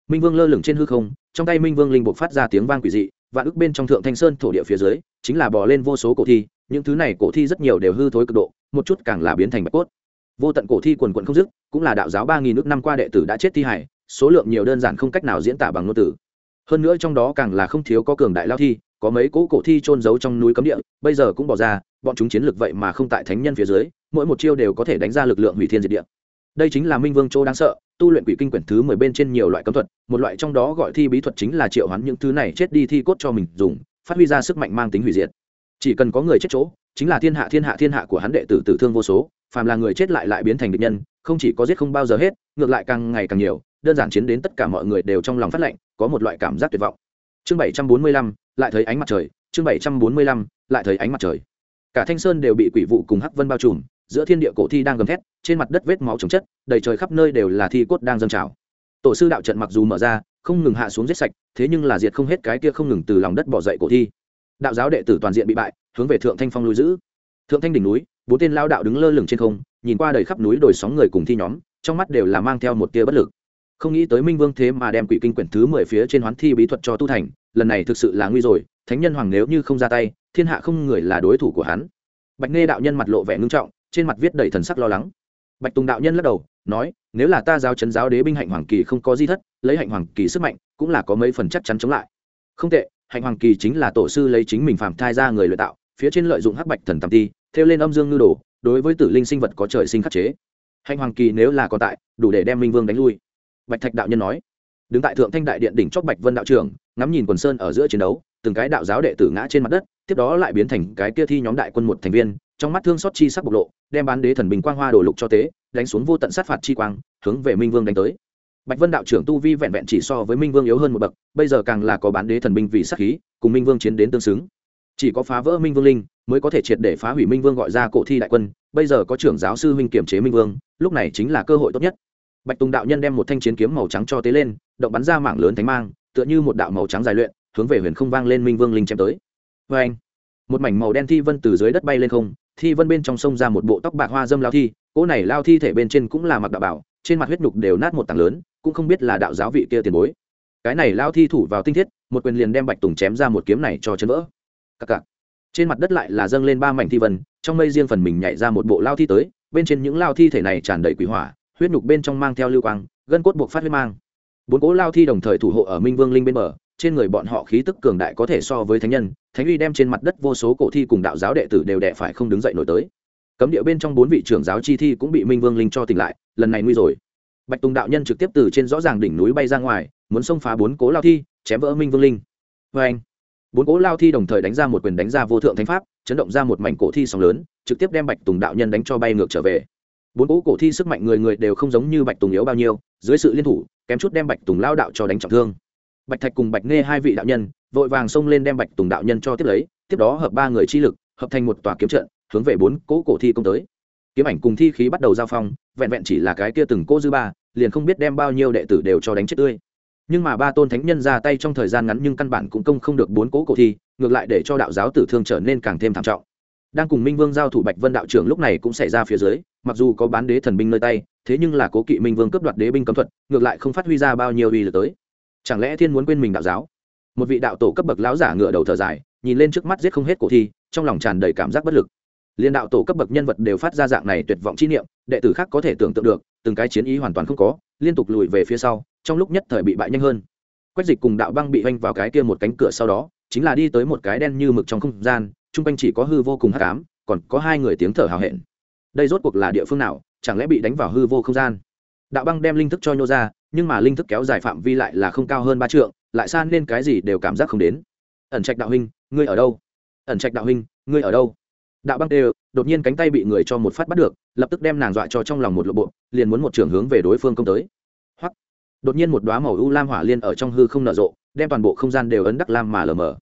Minh vương lơ lửng trên hư không, trong tay minh vương linh buộc phát ra tiếng vang quỷ dị và ức bên trong thượng thanh sơn thổ địa phía dưới, chính là bò lên vô số cổ thi, những thứ này cổ thi rất nhiều đều hư thối cực độ, một chút càng là biến thành bạch cốt. Vô tận cổ thi quần quận không dứt, cũng là đạo giáo ba nghìn nước năm qua đệ tử đã chết thi hải số lượng nhiều đơn giản không cách nào diễn tả bằng ngôn từ. Hơn nữa trong đó càng là không thiếu có cường đại lao thi, có mấy cỗ cổ thi trôn giấu trong núi cấm địa, bây giờ cũng bỏ ra, bọn chúng chiến lược vậy mà không tại thánh nhân phía dưới, mỗi một chiêu đều có thể đánh ra lực lượng hủy thiên diệt địa đây chính là minh vương châu đáng sợ, tu luyện quỷ kinh quyển thứ mười bên trên nhiều loại cấm thuật, một loại trong đó gọi thi bí thuật chính là triệu hoán những thứ này chết đi thi cốt cho mình dùng, phát huy ra sức mạnh mang tính hủy diệt. Chỉ cần có người chết chỗ, chính là thiên hạ thiên hạ thiên hạ của hắn đệ tử tử thương vô số, phàm là người chết lại lại biến thành địch nhân, không chỉ có giết không bao giờ hết, ngược lại càng ngày càng nhiều, đơn giản chiến đến tất cả mọi người đều trong lòng phát lệnh, có một loại cảm giác tuyệt vọng. Chương bảy trăm bốn mươi lăm, lại thấy ánh mặt trời, chương bảy trăm bốn mươi lăm, lại thấy ánh mặt trời. Cả thanh sơn đều bị quỷ vụ cùng hắc vân bao trùm giữa thiên địa cổ thi đang gầm thét, trên mặt đất vết máu trồng chất, đầy trời khắp nơi đều là thi cốt đang dâng trào. Tổ sư đạo trận mặc dù mở ra, không ngừng hạ xuống giết sạch, thế nhưng là diệt không hết cái kia không ngừng từ lòng đất bỏ dậy cổ thi. Đạo giáo đệ tử toàn diện bị bại, hướng về thượng thanh phong núi giữ. Thượng thanh đỉnh núi, bốn tên lao đạo đứng lơ lửng trên không, nhìn qua đầy khắp núi đồi sóng người cùng thi nhóm, trong mắt đều là mang theo một tia bất lực. Không nghĩ tới minh vương thế mà đem quỷ kinh quyển thứ mười phía trên hoán thi bí thuật cho tu thành, lần này thực sự là nguy rồi, thánh nhân hoàng nếu như không ra tay, thiên hạ không người là đối thủ của hắn. Bạch nghe đạo nhân mặt lộ vẻ ngưng trọng trên mặt viết đầy thần sắc lo lắng. Bạch tùng đạo nhân lắc đầu, nói, nếu là ta giao chấn giáo đế binh hạnh hoàng kỳ không có di thất, lấy hạnh hoàng kỳ sức mạnh, cũng là có mấy phần chắc chắn chống lại. Không tệ, hạnh hoàng kỳ chính là tổ sư lấy chính mình phạm thai ra người luyện tạo, phía trên lợi dụng hắc bạch thần tam ti theo lên âm dương ngư đồ, đối với tử linh sinh vật có trời sinh khắc chế. Hạnh hoàng kỳ nếu là còn tại, đủ để đem minh vương đánh lui. Bạch thạch đạo nhân nói. Đứng tại thượng thanh đại điện đỉnh chót bạch vân đạo trưởng, ngắm nhìn quần sơn ở giữa chiến đấu, từng cái đạo giáo đệ tử ngã trên mặt đất, tiếp đó lại biến thành cái kia thi nhóm đại quân một thành viên trong mắt thương xót chi sắc bộc lộ, đem bán đế thần bình quang hoa đổ lục cho tế, đánh xuống vô tận sát phạt chi quang, hướng về minh vương đánh tới. Bạch vân đạo trưởng tu vi vẹn vẹn chỉ so với minh vương yếu hơn một bậc, bây giờ càng là có bán đế thần binh vì sát khí, cùng minh vương chiến đến tương xứng. Chỉ có phá vỡ minh vương linh, mới có thể triệt để phá hủy minh vương gọi ra cổ thi đại quân, bây giờ có trưởng giáo sư minh kiểm chế minh vương, lúc này chính là cơ hội tốt nhất. Bạch tùng đạo nhân đem một thanh chiến kiếm màu trắng cho tế lên, động bắn ra mảng lớn thánh mang, tựa như một đạo màu trắng dài luyện, hướng về huyền không vang lên minh vương linh chém tới. Vê anh một mảnh màu đen thi vân từ dưới đất bay lên không thi vân bên trong sông ra một bộ tóc bạc hoa dâm lao thi, cỗ này lao thi thể bên trên cũng là mặc đạo bảo, trên mặt huyết nhục đều nát một tảng lớn, cũng không biết là đạo giáo vị kia tiền bối. Cái này lao thi thủ vào tinh thiết, một quyền liền đem bạch tùng chém ra một kiếm này cho chân vỡ. Cặc cặc. Trên mặt đất lại là dâng lên ba mảnh thi vân, trong mây riêng phần mình nhảy ra một bộ lao thi tới, bên trên những lao thi thể này tràn đầy quỷ hỏa, huyết nhục bên trong mang theo lưu quang, gân cốt buộc phát huyết mang. Bốn cố lao thi đồng thời thủ hộ ở minh vương linh bên bờ trên người bọn họ khí tức cường đại có thể so với thánh nhân, thánh uy đem trên mặt đất vô số cổ thi cùng đạo giáo đệ tử đều đẻ phải không đứng dậy nổi tới. Cấm địa bên trong bốn vị trưởng giáo chi thi cũng bị minh vương linh cho tỉnh lại, lần này nguy rồi. Bạch tùng đạo nhân trực tiếp từ trên rõ ràng đỉnh núi bay ra ngoài, muốn xông phá bốn cố lao thi, chém vỡ minh vương linh. Vê anh bốn cố lao thi đồng thời đánh ra một quyền đánh ra vô thượng thánh pháp, chấn động ra một mảnh cổ thi sóng lớn, trực tiếp đem bạch tùng đạo nhân đánh cho bay ngược trở về. Bốn cố cổ thi sức mạnh người người đều không giống như bạch tùng yếu bao nhiêu, dưới sự liên thủ, kém chút đem bạch tùng lao đạo cho đánh trọng thương bạch thạch cùng bạch nghe hai vị đạo nhân, vội vàng xông lên đem bạch tùng đạo nhân cho tiếp lấy, tiếp đó hợp ba người chi lực, hợp thành một tòa kiếm trận, hướng về bốn cỗ cổ thi công tới. Kiếm ảnh cùng thi khí bắt đầu giao phong, vẹn vẹn chỉ là cái kia từng cỗ dư ba, liền không biết đem bao nhiêu đệ tử đều cho đánh chết tươi. Nhưng mà ba tôn thánh nhân ra tay trong thời gian ngắn nhưng căn bản cũng công không được bốn cỗ cổ thi, ngược lại để cho đạo giáo tử thương trở nên càng thêm thảm trọng. Đang cùng minh vương giao thủ bạch vân đạo trưởng lúc này cũng xảy ra phía dưới, mặc dù có bán đế thần binh nơi tay, thế nhưng là cố kỵ minh vương cướp đoạt đế binh cấm thuật, ngược lại không phát huy ra bao nhiêu uy lực tới chẳng lẽ thiên muốn quên mình đạo giáo? Một vị đạo tổ cấp bậc lão giả ngựa đầu thở dài, nhìn lên trước mắt giết không hết cổ thi, trong lòng tràn đầy cảm giác bất lực. Liên đạo tổ cấp bậc nhân vật đều phát ra dạng này tuyệt vọng chi niệm, đệ tử khác có thể tưởng tượng được, từng cái chiến ý hoàn toàn không có, liên tục lùi về phía sau, trong lúc nhất thời bị bại nhanh hơn. Quách dịch cùng đạo băng bị oanh vào cái kia một cánh cửa sau đó, chính là đi tới một cái đen như mực trong không gian, chung quanh chỉ có hư vô cùng hắc ám, còn có hai người tiếng thở hào hẹn. Đây rốt cuộc là địa phương nào, chẳng lẽ bị đánh vào hư vô không gian? Đạo băng đem linh thức cho nhô ra, nhưng mà linh thức kéo dài phạm vi lại là không cao hơn ba trượng, lại san nên cái gì đều cảm giác không đến. Ẩn trạch đạo huynh, ngươi ở đâu? Ẩn trạch đạo huynh, ngươi ở đâu? Đạo băng đều, đột nhiên cánh tay bị người cho một phát bắt được, lập tức đem nàng dọa cho trong lòng một lộ bộ, liền muốn một trường hướng về đối phương công tới. Hoặc đột nhiên một đoá màu u lam hỏa liên ở trong hư không nở rộ, đem toàn bộ không gian đều ấn đắc lam mà lờ mờ.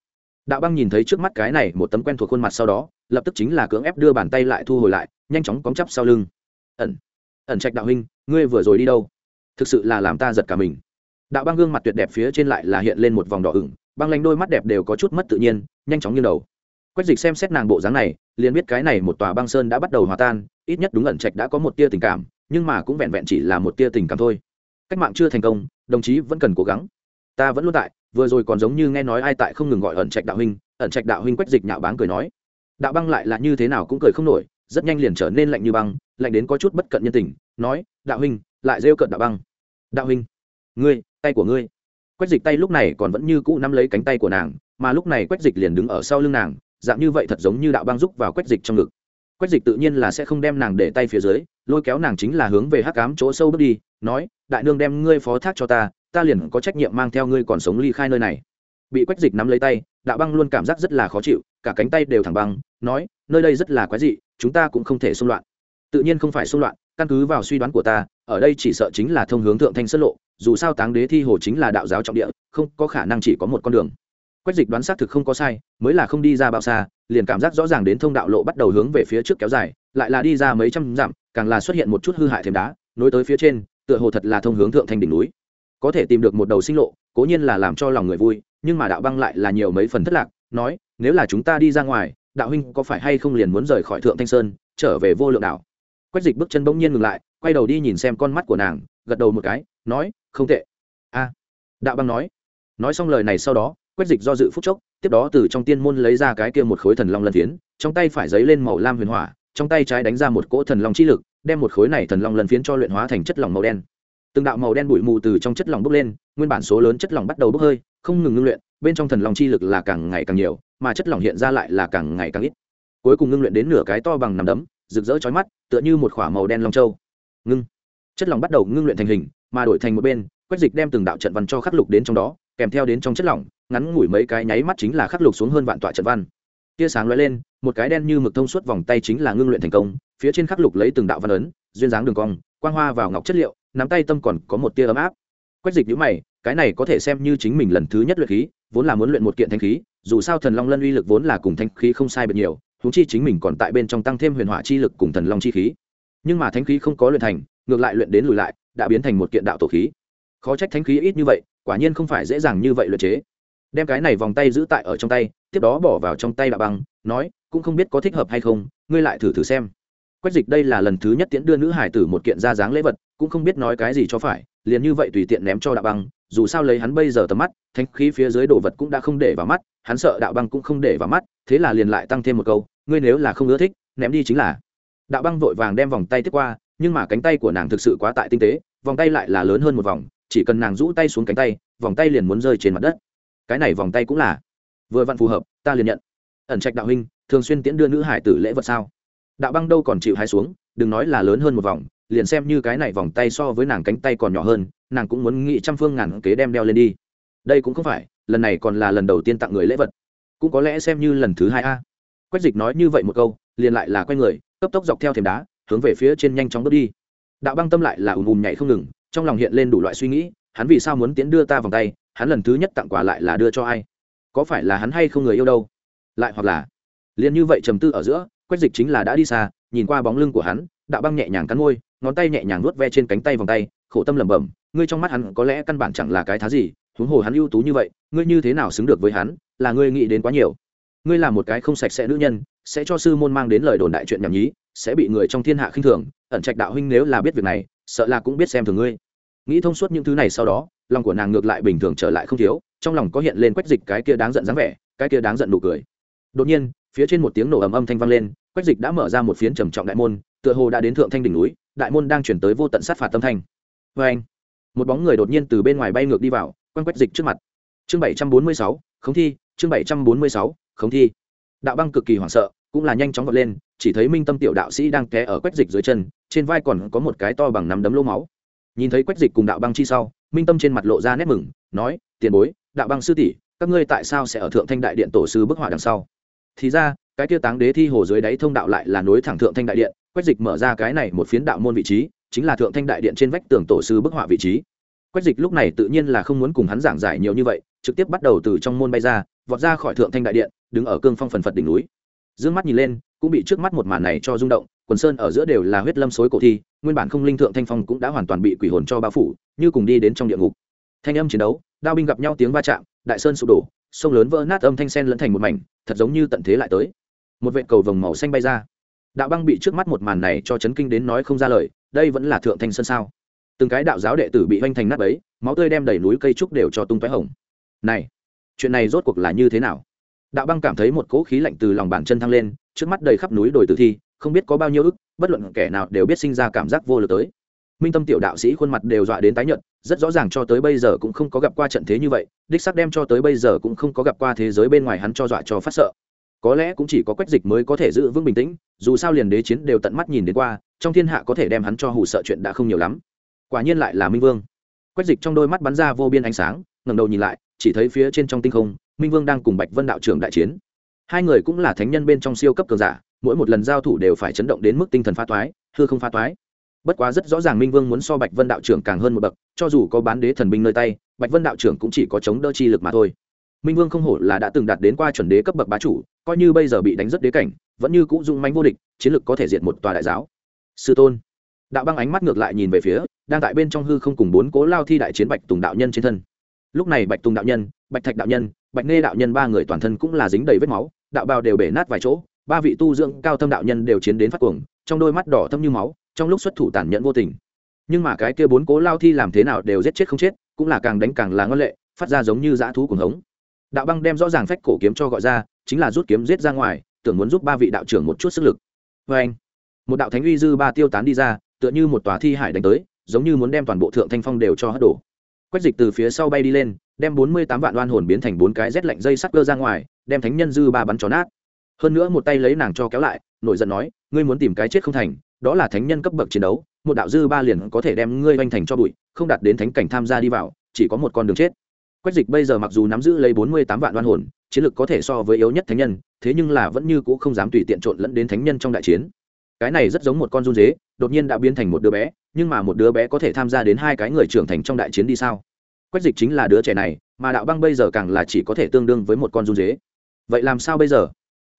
Đạo băng nhìn thấy trước mắt cái này một tấm quen thuộc khuôn mặt sau đó, lập tức chính là cưỡng ép đưa bàn tay lại thu hồi lại, nhanh chóng cóng chắp sau lưng. Ẩn ẩn trạch đạo huynh, ngươi vừa rồi đi đâu? Thực sự là làm ta giật cả mình. Đạo băng gương mặt tuyệt đẹp phía trên lại là hiện lên một vòng đỏ ửng, băng lanh đôi mắt đẹp đều có chút mất tự nhiên, nhanh chóng như đầu. Quách dịch xem xét nàng bộ dáng này, liền biết cái này một tòa băng sơn đã bắt đầu hòa tan, ít nhất đúng ẩn trạch đã có một tia tình cảm, nhưng mà cũng vẹn vẹn chỉ là một tia tình cảm thôi. Cách mạng chưa thành công, đồng chí vẫn cần cố gắng. Ta vẫn luôn tại, vừa rồi còn giống như nghe nói ai tại không ngừng gọi ẩn trạch đạo huynh, ẩn trạch đạo huynh quách dịch nhạo báng cười nói. Đạo băng lại là như thế nào cũng cười không nổi rất nhanh liền trở nên lạnh như băng, lạnh đến có chút bất cận nhân tình, nói, đạo huynh, lại rêu cận đạo băng. Đạo huynh, ngươi, tay của ngươi. Quách dịch tay lúc này còn vẫn như cũ nắm lấy cánh tay của nàng, mà lúc này quách dịch liền đứng ở sau lưng nàng, dạng như vậy thật giống như đạo băng rúc vào quách dịch trong ngực. Quách dịch tự nhiên là sẽ không đem nàng để tay phía dưới, lôi kéo nàng chính là hướng về hắc cám chỗ sâu bước đi, nói, đại nương đem ngươi phó thác cho ta ta liền có trách nhiệm mang theo ngươi còn sống ly khai nơi này. Bị quách dịch nắm lấy tay, đạo băng luôn cảm giác rất là khó chịu, cả cánh tay đều thẳng băng nói, nơi đây rất là quái dị, chúng ta cũng không thể xung loạn. Tự nhiên không phải xung loạn, căn cứ vào suy đoán của ta, ở đây chỉ sợ chính là thông hướng thượng thanh sân lộ, dù sao táng đế thi hồ chính là đạo giáo trọng địa, không có khả năng chỉ có một con đường. Quách dịch đoán xác thực không có sai, mới là không đi ra bao xa, liền cảm giác rõ ràng đến thông đạo lộ bắt đầu hướng về phía trước kéo dài, lại là đi ra mấy trăm dặm, càng là xuất hiện một chút hư hại thêm đá, nối tới phía trên, tựa hồ thật là thông hướng thượng thanh đỉnh núi. Có thể tìm được một đầu sinh lộ, cố nhiên là làm cho lòng người vui, nhưng mà đạo băng lại là nhiều mấy phần thất lạc, nói, nếu là chúng ta đi ra ngoài đạo huynh có phải hay không liền muốn rời khỏi thượng thanh sơn, trở về vô lượng đảo? Quách dịch bước chân bỗng nhiên ngừng lại, quay đầu đi nhìn xem con mắt của nàng, gật đầu một cái, nói, không tệ. A. Đạo băng nói. Nói xong lời này sau đó, quách dịch do dự phúc chốc, tiếp đó từ trong tiên môn lấy ra cái kia một khối thần long lân phiến trong tay phải giấy lên màu lam huyền hỏa, trong tay trái đánh ra một cỗ thần long chi lực, đem một khối này thần long lần phiến cho luyện hóa thành chất lỏng màu đen. Từng đạo màu đen bụi mù từ trong chất lỏng bốc lên, nguyên bản số lớn chất lỏng bắt đầu bốc hơi, không ngừng ngưng luyện, bên trong thần long chi lực là càng ngày càng nhiều mà chất lỏng hiện ra lại là càng ngày càng ít. Cuối cùng ngưng luyện đến nửa cái to bằng nằm đấm, rực rỡ chói mắt, tựa như một k màu đen long châu. Ngưng. Chất lỏng bắt đầu ngưng luyện thành hình, mà đổi thành một bên, quách dịch đem từng đạo trận văn cho khắc lục đến trong đó, kèm theo đến trong chất lỏng, ngắn ngủi mấy cái nháy mắt chính là khắc lục xuống hơn vạn tọa trận văn. Tia sáng lóe lên, một cái đen như mực thông suốt vòng tay chính là ngưng luyện thành công, phía trên khắc lục lấy từng đạo văn ấn, duyên dáng đường cong, quang hoa vào ngọc chất liệu, nắm tay tâm còn có một tia ấm áp. Quách dịch nhữ mày, cái này có thể xem như chính mình lần thứ nhất luyện khí, vốn là muốn luyện một kiện thanh khí dù sao thần long lân uy lực vốn là cùng thanh khí không sai biệt nhiều húng chi chính mình còn tại bên trong tăng thêm huyền hỏa chi lực cùng thần long chi khí. Nhưng mà thanh khí không có luyện thành, ngược lại luyện đến lùi lại, đã biến thành một kiện đạo tổ khí. Khó trách thanh khí ít như vậy, quả nhiên không phải dễ dàng như vậy luyện chế. Đem cái này vòng tay giữ tại ở trong tay, tiếp đó bỏ vào trong tay đạo băng, nói, cũng không biết có thích hợp hay không, ngươi lại thử thử xem. Quách dịch đây là lần thứ nhất tiễn đưa nữ hải tử một kiện ra dáng lễ vật, cũng không biết nói cái gì cho phải, liền như vậy tùy tiện ném cho đạo băng dù sao lấy hắn bây giờ tầm mắt thanh khí phía dưới đồ vật cũng đã không để vào mắt, hắn sợ đạo băng cũng không để vào mắt, thế là liền lại tăng thêm một câu, ngươi nếu là không ưa thích, ném đi chính là. Đạo băng vội vàng đem vòng tay tiếp qua, nhưng mà cánh tay của nàng thực sự quá tại tinh tế, vòng tay lại là lớn hơn một vòng, chỉ cần nàng rũ tay xuống cánh tay, vòng tay liền muốn rơi trên mặt đất. Cái này vòng tay cũng là vừa vặn phù hợp, ta liền nhận. Ẩn trạch đạo huynh, thường xuyên tiễn đưa nữ hải tử lễ vật sao? Đạo băng đâu còn chịu hai xuống, đừng nói là lớn hơn một vòng liền xem như cái này vòng tay so với nàng cánh tay còn nhỏ hơn, nàng cũng muốn nghĩ trăm phương ngàn kế đem đeo lên đi. Đây cũng không phải, lần này còn là lần đầu tiên tặng người lễ vật. Cũng có lẽ xem như lần thứ hai a. Quách dịch nói như vậy một câu, liền lại là quay người, cấp tốc dọc theo thềm đá, hướng về phía trên nhanh chóng bước đi. Đạo băng tâm lại là ùm ùm nhảy không ngừng, trong lòng hiện lên đủ loại suy nghĩ, hắn vì sao muốn tiến đưa ta vòng tay, hắn lần thứ nhất tặng quà lại là đưa cho ai? Có phải là hắn hay không người yêu đâu? Lại hoặc là, liền như vậy trầm tư ở giữa, quách dịch chính là đã đi xa, nhìn qua bóng lưng của hắn, đạo băng nhẹ nhàng cắn môi ngón tay nhẹ nhàng nuốt ve trên cánh tay vòng tay, khổ tâm lẩm bẩm, ngươi trong mắt hắn có lẽ căn bản chẳng là cái thá gì, huống hồ hắn ưu tú như vậy, ngươi như thế nào xứng được với hắn, là ngươi nghĩ đến quá nhiều. Ngươi là một cái không sạch sẽ nữ nhân, sẽ cho sư môn mang đến lời đồn đại chuyện nhảm nhí, sẽ bị người trong thiên hạ khinh thường, ẩn trạch đạo huynh nếu là biết việc này, sợ là cũng biết xem thường ngươi. Nghĩ thông suốt những thứ này sau đó, lòng của nàng ngược lại bình thường trở lại không thiếu, trong lòng có hiện lên quách dịch cái kia đáng giận dáng vẻ, cái kia đáng giận nụ cười. Đột nhiên, phía trên một tiếng nổ ầm âm thanh vang lên, quách dịch đã mở ra một phiến trầm trọng đại môn, tựa hồ đã đến thượng thanh đỉnh núi đại môn đang chuyển tới vô tận sát phạt tâm thanh. Vê anh, một bóng người đột nhiên từ bên ngoài bay ngược đi vào, quanh quét dịch trước mặt. Chương bảy trăm bốn mươi sáu, khống thi, chương bảy trăm bốn mươi sáu, khống thi. Đạo băng cực kỳ hoảng sợ, cũng là nhanh chóng vọt lên, chỉ thấy minh tâm tiểu đạo sĩ đang té ở quét dịch dưới chân, trên vai còn có một cái to bằng nắm đấm lô máu. Nhìn thấy quét dịch cùng đạo băng chi sau, minh tâm trên mặt lộ ra nét mừng, nói, tiền bối, đạo băng sư tỷ, các ngươi tại sao sẽ ở thượng thanh đại điện tổ sư bức họa đằng sau? Thì ra, cái tiêu táng đế thi hồ dưới đáy thông đạo lại là nối thẳng thượng thanh đại điện quách dịch mở ra cái này một phiến đạo môn vị trí, chính là thượng thanh đại điện trên vách tường tổ sư bức họa vị trí. Quách dịch lúc này tự nhiên là không muốn cùng hắn giảng giải nhiều như vậy, trực tiếp bắt đầu từ trong môn bay ra, vọt ra khỏi thượng thanh đại điện, đứng ở cương phong phần phật đỉnh núi. D mắt nhìn lên, cũng bị trước mắt một màn này cho rung động, quần sơn ở giữa đều là huyết lâm xối cổ thi, nguyên bản không linh thượng thanh phong cũng đã hoàn toàn bị quỷ hồn cho bao phủ, như cùng đi đến trong địa ngục. Thanh âm chiến đấu, đao binh gặp nhau tiếng va chạm, đại sơn sụp đổ, sông lớn vỡ nát âm thanh sen lẫn thành một mảnh, thật giống như tận thế lại tới. Một vệ cầu vồng màu xanh bay ra đạo băng bị trước mắt một màn này cho chấn kinh đến nói không ra lời, đây vẫn là thượng thanh sơn sao? Từng cái đạo giáo đệ tử bị hoành thành nát ấy máu tươi đem đầy núi cây trúc đều cho tung tóe hồng. Này, chuyện này rốt cuộc là như thế nào? Đạo băng cảm thấy một cỗ khí lạnh từ lòng bàn chân thăng lên, trước mắt đầy khắp núi đồi tử thi, không biết có bao nhiêu ức, bất luận kẻ nào đều biết sinh ra cảm giác vô lực tới. Minh tâm tiểu đạo sĩ khuôn mặt đều dọa đến tái nhợt, rất rõ ràng cho tới bây giờ cũng không có gặp qua trận thế như vậy, đích sắc đem cho tới bây giờ cũng không có gặp qua thế giới bên ngoài hắn cho dọa cho phát sợ có lẽ cũng chỉ có quách dịch mới có thể giữ vững bình tĩnh, dù sao liền đế chiến đều tận mắt nhìn đến qua, trong thiên hạ có thể đem hắn cho hù sợ chuyện đã không nhiều lắm. Quả nhiên lại là minh vương. Quách dịch trong đôi mắt bắn ra vô biên ánh sáng, ngẩng đầu nhìn lại, chỉ thấy phía trên trong tinh không, minh vương đang cùng bạch vân đạo trưởng đại chiến. Hai người cũng là thánh nhân bên trong siêu cấp cường giả, mỗi một lần giao thủ đều phải chấn động đến mức tinh thần pha toái, hư không pha toái. Bất quá rất rõ ràng minh vương muốn so bạch vân đạo trưởng càng hơn một bậc, cho dù có bán đế thần binh nơi tay, bạch vân đạo trưởng cũng chỉ có chống đỡ chi lực mà thôi. Minh vương không hổ là đã từng đạt đến qua chuẩn đế cấp bậc bá chủ coi như bây giờ bị đánh rất đế cảnh, vẫn như cũ dung manh vô địch, chiến lược có thể diệt một tòa đại giáo. Sư tôn. Đạo băng ánh mắt ngược lại nhìn về phía, đang tại bên trong hư không cùng bốn cố lao thi đại chiến bạch tùng đạo nhân trên thân. Lúc này bạch tùng đạo nhân, bạch thạch đạo nhân, bạch nê đạo nhân ba người toàn thân cũng là dính đầy vết máu, đạo bào đều bể nát vài chỗ, ba vị tu dưỡng cao thâm đạo nhân đều chiến đến phát cuồng, trong đôi mắt đỏ thâm như máu, trong lúc xuất thủ tàn nhẫn vô tình. Nhưng mà cái kia bốn cố lao thi làm thế nào đều giết chết không chết, cũng là càng đánh càng là ngân lệ, phát ra giống như dã thú cuồng hống. Đạo băng đem rõ ràng phách cổ kiếm cho gọi ra chính là rút kiếm giết ra ngoài, tưởng muốn giúp ba vị đạo trưởng một chút sức lực. Vê anh, một đạo thánh uy dư ba tiêu tán đi ra, tựa như một tòa thi hải đánh tới, giống như muốn đem toàn bộ thượng thanh phong đều cho hất đổ. Quách dịch từ phía sau bay đi lên, đem bốn mươi tám vạn oan hồn biến thành bốn cái rét lạnh dây sắt cơ ra ngoài, đem thánh nhân dư ba bắn chó nát. Hơn nữa một tay lấy nàng cho kéo lại, nổi giận nói, ngươi muốn tìm cái chết không thành, đó là thánh nhân cấp bậc chiến đấu, một đạo dư ba liền có thể đem ngươi oanh thành cho bụi, không đạt đến thánh cảnh tham gia đi vào, chỉ có một con đường chết quách dịch bây giờ mặc dù nắm giữ lấy bốn mươi tám vạn oan hồn, chiến lược có thể so với yếu nhất thánh nhân, thế nhưng là vẫn như c ũ không dám tùy tiện trộn lẫn đến thánh nhân trong đại chiến. Cái này rất giống một con run dế, đột nhiên đã biến thành một đứa bé, nhưng mà một đứa bé có thể tham gia đến hai cái người trưởng thành trong đại chiến đi sao? Quách dịch chính là đứa trẻ này, mà đạo băng bây giờ càng là chỉ có thể tương đương với một con run dế. Vậy làm sao bây giờ?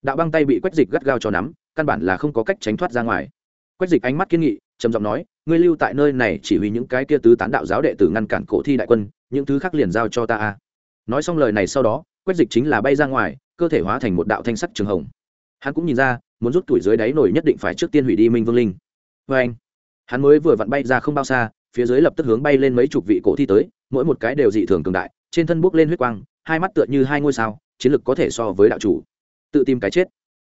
Đạo băng tay bị quách dịch gắt gao cho nắm, căn bản là không có cách tránh thoát ra ngoài. Quách dịch ánh mắt kiên nghị, trầm giọng nói, ngươi lưu tại nơi này chỉ huy những cái kia tứ tán đạo giáo đệ tử ngăn cản cổ thi đại quân những thứ khác liền giao cho ta a. Nói xong lời này sau đó, quách dịch chính là bay ra ngoài, cơ thể hóa thành một đạo thanh sắc trường hồng. Hắn cũng nhìn ra, muốn rút tuổi dưới đáy nổi nhất định phải trước tiên hủy đi minh vương linh. Vê anh, hắn mới vừa vặn bay ra không bao xa, phía dưới lập tức hướng bay lên mấy chục vị cổ thi tới, mỗi một cái đều dị thường cường đại, trên thân bốc lên huyết quang, hai mắt tựa như hai ngôi sao, chiến lực có thể so với đạo chủ. Tự tìm cái chết.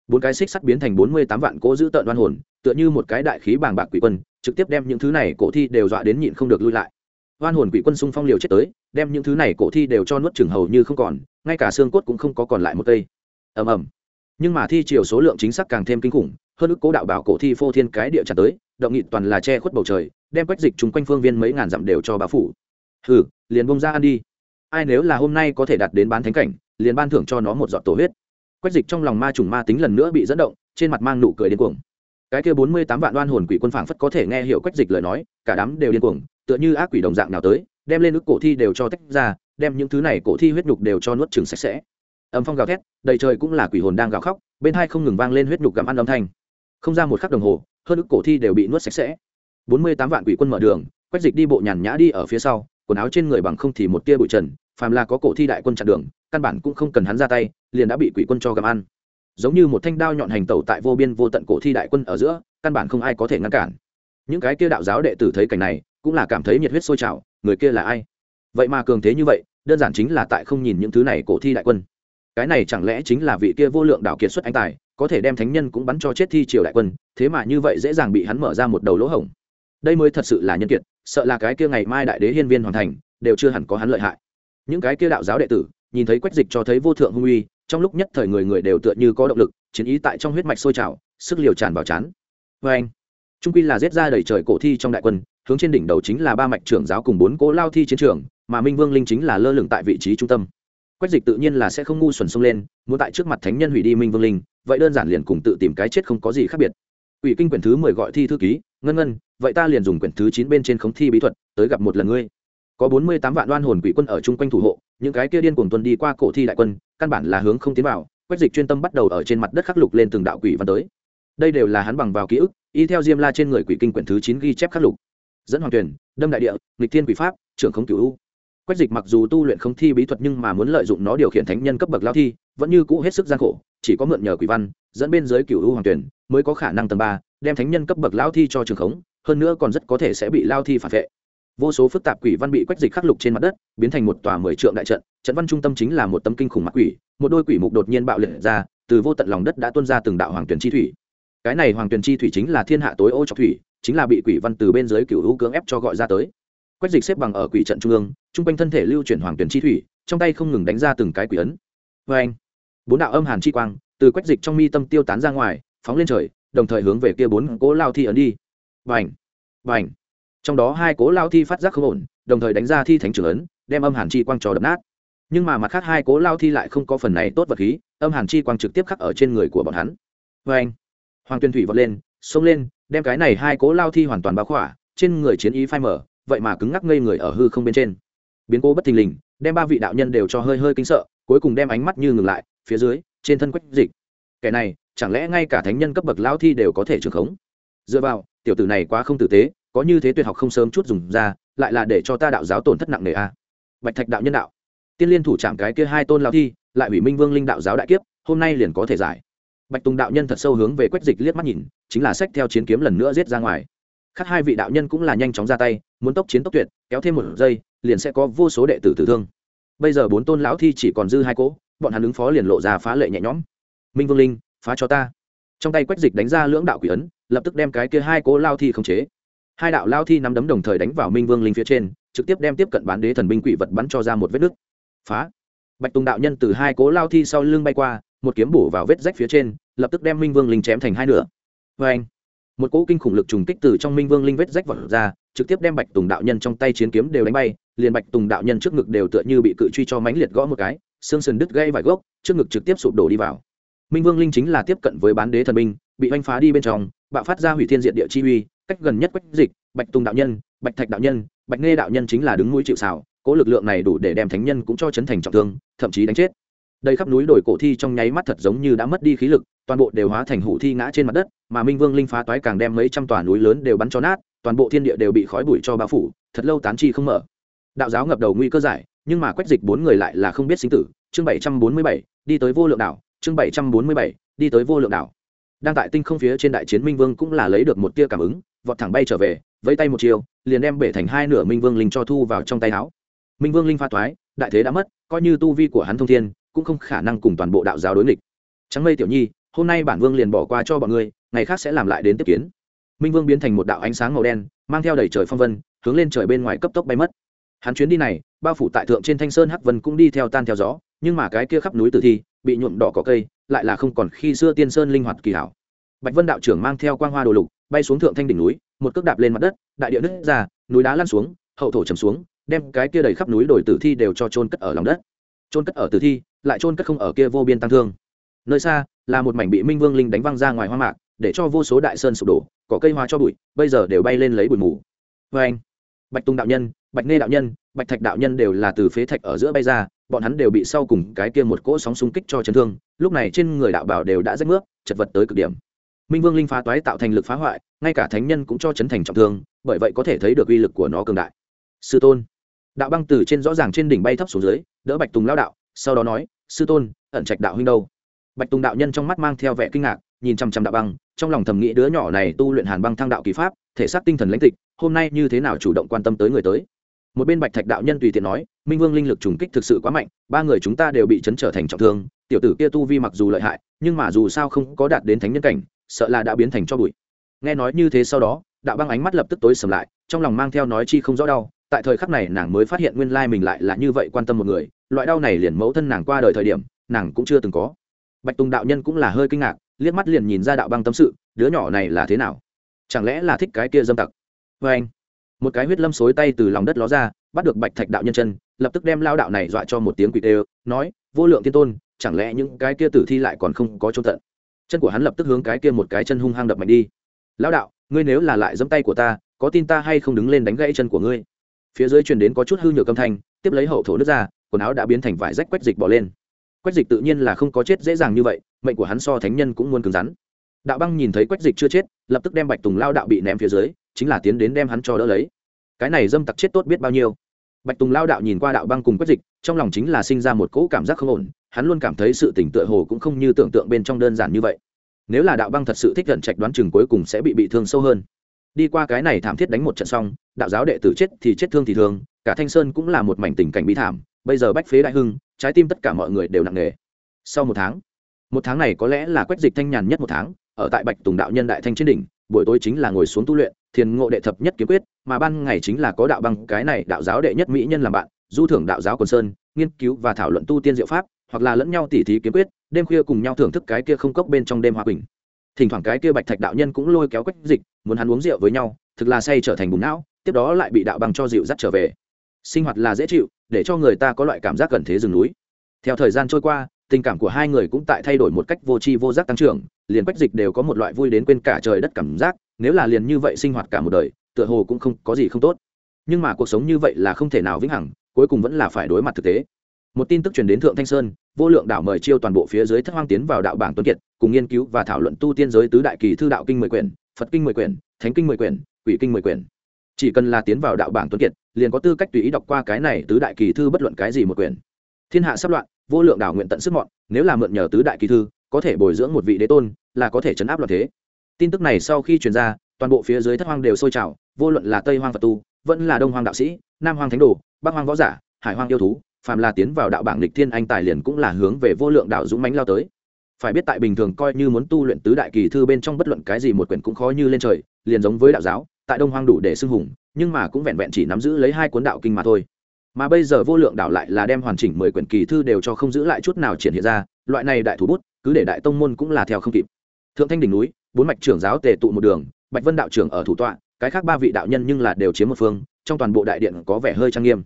Bốn cái xích sắt biến thành bốn mươi tám vạn cỗ giữ tợn đoan hồn, tựa như một cái đại khí bàng bạc quỷ quân, trực tiếp đem những thứ này cổ thi đều dọa đến nhịn không được lui lại oan hồn quỷ quân xung phong liều chết tới, đem những thứ này cổ thi đều cho nuốt chừng hầu như không còn, ngay cả xương cốt cũng không có còn lại một cây. Ầm ầm. Nhưng mà thi chiều số lượng chính xác càng thêm kinh khủng, hơn ức cố đạo bảo cổ thi phô thiên cái địa chặt tới, động nghị toàn là che khuất bầu trời, đem quách dịch chung quanh phương viên mấy ngàn dặm đều cho bá phủ. Hừ, liền bông ra ăn đi. Ai nếu là hôm nay có thể đạt đến bán thánh cảnh, liền ban thưởng cho nó một giọt tổ huyết. Quách dịch trong lòng ma trùng ma tính lần nữa bị dẫn động, trên mặt mang nụ cười điên cuồng. Cái kia bốn mươi tám vạn đoan hồn quỷ quân phảng phất có thể nghe hiểu quách dịch lời nói, cả đám đều điên cuồng tựa như ác quỷ đồng dạng nào tới, đem lên ức cổ thi đều cho tách ra, đem những thứ này cổ thi huyết nhục đều cho nuốt chừng sạch sẽ. Âm phong gào thét, đầy trời cũng là quỷ hồn đang gào khóc, bên hai không ngừng vang lên huyết nhục gặm ăn âm thanh. Không ra một khắc đồng hồ, hơn ức cổ thi đều bị nuốt sạch sẽ. Bốn mươi tám vạn quỷ quân mở đường quét dịch đi bộ nhàn nhã đi ở phía sau, quần áo trên người bằng không thì một tia bụi trần, phàm là có cổ thi đại quân chặn đường, căn bản cũng không cần hắn ra tay, liền đã bị quỷ quân cho gặm ăn. Giống như một thanh đao nhọn hành tẩu tại vô biên vô tận cổ thi đại quân ở giữa, căn bản không ai có thể ngăn cản. Những cái kia đạo giáo đệ tử thấy cảnh này cũng là cảm thấy nhiệt huyết sôi trào, người kia là ai? Vậy mà cường thế như vậy, đơn giản chính là tại không nhìn những thứ này cổ thi đại quân. Cái này chẳng lẽ chính là vị kia vô lượng đạo kiệt xuất anh tài, có thể đem thánh nhân cũng bắn cho chết thi triều đại quân, thế mà như vậy dễ dàng bị hắn mở ra một đầu lỗ hổng. Đây mới thật sự là nhân kiệt, sợ là cái kia ngày mai đại đế hiên viên hoàn thành, đều chưa hẳn có hắn lợi hại. Những cái kia đạo giáo đệ tử, nhìn thấy quách dịch cho thấy vô thượng hung uy, trong lúc nhất thời người người đều tựa như có động lực, chiến ý tại trong huyết mạch sôi trào, sức liều tràn vào chán. Vê anh trung quy là giết ra đầy trời cổ thi trong đại quân hướng trên đỉnh đầu chính là ba mạch trưởng giáo cùng bốn cỗ lao thi chiến trường, mà minh vương linh chính là lơ lửng tại vị trí trung tâm. Quách dịch tự nhiên là sẽ không ngu xuẩn xông lên, muốn tại trước mặt thánh nhân hủy đi minh vương linh, vậy đơn giản liền cùng tự tìm cái chết không có gì khác biệt. Ủy kinh quyển thứ mười gọi thi thư ký, ngân ngân, vậy ta liền dùng quyển thứ chín bên trên khống thi bí thuật, tới gặp một lần ngươi. Có bốn mươi tám vạn đoan hồn quỷ quân ở chung quanh thủ hộ, những cái kia điên cuồng tuần đi qua cổ thi đại quân, căn bản là hướng không tiến vào, quách dịch chuyên tâm bắt đầu ở trên mặt đất khắc lục lên từng đạo quỷ văn tới. Đây đều là hắn bằng vào ký ức, y theo diêm la trên người quỷ kinh quyển thứ chín ghi chép khắc lục dẫn hoàng tuyển, đâm đại địa, nghịch thiên quỷ pháp, trưởng không cửu u. Quách dịch mặc dù tu luyện không thi bí thuật nhưng mà muốn lợi dụng nó điều khiển thánh nhân cấp bậc lao thi, vẫn như cũ hết sức gian khổ, chỉ có mượn nhờ quỷ văn, dẫn bên dưới cửu u hoàng tuyển mới có khả năng tầng ba, đem thánh nhân cấp bậc lao thi cho trường khống, hơn nữa còn rất có thể sẽ bị lao thi phản vệ. Vô số phức tạp quỷ văn bị quách dịch khắc lục trên mặt đất, biến thành một tòa mười trượng đại trận trận văn trung tâm chính là một tấm kinh khủng mặt quỷ, một đôi quỷ mục đột nhiên bạo liệt ra, từ vô tận lòng đất đã tuôn ra từng đạo hoàng tuyển chi thủy. Cái này hoàng tuyển chi thủy chính là thiên hạ tối ô trọc thủy chính là bị quỷ văn từ bên dưới cựu hữu cưỡng ép cho gọi ra tới. Quách dịch xếp bằng ở quỷ trận trung ương chung quanh thân thể lưu chuyển hoàng tuyển chi thủy, trong tay không ngừng đánh ra từng cái quỷ ấn. Vê anh, bốn đạo âm hàn chi quang từ quách dịch trong mi tâm tiêu tán ra ngoài, phóng lên trời, đồng thời hướng về kia bốn cố lao thi ấn đi. Vành vành trong đó hai cố lao thi phát giác không ổn, đồng thời đánh ra thi thánh trưởng ấn, đem âm hàn chi quang trò đập nát. Nhưng mà mặt khác hai cố lao thi lại không có phần này tốt vật khí, âm hàn chi quang trực tiếp khắc ở trên người của bọn hắn. Vê anh, hoàng tuyên thủy vọt lên, xông lên đem cái này hai cố lao thi hoàn toàn bao khỏa, trên người chiến ý phai mở vậy mà cứng ngắc ngây người ở hư không bên trên. Biến cố bất thình lình, đem ba vị đạo nhân đều cho hơi hơi kinh sợ, cuối cùng đem ánh mắt như ngừng lại, phía dưới, trên thân quách dịch. Kẻ này, chẳng lẽ ngay cả thánh nhân cấp bậc lao thi đều có thể trường khống? Dựa vào, tiểu tử này quá không tử tế, có như thế tuyệt học không sớm chút dùng ra, lại là để cho ta đạo giáo tổn thất nặng nề a. À. bạch thạch đạo nhân đạo. Tiên liên thủ chạm cái kia hai tôn lao thi, lại ủy minh vương linh đạo giáo đại kiếp, hôm nay liền có thể giải bạch tùng đạo nhân thật sâu hướng về quách dịch liếc mắt nhìn, chính là sách theo chiến kiếm lần nữa giết ra ngoài. Khác hai vị đạo nhân cũng là nhanh chóng ra tay, muốn tốc chiến tốc tuyệt, kéo thêm một giây, liền sẽ có vô số đệ tử tử thương. Bây giờ bốn tôn lão thi chỉ còn dư hai cỗ, bọn hắn ứng phó liền lộ ra phá lệ nhẹ nhõm. Minh vương linh, phá cho ta. Trong tay quách dịch đánh ra lưỡng đạo quỷ ấn, lập tức đem cái kia hai cố lao thi khống chế. Hai đạo lao thi nắm đấm đồng thời đánh vào minh vương linh phía trên, trực tiếp đem tiếp cận bán đế thần binh quỷ vật bắn cho ra một vết nứt. Phá. Bạch tùng đạo nhân từ hai cố lao thi sau lưng bay qua một kiếm bổ vào vết rách phía trên, lập tức đem minh vương linh chém thành hai nửa. Vê anh, một cỗ kinh khủng lực trùng kích từ trong minh vương linh vết rách vật ra, trực tiếp đem bạch tùng đạo nhân trong tay chiến kiếm đều đánh bay, liền bạch tùng đạo nhân trước ngực đều tựa như bị cự truy cho mánh liệt gõ một cái, xương sườn đứt gây vài gốc, trước ngực trực tiếp sụp đổ đi vào. Minh vương linh chính là tiếp cận với bán đế thần binh, bị oanh phá đi bên trong, bạo phát ra hủy thiên diện địa chi uy, cách gần nhất quách dịch, bạch tùng đạo nhân, bạch thạch đạo nhân, bạch nghe đạo nhân chính là đứng mũi chịu xào cỗ lực lượng này đủ để đem thánh nhân cũng cho chấn thành trọng thương, thậm chí đánh chết đây khắp núi đồi cổ thi trong nháy mắt thật giống như đã mất đi khí lực, toàn bộ đều hóa thành hủ thi ngã trên mặt đất, mà minh vương linh phá toái càng đem mấy trăm tòa núi lớn đều bắn cho nát, toàn bộ thiên địa đều bị khói bụi cho bao phủ, thật lâu tán chi không mở. Đạo giáo ngập đầu nguy cơ giải, nhưng mà quách dịch bốn người lại là không biết sinh tử. Chương bảy trăm bốn mươi bảy, đi tới vô lượng đảo. Chương bảy trăm bốn mươi bảy, đi tới vô lượng đảo. Đang tại tinh không phía trên đại chiến minh vương cũng là lấy được một tia cảm ứng, vọt thẳng bay trở về, vẫy tay một chiều, liền đem bể thành hai nửa minh vương linh cho thu vào trong tay áo. Minh vương linh pha toái, đại thế đã mất, coi như tu vi của hắn thông thiên cũng không khả năng cùng toàn bộ đạo giáo đối nghịch. Trắng mây tiểu nhi, hôm nay bản vương liền bỏ qua cho bọn ngươi, ngày khác sẽ làm lại đến tiếp kiến. Minh vương biến thành một đạo ánh sáng màu đen, mang theo đầy trời phong vân, hướng lên trời bên ngoài cấp tốc bay mất. Hắn chuyến đi này, bao phủ tại thượng trên thanh sơn hắc vân cũng đi theo tan theo gió, nhưng mà cái kia khắp núi tử thi, bị nhuộm đỏ cỏ cây, lại là không còn khi xưa tiên sơn linh hoạt kỳ hảo. Bạch vân đạo trưởng mang theo quang hoa đồ lục, bay xuống thượng thanh đỉnh núi, một cước đạp lên mặt đất, đại địa nứt ra, núi đá lăn xuống, hậu thổ trầm xuống, đem cái kia đầy khắp núi đồi tử thi đều cho trôn cất ở lòng đất. Trôn cất ở tử thi lại trôn cất không ở kia vô biên tăng thương. Nơi xa, là một mảnh bị minh vương linh đánh văng ra ngoài hoa mạc, để cho vô số đại sơn sụp đổ, cỏ cây hoa cho bụi, bây giờ đều bay lên lấy bụi mù. Vê anh. Bạch tùng đạo nhân, bạch nê đạo nhân, bạch thạch đạo nhân đều là từ phế thạch ở giữa bay ra, bọn hắn đều bị sau cùng cái kia một cỗ sóng xung kích cho chấn thương, lúc này trên người đạo bảo đều đã rách nước, chật vật tới cực điểm. Minh vương linh phá toái tạo thành lực phá hoại, ngay cả thánh nhân cũng cho chấn thành trọng thương, bởi vậy có thể thấy được uy lực của nó cường đại. Sư tôn. Đạo băng từ trên rõ ràng trên đỉnh bay thấp xuống dưới, đỡ bạch tùng lao đạo, sau đó nói sư tôn, ẩn trạch đạo huynh đâu? Bạch tùng đạo nhân trong mắt mang theo vẻ kinh ngạc, nhìn chăm chăm đạo băng, trong lòng thầm nghĩ đứa nhỏ này tu luyện hàn băng thăng đạo kỳ pháp, thể xác tinh thần lãnh tịch, hôm nay như thế nào chủ động quan tâm tới người tới? Một bên bạch thạch đạo nhân tùy tiện nói, minh vương linh lực trùng kích thực sự quá mạnh, ba người chúng ta đều bị chấn trở thành trọng thương, tiểu tử kia tu vi mặc dù lợi hại, nhưng mà dù sao không có đạt đến thánh nhân cảnh, sợ là đã biến thành cho bụi. Nghe nói như thế sau đó, đạo băng ánh mắt lập tức tối sầm lại, trong lòng mang theo nói chi không rõ đau tại thời khắc này nàng mới phát hiện nguyên lai mình lại là như vậy quan tâm một người, loại đau này liền mẫu thân nàng qua đời thời điểm, nàng cũng chưa từng có. Bạch tùng đạo nhân cũng là hơi kinh ngạc, liếc mắt liền nhìn ra đạo băng tâm sự, đứa nhỏ này là thế nào? Chẳng lẽ là thích cái kia dâm tặc? Vê anh, một cái huyết lâm xối tay từ lòng đất ló ra, bắt được bạch thạch đạo nhân chân, lập tức đem lao đạo này dọa cho một tiếng quỷ tê nói, vô lượng tiên tôn, chẳng lẽ những cái kia tử thi lại còn không có trông tận? Chân của hắn lập tức hướng cái kia một cái chân hung hăng đập mạnh đi. Lao đạo, ngươi nếu là lại dẫm tay của ta, có tin ta hay không đứng lên đánh gãy chân của ngươi? Phía dưới truyền đến có chút hư nhược âm thanh, tiếp lấy hậu thổ nước ra, quần áo đã biến thành vải rách quách dịch bỏ lên. Quách dịch tự nhiên là không có chết dễ dàng như vậy, mệnh của hắn so thánh nhân cũng muốn cứng rắn. Đạo băng nhìn thấy quách dịch chưa chết, lập tức đem bạch tùng lao đạo bị ném phía dưới, chính là tiến đến đem hắn cho đỡ lấy. Cái này dâm tặc chết tốt biết bao nhiêu. Bạch tùng lao đạo nhìn qua đạo băng cùng quách dịch, trong lòng chính là sinh ra một cỗ cảm giác không ổn, hắn luôn cảm thấy sự tỉnh tựa hồ cũng không như tưởng tượng bên trong đơn giản như vậy. Nếu là đạo băng thật sự thích gần trạch đoán chừng cuối cùng sẽ bị bị thương sâu hơn đi qua cái này thảm thiết đánh một trận xong, đạo giáo đệ tử chết thì chết thương thì thương, cả thanh sơn cũng là một mảnh tình cảnh bi thảm, bây giờ bách phế đại hưng, trái tim tất cả mọi người đều nặng nề. Sau một tháng một tháng này có lẽ là quách dịch thanh nhàn nhất một tháng, ở tại bạch tùng đạo nhân đại thanh trên đỉnh, buổi tối chính là ngồi xuống tu luyện, thiền ngộ đệ thập nhất kiếm quyết, mà ban ngày chính là có đạo băng, cái này đạo giáo đệ nhất mỹ nhân làm bạn, du thưởng đạo giáo quần sơn, nghiên cứu và thảo luận tu tiên diệu pháp, hoặc là lẫn nhau tỉ thí kiếm quyết, đêm khuya cùng nhau thưởng thức cái kia không cốc bên trong đêm hòa bình thỉnh thoảng cái kia bạch thạch đạo nhân cũng lôi kéo quách dịch, muốn hắn uống rượu với nhau, thực là say trở thành bùn não, tiếp đó lại bị đạo bằng cho dịu dắt trở về. Sinh hoạt là dễ chịu, để cho người ta có loại cảm giác gần thế rừng núi. Theo thời gian trôi qua, tình cảm của hai người cũng tại thay đổi một cách vô tri vô giác tăng trưởng, liền quách dịch đều có một loại vui đến quên cả trời đất cảm giác, nếu là liền như vậy sinh hoạt cả một đời, tựa hồ cũng không có gì không tốt. Nhưng mà cuộc sống như vậy là không thể nào vĩnh hằng, cuối cùng vẫn là phải đối mặt thực tế. Một tin tức truyền đến thượng thanh sơn vô lượng đảo mời chiêu toàn bộ phía dưới thất hoang tiến vào đạo bảng tuấn kiệt, cùng nghiên cứu và thảo luận tu tiên giới tứ đại kỳ thư đạo kinh mười quyển, phật kinh mười quyển, thánh kinh mười quyển, quỷ kinh mười quyển. Chỉ cần là tiến vào đạo bảng tuấn kiệt, liền có tư cách tùy ý đọc qua cái này tứ đại kỳ thư bất luận cái gì một quyển. Thiên hạ sắp loạn, vô lượng đảo nguyện tận sức mọn, nếu là mượn nhờ tứ đại kỳ thư, có thể bồi dưỡng một vị đế tôn, là có thể chấn áp loạn thế. Tin tức này sau khi truyền ra, toàn bộ phía dưới thất hoang đều sôi trào, vô luận là tây hoang phật tu, vẫn là đông hoang đạo sĩ, nam hoang thánh đồ, bắc hoang võ giả, hải hoang yêu thú phàm là tiến vào đạo bảng lịch thiên anh tài liền cũng là hướng về vô lượng đạo dũng mãnh lao tới. Phải biết tại bình thường coi như muốn tu luyện tứ đại kỳ thư bên trong bất luận cái gì một quyển cũng khó như lên trời, liền giống với đạo giáo, tại đông hoang đủ để xưng hùng, nhưng mà cũng vẹn vẹn chỉ nắm giữ lấy hai cuốn đạo kinh mà thôi. Mà bây giờ vô lượng đạo lại là đem hoàn chỉnh mười quyển kỳ thư đều cho không giữ lại chút nào triển hiện ra, loại này đại thủ bút, cứ để đại tông môn cũng là theo không kịp. Thượng thanh đỉnh núi, bốn mạch trưởng giáo tề tụ một đường, bạch vân đạo trưởng ở thủ tọa, cái khác ba vị đạo nhân nhưng là đều chiếm một phương, trong toàn bộ đại điện có vẻ hơi trang nghiêm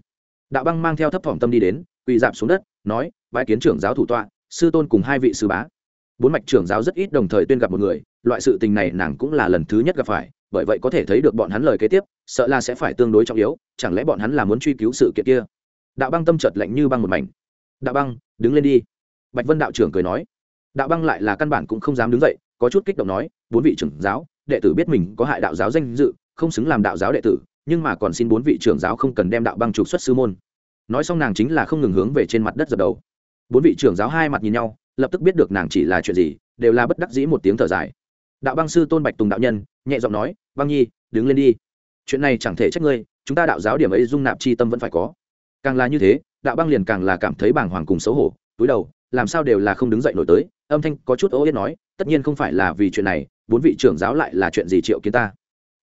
đạo băng mang theo thấp thỏm tâm đi đến, quỳ dạp xuống đất, nói bãi kiến trưởng giáo thủ tọa, sư tôn cùng hai vị sư bá. Bốn mạch trưởng giáo rất ít đồng thời tuyên gặp một người, loại sự tình này nàng cũng là lần thứ nhất gặp phải, bởi vậy có thể thấy được bọn hắn lời kế tiếp, sợ là sẽ phải tương đối trọng yếu, chẳng lẽ bọn hắn là muốn truy cứu sự kiện kia? Đạo băng tâm chợt lạnh như băng một mảnh. Đạo băng, đứng lên đi. Bạch vân đạo trưởng cười nói. Đạo băng lại là căn bản cũng không dám đứng dậy, có chút kích động nói, bốn vị trưởng giáo, đệ tử biết mình có hại đạo giáo danh dự, không xứng làm đạo giáo đệ tử nhưng mà còn xin bốn vị trưởng giáo không cần đem đạo băng trục xuất sư môn. Nói xong nàng chính là không ngừng hướng về trên mặt đất dập đầu. Bốn vị trưởng giáo hai mặt nhìn nhau, lập tức biết được nàng chỉ là chuyện gì, đều là bất đắc dĩ một tiếng thở dài. Đạo băng sư tôn bạch tùng đạo nhân, nhẹ giọng nói, băng nhi, đứng lên đi. Chuyện này chẳng thể trách ngươi, chúng ta đạo giáo điểm ấy dung nạp chi tâm vẫn phải có. Càng là như thế, đạo băng liền càng là cảm thấy bàng hoàng cùng xấu hổ, túi đầu, làm sao đều là không đứng dậy nổi tới, âm thanh có chút ô yết nói, tất nhiên không phải là vì chuyện này, bốn vị trưởng giáo lại là chuyện gì triệu kiến ta?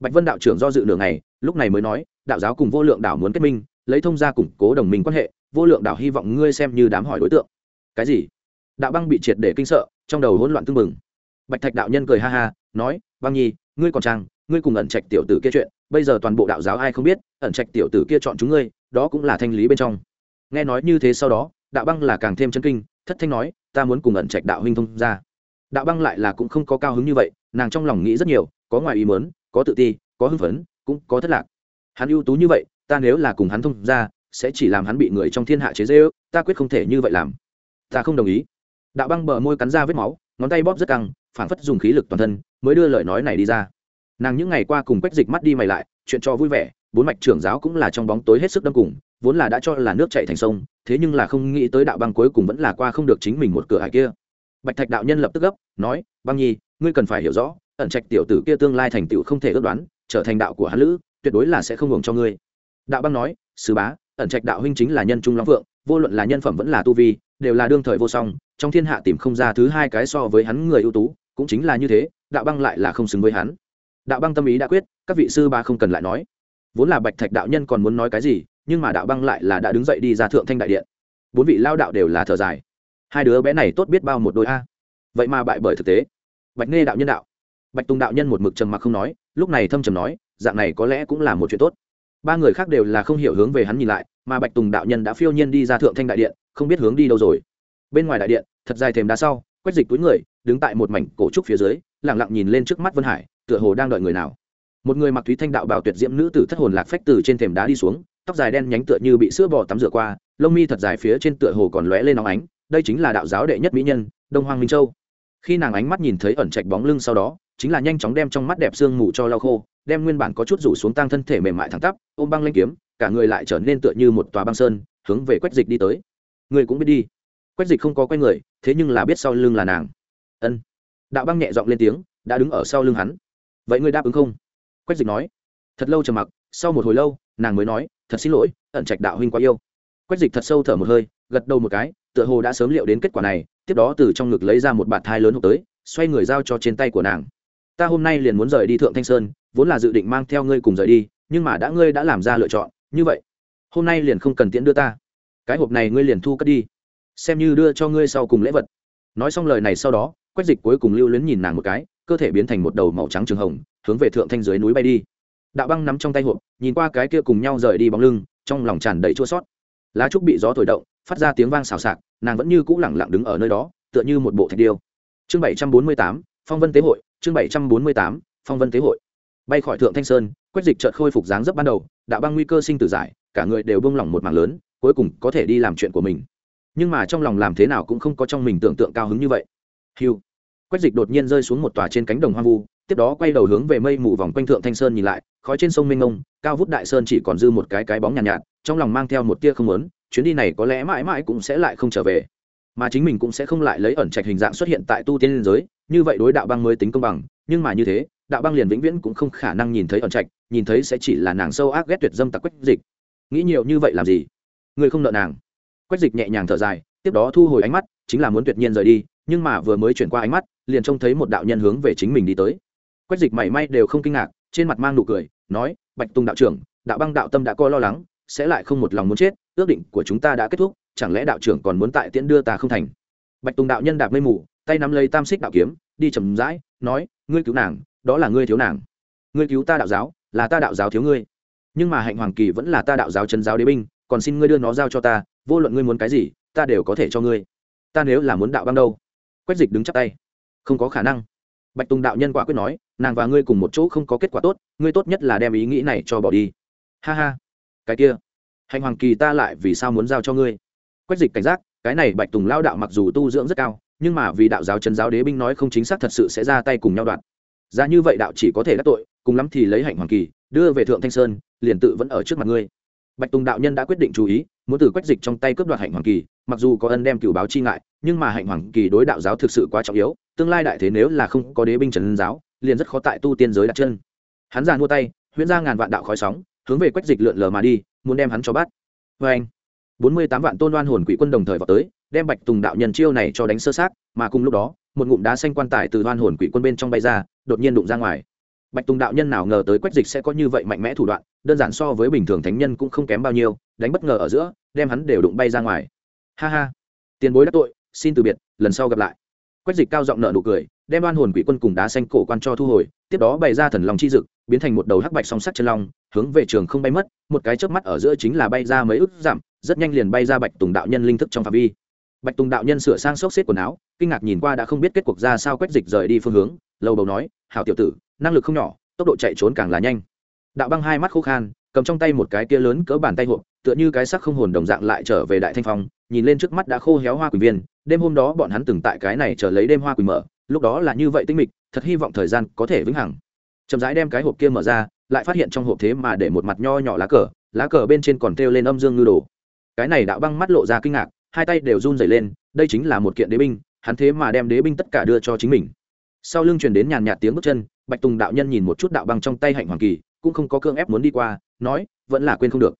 Bạch vân đạo trưởng do dự nửa ngày, lúc này mới nói, đạo giáo cùng vô lượng đạo muốn kết minh, lấy thông gia củng cố đồng minh quan hệ, vô lượng đạo hy vọng ngươi xem như đám hỏi đối tượng. Cái gì? Đạo băng bị triệt để kinh sợ, trong đầu hỗn loạn tưng bừng. Bạch thạch đạo nhân cười ha ha, nói, băng nhi, ngươi còn trang, ngươi cùng ẩn trạch tiểu tử kia chuyện, bây giờ toàn bộ đạo giáo ai không biết, ẩn trạch tiểu tử kia chọn chúng ngươi, đó cũng là thanh lý bên trong. Nghe nói như thế sau đó, đạo băng là càng thêm chân kinh, thất thanh nói, ta muốn cùng ẩn trạch đạo huynh thông ra đạo băng lại là cũng không có cao hứng như vậy, nàng trong lòng nghĩ rất nhiều, có ngoài ý muốn có tự ti, có hưng phấn, cũng có thất lạc. Hắn ưu tú như vậy, ta nếu là cùng hắn thông ra sẽ chỉ làm hắn bị người trong thiên hạ chế dễ ước ta quyết không thể như vậy làm. Ta không đồng ý. Đạo băng bờ môi cắn ra vết máu, ngón tay bóp rất căng, phảng phất dùng khí lực toàn thân, mới đưa lời nói này đi ra. Nàng những ngày qua cùng quách dịch mắt đi mày lại, chuyện cho vui vẻ, bốn mạch trưởng giáo cũng là trong bóng tối hết sức đâm cùng, vốn là đã cho là nước chạy thành sông, thế nhưng là không nghĩ tới đạo băng cuối cùng vẫn là qua không được chính mình một cửa hải kia. Bạch thạch đạo nhân lập tức gấp, nói, băng nhi, ngươi cần phải hiểu rõ ẩn trạch tiểu tử kia tương lai thành tựu không thể ước đoán, trở thành đạo của hắn lữ, tuyệt đối là sẽ không hưởng cho ngươi. Đạo băng nói sứ bá, ẩn trạch đạo huynh chính là nhân trung long phượng vô luận là nhân phẩm vẫn là tu vi, đều là đương thời vô song, trong thiên hạ tìm không ra thứ hai cái so với hắn người ưu tú, cũng chính là như thế, đạo băng lại là không xứng với hắn. Đạo băng tâm ý đã quyết, các vị sư ba không cần lại nói. Vốn là bạch thạch đạo nhân còn muốn nói cái gì, nhưng mà đạo băng lại là đã đứng dậy đi ra thượng thanh đại điện. Bốn vị lao đạo đều là thở dài. Hai đứa bé này tốt biết bao một đôi a. Vậy mà bại bởi thực tế. Bạch nghe đạo nhân đạo bạch tùng đạo nhân một mực trầm mặc không nói, lúc này thâm trầm nói, dạng này có lẽ cũng là một chuyện tốt. Ba người khác đều là không hiểu hướng về hắn nhìn lại, mà bạch tùng đạo nhân đã phiêu nhiên đi ra thượng thanh đại điện, không biết hướng đi đâu rồi. Bên ngoài đại điện, thật dài thềm đá sau, quét dịch túi người, đứng tại một mảnh cổ trúc phía dưới lẳng lặng nhìn lên trước mắt vân hải, tựa hồ đang đợi người nào. Một người mặc thúy thanh đạo bảo tuyệt diễm nữ tử thất hồn lạc phách từ trên thềm đá đi xuống, tóc dài đen nhánh tựa như bị sữa bò tắm rửa qua, lông mi thật dài phía trên tựa hồ còn lóe lên nóng ánh, đây chính là đạo giáo đệ nhất mỹ nhân, đông hoàng minh châu. Khi nàng ánh mắt nhìn thấy ẩn trạch bóng lưng sau đó chính là nhanh chóng đem trong mắt đẹp sương mù cho lau khô, đem nguyên bản có chút rủ xuống tăng thân thể mềm mại thẳng tắp, ôm băng lên kiếm, cả người lại trở nên tựa như một tòa băng sơn, hướng về quách dịch đi tới. Người cũng biết đi. Quách dịch không có quay người, thế nhưng là biết sau lưng là nàng. Ân. Đạo băng nhẹ giọng lên tiếng, đã đứng ở sau lưng hắn. Vậy ngươi đáp ứng không? Quách dịch nói. Thật lâu trầm mặc, sau một hồi lâu, nàng mới nói, thật xin lỗi, ẩn trạch đạo huynh quá yêu. Quách dịch thật sâu thở một hơi, gật đầu một cái, tựa hồ đã sớm liệu đến kết quả này, tiếp đó từ trong ngực lấy ra một bạt thai lớn hộp tới, xoay người giao cho trên tay của nàng ta hôm nay liền muốn rời đi thượng thanh sơn, vốn là dự định mang theo ngươi cùng rời đi, nhưng mà đã ngươi đã làm ra lựa chọn, như vậy, hôm nay liền không cần tiễn đưa ta. Cái hộp này ngươi liền thu cất đi, xem như đưa cho ngươi sau cùng lễ vật. Nói xong lời này sau đó, quách dịch cuối cùng lưu luyến nhìn nàng một cái, cơ thể biến thành một đầu màu trắng trường hồng, hướng về thượng thanh dưới núi bay đi. Đạo băng nắm trong tay hộp, nhìn qua cái kia cùng nhau rời đi bóng lưng, trong lòng tràn đầy chua sót lá trúc bị gió thổi động, phát ra tiếng vang xào xạc, nàng vẫn như cũ lẳng lặng đứng ở nơi đó, tựa như một bộ thạch điêu. Chương bảy trăm bốn mươi tám, phong vân tế hội chương bảy trăm bốn mươi tám phong vân tế hội. Bay khỏi thượng thanh sơn quách dịch chợt khôi phục dáng dấp ban đầu đạo băng nguy cơ sinh tử giải cả người đều bông lỏng một mảng lớn cuối cùng có thể đi làm chuyện của mình. Nhưng mà trong lòng làm thế nào cũng không có trong mình tưởng tượng cao hứng như vậy. Hiu quách dịch đột nhiên rơi xuống một tòa trên cánh đồng hoang vu tiếp đó quay đầu hướng về mây mù vòng quanh thượng thanh sơn nhìn lại khói trên sông mênh mông cao vút đại sơn chỉ còn dư một cái cái bóng nhàn nhạt, nhạt trong lòng mang theo một tia không lớn chuyến đi này có lẽ mãi mãi cũng sẽ lại không trở về. Mà chính mình cũng sẽ không lại lấy ẩn trạch hình dạng xuất hiện tại tu tiên liên giới như vậy đối đạo băng mới tính công bằng, nhưng mà như thế, đạo băng liền vĩnh viễn cũng không khả năng nhìn thấy ẩn trạch, nhìn thấy sẽ chỉ là nàng sâu ác ghét tuyệt dâm tặc quách dịch. Nghĩ nhiều như vậy làm gì? Người không nợ nàng. Quách dịch nhẹ nhàng thở dài, tiếp đó thu hồi ánh mắt, chính là muốn tuyệt nhiên rời đi, nhưng mà vừa mới chuyển qua ánh mắt, liền trông thấy một đạo nhân hướng về chính mình đi tới. Quách dịch mảy may đều không kinh ngạc, trên mặt mang nụ cười, nói, bạch tùng đạo trưởng, đạo băng đạo tâm đã coi lo lắng, sẽ lại không một lòng muốn chết, ước định của chúng ta đã kết thúc, chẳng lẽ đạo trưởng còn muốn tại tiễn đưa ta không thành? Bạch tùng đạo nhân đạp mây mù tay nắm lấy tam xích đạo kiếm, đi chầm rãi, nói, ngươi cứu nàng, đó là ngươi thiếu nàng. Ngươi cứu ta đạo giáo, là ta đạo giáo thiếu ngươi. Nhưng mà hạnh hoàng kỳ vẫn là ta đạo giáo chân giáo đế binh, còn xin ngươi đưa nó giao cho ta, vô luận ngươi muốn cái gì, ta đều có thể cho ngươi. Ta nếu là muốn đạo băng đâu? Quách dịch đứng chắp tay. Không có khả năng. Bạch tùng đạo nhân quả quyết nói, nàng và ngươi cùng một chỗ không có kết quả tốt, ngươi tốt nhất là đem ý nghĩ này cho bỏ đi. Ha ha. Cái kia. Hạnh hoàng kỳ ta lại vì sao muốn giao cho ngươi? Quách dịch cảnh giác, cái này bạch tùng lao đạo mặc dù tu dưỡng rất cao nhưng mà vì đạo giáo chân giáo đế binh nói không chính xác thật sự sẽ ra tay cùng nhau đoạn ra như vậy đạo chỉ có thể đắc tội, cùng lắm thì lấy hạnh hoàng kỳ, đưa về thượng thanh sơn, liền tự vẫn ở trước mặt ngươi. Bạch tùng đạo nhân đã quyết định chú ý, muốn từ quách dịch trong tay cướp đoạt hạnh hoàng kỳ, mặc dù có ân đem cửu báo chi ngại, nhưng mà hạnh hoàng kỳ đối đạo giáo thực sự quá trọng yếu, tương lai đại thế nếu là không có đế binh trần giáo, liền rất khó tại tu tiên giới đặt chân. Hắn giàn mua tay, huyễn ra ngàn vạn đạo khói sóng, hướng về quách dịch lượn lờ mà đi, muốn đem hắn cho bắt. Vê anh bốn mươi tám vạn tôn đoan hồn quỷ quân đồng thời vào tới đem bạch tùng đạo nhân chiêu này cho đánh sơ sát mà cùng lúc đó, một ngụm đá xanh quan tài từ đoan hồn quỷ quân bên trong bay ra, đột nhiên đụng ra ngoài. Bạch tùng đạo nhân nào ngờ tới quách dịch sẽ có như vậy mạnh mẽ thủ đoạn, đơn giản so với bình thường thánh nhân cũng không kém bao nhiêu, đánh bất ngờ ở giữa, đem hắn đều đụng bay ra ngoài. Ha ha. Tiền bối đắc tội, xin từ biệt, lần sau gặp lại. Quách dịch cao giọng nợ nụ cười, đem đoan hồn quỷ quân cùng đá xanh cổ quan cho thu hồi, tiếp đó bày ra thần lòng chi dực, biến thành một đầu hắc bạch song sắt chân long, hướng về trường không bay mất, một cái chớp mắt ở giữa chính là bay ra mấy ức giảm rất nhanh liền bay ra bạch tùng đạo nhân linh thức trong phạm vi bạch tùng đạo nhân sửa sang xốc xếp quần áo, kinh ngạc nhìn qua đã không biết kết cuộc ra sao quét dịch rời đi phương hướng lâu bầu nói, hảo tiểu tử, năng lực không nhỏ, tốc độ chạy trốn càng là nhanh đạo băng hai mắt khô khan, cầm trong tay một cái kia lớn cỡ bàn tay hộp, tựa như cái sắc không hồn đồng dạng lại trở về đại thanh phong, nhìn lên trước mắt đã khô héo hoa quỳ viên, đêm hôm đó bọn hắn từng tại cái này chờ lấy đêm hoa quỳ mở, lúc đó là như vậy tinh mịch, thật hy vọng thời gian có thể vững hẳn. chậm rãi đem cái hộp kia mở ra, lại phát hiện trong hộp thế mà để một mặt nho nhỏ lá cờ lá cờ bên trên còn treo lên âm dương ngư đồ cái này đạo băng mắt lộ ra kinh ngạc hai tay đều run rẩy lên, đây chính là một kiện đế binh, hắn thế mà đem đế binh tất cả đưa cho chính mình. Sau lưng truyền đến nhàn nhạt tiếng bước chân, bạch tùng đạo nhân nhìn một chút đạo băng trong tay hạnh hoàng kỳ, cũng không có cương ép muốn đi qua, nói, vẫn là quên không được.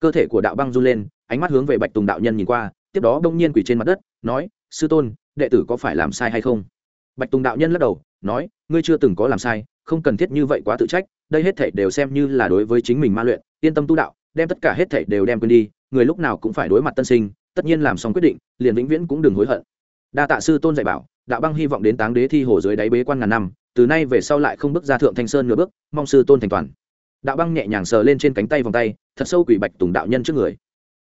Cơ thể của đạo băng run lên, ánh mắt hướng về bạch tùng đạo nhân nhìn qua, tiếp đó đông nhiên quỳ trên mặt đất, nói, sư tôn, đệ tử có phải làm sai hay không? Bạch tùng đạo nhân lắc đầu, nói, ngươi chưa từng có làm sai, không cần thiết như vậy quá tự trách, đây hết thảy đều xem như là đối với chính mình ma luyện, yên tâm tu đạo, đem tất cả hết thảy đều đem quên đi, người lúc nào cũng phải đối mặt tân sinh tất nhiên làm xong quyết định, liền vĩnh viễn cũng đừng hối hận. Đa tạ sư tôn dạy bảo, đạo băng hy vọng đến táng đế thi hồ dưới đáy bế quan ngàn năm, từ nay về sau lại không bước ra thượng thanh sơn nửa bước, mong sư tôn thành toàn. Đạo băng nhẹ nhàng sờ lên trên cánh tay vòng tay, thật sâu quỷ bạch tùng đạo nhân trước người.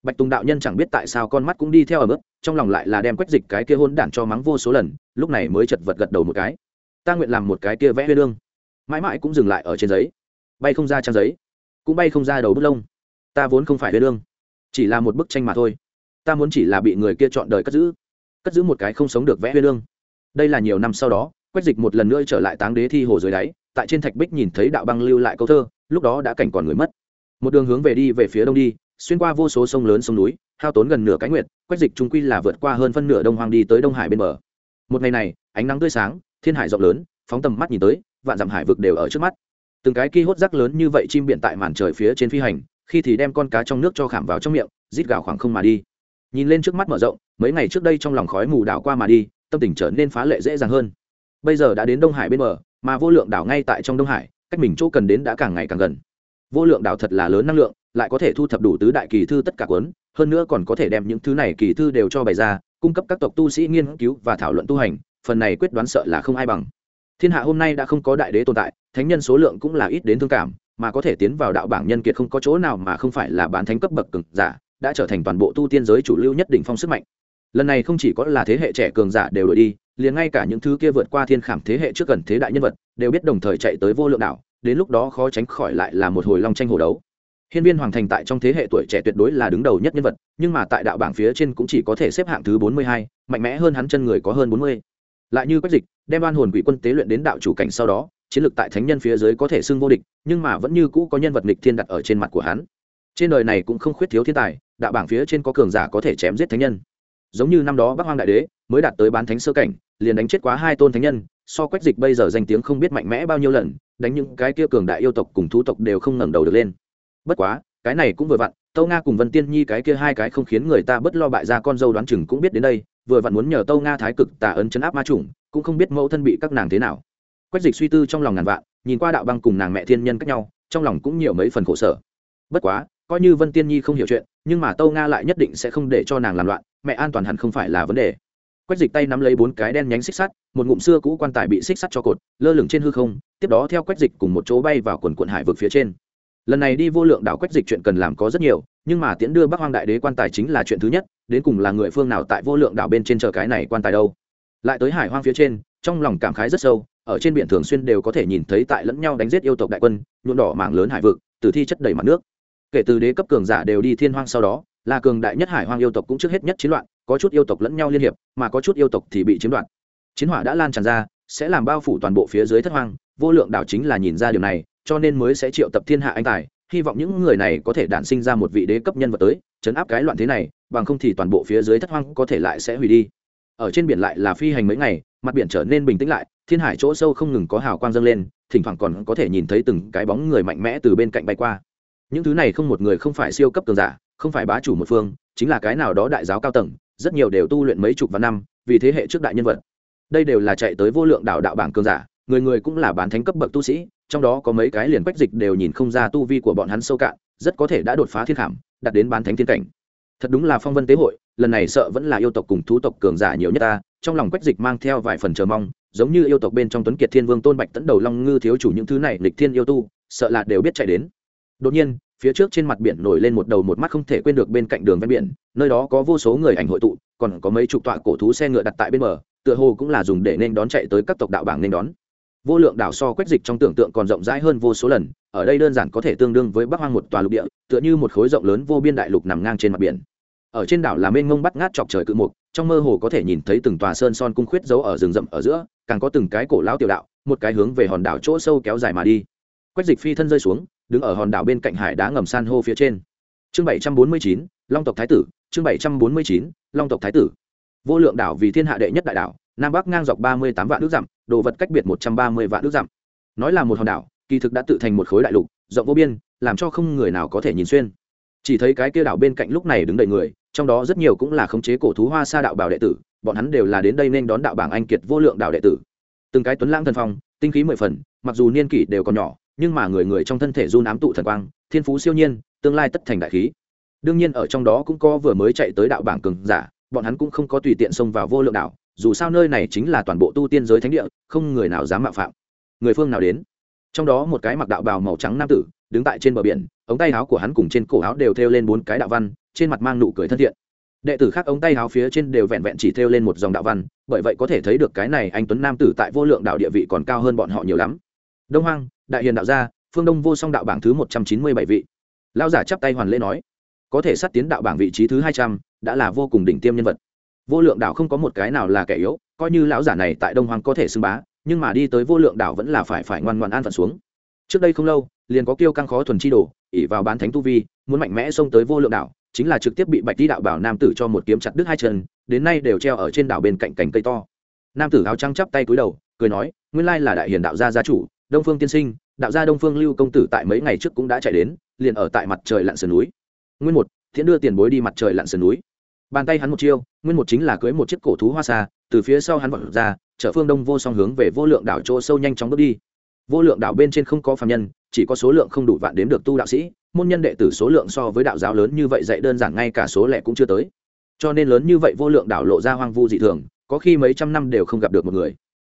Bạch tùng đạo nhân chẳng biết tại sao con mắt cũng đi theo ở mức trong lòng lại là đem quách dịch cái kia hôn đản cho mắng vô số lần, lúc này mới chật vật gật đầu một cái. Ta nguyện làm một cái kia vẽ huyên lương mãi mãi cũng dừng lại ở trên giấy. Bay không ra trang giấy, cũng bay không ra đầu bút lông. Ta vốn không phải huyên lương chỉ là một bức tranh mà thôi ta muốn chỉ là bị người kia chọn đời cất giữ cất giữ một cái không sống được vẽ huyên lương. Đây là nhiều năm sau đó, quách dịch một lần nữa trở lại táng đế thi hồ dưới đáy, tại trên thạch bích nhìn thấy đạo băng lưu lại câu thơ, lúc đó đã cảnh còn người mất. Một đường hướng về đi về phía đông đi, xuyên qua vô số sông lớn sông núi, hao tốn gần nửa cái nguyệt, quách dịch trung quy là vượt qua hơn phân nửa đông hoang đi tới đông hải bên bờ. Một ngày này, ánh nắng tươi sáng, thiên hải rộng lớn, phóng tầm mắt nhìn tới, vạn dặm hải vực đều ở trước mắt. Từng cái ki hốt rác lớn như vậy chim biện tại màn trời phía trên phi hành, khi thì đem con cá trong nước cho khảm vào trong miệng, rít gào khoảng không mà đi nhìn lên trước mắt mở rộng, mấy ngày trước đây trong lòng khói mù đảo qua mà đi, tâm tình trở nên phá lệ dễ dàng hơn. Bây giờ đã đến đông hải bên bờ, mà vô lượng đảo ngay tại trong đông hải, cách mình chỗ cần đến đã càng ngày càng gần. Vô lượng đảo thật là lớn năng lượng, lại có thể thu thập đủ tứ đại kỳ thư tất cả cuốn, hơn nữa còn có thể đem những thứ này kỳ thư đều cho bày ra, cung cấp các tộc tu sĩ nghiên cứu và thảo luận tu hành, phần này quyết đoán sợ là không ai bằng. Thiên hạ hôm nay đã không có đại đế tồn tại, thánh nhân số lượng cũng là ít đến thương cảm, mà có thể tiến vào đạo bảng nhân kiệt không có chỗ nào mà không phải là bán thánh cấp bậc cực giả đã trở thành toàn bộ tu tiên giới chủ lưu nhất định phong sức mạnh. Lần này không chỉ có là thế hệ trẻ cường giả đều đổi đi, liền ngay cả những thứ kia vượt qua thiên khảm thế hệ trước gần thế đại nhân vật đều biết đồng thời chạy tới vô lượng đảo, đến lúc đó khó tránh khỏi lại là một hồi long tranh hồ đấu. Hiên viên hoàng thành tại trong thế hệ tuổi trẻ tuyệt đối là đứng đầu nhất nhân vật, nhưng mà tại đạo bảng phía trên cũng chỉ có thể xếp hạng thứ bốn mươi hai, mạnh mẽ hơn hắn chân người có hơn bốn mươi. Lại như quách dịch, đem oan hồn quỷ quân tế luyện đến đạo chủ cảnh sau đó, chiến lược tại thánh nhân phía dưới có thể xưng vô địch, nhưng mà vẫn như cũ có nhân vật nghịch thiên đặt ở trên mặt của hắn trên đời này cũng không khuyết thiếu thiên tài, đạo bảng phía trên có cường giả có thể chém giết thánh nhân. Giống như năm đó bắc hoang đại đế mới đạt tới bán thánh sơ cảnh, liền đánh chết quá hai tôn thánh nhân, so quách dịch bây giờ danh tiếng không biết mạnh mẽ bao nhiêu lần, đánh những cái kia cường đại yêu tộc cùng thú tộc đều không ngẩng đầu được lên. Bất quá, cái này cũng vừa vặn, tâu nga cùng vân tiên nhi cái kia hai cái không khiến người ta bất lo bại ra con dâu đoán chừng cũng biết đến đây, vừa vặn muốn nhờ tâu nga thái cực tà ấn chấn áp ma chủng, cũng không biết mẫu thân bị các nàng thế nào. Quách dịch suy tư trong lòng ngàn vạn, nhìn qua đạo băng cùng nàng mẹ thiên nhân cách nhau, trong lòng cũng nhiều mấy phần khổ sở. Bất quá coi như vân tiên nhi không hiểu chuyện nhưng mà tâu nga lại nhất định sẽ không để cho nàng làm loạn mẹ an toàn hẳn không phải là vấn đề quách dịch tay nắm lấy bốn cái đen nhánh xích sắt một ngụm xưa cũ quan tài bị xích sắt cho cột lơ lửng trên hư không tiếp đó theo quách dịch cùng một chỗ bay vào quần quận hải vực phía trên lần này đi vô lượng đảo quách dịch chuyện cần làm có rất nhiều nhưng mà tiễn đưa bắc hoang đại đế quan tài chính là chuyện thứ nhất đến cùng là người phương nào tại vô lượng đảo bên trên chờ cái này quan tài đâu lại tới hải hoang phía trên trong lòng cảm khái rất sâu ở trên biển thường xuyên đều có thể nhìn thấy tại lẫn nhau đánh giết yêu tộc đại quân nhuộm đỏ mảng lớn hải vực tử thi chất đầy mặt nước kể từ đế cấp cường giả đều đi thiên hoang sau đó, là cường đại nhất hải hoang yêu tộc cũng trước hết nhất chiến loạn, có chút yêu tộc lẫn nhau liên hiệp, mà có chút yêu tộc thì bị chiếm đoạt. Chiến hỏa đã lan tràn ra, sẽ làm bao phủ toàn bộ phía dưới thất hoang, vô lượng đảo chính là nhìn ra điều này, cho nên mới sẽ triệu tập thiên hạ anh tài, hy vọng những người này có thể đản sinh ra một vị đế cấp nhân vật tới, chấn áp cái loạn thế này, bằng không thì toàn bộ phía dưới thất hoang có thể lại sẽ hủy đi. Ở trên biển lại là phi hành mấy ngày, mặt biển trở nên bình tĩnh lại, thiên hải chỗ sâu không ngừng có hào quang dâng lên, thỉnh thoảng còn có thể nhìn thấy từng cái bóng người mạnh mẽ từ bên cạnh bay qua những thứ này không một người không phải siêu cấp cường giả, không phải bá chủ một phương, chính là cái nào đó đại giáo cao tầng, rất nhiều đều tu luyện mấy chục vạn năm, vì thế hệ trước đại nhân vật. Đây đều là chạy tới vô lượng đạo đạo bảng cường giả, người người cũng là bán thánh cấp bậc tu sĩ, trong đó có mấy cái liền quách dịch đều nhìn không ra tu vi của bọn hắn sâu cạn, rất có thể đã đột phá thiên khảm, đạt đến bán thánh thiên cảnh. Thật đúng là phong vân tế hội, lần này sợ vẫn là yêu tộc cùng thú tộc cường giả nhiều nhất ta, trong lòng quách dịch mang theo vài phần chờ mong, giống như yêu tộc bên trong tuấn kiệt thiên vương tôn bạch tấn đầu long ngư thiếu chủ những thứ này lịch thiên yêu tu, sợ là đều biết chạy đến đột nhiên, phía trước trên mặt biển nổi lên một đầu một mắt không thể quên được bên cạnh đường ven biển, nơi đó có vô số người ảnh hội tụ, còn có mấy chục tọa cổ thú xe ngựa đặt tại bên bờ, tựa hồ cũng là dùng để nên đón chạy tới các tộc đạo bảng nên đón. Vô lượng đảo so quét dịch trong tưởng tượng còn rộng rãi hơn vô số lần, ở đây đơn giản có thể tương đương với bắc hoang một tòa lục địa, tựa như một khối rộng lớn vô biên đại lục nằm ngang trên mặt biển. Ở trên đảo là mênh ngông bắt ngát chọc trời cự mục, trong mơ hồ có thể nhìn thấy từng tòa sơn son cung khuyết giấu ở rừng rậm ở giữa, càng có từng cái cổ lão tiểu đạo, một cái hướng về hòn đảo chỗ sâu kéo dài mà đi. Quét dịch phi thân rơi xuống đứng ở hòn đảo bên cạnh hải đá ngầm san hô phía trên. Chương bảy trăm bốn mươi chín, long tộc thái tử, chương bảy trăm bốn mươi chín, long tộc thái tử. Vô lượng đảo vì thiên hạ đệ nhất đại đảo, nam bắc ngang dọc ba mươi tám vạn nước dặm, đồ vật cách biệt một trăm ba mươi vạn nước dặm. Nói là một hòn đảo, kỳ thực đã tự thành một khối đại lục, rộng vô biên, làm cho không người nào có thể nhìn xuyên. Chỉ thấy cái kia đảo bên cạnh lúc này đứng đầy người, trong đó rất nhiều cũng là khống chế cổ thú hoa sa đạo bảo đệ tử, bọn hắn đều là đến đây nên đón đạo bảng anh kiệt vô lượng đạo đệ tử. Từng cái tuấn lãng thần phong, tinh khí mười phần, mặc dù niên kỷ đều còn nhỏ nhưng mà người người trong thân thể run ám tụ thần quang, thiên phú siêu nhiên, tương lai tất thành đại khí. Đương nhiên ở trong đó cũng có vừa mới chạy tới đạo bảng cường giả, bọn hắn cũng không có tùy tiện xông vào vô lượng đạo dù sao nơi này chính là toàn bộ tu tiên giới thánh địa, không người nào dám mạo phạm. Người phương nào đến? Trong đó một cái mặc đạo bào màu trắng nam tử, đứng tại trên bờ biển, ống tay áo của hắn cùng trên cổ áo đều thêu lên bốn cái đạo văn, trên mặt mang nụ cười thân thiện. Đệ tử khác ống tay áo phía trên đều vẹn vẹn chỉ thêu lên một dòng đạo văn, bởi vậy có thể thấy được cái này anh tuấn nam tử tại vô lượng đạo địa vị còn cao hơn bọn họ nhiều lắm. Đông hoang đại hiền đạo gia, phương đông vô song đạo bảng thứ một trăm chín mươi bảy vị. Lao giả chắp tay hoàn lễ nói, có thể sát tiến đạo bảng vị trí thứ hai trăm, đã là vô cùng đỉnh tiêm nhân vật. Vô lượng đạo không có một cái nào là kẻ yếu, coi như lão giả này tại đông Hoàng có thể xưng bá, nhưng mà đi tới vô lượng đạo vẫn là phải phải ngoan ngoan an phận xuống. Trước đây không lâu, liền có kiêu căng khó thuần chi đồ ỉ vào bán thánh tu vi, muốn mạnh mẽ xông tới vô lượng đạo chính là trực tiếp bị bạch đi đạo bảo nam tử cho một kiếm chặt đứt hai chân, đến nay đều treo ở trên đảo bên cạnh cành cây to. Nam tử áo trắng chắp tay cúi đầu, cười nói, nguyên lai là đại hiền đạo gia gia chủ đông phương tiên sinh, đạo gia đông phương lưu công tử tại mấy ngày trước cũng đã chạy đến, liền ở tại mặt trời lặn sườn núi. Nguyên một, thiện đưa tiền bối đi mặt trời lặn sườn núi. Bàn tay hắn một chiêu, nguyên một chính là cưới một chiếc cổ thú hoa xa từ phía sau hắn vọt ra, chở phương đông vô song hướng về vô lượng đảo chỗ sâu nhanh chóng bước đi. Vô lượng đảo bên trên không có phạm nhân, chỉ có số lượng không đủ vạn đếm được tu đạo sĩ, môn nhân đệ tử số lượng so với đạo giáo lớn như vậy dạy đơn giản ngay cả số lẻ cũng chưa tới. Cho nên lớn như vậy vô lượng đảo lộ ra hoang vu dị thường, có khi mấy trăm năm đều không gặp được một người.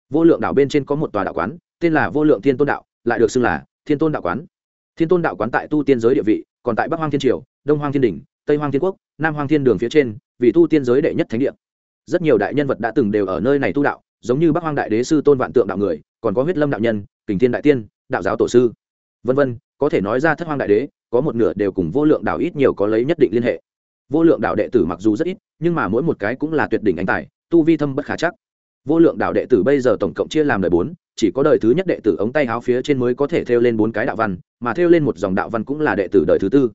Vô lượng đảo bên trên có một tòa đạo quán tên là vô lượng thiên tôn đạo, lại được xưng là thiên tôn đạo quán. Thiên tôn đạo quán tại tu tiên giới địa vị, còn tại bắc hoang thiên triều, đông hoang thiên đình tây hoang thiên quốc, nam hoang thiên đường phía trên, vì tu tiên giới đệ nhất thánh địa. Rất nhiều đại nhân vật đã từng đều ở nơi này tu đạo, giống như bắc hoang đại đế sư tôn vạn tượng đạo người, còn có huyết lâm đạo nhân, kình thiên đại tiên, đạo giáo tổ sư. Vân vân, có thể nói ra thất hoang đại đế, có một nửa đều cùng vô lượng đạo ít nhiều có lấy nhất định liên hệ. Vô lượng đạo đệ tử mặc dù rất ít, nhưng mà mỗi một cái cũng là tuyệt đỉnh anh tài, tu vi thâm bất khả chắc. Vô lượng đạo đệ tử bây giờ tổng cộng chia làm đời bốn chỉ có đời thứ nhất đệ tử ống tay áo phía trên mới có thể thêu lên bốn cái đạo văn, mà thêu lên một dòng đạo văn cũng là đệ tử đời thứ tư.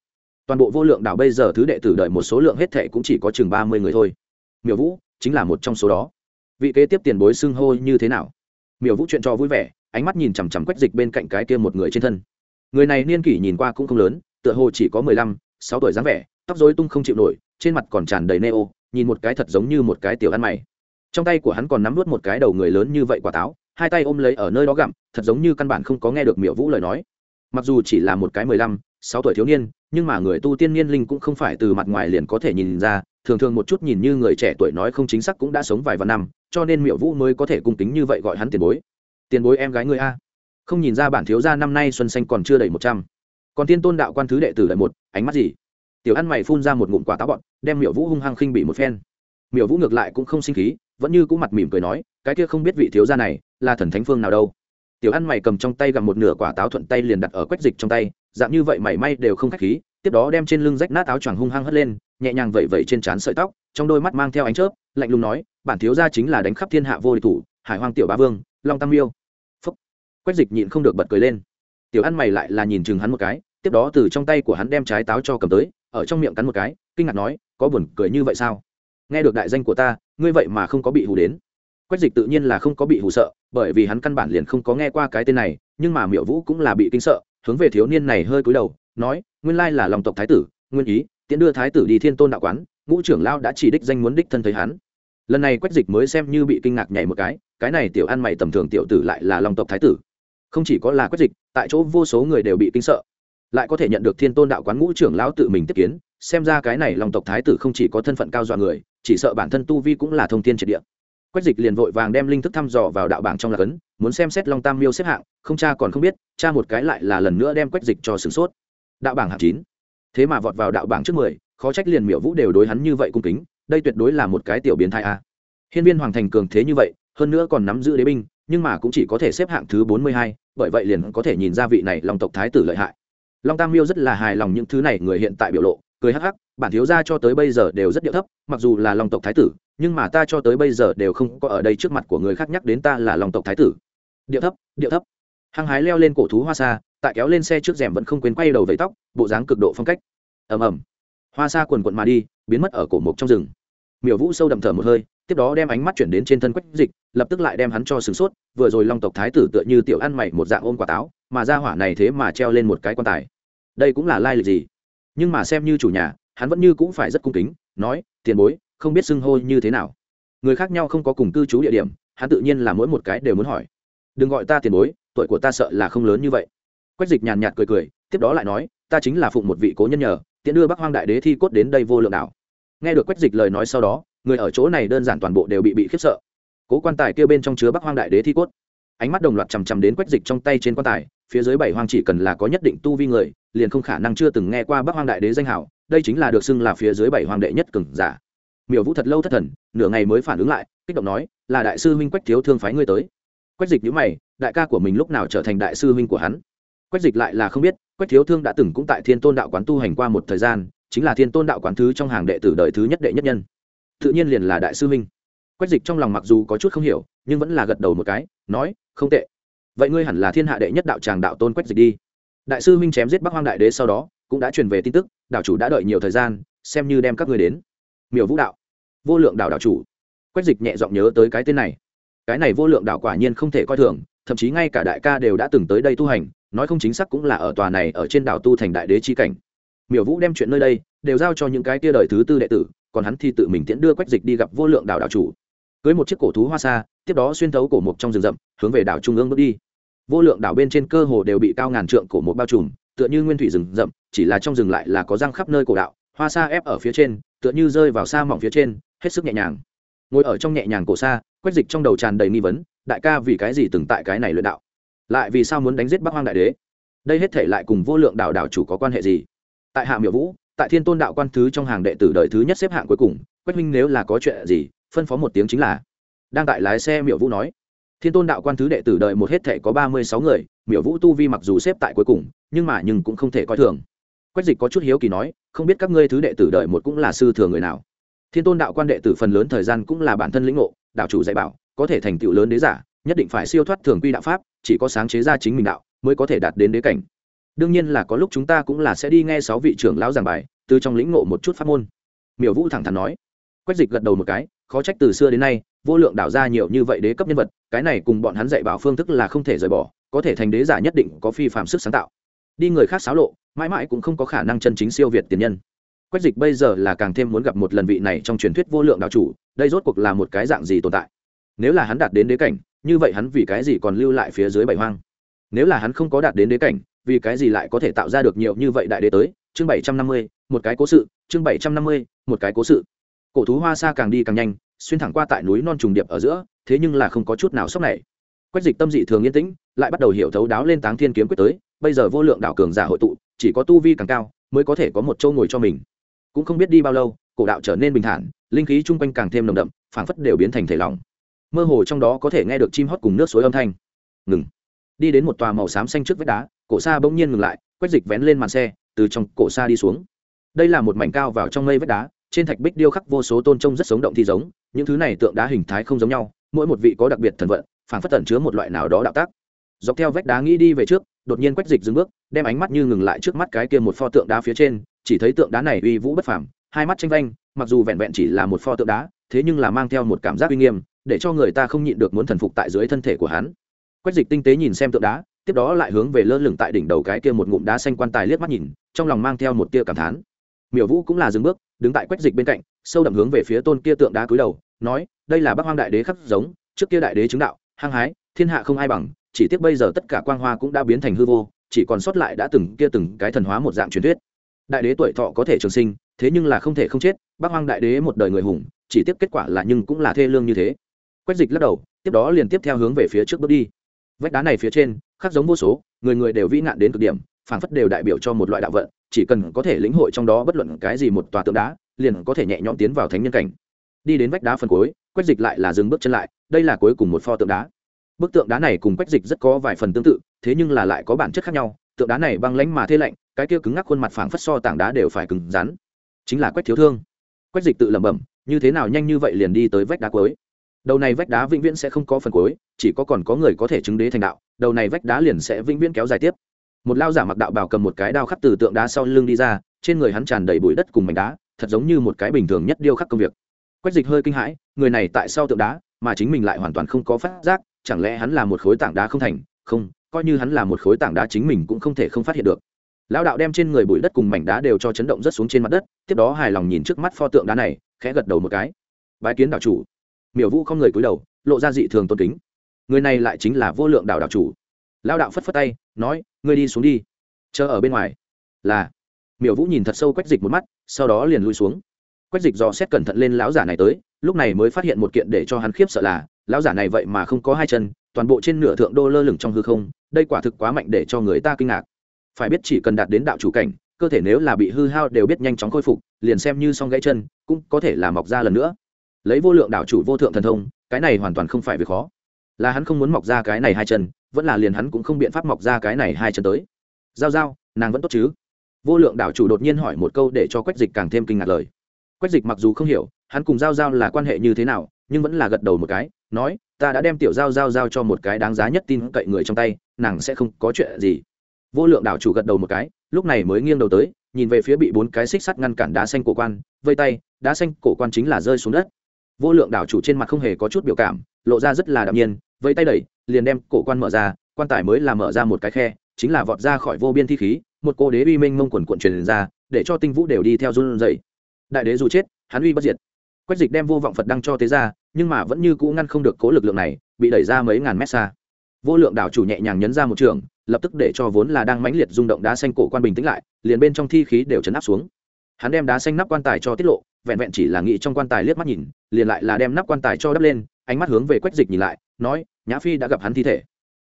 Toàn bộ vô lượng đạo bây giờ thứ đệ tử đợi một số lượng hết thệ cũng chỉ có chừng ba mươi người thôi. Miểu vũ chính là một trong số đó. Vị kế tiếp tiền bối xưng hô như thế nào? Miểu vũ chuyện cho vui vẻ, ánh mắt nhìn chằm chằm quách dịch bên cạnh cái kia một người trên thân. Người này niên kỷ nhìn qua cũng không lớn, tựa hồ chỉ có mười lăm, sáu tuổi dáng vẻ, tóc dối tung không chịu nổi, trên mặt còn tràn đầy neo, nhìn một cái thật giống như một cái tiểu ăn mày. Trong tay của hắn còn nắm vút một cái đầu người lớn như vậy quả táo hai tay ôm lấy ở nơi đó gặm, thật giống như căn bản không có nghe được miệu vũ lời nói. Mặc dù chỉ là một cái mười lăm, sáu tuổi thiếu niên, nhưng mà người tu tiên niên linh cũng không phải từ mặt ngoài liền có thể nhìn ra, thường thường một chút nhìn như người trẻ tuổi nói không chính xác cũng đã sống vài vạn năm, cho nên miệu vũ mới có thể cung kính như vậy gọi hắn tiền bối. Tiền bối em gái người a. Không nhìn ra bản thiếu gia năm nay xuân xanh còn chưa đầy một trăm. Còn tiên tôn đạo quan thứ đệ tử lại một, ánh mắt gì? Tiểu ăn mày phun ra một ngụm quả táo bọn đem miệu vũ hung hăng khinh bị một phen. Miệu vũ ngược lại cũng không sinh khí vẫn như cũng mặt mỉm cười nói, cái kia không biết vị thiếu gia này là thần thánh phương nào đâu. Tiểu ăn mày cầm trong tay gặm một nửa quả táo thuận tay liền đặt ở quách dịch trong tay, dạng như vậy mảy may đều không khách khí, tiếp đó đem trên lưng rách nát áo choàng hung hăng hất lên, nhẹ nhàng vẩy vẩy trên trán sợi tóc, trong đôi mắt mang theo ánh chớp, lạnh lùng nói, bản thiếu gia chính là đánh khắp thiên hạ vô địch thủ, hải hoàng tiểu bá vương, long tam miêu. Phúc. Quách dịch nhịn không được bật cười lên. Tiểu ăn mày lại là nhìn chừng hắn một cái, tiếp đó từ trong tay của hắn đem trái táo cho cầm tới, ở trong miệng cắn một cái, kinh ngạc nói, có buồn cười như vậy sao? Nghe được đại danh của ta ngươi vậy mà không có bị hù đến. Quách dịch tự nhiên là không có bị hù sợ, bởi vì hắn căn bản liền không có nghe qua cái tên này, nhưng mà miệu vũ cũng là bị kinh sợ, hướng về thiếu niên này hơi cúi đầu, nói, nguyên lai là lòng tộc thái tử, nguyên ý, tiễn đưa thái tử đi thiên tôn đạo quán, ngũ trưởng lao đã chỉ đích danh muốn đích thân thấy hắn. Lần này quách dịch mới xem như bị kinh ngạc nhảy một cái cái này tiểu ăn mày tầm thường tiểu tử lại là lòng tộc thái tử. Không chỉ có là quách dịch, tại chỗ vô số người đều bị kinh sợ. Lại có thể nhận được thiên tôn đạo quán ngũ trưởng lão tự mình tiếp kiến, xem ra cái này lòng tộc thái tử không chỉ có thân phận cao dọa người chỉ sợ bản thân tu vi cũng là thông tin triệt địa. Quách dịch liền vội vàng đem linh thức thăm dò vào đạo bảng trong lạc ấn, muốn xem xét long tam miêu xếp hạng, không cha còn không biết, cha một cái lại là lần nữa đem quách dịch cho sửng sốt. Đạo bảng hạng chín. Thế mà vọt vào đạo bảng trước mười, khó trách liền miệu vũ đều đối hắn như vậy cung kính, đây tuyệt đối là một cái tiểu biến thái a. Hiên viên hoàng thành cường thế như vậy, hơn nữa còn nắm giữ đế binh, nhưng mà cũng chỉ có thể xếp hạng thứ bốn mươi hai, bởi vậy liền có thể nhìn ra vị này long tộc thái tử lợi hại. Long tam miêu rất là hài lòng những thứ này người hiện tại biểu lộ cười hắc hắc, bản thiếu gia cho tới bây giờ đều rất điệu thấp, mặc dù là long tộc thái tử, nhưng mà ta cho tới bây giờ đều không có ở đây trước mặt của người khác nhắc đến ta là long tộc thái tử. Điệu thấp điệu thấp. Hăng hái leo lên cổ thú hoa xa tại kéo lên xe trước rèm vẫn không quên quay đầu vẫy tóc, bộ dáng cực độ phong cách. Ầm ầm. Hoa xa quần quận mà đi, biến mất ở cổ mục trong rừng. Miểu vũ sâu đậm thở một hơi, tiếp đó đem ánh mắt chuyển đến trên thân quách dịch, lập tức lại đem hắn cho sửng sốt, vừa rồi long tộc thái tử tựa như tiểu ăn mày một dạng ôm quả táo, mà ra hỏa này thế mà treo lên một cái quan tài. Đây cũng là lai lịch gì? Nhưng mà xem như chủ nhà, hắn vẫn như cũng phải rất cung kính, nói, tiền bối, không biết xưng hô như thế nào. Người khác nhau không có cùng cư trú địa điểm, hắn tự nhiên là mỗi một cái đều muốn hỏi. Đừng gọi ta tiền bối, tuổi của ta sợ là không lớn như vậy. Quách dịch nhàn nhạt cười cười, tiếp đó lại nói, ta chính là phụng một vị cố nhân nhờ, tiện đưa bắc hoang đại đế thi cốt đến đây vô lượng đảo. Nghe được quách dịch lời nói sau đó, người ở chỗ này đơn giản toàn bộ đều bị bị khiếp sợ. Cố quan tài kia bên trong chứa bắc hoang đại đế thi cốt ánh mắt đồng loạt chằm chằm đến quách dịch trong tay trên quan tài, phía dưới bảy hoang chỉ cần là có nhất định tu vi người, liền không khả năng chưa từng nghe qua bắc hoang đại đế danh hảo đây chính là được xưng là phía dưới bảy hoàng đệ nhất cường giả. Miểu vũ thật lâu thất thần, nửa ngày mới phản ứng lại, kích động nói, là đại sư huynh quách thiếu thương phái ngươi tới. Quách dịch nhữ mày, đại ca của mình lúc nào trở thành đại sư huynh của hắn? Quách dịch lại là không biết, quách thiếu thương đã từng cũng tại thiên tôn đạo quán tu hành qua một thời gian, chính là thiên tôn đạo quán thứ trong hàng đệ tử đời thứ nhất đệ nhất nhân. Tự nhiên liền là đại sư huynh quách dịch trong lòng mặc dù có chút không hiểu, nhưng vẫn là gật đầu một cái, nói, không tệ. Vậy ngươi hẳn là thiên hạ đệ nhất đạo tràng đạo tôn quách dịch đi. Đại sư Minh chém giết bắc hoang đại đế sau đó, cũng đã truyền về tin tức, đạo chủ đã đợi nhiều thời gian, xem như đem các ngươi đến. Miểu vũ đạo, vô lượng đạo đạo chủ. Quách dịch nhẹ giọng nhớ tới cái tên này. Cái này vô lượng đạo quả nhiên không thể coi thường, thậm chí ngay cả đại ca đều đã từng tới đây tu hành, nói không chính xác cũng là ở tòa này ở trên đảo tu thành đại đế chi cảnh. Miểu vũ đem chuyện nơi đây, đều giao cho những cái tia đời thứ tư đệ tử, còn hắn thì tự mình tiễn đưa quách dịch đi gặp vô lượng đạo đạo chủ cưới một chiếc cổ thú hoa xa tiếp đó xuyên thấu cổ mục trong rừng rậm, hướng về đảo trung ương bước đi. Vô lượng đảo bên trên cơ hồ đều bị cao ngàn trượng cổ mục bao trùm, tựa như nguyên thủy rừng rậm, chỉ là trong rừng lại là có răng khắp nơi cổ đạo, hoa xa ép ở phía trên, tựa như rơi vào xa mỏng phía trên, hết sức nhẹ nhàng. Ngồi ở trong nhẹ nhàng cổ xa quét dịch trong đầu tràn đầy nghi vấn, đại ca vì cái gì từng tại cái này luyện đạo? Lại vì sao muốn đánh giết bắc hoang đại đế? Đây hết thể lại cùng vô lượng đảo đảo chủ có quan hệ gì? Tại hạ miệu vũ, tại thiên tôn đạo quan thứ trong hàng đệ tử đời thứ nhất xếp hạng cuối cùng, quách minh nếu là có chuyện gì phân phó một tiếng chính là, đang tại lái xe miệu vũ nói, thiên tôn đạo quan thứ đệ tử đợi một hết thể có ba mươi sáu người miệu vũ tu vi mặc dù xếp tại cuối cùng, nhưng mà nhưng cũng không thể coi thường. Quách dịch có chút hiếu kỳ nói, không biết các ngươi thứ đệ tử đợi một cũng là sư thừa người nào. Thiên tôn đạo quan đệ tử phần lớn thời gian cũng là bản thân lĩnh ngộ, đạo chủ dạy bảo, có thể thành tựu lớn đế giả, nhất định phải siêu thoát thường quy đạo pháp, chỉ có sáng chế ra chính mình đạo, mới có thể đạt đến đế cảnh. Đương nhiên là có lúc chúng ta cũng là sẽ đi nghe sáu vị trưởng lão giảng bài, từ trong lĩnh ngộ một chút pháp môn. Miểu vũ thẳng thắn nói. Quách dịch gật đầu một cái khó trách từ xưa đến nay, vô lượng đảo ra nhiều như vậy đế cấp nhân vật, cái này cùng bọn hắn dạy bảo phương thức là không thể rời bỏ, có thể thành đế giả nhất định có phi phạm sức sáng tạo. Đi người khác xáo lộ, mãi mãi cũng không có khả năng chân chính siêu việt tiền nhân. Quách dịch bây giờ là càng thêm muốn gặp một lần vị này trong truyền thuyết vô lượng đạo chủ, đây rốt cuộc là một cái dạng gì tồn tại? Nếu là hắn đạt đến đế cảnh, như vậy hắn vì cái gì còn lưu lại phía dưới bảy hoang? Nếu là hắn không có đạt đến đế cảnh, vì cái gì lại có thể tạo ra được nhiều như vậy đại đế tới? Chương bảy trăm năm mươi, một cái cố sự, chương bảy trăm năm mươi, một cái cố sự cổ thú hoa xa càng đi càng nhanh, xuyên thẳng qua tại núi non trùng điệp ở giữa, thế nhưng là không có chút nào sốc này. Quách dịch tâm dị thường yên tĩnh, lại bắt đầu hiểu thấu đáo lên táng thiên kiếm quyết tới, bây giờ vô lượng đảo cường giả hội tụ, chỉ có tu vi càng cao, mới có thể có một châu ngồi cho mình. Cũng không biết đi bao lâu, cổ đạo trở nên bình thản, linh khí chung quanh càng thêm nồng đậm, phảng phất đều biến thành thể lỏng. Mơ hồ trong đó có thể nghe được chim hót cùng nước suối âm thanh. Ngừng. Đi đến một tòa màu xám xanh trước vách đá, cổ xa bỗng nhiên ngừng lại, quách dịch vén lên màn xe, từ trong cổ xa đi xuống. Đây là một mảnh cao vào trong mây vách đá trên thạch bích điêu khắc vô số tôn trông rất sống động thi giống, những thứ này tượng đá hình thái không giống nhau, mỗi một vị có đặc biệt thần vận, phảng phất tẩn chứa một loại nào đó đạo tác. Dọc theo vách đá nghĩ đi về trước, đột nhiên quách dịch dừng bước, đem ánh mắt như ngừng lại trước mắt cái kia một pho tượng đá phía trên, chỉ thấy tượng đá này uy vũ bất phàm, hai mắt tranh vanh, mặc dù vẹn vẹn chỉ là một pho tượng đá, thế nhưng là mang theo một cảm giác uy nghiêm, để cho người ta không nhịn được muốn thần phục tại dưới thân thể của hắn. Quách dịch tinh tế nhìn xem tượng đá, tiếp đó lại hướng về lơ lửng tại đỉnh đầu cái kia một ngụm đá xanh quan tài liếc mắt nhìn, trong lòng mang theo một tia cảm thán. Miểu vũ cũng là dừng bước đứng tại quách dịch bên cạnh, sâu đậm hướng về phía tôn kia tượng đá cúi đầu, nói, đây là bác hoang đại đế khắc giống, trước kia đại đế chứng đạo, hăng hái, thiên hạ không ai bằng, chỉ tiếc bây giờ tất cả quang hoa cũng đã biến thành hư vô, chỉ còn sót lại đã từng kia từng cái thần hóa một dạng truyền thuyết. Đại đế tuổi thọ có thể trường sinh, thế nhưng là không thể không chết bác hoang đại đế một đời người hùng, chỉ tiếc kết quả là nhưng cũng là thê lương như thế. Quách dịch lắc đầu, tiếp đó liền tiếp theo hướng về phía trước bước đi. Vách đá này phía trên khắc giống vô số, người người đều vĩ nạn đến cực điểm phảng phất đều đại biểu cho một loại đạo vận, chỉ cần có thể lĩnh hội trong đó bất luận cái gì một tòa tượng đá, liền có thể nhẹ nhõm tiến vào thánh nhân cảnh. Đi đến vách đá phần cuối, quách dịch lại là dừng bước chân lại, đây là cuối cùng một pho tượng đá. Bức tượng đá này cùng quách dịch rất có vài phần tương tự, thế nhưng là lại có bản chất khác nhau, tượng đá này băng lánh mà thế lạnh, cái kia cứng ngắc khuôn mặt phảng phất so tảng đá đều phải cứng rắn. Chính là quách thiếu thương. Quách dịch tự lẩm bẩm, như thế nào nhanh như vậy liền đi tới vách đá cuối? Đầu này vách đá vĩnh viễn sẽ không có phần cuối, chỉ có còn có người có thể chứng đế thành đạo, đầu này vách đá liền sẽ vĩnh viễn kéo dài tiếp một lao giả mặc đạo bào cầm một cái đao khắc từ tượng đá sau lưng đi ra, trên người hắn tràn đầy bụi đất cùng mảnh đá, thật giống như một cái bình thường nhất điêu khắc công việc. Quách dịch hơi kinh hãi, người này tại sau tượng đá, mà chính mình lại hoàn toàn không có phát giác, chẳng lẽ hắn là một khối tảng đá không thành? Không, coi như hắn là một khối tảng đá chính mình cũng không thể không phát hiện được. Lão đạo đem trên người bụi đất cùng mảnh đá đều cho chấn động rất xuống trên mặt đất, tiếp đó hài lòng nhìn trước mắt pho tượng đá này, khẽ gật đầu một cái. Bái kiến đạo chủ. Miểu vũ không người cúi đầu, lộ ra dị thường tôn kính. Người này lại chính là vô lượng đạo đạo chủ lao đạo phất phất tay, nói, ngươi đi xuống đi. Chờ ở bên ngoài. Là. Miểu vũ nhìn thật sâu quách dịch một mắt, sau đó liền lui xuống. Quách dịch dò xét cẩn thận lên lão giả này tới, lúc này mới phát hiện một kiện để cho hắn khiếp sợ là, lão giả này vậy mà không có hai chân, toàn bộ trên nửa thượng đô lơ lửng trong hư không, đây quả thực quá mạnh để cho người ta kinh ngạc. Phải biết chỉ cần đạt đến đạo chủ cảnh, cơ thể nếu là bị hư hao đều biết nhanh chóng khôi phục, liền xem như xong gãy chân, cũng có thể là mọc ra lần nữa. Lấy vô lượng đạo chủ vô thượng thần thông, cái này hoàn toàn không phải việc khó là hắn không muốn mọc ra cái này hai chân, vẫn là liền hắn cũng không biện pháp mọc ra cái này hai chân tới. Giao giao, nàng vẫn tốt chứ? Vô lượng đạo chủ đột nhiên hỏi một câu để cho quách dịch càng thêm kinh ngạc lời. Quách dịch mặc dù không hiểu, hắn cùng giao giao là quan hệ như thế nào, nhưng vẫn là gật đầu một cái, nói, ta đã đem tiểu giao giao giao cho một cái đáng giá nhất tin cậy người trong tay, nàng sẽ không có chuyện gì. Vô lượng đạo chủ gật đầu một cái, lúc này mới nghiêng đầu tới, nhìn về phía bị bốn cái xích sắt ngăn cản đá xanh cổ quan, vây tay, đá xanh cổ quan chính là rơi xuống đất. Vô lượng đạo chủ trên mặt không hề có chút biểu cảm, lộ ra rất là đạm nhiên vẫy tay đẩy, liền đem cổ quan mở ra, quan tài mới làm mở ra một cái khe, chính là vọt ra khỏi vô biên thi khí, một cô đế uy minh mông quần cuộn truyền ra, để cho tinh vũ đều đi theo run dậy đại đế dù chết, hắn uy bất diệt. Quách dịch đem vô vọng phật đăng cho tế ra nhưng mà vẫn như cũ ngăn không được cố lực lượng này, bị đẩy ra mấy ngàn mét xa. Vô lượng đảo chủ nhẹ nhàng nhấn ra một trường, lập tức để cho vốn là đang mãnh liệt rung động đá xanh cổ quan bình tĩnh lại, liền bên trong thi khí đều chấn áp xuống. Hắn đem đá xanh nắp quan tài cho tiết lộ, vẹn vẹn chỉ là nghĩ trong quan tài liếc mắt nhìn, liền lại là đem nắp quan tài cho đắp lên, ánh mắt hướng về quách dịch nhìn lại nói, nhã phi đã gặp hắn thi thể.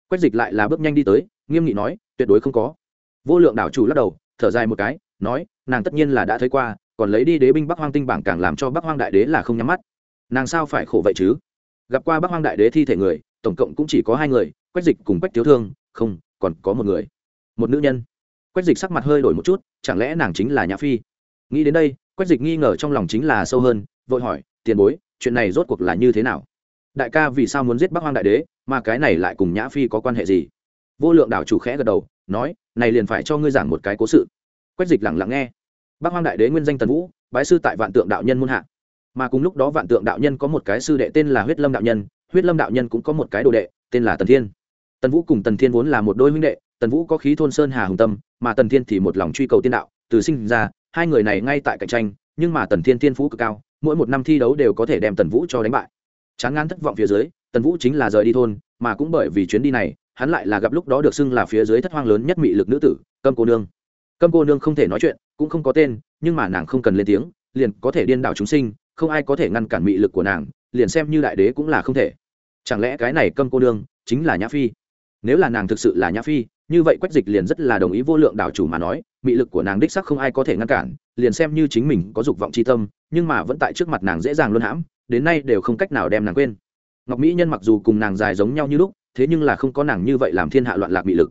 Quách dịch lại là bước nhanh đi tới, nghiêm nghị nói, tuyệt đối không có. Vô lượng đảo chủ lắc đầu, thở dài một cái, nói, nàng tất nhiên là đã thấy qua, còn lấy đi đế binh bắc hoang tinh bảng càng làm cho bắc hoang đại đế là không nhắm mắt. Nàng sao phải khổ vậy chứ? Gặp qua bắc hoang đại đế thi thể người, tổng cộng cũng chỉ có hai người, quách dịch cùng quách thiếu thương, không, còn có một người, một nữ nhân. Quách dịch sắc mặt hơi đổi một chút, chẳng lẽ nàng chính là nhã phi? Nghĩ đến đây, quách dịch nghi ngờ trong lòng chính là sâu hơn, vội hỏi, tiền bối, chuyện này rốt cuộc là như thế nào? Đại ca vì sao muốn giết bắc hoang đại đế, mà cái này lại cùng nhã phi có quan hệ gì? Vô lượng đảo chủ khẽ gật đầu, nói, này liền phải cho ngươi giảng một cái cố sự. Quách dịch lẳng lặng nghe. Bắc hoang đại đế nguyên danh tần vũ, bái sư tại vạn tượng đạo nhân muôn hạ. Mà cùng lúc đó vạn tượng đạo nhân có một cái sư đệ tên là huyết lâm đạo nhân, huyết lâm đạo nhân cũng có một cái đồ đệ, tên là tần thiên. Tần vũ cùng tần thiên vốn là một đôi huynh đệ, tần vũ có khí thôn sơn hà hùng tâm, mà tần thiên thì một lòng truy cầu tiên đạo, từ sinh ra, hai người này ngay tại cạnh tranh, nhưng mà tần thiên thiên phú cực cao, mỗi một năm thi đấu đều có thể đem tần vũ cho đánh bại chán ngán thất vọng phía dưới, tần vũ chính là rời đi thôn, mà cũng bởi vì chuyến đi này, hắn lại là gặp lúc đó được xưng là phía dưới thất hoang lớn nhất mị lực nữ tử, câm cô nương. Câm cô nương không thể nói chuyện, cũng không có tên, nhưng mà nàng không cần lên tiếng, liền có thể điên đảo chúng sinh, không ai có thể ngăn cản mị lực của nàng, liền xem như đại đế cũng là không thể. Chẳng lẽ cái này câm cô nương chính là nhã phi? Nếu là nàng thực sự là nhã phi, như vậy quách dịch liền rất là đồng ý vô lượng đảo chủ mà nói, mị lực của nàng đích sắc không ai có thể ngăn cản, liền xem như chính mình có dục vọng tri tâm, nhưng mà vẫn tại trước mặt nàng dễ dàng luôn hãm đến nay đều không cách nào đem nàng quên. Ngọc mỹ nhân mặc dù cùng nàng dài giống nhau như lúc, thế nhưng là không có nàng như vậy làm thiên hạ loạn lạc bị lực.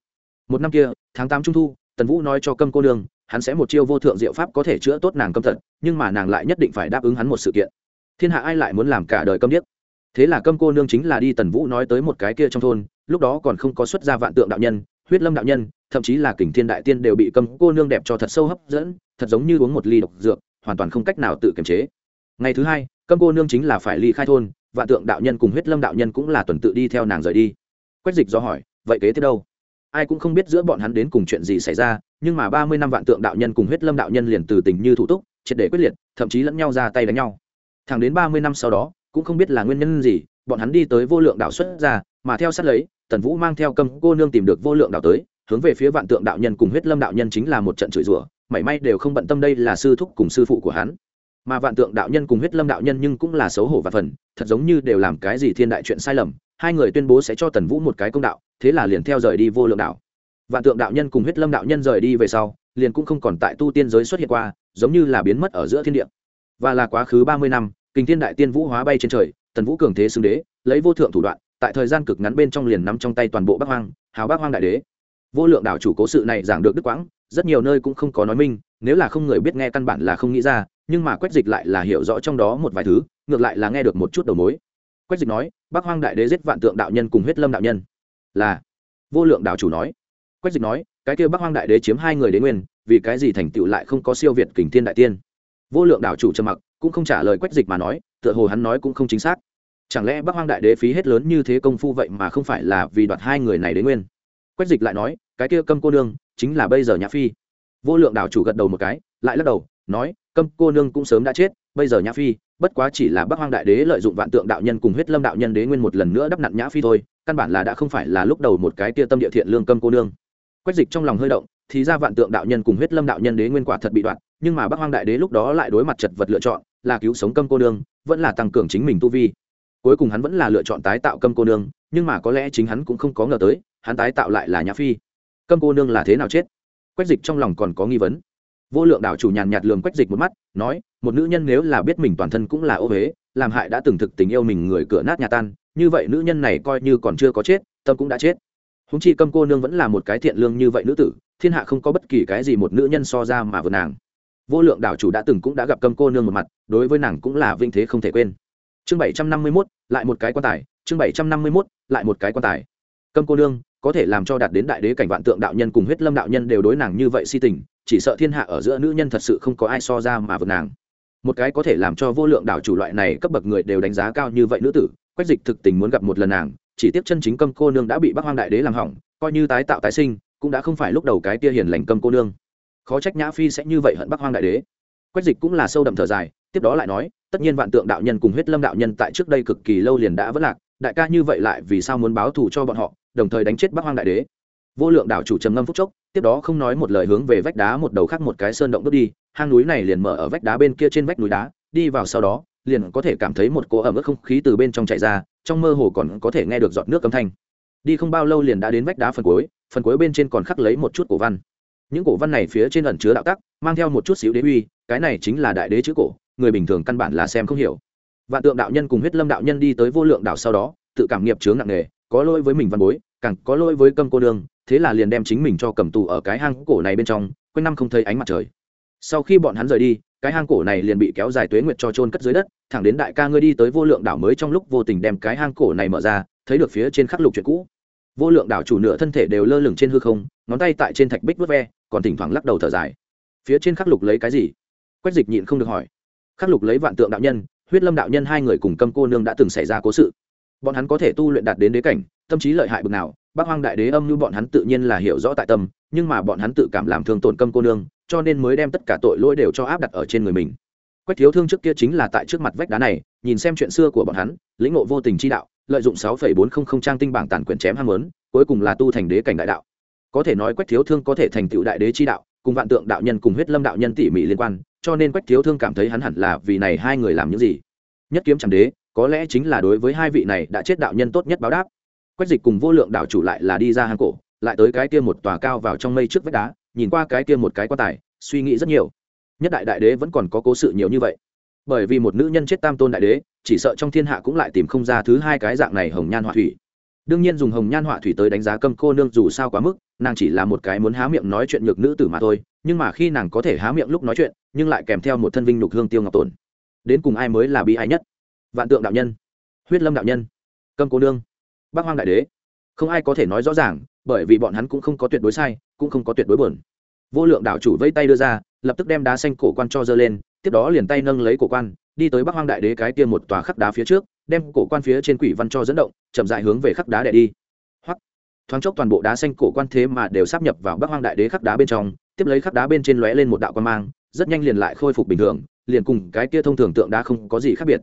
Một năm kia, tháng tám trung thu, tần vũ nói cho câm cô nương, hắn sẽ một chiêu vô thượng diệu pháp có thể chữa tốt nàng câm thật, nhưng mà nàng lại nhất định phải đáp ứng hắn một sự kiện. Thiên hạ ai lại muốn làm cả đời câm điếc? Thế là câm cô nương chính là đi tần vũ nói tới một cái kia trong thôn, lúc đó còn không có xuất gia vạn tượng đạo nhân, huyết lâm đạo nhân, thậm chí là kình thiên đại tiên đều bị câm cô nương đẹp cho thật sâu hấp dẫn, thật giống như uống một ly độc dược, hoàn toàn không cách nào tự kiềm chế. Ngày thứ hai câm cô nương chính là phải ly khai thôn, vạn tượng đạo nhân cùng huyết lâm đạo nhân cũng là tuần tự đi theo nàng rời đi. Quách dịch do hỏi, vậy kế tiếp đâu? Ai cũng không biết giữa bọn hắn đến cùng chuyện gì xảy ra, nhưng mà ba mươi năm vạn tượng đạo nhân cùng huyết lâm đạo nhân liền từ tình như thủ túc, triệt để quyết liệt, thậm chí lẫn nhau ra tay đánh nhau. Thẳng đến ba mươi năm sau đó, cũng không biết là nguyên nhân gì, bọn hắn đi tới vô lượng đạo xuất ra, mà theo sát lấy, tần vũ mang theo cầm cô nương tìm được vô lượng đạo tới, hướng về phía vạn tượng đạo nhân cùng huyết lâm đạo nhân chính là một trận chửi rủa, mảy may đều không bận tâm đây là sư thúc cùng sư phụ của hắn mà vạn tượng đạo nhân cùng huyết lâm đạo nhân nhưng cũng là xấu hổ và phần, thật giống như đều làm cái gì thiên đại chuyện sai lầm, hai người tuyên bố sẽ cho tần vũ một cái công đạo, thế là liền theo rời đi vô lượng đạo. Vạn tượng đạo nhân cùng huyết lâm đạo nhân rời đi về sau, liền cũng không còn tại tu tiên giới xuất hiện qua, giống như là biến mất ở giữa thiên địa. Và là quá khứ ba mươi năm, kinh thiên đại tiên vũ hóa bay trên trời, tần vũ cường thế xưng đế, lấy vô thượng thủ đoạn, tại thời gian cực ngắn bên trong liền nắm trong tay toàn bộ bắc hoang, hào bắc hoang đại đế. Vô lượng đảo chủ cố sự này giảng được đức quãng, rất nhiều nơi cũng không có nói minh, nếu là không người biết nghe căn bản là không nghĩ ra nhưng mà quách dịch lại là hiểu rõ trong đó một vài thứ, ngược lại là nghe được một chút đầu mối. Quách dịch nói, bắc hoang đại đế giết vạn tượng đạo nhân cùng huyết lâm đạo nhân. Là. Vô lượng đạo chủ nói. Quách dịch nói, cái kia bắc hoang đại đế chiếm hai người đế nguyên, vì cái gì thành tựu lại không có siêu việt kình thiên đại tiên? Vô lượng đạo chủ trầm mặc, cũng không trả lời quách dịch mà nói, tựa hồ hắn nói cũng không chính xác. Chẳng lẽ bắc hoang đại đế phí hết lớn như thế công phu vậy mà không phải là vì đoạt hai người này đế nguyên? Quách dịch lại nói, cái kia câm cô nương chính là bây giờ nhã phi. Vô lượng đạo chủ gật đầu một cái, lại lắc đầu, nói câm cô nương cũng sớm đã chết, bây giờ nhã phi, bất quá chỉ là bắc hoang đại đế lợi dụng vạn tượng đạo nhân cùng huyết lâm đạo nhân đế nguyên một lần nữa đắp nặn nhã phi thôi, căn bản là đã không phải là lúc đầu một cái tia tâm địa thiện lương câm cô nương. Quách dịch trong lòng hơi động, thì ra vạn tượng đạo nhân cùng huyết lâm đạo nhân đế nguyên quả thật bị đoạn nhưng mà bắc hoang đại đế lúc đó lại đối mặt chật vật lựa chọn, là cứu sống câm cô nương, vẫn là tăng cường chính mình tu vi. Cuối cùng hắn vẫn là lựa chọn tái tạo câm cô nương, nhưng mà có lẽ chính hắn cũng không có ngờ tới, hắn tái tạo lại là nhã phi. Câm cô nương là thế nào chết? Quách dịch trong lòng còn có nghi vấn vô lượng đạo chủ nhàn nhạt lường quách dịch một mắt, nói, một nữ nhân nếu là biết mình toàn thân cũng là ô huế làm hại đã từng thực tình yêu mình người cửa nát nhà tan, như vậy nữ nhân này coi như còn chưa có chết, tâm cũng đã chết. Húng chi câm cô nương vẫn là một cái thiện lương như vậy nữ tử, thiên hạ không có bất kỳ cái gì một nữ nhân so ra mà vượt nàng. Vô lượng đạo chủ đã từng cũng đã gặp câm cô nương một mặt, đối với nàng cũng là vinh thế không thể quên. Chương bảy trăm năm mươi mốt, lại một cái quan tài, chương bảy trăm năm mươi mốt, lại một cái quan tài. Câm cô nương, có thể làm cho đạt đến đại đế cảnh vạn tượng đạo nhân cùng huyết lâm đạo nhân đều đối nàng như vậy si tình chỉ sợ thiên hạ ở giữa nữ nhân thật sự không có ai so ra mà vượt nàng. Một cái có thể làm cho vô lượng đảo chủ loại này cấp bậc người đều đánh giá cao như vậy nữ tử, quách dịch thực tình muốn gặp một lần nàng, chỉ tiếp chân chính câm cô nương đã bị bắc hoang đại đế làm hỏng, coi như tái tạo tái sinh, cũng đã không phải lúc đầu cái tia hiền lành câm cô nương. Khó trách nhã phi sẽ như vậy hận bắc hoang đại đế. Quách dịch cũng là sâu đậm thở dài, tiếp đó lại nói, tất nhiên vạn tượng đạo nhân cùng huyết lâm đạo nhân tại trước đây cực kỳ lâu liền đã vất lạc, đại ca như vậy lại vì sao muốn báo thù cho bọn họ, đồng thời đánh chết bắc hoang đại đế? Vô lượng đạo chủ trầm ngâm phúc chốc, tiếp đó không nói một lời hướng về vách đá một đầu khác một cái sơn động bước đi, hang núi này liền mở ở vách đá bên kia trên vách núi đá, đi vào sau đó, liền có thể cảm thấy một cỗ ẩm ướt không khí từ bên trong chạy ra, trong mơ hồ còn có thể nghe được giọt nước âm thanh. Đi không bao lâu liền đã đến vách đá phần cuối phần cuối bên trên còn khắc lấy một chút cổ văn. Những cổ văn này phía trên ẩn chứa đạo tắc, mang theo một chút xíu đế uy, cái này chính là đại đế chữ cổ, người bình thường căn bản là xem không hiểu. Vạn tượng đạo nhân cùng huyết lâm đạo nhân đi tới vô lượng đảo sau đó, tự cảm nghiệp chướng nặng nề, có lỗi với mình văn bối, càng có lỗi với câm cô nương thế là liền đem chính mình cho cầm tù ở cái hang cổ này bên trong, quanh năm không thấy ánh mặt trời. Sau khi bọn hắn rời đi, cái hang cổ này liền bị kéo dài tuế nguyệt cho trôn cất dưới đất, thẳng đến đại ca ngươi đi tới vô lượng đảo mới trong lúc vô tình đem cái hang cổ này mở ra, thấy được phía trên khắc lục chuyện cũ. Vô lượng đảo chủ nửa thân thể đều lơ lửng trên hư không, ngón tay tại trên thạch bích vớt ve, còn thỉnh thoảng lắc đầu thở dài. Phía trên khắc lục lấy cái gì? Quách dịch nhịn không được hỏi. Khắc lục lấy vạn tượng đạo nhân, huyết lâm đạo nhân hai người cùng câm cô nương đã từng xảy ra cố sự bọn hắn có thể tu luyện đạt đến đế cảnh, tâm trí lợi hại bực nào bác hoang đại đế âm như bọn hắn tự nhiên là hiểu rõ tại tâm, nhưng mà bọn hắn tự cảm làm thương tổn câm cô nương, cho nên mới đem tất cả tội lỗi đều cho áp đặt ở trên người mình. Quách thiếu thương trước kia chính là tại trước mặt vách đá này, nhìn xem chuyện xưa của bọn hắn, lĩnh ngộ vô tình chi đạo, lợi dụng sáu phẩy bốn không không trang tinh bảng tàn quyển chém ham lớn cuối cùng là tu thành đế cảnh đại đạo. Có thể nói quách thiếu thương có thể thành tựu đại đế chi đạo, cùng vạn tượng đạo nhân cùng huyết lâm đạo nhân tỉ mỉ liên quan, cho nên quách thiếu thương cảm thấy hắn hẳn là vì này hai người làm những gì. Nhất kiếm chẳng đế có lẽ chính là đối với hai vị này đã chết đạo nhân tốt nhất báo đáp. Quách dịch cùng vô lượng đạo chủ lại là đi ra hang cổ, lại tới cái kia một tòa cao vào trong mây trước vách đá, nhìn qua cái kia một cái quan tài, suy nghĩ rất nhiều. Nhất đại đại đế vẫn còn có cố sự nhiều như vậy. Bởi vì một nữ nhân chết tam tôn đại đế, chỉ sợ trong thiên hạ cũng lại tìm không ra thứ hai cái dạng này hồng nhan họa thủy. Đương nhiên dùng hồng nhan họa thủy tới đánh giá câm cô nương dù sao quá mức, nàng chỉ là một cái muốn há miệng nói chuyện nhược nữ tử mà thôi, nhưng mà khi nàng có thể há miệng lúc nói chuyện, nhưng lại kèm theo một thân vinh nhục hương tiêu ngọc tồn đến cùng ai mới là bi ai nhất? Vạn tượng đạo nhân, huyết lâm đạo nhân, câm cô nương bác hoang đại đế. Không ai có thể nói rõ ràng, bởi vì bọn hắn cũng không có tuyệt đối sai, cũng không có tuyệt đối buồn. Vô lượng đạo chủ vây tay đưa ra, lập tức đem đá xanh cổ quan cho dơ lên, tiếp đó liền tay nâng lấy cổ quan, đi tới bắc hoang đại đế cái kia một tòa khắc đá phía trước, đem cổ quan phía trên quỷ văn cho dẫn động, chậm dại hướng về khắc đá đẻ đi. Hoặc thoáng chốc toàn bộ đá xanh cổ quan thế mà đều sắp nhập vào bắc hoang đại đế khắc đá bên trong, tiếp lấy khắc đá bên trên lóe lên một đạo quan mang, rất nhanh liền lại khôi phục bình thường, liền cùng cái kia thông thường tượng đá không có gì khác biệt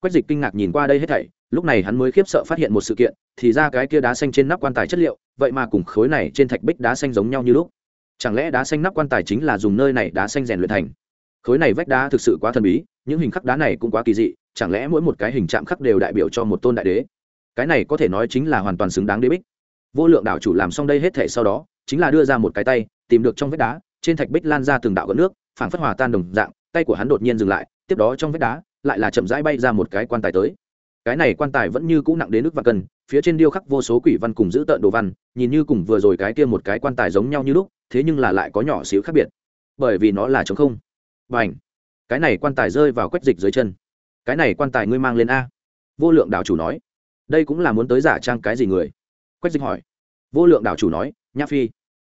quách dịch kinh ngạc nhìn qua đây hết thảy, lúc này hắn mới khiếp sợ phát hiện một sự kiện, thì ra cái kia đá xanh trên nắp quan tài chất liệu, vậy mà cùng khối này trên thạch bích đá xanh giống nhau như lúc. Chẳng lẽ đá xanh nắp quan tài chính là dùng nơi này đá xanh rèn luyện thành? Khối này vách đá thực sự quá thần bí, những hình khắc đá này cũng quá kỳ dị, chẳng lẽ mỗi một cái hình chạm khắc đều đại biểu cho một tôn đại đế? Cái này có thể nói chính là hoàn toàn xứng đáng đế bích. Vô lượng đảo chủ làm xong đây hết thể sau đó, chính là đưa ra một cái tay, tìm được trong vách đá, trên thạch bích lan ra từng đạo gợn nước, phảng phất hòa tan đồng dạng, tay của hắn đột nhiên dừng lại, tiếp đó trong vách đá lại là chậm rãi bay ra một cái quan tài tới. Cái này quan tài vẫn như cũ nặng đến nước và cân, phía trên điêu khắc vô số quỷ văn cùng giữ tợn đồ văn, nhìn như cùng vừa rồi cái kia một cái quan tài giống nhau như lúc, thế nhưng là lại có nhỏ xíu khác biệt. Bởi vì nó là trống không. Và ảnh cái này quan tài rơi vào quách dịch dưới chân. Cái này quan tài ngươi mang lên a. Vô lượng đảo chủ nói. Đây cũng là muốn tới giả trang cái gì người? Quách dịch hỏi. Vô lượng đảo chủ nói, nhã phi,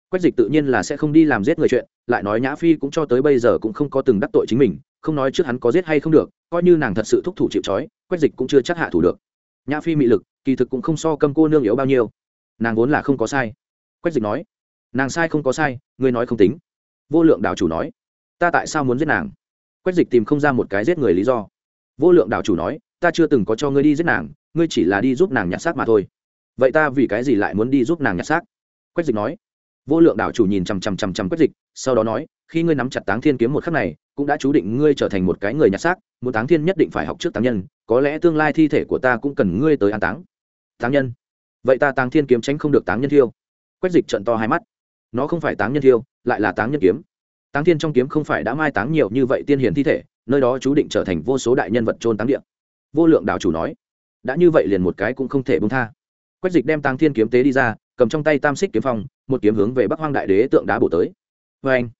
quách dịch tự nhiên là sẽ không đi làm giết người chuyện lại nói nhã phi cũng cho tới bây giờ cũng không có từng đắc tội chính mình, không nói trước hắn có giết hay không được, coi như nàng thật sự thúc thủ chịu trói, quách dịch cũng chưa chắc hạ thủ được. Nhã phi mị lực, kỳ thực cũng không so câm cô nương yếu bao nhiêu. Nàng vốn là không có sai. Quách dịch nói, nàng sai không có sai, ngươi nói không tính. Vô lượng đảo chủ nói, ta tại sao muốn giết nàng? Quách dịch tìm không ra một cái giết người lý do. Vô lượng đảo chủ nói, ta chưa từng có cho ngươi đi giết nàng, ngươi chỉ là đi giúp nàng nhặt xác mà thôi. Vậy ta vì cái gì lại muốn đi giúp nàng nhặt xác? Quách dịch nói, vô lượng đảo chủ nhìn chằm chằm chằm chằm quách dịch sau đó nói, khi ngươi nắm chặt táng thiên kiếm một khắc này, cũng đã chú định ngươi trở thành một cái người nhặt xác, muốn táng thiên nhất định phải học trước táng nhân, có lẽ tương lai thi thể của ta cũng cần ngươi tới an táng. Táng nhân? Vậy ta táng thiên kiếm tránh không được táng nhân thiêu. Quách dịch trận to hai mắt. Nó không phải táng nhân thiêu, lại là táng nhân kiếm. Táng thiên trong kiếm không phải đã mai táng nhiều như vậy tiên hiền thi thể, nơi đó chú định trở thành vô số đại nhân vật trôn táng địa. Vô lượng đạo chủ nói, đã như vậy liền một cái cũng không thể bông tha. Quách dịch đem táng thiên kiếm tế đi ra, cầm trong tay tam xích kiếm phong, một kiếm hướng về bắc hoang đại đế tượng đá bổ tới vê anh,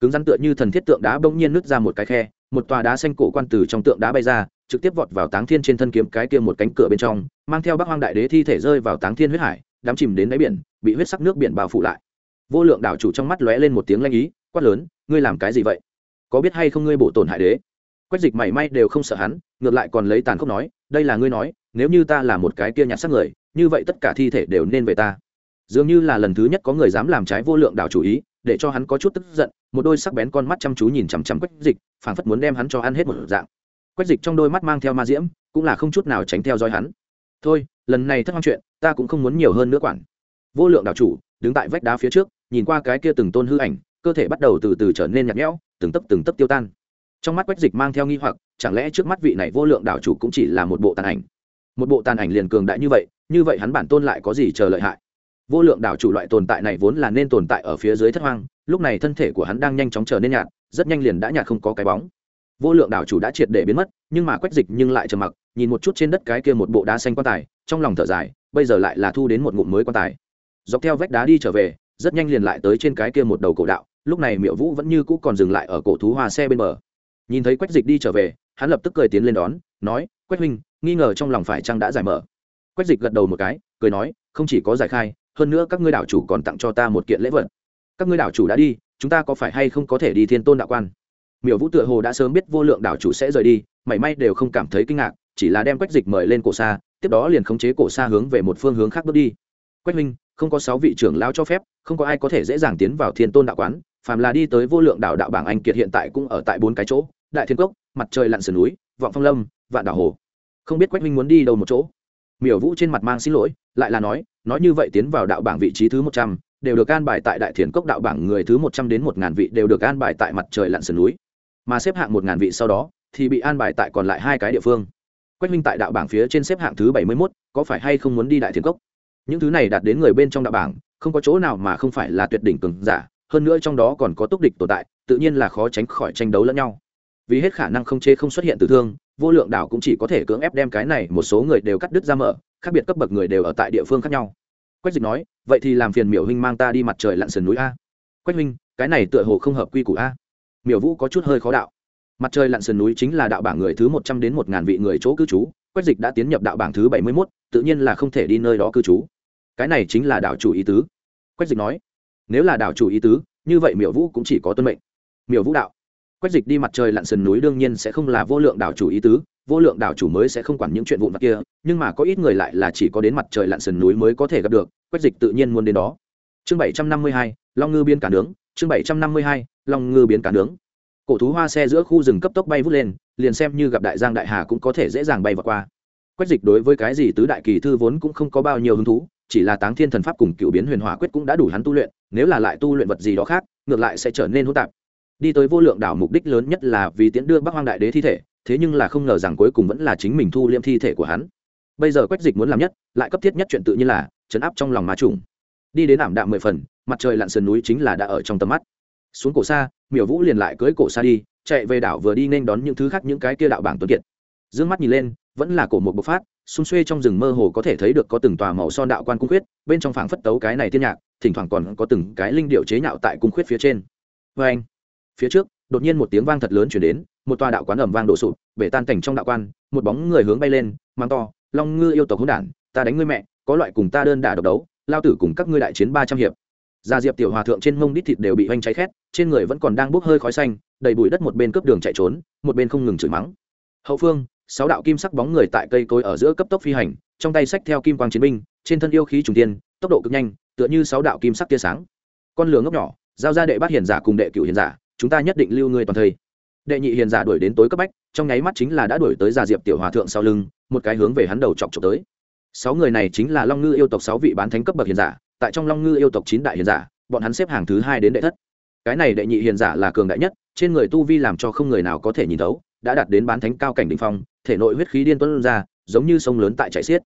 cứng rắn tựa như thần thiết tượng đá bỗng nhiên nứt ra một cái khe, một tòa đá xanh cổ quan từ trong tượng đá bay ra, trực tiếp vọt vào táng thiên trên thân kiếm cái kia một cánh cửa bên trong, mang theo bắc hoang đại đế thi thể rơi vào táng thiên huyết hải, đám chìm đến đáy biển, bị huyết sắc nước biển bao phủ lại. Vô lượng đảo chủ trong mắt lóe lên một tiếng lanh ý, quát lớn, ngươi làm cái gì vậy? Có biết hay không ngươi bổ tổn hại đế? Quách dịch mảy may đều không sợ hắn, ngược lại còn lấy tàn khốc nói, đây là ngươi nói, nếu như ta là một cái kia nhặt xác người, như vậy tất cả thi thể đều nên về ta. Dường như là lần thứ nhất có người dám làm trái vô lượng đảo chủ ý để cho hắn có chút tức giận, một đôi sắc bén con mắt chăm chú nhìn chằm chằm quách dịch, phảng phất muốn đem hắn cho ăn hết một dạng. Quách dịch trong đôi mắt mang theo ma diễm, cũng là không chút nào tránh theo dõi hắn. Thôi, lần này thất hoang chuyện, ta cũng không muốn nhiều hơn nữa quản. Vô lượng đảo chủ, đứng tại vách đá phía trước, nhìn qua cái kia từng tôn hư ảnh, cơ thể bắt đầu từ từ trở nên nhạt nhẽo, từng tấp từng tấp tiêu tan. Trong mắt quách dịch mang theo nghi hoặc, chẳng lẽ trước mắt vị này vô lượng đảo chủ cũng chỉ là một bộ tàn ảnh? Một bộ tàn ảnh liền cường đại như vậy như vậy hắn bản tôn lại có gì chờ lợi hại? Vô lượng đảo chủ loại tồn tại này vốn là nên tồn tại ở phía dưới thất hoang, lúc này thân thể của hắn đang nhanh chóng trở nên nhạt, rất nhanh liền đã nhạt không có cái bóng. Vô lượng đảo chủ đã triệt để biến mất, nhưng mà quách dịch nhưng lại trầm mặc, nhìn một chút trên đất cái kia một bộ đá xanh quan tài, trong lòng thở dài, bây giờ lại là thu đến một ngụm mới quan tài. Dọc theo vách đá đi trở về, rất nhanh liền lại tới trên cái kia một đầu cổ đạo, lúc này miệu vũ vẫn như cũ còn dừng lại ở cổ thú hoa xe bên bờ. Nhìn thấy quách dịch đi trở về, hắn lập tức cười tiến lên đón, nói, quách huynh, nghi ngờ trong lòng phải chăng đã giải mở? Quách dịch gật đầu một cái, cười nói, không chỉ có giải khai hơn nữa các ngươi đảo chủ còn tặng cho ta một kiện lễ vật. Các ngươi đảo chủ đã đi, chúng ta có phải hay không có thể đi thiên tôn đạo quan? Miểu vũ tựa hồ đã sớm biết vô lượng đảo chủ sẽ rời đi, mảy may đều không cảm thấy kinh ngạc, chỉ là đem quách dịch mời lên cổ xa, tiếp đó liền khống chế cổ xa hướng về một phương hướng khác bước đi. Quách minh không có sáu vị trưởng lao cho phép, không có ai có thể dễ dàng tiến vào thiên tôn đạo quán, phàm là đi tới vô lượng đảo đạo bảng anh kiệt hiện tại cũng ở tại bốn cái chỗ, đại thiên cốc, mặt trời lặn sườn núi, vọng phong lâm, vạn đảo hồ. Không biết quách minh muốn đi đâu một chỗ? Miểu vũ trên mặt mang xin lỗi, lại là nói nói như vậy tiến vào đạo bảng vị trí thứ một trăm, đều được an bài tại đại thiền cốc đạo bảng người thứ một trăm đến một ngàn vị đều được an bài tại mặt trời lặn sườn núi. Mà xếp hạng một ngàn vị sau đó, thì bị an bài tại còn lại hai cái địa phương. Quách minh tại đạo bảng phía trên xếp hạng thứ bảy mươi mốt, có phải hay không muốn đi đại thiền cốc? Những thứ này đạt đến người bên trong đạo bảng, không có chỗ nào mà không phải là tuyệt đỉnh cường giả, hơn nữa trong đó còn có túc địch tồn tại, tự nhiên là khó tránh khỏi tranh đấu lẫn nhau vì hết khả năng không chế không xuất hiện tử thương, vô lượng đảo cũng chỉ có thể cưỡng ép đem cái này một số người đều cắt đứt ra mở, khác biệt cấp bậc người đều ở tại địa phương khác nhau. Quách dịch nói, vậy thì làm phiền miểu huynh mang ta đi mặt trời lặn sườn núi a. Quách huynh, cái này tựa hồ không hợp quy củ a. Miểu vũ có chút hơi khó đạo. Mặt trời lặn sườn núi chính là đạo bảng người thứ một trăm đến một ngàn vị người chỗ cư trú, quách dịch đã tiến nhập đạo bảng thứ bảy mươi mốt, tự nhiên là không thể đi nơi đó cư trú. Cái này chính là đạo chủ ý tứ. Quách dịch nói, nếu là đạo chủ ý tứ, như vậy miểu vũ cũng chỉ có tuân mệnh. Miểu vũ đạo quách dịch đi mặt trời lặn sườn núi đương nhiên sẽ không là vô lượng đạo chủ ý tứ, vô lượng đạo chủ mới sẽ không quản những chuyện vụn vặt kia, nhưng mà có ít người lại là chỉ có đến mặt trời lặn sườn núi mới có thể gặp được, quách dịch tự nhiên muốn đến đó. Chương bảy trăm năm mươi hai, long ngư biên cả nướng. Chương bảy trăm năm mươi hai, long ngư biến cả nướng. Cổ thú hoa xe giữa khu rừng cấp tốc bay vút lên, liền xem như gặp đại giang đại hà cũng có thể dễ dàng bay vượt qua. Quách dịch đối với cái gì tứ đại kỳ thư vốn cũng không có bao nhiêu hứng thú, chỉ là táng thiên thần pháp cùng cựu biến huyền hỏa quyết cũng đã đủ hắn tu luyện, nếu là lại tu luyện vật gì đó khác, ngược lại sẽ trở nên hỗn tạp đi tới vô lượng đảo mục đích lớn nhất là vì tiễn đưa bắc hoang đại đế thi thể, thế nhưng là không ngờ rằng cuối cùng vẫn là chính mình thu liêm thi thể của hắn. Bây giờ quách dịch muốn làm nhất, lại cấp thiết nhất chuyện tự nhiên là chấn áp trong lòng ma trùng. Đi đến ảm đạm mười phần, mặt trời lặn sườn núi chính là đã ở trong tầm mắt. Xuống cổ xa, miểu vũ liền lại cưỡi cổ xa đi, chạy về đảo vừa đi nên đón những thứ khác những cái kia đạo bảng tuấn kiệt. D ư ơ n g mắt nhìn lên, vẫn là cổ một bộc phát, xung xuê trong rừng mơ hồ có thể thấy được có từng tòa màu son đạo quan cung khuyết, bên trong phảng phất tấu cái này thiên nhạc, thỉnh thoảng còn có từng cái linh điệu chế nhạo tại cung khuyết phía trên. Vê anh phía trước, đột nhiên một tiếng vang thật lớn chuyển đến, một tòa đạo quán ẩm vang đổ sụp, bể tan cảnh trong đạo quan, một bóng người hướng bay lên, mang to, long ngư yêu tộc hỗn đản, ta đánh ngươi mẹ, có loại cùng ta đơn đả độc đấu, lao tử cùng các ngươi đại chiến ba trăm hiệp. Gia diệp tiểu hòa thượng trên mông đít thịt đều bị oanh cháy khét, trên người vẫn còn đang bốc hơi khói xanh, đầy bụi đất một bên cướp đường chạy trốn, một bên không ngừng chửi mắng. Hậu phương, sáu đạo kim sắc bóng người tại cây cối ở giữa cấp tốc phi hành, trong tay sách theo kim quang chiến binh, trên thân yêu khí trùng tiên tốc độ cực nhanh, tựa như sáu đạo kim sắc tia sáng. Con lửa ngốc nhỏ, giao ra đệ bát hiền giả cùng đệ cửu hiền giả chúng ta nhất định lưu ngươi toàn thây. Đệ nhị hiền giả đuổi đến tối cấp bách, trong nháy mắt chính là đã đuổi tới già diệp tiểu hòa thượng sau lưng, một cái hướng về hắn đầu chọc chọc tới. Sáu người này chính là long ngư yêu tộc sáu vị bán thánh cấp bậc hiền giả, tại trong long ngư yêu tộc chín đại hiền giả, bọn hắn xếp hàng thứ hai đến đệ thất. Cái này đệ nhị hiền giả là cường đại nhất, trên người tu vi làm cho không người nào có thể nhìn thấu, đã đạt đến bán thánh cao cảnh đỉnh phong, thể nội huyết khí điên tuân ra, giống như sông lớn tại chảy xiết.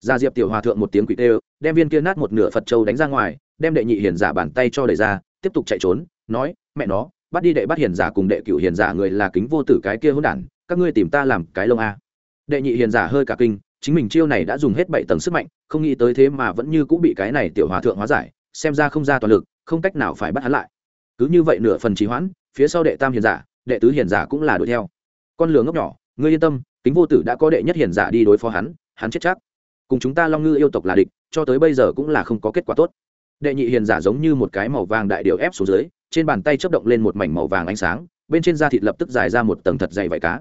Gia diệp tiểu hòa thượng một tiếng quỷ tê, đem viên kia nát một nửa phật châu đánh ra ngoài, đem đệ nhị hiền giả bàn tay cho đẩy ra, tiếp tục chạy trốn, nói, mẹ nó bắt đi đệ bắt hiền giả cùng đệ cửu hiền giả người là kính vô tử cái kia hỗn đản, các ngươi tìm ta làm cái lông a. Đệ nhị hiền giả hơi cả kinh, chính mình chiêu này đã dùng hết bảy tầng sức mạnh, không nghĩ tới thế mà vẫn như cũng bị cái này tiểu hòa thượng hóa giải, xem ra không ra toàn lực, không cách nào phải bắt hắn lại. Cứ như vậy nửa phần trì hoãn, phía sau đệ tam hiền giả, đệ tứ hiền giả cũng là đuổi theo. Con lừa ngốc nhỏ, ngươi yên tâm, kính vô tử đã có đệ nhất hiền giả đi đối phó hắn hắn chết chắc. Cùng chúng ta long ngư yêu tộc là địch, cho tới bây giờ cũng là không có kết quả tốt. Đệ nhị hiền giả giống như một cái màu vàng đại điều ép xuống dưới trên bàn tay chấp động lên một mảnh màu vàng ánh sáng, bên trên da thịt lập tức dài ra một tầng thật dày vải cá.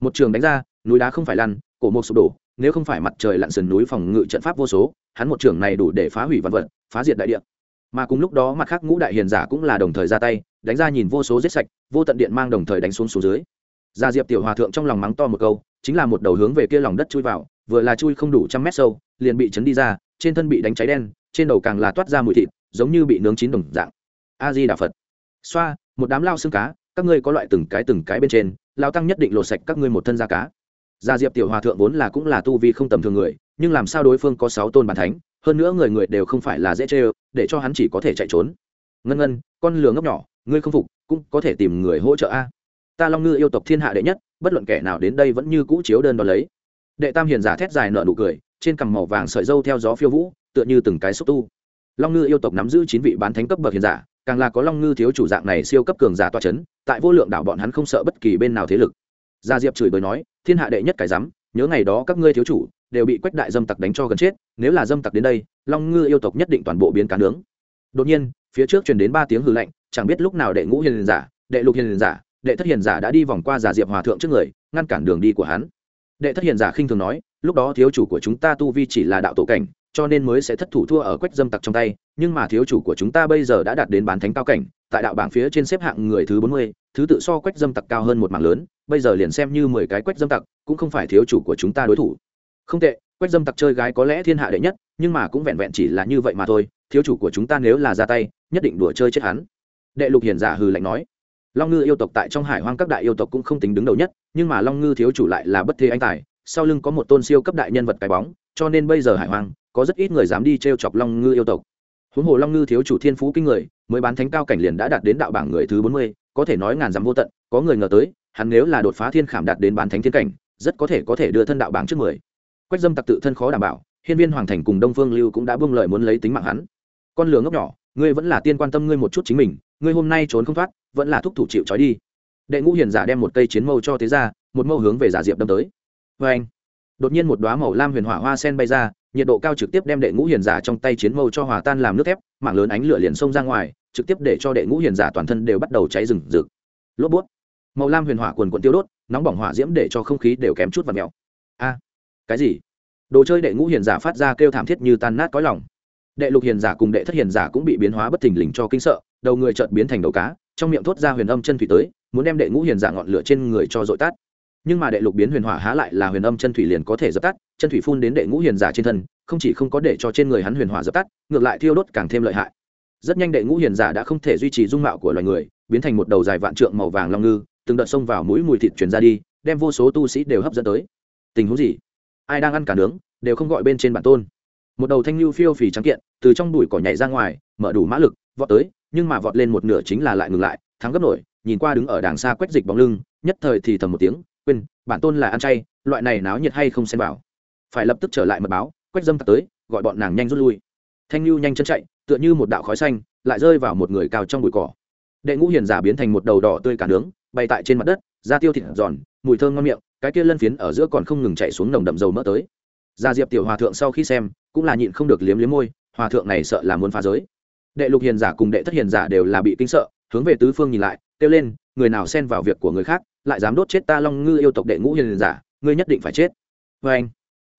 Một trường đánh ra, núi đá không phải lăn, cổ một sụp đổ, nếu không phải mặt trời lặn sườn núi phòng ngự trận pháp vô số, hắn một trường này đủ để phá hủy văn vật, phá diệt đại địa. Mà cùng lúc đó mặt khác ngũ đại hiền giả cũng là đồng thời ra tay, đánh ra nhìn vô số giết sạch, vô tận điện mang đồng thời đánh xuống xuống dưới. Gia diệp tiểu hòa thượng trong lòng mắng to một câu, chính là một đầu hướng về kia lòng đất chui vào, vừa là chui không đủ trăm mét sâu, liền bị chấn đi ra, trên thân bị đánh cháy đen, trên đầu càng là toát ra mùi thịt, giống như bị nướng chín đồng dạng. A di đà phật xoa, một đám lao xương cá, các ngươi có loại từng cái từng cái bên trên, lao tăng nhất định lột sạch các ngươi một thân da cá. Gia diệp tiểu hòa thượng vốn là cũng là tu vi không tầm thường người, nhưng làm sao đối phương có sáu tôn bản thánh, hơn nữa người người đều không phải là dễ chê để cho hắn chỉ có thể chạy trốn. Ngân ngân, con lừa ngốc nhỏ, ngươi không phục, cũng có thể tìm người hỗ trợ a. Ta long ngư yêu tộc thiên hạ đệ nhất, bất luận kẻ nào đến đây vẫn như cũ chiếu đơn đo lấy. Đệ tam hiền giả thét dài nợ nụ cười, trên cằm màu vàng sợi dâu theo gió phiêu vũ, tựa như từng cái xúc tu. Long ngư yêu tộc nắm giữ chín vị bán thánh cấp bậc hiền giả càng là có long ngư thiếu chủ dạng này siêu cấp cường giả toa c h ấ n tại vô lượng đảo bọn hắn không sợ bất kỳ bên nào thế lực. Gia diệp chửi bới nói, thiên hạ đệ nhất cái rắm nhớ ngày đó các ngươi thiếu chủ đều bị quách đại dâm tặc đánh cho gần chết, nếu là dâm tặc đến đây, long ngư yêu tộc nhất định toàn bộ biến cá nướng. Đột nhiên, phía trước truyền đến ba tiếng hư lạnh, chẳng biết lúc nào đệ ngũ hiền giả, đệ lục hiền giả, đệ thất hiền giả đã đi vòng qua giả diệp hòa thượng trước người, ngăn cản đường đi của hắn. Đệ thất hiền giả khinh thường nói, lúc đó thiếu chủ của chúng ta tu vi chỉ là đạo tổ cảnh, cho nên mới sẽ thất thủ thua ở quách dâm tặc trong tay nhưng mà thiếu chủ của chúng ta bây giờ đã đạt đến bán thánh cao cảnh, tại đạo bảng phía trên xếp hạng người thứ bốn mươi, thứ tự so quách dâm tặc cao hơn một mạng lớn, bây giờ liền xem như mười cái quách dâm tặc, cũng không phải thiếu chủ của chúng ta đối thủ. Không tệ, quách dâm tặc chơi gái có lẽ thiên hạ đệ nhất, nhưng mà cũng vẹn vẹn chỉ là như vậy mà thôi, thiếu chủ của chúng ta nếu là ra tay, nhất định đùa chơi chết hắn. Đệ lục hiền giả hừ lạnh nói. Long ngư yêu tộc tại trong hải hoang các đại yêu tộc cũng không tính đứng đầu nhất, nhưng mà long ngư thiếu chủ lại là bất thế anh tài, sau lưng có một tôn siêu cấp đại nhân vật cái bóng, cho nên bây giờ hải hoang, có rất ít người dám đi t r e o chọc long ngư yêu tộc huống hồ long ngư thiếu chủ thiên phú kinh người, mới bán thánh cao cảnh liền đã đạt đến đạo bảng người thứ bốn mươi, có thể nói ngàn dặm vô tận, có người ngờ tới, hắn nếu là đột phá thiên khảm đạt đến bán thánh thiên cảnh, rất có thể có thể đưa thân đạo bảng trước mười. Quách dâm tặc tự thân khó đảm bảo, hiên viên hoàng thành cùng đông phương lưu cũng đã buông lời muốn lấy tính mạng hắn. Con lửa ngốc nhỏ, ngươi vẫn là tiên quan tâm ngươi một chút chính mình, ngươi hôm nay trốn không thoát, vẫn là thúc thủ chịu trói đi. Đệ ngũ hiền giả đem một cây chiến mâu cho thế ra, một mâu hướng về giả diệp đâm tới. Vê anh đột nhiên một đoá màu lam huyền hỏa hoa sen bay ra nhiệt độ cao trực tiếp đem đệ ngũ hiền giả trong tay chiến mâu cho hòa tan làm nước thép mảng lớn ánh lửa liền xông ra ngoài, trực tiếp để cho đệ ngũ hiền giả toàn thân đều bắt đầu cháy rừng rực. Lốp bút. Màu lam huyền hỏa quần quận tiêu đốt, nóng bỏng hỏa diễm để cho không khí đều kém chút và mèo. A, cái gì? Đồ chơi đệ ngũ hiền giả phát ra kêu thảm thiết như tan nát cõi lòng. Đệ lục hiền giả cùng đệ thất hiền giả cũng bị biến hóa bất thình lình cho kinh sợ, đầu người chợt biến thành đầu cá, trong miệng thốt ra huyền âm chân thủy tới, muốn đem đệ ngũ hiền giả ngọn lửa trên người cho dội tát nhưng mà đệ lục biến huyền hỏa há lại là huyền âm chân thủy liền có thể dập tắt, chân thủy phun đến đệ ngũ hiền giả trên thân, không chỉ không có để cho trên người hắn huyền hỏa dập tắt, ngược lại thiêu đốt càng thêm lợi hại. Rất nhanh đệ ngũ hiền giả đã không thể duy trì dung mạo của loài người, biến thành một đầu dài vạn trượng màu vàng long ngư, từng đợt xông vào mũi mùi thịt truyền ra đi, đem vô số tu sĩ đều hấp dẫn tới. Tình huống gì? Ai đang ăn cả nướng, đều không gọi bên trên bản tôn. Một đầu thanh lưu phiêu phì trắng kiện, từ trong đùi cỏ nhảy ra ngoài, mở đủ mã lực, vọt tới, nhưng mà vọt lên một nửa chính là lại ngừng lại, thắng gấp nổi, nhìn qua đứng ở đàng xa quét dịch bóng lưng, nhất thời thì thầm một tiếng quên, bản tôn là ăn chay, loại này náo nhiệt hay không xem bảo phải lập tức trở lại mật báo quét dâm tặc tới, gọi bọn nàng nhanh rút lui. Thanh lưu nhanh chân chạy, tựa như một đạo khói xanh, lại rơi vào một người cao trong bụi cỏ. Đệ ngũ hiền giả biến thành một đầu đỏ tươi cả nướng, bay tại trên mặt đất, da tiêu thịt giòn, mùi thơm ngon miệng, cái kia lân phiến ở giữa còn không ngừng chạy xuống nồng đậm dầu mỡ tới. Gia diệp tiểu hòa thượng sau khi xem, cũng là nhịn không được liếm liếm môi, hòa thượng này sợ là muốn phá giới. Đệ lục hiền giả cùng đệ thất hiền giả đều là bị kinh sợ, hướng về tứ phương nhìn lại, kêu lên, người nào xen vào việc của người khác? Lại dám đốt chết ta long ngư yêu tộc đệ ngũ hiền giả, ngươi nhất định phải chết. Vê anh,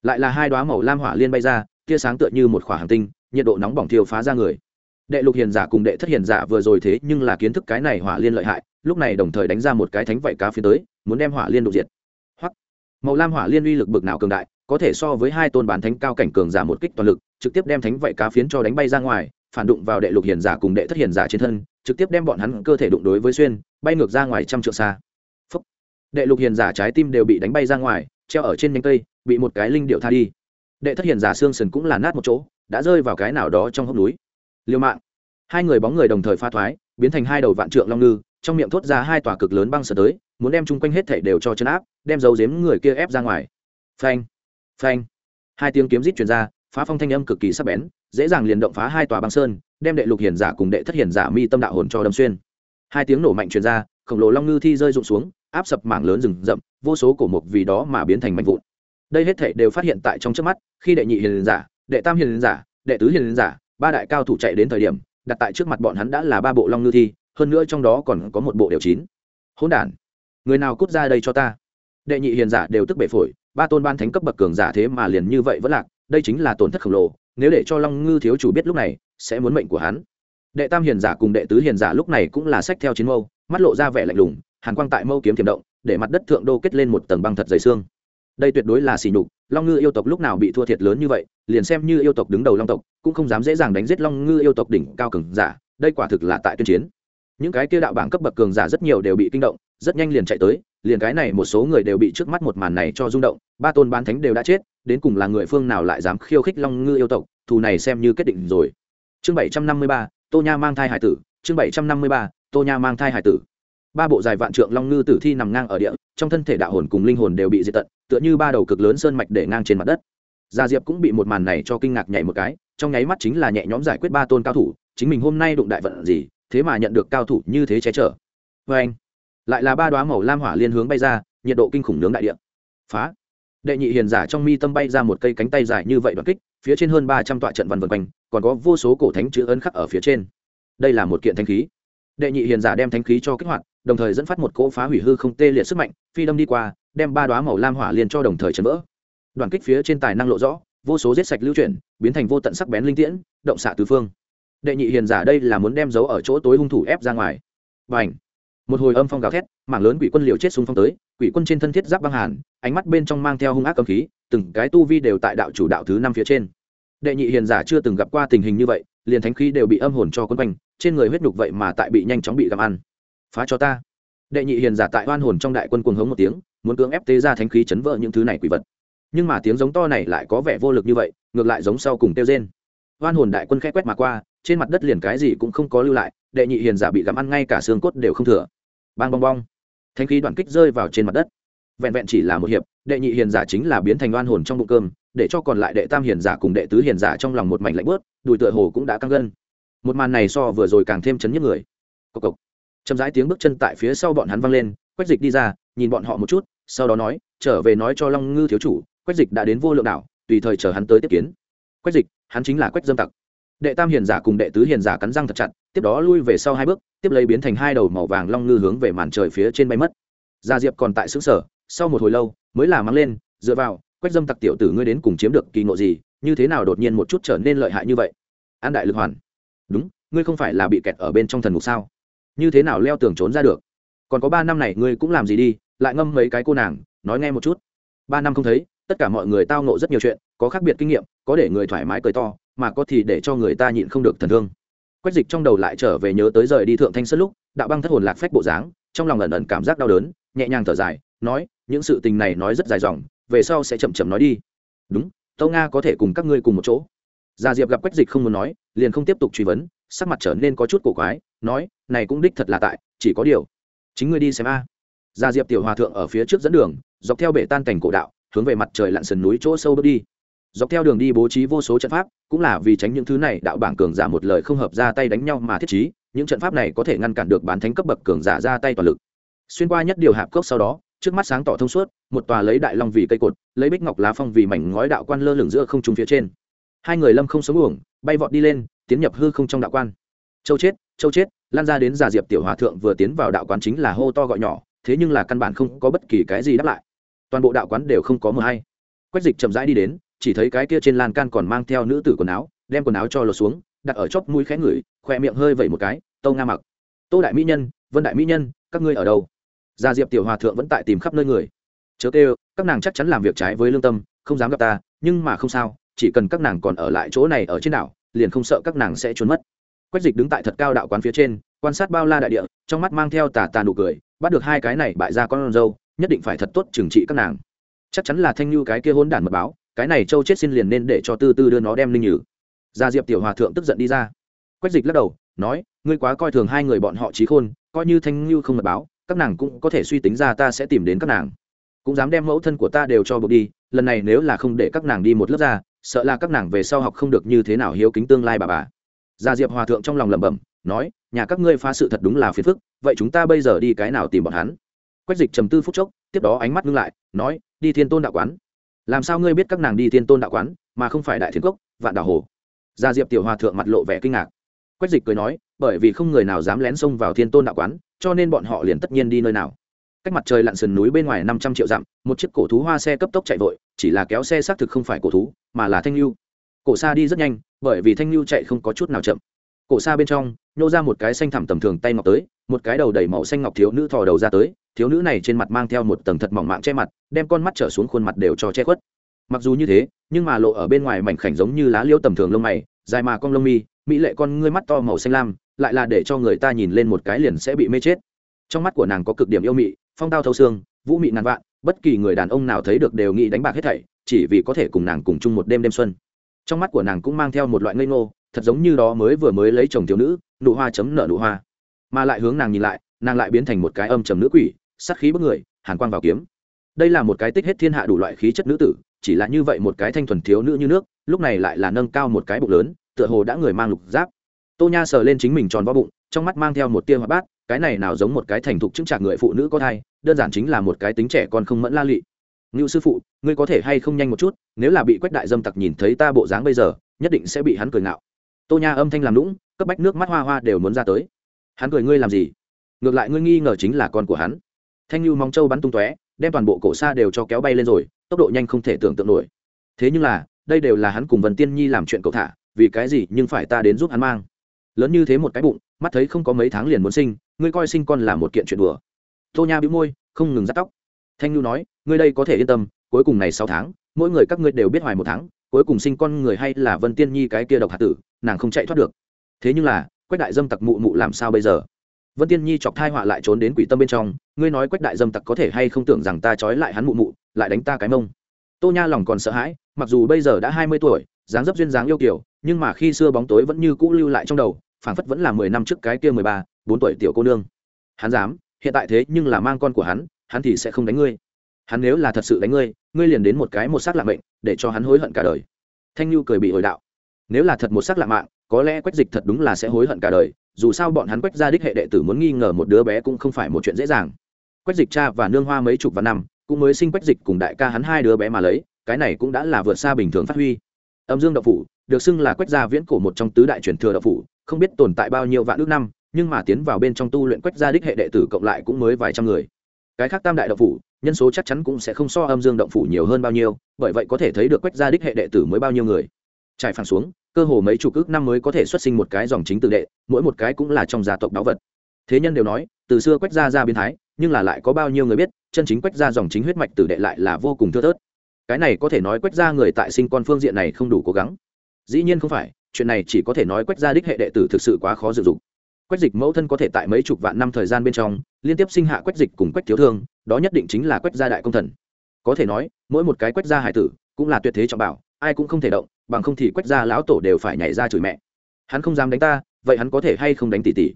lại là hai đoá màu lam hỏa liên bay ra, tia sáng tựa như một khỏa hàng tinh, nhiệt độ nóng bỏng thiêu phá ra người. Đệ lục hiền giả cùng đệ thất hiền giả vừa rồi thế nhưng là kiến thức cái này hỏa liên lợi hại, lúc này đồng thời đánh ra một cái thánh vạy cá phía tới, muốn đem hỏa liên đột diệt. Hoặc màu lam hỏa liên uy lực bực nào cường đại, có thể so với hai tôn bán thánh cao cảnh cường giả một kích toàn lực, trực tiếp đem thánh vạy cá phiến cho đánh bay ra ngoài, phản đụng vào đệ lục hiền giả cùng đệ thất hiền giả trên thân, trực tiếp đem bọn hắn cơ thể đụng đối với xuyên, bay ngược ra ngoài trăm trượng xa đệ lục hiền giả trái tim đều bị đánh bay ra ngoài, treo ở trên nhánh cây, bị một cái linh điệu tha đi. Đệ thất hiền giả xương sần cũng là nát một chỗ, đã rơi vào cái nào đó trong hốc núi. Liêu mạng. Hai người bóng người đồng thời pha thoái, biến thành hai đầu vạn trượng long ngư, trong miệng thốt ra hai tòa cực lớn băng sờ tới, muốn đem chung quanh hết thảy đều cho chân áp, đem dấu giếm người kia ép ra ngoài. Phanh phanh. Hai tiếng kiếm rít truyền ra, phá phong thanh âm cực kỳ sắc bén, dễ dàng liền động phá hai tòa băng sơn, đem đệ lục hiền giả cùng đệ thất hiền giả mi tâm đạo hồn cho đâm xuyên. Hai tiếng nổ mạnh truyền ra, khổng lồ long ngư thi rơi rụng xuống áp sập mảng lớn rừng rậm, vô số cổ mục vì đó mà biến thành mạnh vụn. Đây hết thảy đều phát hiện tại trong trước mắt, khi đệ nhị hiền giả, đệ tam hiền giả, đệ tứ hiền giả, ba đại cao thủ chạy đến thời điểm, đặt tại trước mặt bọn hắn đã là ba bộ long ngư thi, hơn nữa trong đó còn có một bộ đều chín. Hỗn đản, người nào cút ra đây cho ta? Đệ nhị hiền giả đều tức bể phổi, ba tôn ban thánh cấp bậc cường giả thế mà liền như vậy vẫn lạc, đây chính là tổn thất khổng lồ, nếu để cho long ngư thiếu chủ biết lúc này, sẽ muốn mệnh của hắn. Đệ tam hiền giả cùng đệ tứ hiền giả lúc này cũng là sách theo chiến mâu, mắt lộ ra vẻ lạnh lùng hàn quang tại mâu kiếm tiềm động, để mặt đất thượng đô kết lên một tầng băng thật dày xương. Đây tuyệt đối là xỉ nhục, long ngư yêu tộc lúc nào bị thua thiệt lớn như vậy, liền xem như yêu tộc đứng đầu long tộc, cũng không dám dễ dàng đánh giết long ngư yêu tộc đỉnh cao cường giả, đây quả thực là tại tuyên chiến. Những cái kia đạo bảng cấp bậc cường giả rất nhiều đều bị kinh động, rất nhanh liền chạy tới, liền cái này một số người đều bị trước mắt một màn này cho rung động, ba tôn bán thánh đều đã chết, đến cùng là người phương nào lại dám khiêu khích long ngư yêu tộc, thù này xem như kết định rồi. Chương bảy trăm năm mươi ba, tô nha mang thai hải tử, chương bảy trăm năm mươi ba, tô nha mang thai hải tử ba bộ dài vạn trượng long ngư tử thi nằm ngang ở địa, trong thân thể đạo hồn cùng linh hồn đều bị diệt tận, tựa như ba đầu cực lớn sơn mạch để ngang trên mặt đất. Gia diệp cũng bị một màn này cho kinh ngạc nhảy một cái, trong nháy mắt chính là nhẹ nhõm giải quyết ba tôn cao thủ, chính mình hôm nay đụng đại vận gì, thế mà nhận được cao thủ như thế che chở. Vê anh, lại là ba đoá màu lam hỏa liên hướng bay ra, nhiệt độ kinh khủng nướng đại địa. Phá. Đệ nhị hiền giả trong mi tâm bay ra một cây cánh tay dài như vậy đoạn kích, phía trên hơn ba trăm tọa trận văn vân quanh, còn có vô số cổ thánh chữ ấn khắc ở phía trên. Đây là một kiện thanh khí. Đệ nhị hiền giả đem thanh khí cho kích hoạt đồng thời dẫn phát một cỗ phá hủy hư không tê liệt sức mạnh, phi đâm đi qua, đem ba đoá màu lam hỏa liền cho đồng thời chấn vỡ. Đoàn kích phía trên tài năng lộ rõ, vô số giết sạch lưu chuyển, biến thành vô tận sắc bén linh tiễn, động xạ tứ phương. Đệ nhị hiền giả đây là muốn đem dấu ở chỗ tối hung thủ ép ra ngoài. Và ảnh một hồi âm phong gào thét, mảng lớn quỷ quân liều chết xung phong tới, quỷ quân trên thân thiết giáp băng hàn, ánh mắt bên trong mang theo hung ác cầm khí, từng cái tu vi đều tại đạo chủ đạo thứ năm phía trên. Đệ nhị hiền giả chưa từng gặp qua tình hình như vậy, liền thánh khí đều bị âm hồn cho quân quanh, trên người huyết nhục vậy mà tại bị nhanh chóng bị gặm ăn phá cho ta. Đệ nhị hiền giả tại oan hồn trong đại quân cuồng hống một tiếng, muốn cưỡng ép tế ra thánh khí chấn vỡ những thứ này quỷ vật. Nhưng mà tiếng giống to này lại có vẻ vô lực như vậy, ngược lại giống sau cùng tiêu rên. Oan hồn đại quân khẽ quét mà qua, trên mặt đất liền cái gì cũng không có lưu lại, đệ nhị hiền giả bị gặm ăn ngay cả xương cốt đều không thừa. Bang bong bong. Thanh khí đoạn kích rơi vào trên mặt đất. Vẹn vẹn chỉ là một hiệp, đệ nhị hiền giả chính là biến thành oan hồn trong bụng cơm, để cho còn lại đệ tam hiền giả cùng đệ tứ hiền giả trong lòng một mảnh lạnh bớt đùi tựa hồ cũng đã căng gân. Một màn này so vừa rồi càng thêm chấn nhức người. Cộc cộc chậm rãi tiếng bước chân tại phía sau bọn hắn văng lên, quách dịch đi ra, nhìn bọn họ một chút, sau đó nói, trở về nói cho long ngư thiếu chủ, quách dịch đã đến vô lượng đảo, tùy thời chờ hắn tới tiếp kiến. Quách dịch, hắn chính là quách dâm tặc. Đệ tam hiền giả cùng đệ tứ hiền giả cắn răng thật chặt, tiếp đó lui về sau hai bước, tiếp lấy biến thành hai đầu màu vàng long ngư hướng về màn trời phía trên bay mất. Gia diệp còn tại xứ sở sau một hồi lâu, mới là mắng lên, dựa vào, quách dâm tặc tiểu tử ngươi đến cùng chiếm được kỳ ngộ gì, như thế nào đột nhiên một chút trở nên lợi hại như vậy? An đại lực hoàn, đúng, ngươi không phải là bị kẹt ở bên trong thần mục sao? Như thế nào leo tường trốn ra được? Còn có ba năm này ngươi cũng làm gì đi, lại ngâm mấy cái cô nàng, nói nghe một chút. Ba năm không thấy, tất cả mọi người tao nộ rất nhiều chuyện, có khác biệt kinh nghiệm, có để người thoải mái cười to, mà có thì để cho người ta nhịn không được thần thương. Quách dịch trong đầu lại trở về nhớ tới rời đi thượng thanh sơn lúc, đạo băng thất hồn lạc phách bộ dáng, trong lòng ẩn ẩn cảm giác đau đớn, nhẹ nhàng thở dài, nói, những sự tình này nói rất dài dòng, về sau sẽ chậm chậm nói đi. Đúng tâu nga có thể cùng các ngươi cùng một chỗ. Gia diệp gặp quách dịch không muốn nói, liền không tiếp tục truy vấn sắc mặt trở nên có chút cổ quái, nói, này cũng đích thật là tại, chỉ có điều, chính ngươi đi xem a. Gia diệp tiểu hòa thượng ở phía trước dẫn đường, dọc theo bể tan cảnh cổ đạo, hướng về mặt trời lặn sườn núi chỗ sâu bước đi. Dọc theo đường đi bố trí vô số trận pháp, cũng là vì tránh những thứ này đạo bảng cường giả một lời không hợp ra tay đánh nhau mà thiết trí, những trận pháp này có thể ngăn cản được bán thánh cấp bậc cường giả ra tay toàn lực. Xuyên qua nhất điều hạp cốc sau đó, trước mắt sáng tỏ thông suốt, một tòa lấy đại long vì cây cột, lấy bích ngọc lá phong vì mảnh ngói đạo quan lơ lửng giữa không trung phía trên. Hai người lâm không sống uổng, bay vọt đi lên tiến nhập hư không trong đạo quan. Châu chết châu chết, lan ra đến giả diệp tiểu hòa thượng vừa tiến vào đạo quán chính là hô to gọi nhỏ, thế nhưng là căn bản không có bất kỳ cái gì đáp lại. Toàn bộ đạo quán đều không có mờ hay. Quách dịch chậm rãi đi đến, chỉ thấy cái kia trên lan can còn mang theo nữ tử quần áo, đem quần áo cho lột xuống, đặt ở chóp mũi khẽ ngửi, khoe miệng hơi vẩy một cái tâu nga mặc, tô đại mỹ nhân, vân đại mỹ nhân, các ngươi ở đâu? Gia diệp tiểu hòa thượng vẫn tại tìm khắp nơi người. Chớ kêu, các nàng chắc chắn làm việc trái với lương tâm, không dám gặp ta, nhưng mà không sao, chỉ cần các nàng còn ở lại chỗ này ở trên đảo liền không sợ các nàng sẽ trốn mất. Quách dịch đứng tại thật cao đạo quán phía trên, quan sát bao la đại địa, trong mắt mang theo tà tà nụ cười, bắt được hai cái này bại ra con râu nhất định phải thật tốt trừng trị các nàng. Chắc chắn là thanh lưu cái kia hôn đản mật báo, cái này châu chết xin liền nên để cho tư tư đưa nó đem linh nhử. Gia diệp tiểu hòa thượng tức giận đi ra. Quách dịch lắc đầu, nói, ngươi quá coi thường hai người bọn họ trí khôn, coi như thanh lưu không mật báo, các nàng cũng có thể suy tính ra ta sẽ tìm đến các nàng. Cũng dám đem mẫu thân của ta đều cho buộc đi, lần này nếu là không để các nàng đi một lớp ra sợ là các nàng về sau học không được như thế nào hiếu kính tương lai bà bà. Gia diệp hòa thượng trong lòng lẩm bẩm, nói, nhà các ngươi phá sự thật đúng là phiền phức, vậy chúng ta bây giờ đi cái nào tìm bọn hắn? Quách dịch trầm tư phút chốc, tiếp đó ánh mắt ngưng lại, nói, đi thiên tôn đạo quán. Làm sao ngươi biết các nàng đi thiên tôn đạo quán, mà không phải đại thiên cốc, vạn đảo hồ? Gia diệp tiểu hòa thượng mặt lộ vẻ kinh ngạc. Quách dịch cười nói, bởi vì không người nào dám lén xông vào thiên tôn đạo quán, cho nên bọn họ liền tất nhiên đi nơi nào cách mặt trời lặn sườn núi bên ngoài năm trăm triệu dặm, một chiếc cổ thú hoa xe cấp tốc chạy vội, chỉ là kéo xe xác thực không phải cổ thú, mà là thanh lưu cổ xa đi rất nhanh, bởi vì thanh lưu chạy không có chút nào chậm. Cổ xa bên trong, nhô ra một cái xanh thẳm tầm thường tay ngọc tới, một cái đầu đầy màu xanh ngọc thiếu nữ thò đầu ra tới, thiếu nữ này trên mặt mang theo một tầng thật mỏng mạng che mặt, đem con mắt trở xuống khuôn mặt đều cho che khuất. Mặc dù như thế, nhưng mà lộ ở bên ngoài mảnh khảnh giống như lá liêu tầm thường lông mày, dài mà con lông mi, mỹ lệ con ngươi mắt to màu xanh lam, lại là để cho người ta nhìn lên một cái liền sẽ bị mê chết trong mắt của nàng có cực điểm yêu mị, phong tao thâu xương, vũ mị ngàn vạn, bất kỳ người đàn ông nào thấy được đều nghĩ đánh bạc hết thảy, chỉ vì có thể cùng nàng cùng chung một đêm đêm xuân. Trong mắt của nàng cũng mang theo một loại ngây ngô, thật giống như đó mới vừa mới lấy chồng thiếu nữ, nụ hoa chấm nợ nụ hoa. Mà lại hướng nàng nhìn lại, nàng lại biến thành một cái âm trầm nữ quỷ, sát khí bức người, hàn quang vào kiếm. Đây là một cái tích hết thiên hạ đủ loại khí chất nữ tử, chỉ là như vậy một cái thanh thuần thiếu nữ như nước, lúc này lại là nâng cao một cái bụng lớn, tựa hồ đã người mang lục giáp. Tô nha sờ lên chính mình tròn vo bụng, trong mắt mang theo một tia hoa bát cái này nào giống một cái thành thục chứng trạc người phụ nữ có thai, đơn giản chính là một cái tính trẻ còn không mẫn la lị. Ngưu sư phụ, ngươi có thể hay không nhanh một chút, nếu là bị quách đại dâm tặc nhìn thấy ta bộ dáng bây giờ, nhất định sẽ bị hắn cười ngạo. Tô nha âm thanh làm lũng cấp bách nước mắt hoa hoa đều muốn ra tới. Hắn cười, ngươi làm gì? Ngược lại ngươi nghi ngờ chính là con của hắn. Thanh lưu mong châu bắn tung tóe, đem toàn bộ cổ xa đều cho kéo bay lên rồi, tốc độ nhanh không thể tưởng tượng nổi. Thế nhưng là, đây đều là hắn cùng vân tiên nhi làm chuyện cậu thả, vì cái gì nhưng phải ta đến giúp hắn mang. Lớn như thế một cái bụng, mắt thấy không có mấy tháng liền muốn sinh ngươi coi sinh con là một kiện chuyện đùa. Tô nha bĩu môi, không ngừng dắt tóc. Thanh nhu nói, ngươi đây có thể yên tâm, cuối cùng này sáu tháng, mỗi người các ngươi đều biết hoài một tháng, cuối cùng sinh con người hay là vân tiên nhi cái kia độc hạt tử, nàng không chạy thoát được. Thế nhưng là, quách đại dâm tặc mụ mụ làm sao bây giờ? Vân tiên nhi chọc thai họa lại trốn đến quỷ tâm bên trong, ngươi nói quách đại dâm tặc có thể hay không tưởng rằng ta trói lại hắn mụ mụ, lại đánh ta cái mông. Tô nha lòng còn sợ hãi, mặc dù bây giờ đã hai mươi tuổi, dáng dấp duyên dáng yêu kiểu nhưng mà khi xưa bóng tối vẫn như cũ lưu lại trong đầu, phảng phất vẫn là mười năm trước cái kia mười ba bốn tuổi tiểu cô nương. Hắn dám, hiện tại thế nhưng là mang con của hắn hắn thì sẽ không đánh ngươi. Hắn nếu là thật sự đánh ngươi ngươi liền đến một cái một xác lạ mệnh, để cho hắn hối hận cả đời. Thanh Nhu cười bị hồi đạo. Nếu là thật một xác lạ mạng, có lẽ quách dịch thật đúng là sẽ hối hận cả đời, dù sao bọn hắn quách gia đích hệ đệ tử muốn nghi ngờ một đứa bé cũng không phải một chuyện dễ dàng. Quách dịch cha và nương hoa mấy chục và năm, cũng mới sinh quách dịch cùng đại ca hắn hai đứa bé mà lấy, cái này cũng đã là vượt xa bình thường phát huy. Âm dương đậu phủ, được xưng là quách gia viễn cổ một trong tứ đại truyền thừa đậu phủ, không biết tồn tại bao nhiêu vạn ước năm nhưng mà tiến vào bên trong tu luyện quách gia đích hệ đệ tử cộng lại cũng mới vài trăm người. Cái khác tam đại động phủ, nhân số chắc chắn cũng sẽ không so âm dương động phủ nhiều hơn bao nhiêu, bởi vậy có thể thấy được quách gia đích hệ đệ tử mới bao nhiêu người. Trải phẳng xuống, cơ hồ mấy chục ước năm mới có thể xuất sinh một cái dòng chính tự đệ, mỗi một cái cũng là trong gia tộc đáo vật. Thế nhân đều nói, từ xưa quách gia ra biến thái, nhưng là lại có bao nhiêu người biết, chân chính quách gia dòng chính huyết mạch tử đệ lại là vô cùng thưa thớt. Cái này có thể nói quách gia người tại sinh con phương diện này không đủ cố gắng. Dĩ nhiên không phải, chuyện này chỉ có thể nói quách gia đích hệ đệ tử thực sự quá khó dự dụng quách dịch mẫu thân có thể tại mấy chục vạn năm thời gian bên trong, liên tiếp sinh hạ quách dịch cùng quách thiếu thương, đó nhất định chính là quách gia đại công thần. Có thể nói, mỗi một cái quách gia hải tử cũng là tuyệt thế trọng bảo, ai cũng không thể động, bằng không thì quách gia lão tổ đều phải nhảy ra chửi mẹ. Hắn không dám đánh ta, vậy hắn có thể hay không đánh tỷ tỷ?